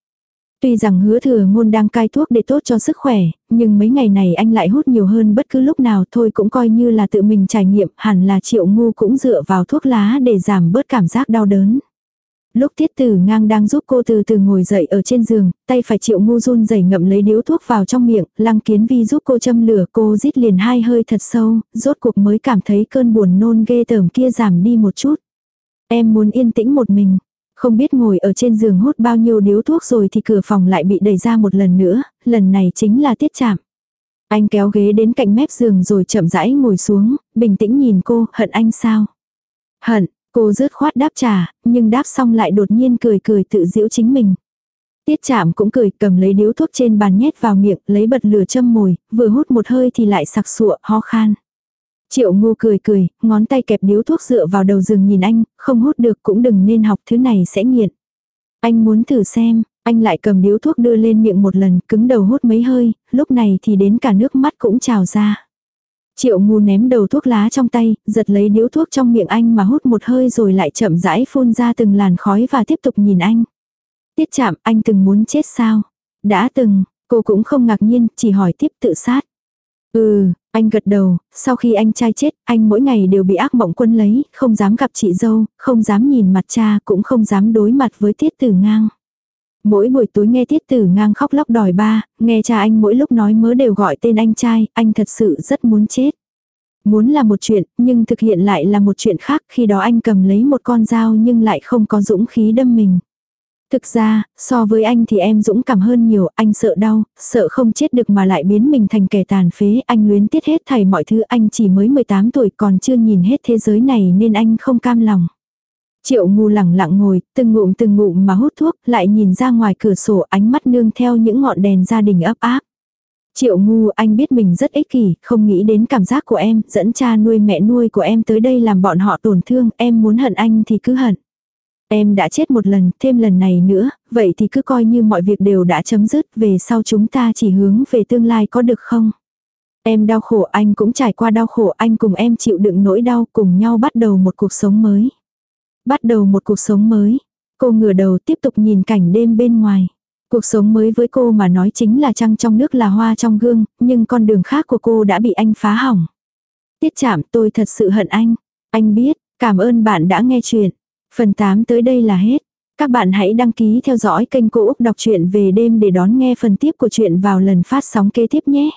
Tuy rằng hứa thừa ngôn đang cai thuốc để tốt cho sức khỏe, nhưng mấy ngày này anh lại hút nhiều hơn bất cứ lúc nào thôi cũng coi như là tự mình trải nghiệm, hẳn là triệu ngu cũng dựa vào thuốc lá để giảm bớt cảm giác đau đớn. Lúc tiết tử ngang đang giúp cô từ từ ngồi dậy ở trên giường, tay phải triệu ngu run dày ngậm lấy điếu thuốc vào trong miệng, lăng kiến vi giúp cô châm lửa cô rít liền hai hơi thật sâu, rốt cuộc mới cảm thấy cơn buồn nôn ghê tởm kia giảm đi một chút. Em muốn yên tĩnh một mình. Không biết ngồi ở trên giường hút bao nhiêu điếu thuốc rồi thì cửa phòng lại bị đẩy ra một lần nữa, lần này chính là tiết chạm. Anh kéo ghế đến cạnh mép giường rồi chậm rãi ngồi xuống, bình tĩnh nhìn cô, hận anh sao? Hận, cô rớt khoát đáp trả, nhưng đáp xong lại đột nhiên cười cười tự giễu chính mình. Tiết chạm cũng cười cầm lấy điếu thuốc trên bàn nhét vào miệng, lấy bật lửa châm mồi, vừa hút một hơi thì lại sặc sụa, ho khan. Triệu ngu cười cười, ngón tay kẹp điếu thuốc dựa vào đầu giường nhìn anh, không hút được cũng đừng nên học thứ này sẽ nghiện. Anh muốn thử xem, anh lại cầm điếu thuốc đưa lên miệng một lần, cứng đầu hút mấy hơi, lúc này thì đến cả nước mắt cũng trào ra. Triệu ngu ném đầu thuốc lá trong tay, giật lấy điếu thuốc trong miệng anh mà hút một hơi rồi lại chậm rãi phun ra từng làn khói và tiếp tục nhìn anh. Tiết chạm, anh từng muốn chết sao? Đã từng, cô cũng không ngạc nhiên, chỉ hỏi tiếp tự sát. Ừ, anh gật đầu, sau khi anh trai chết, anh mỗi ngày đều bị ác mộng quân lấy, không dám gặp chị dâu, không dám nhìn mặt cha, cũng không dám đối mặt với tiết tử ngang. Mỗi buổi tối nghe tiết tử ngang khóc lóc đòi ba, nghe cha anh mỗi lúc nói mớ đều gọi tên anh trai, anh thật sự rất muốn chết. Muốn là một chuyện, nhưng thực hiện lại là một chuyện khác, khi đó anh cầm lấy một con dao nhưng lại không có dũng khí đâm mình. Thực ra, so với anh thì em dũng cảm hơn nhiều, anh sợ đau, sợ không chết được mà lại biến mình thành kẻ tàn phế, anh luyến tiếc hết thảy mọi thứ, anh chỉ mới 18 tuổi còn chưa nhìn hết thế giới này nên anh không cam lòng. Triệu ngu lẳng lặng ngồi, từng ngụm từng ngụm mà hút thuốc, lại nhìn ra ngoài cửa sổ ánh mắt nương theo những ngọn đèn gia đình ấp áp. Triệu ngu anh biết mình rất ích kỷ, không nghĩ đến cảm giác của em, dẫn cha nuôi mẹ nuôi của em tới đây làm bọn họ tổn thương, em muốn hận anh thì cứ hận. Em đã chết một lần, thêm lần này nữa, vậy thì cứ coi như mọi việc đều đã chấm dứt, về sau chúng ta chỉ hướng về tương lai có được không? Em đau khổ anh cũng trải qua đau khổ anh cùng em chịu đựng nỗi đau cùng nhau bắt đầu một cuộc sống mới. Bắt đầu một cuộc sống mới. Cô ngửa đầu tiếp tục nhìn cảnh đêm bên ngoài. Cuộc sống mới với cô mà nói chính là trăng trong nước là hoa trong gương, nhưng con đường khác của cô đã bị anh phá hỏng. Tiết chạm tôi thật sự hận anh. Anh biết, cảm ơn bạn đã nghe chuyện. Phần 8 tới đây là hết. Các bạn hãy đăng ký theo dõi kênh Cô Úc Đọc truyện về đêm để đón nghe phần tiếp của chuyện vào lần phát sóng kế tiếp nhé.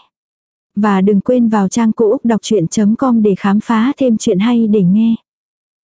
Và đừng quên vào trang cô úc đọc chuyện.com để khám phá thêm chuyện hay để nghe.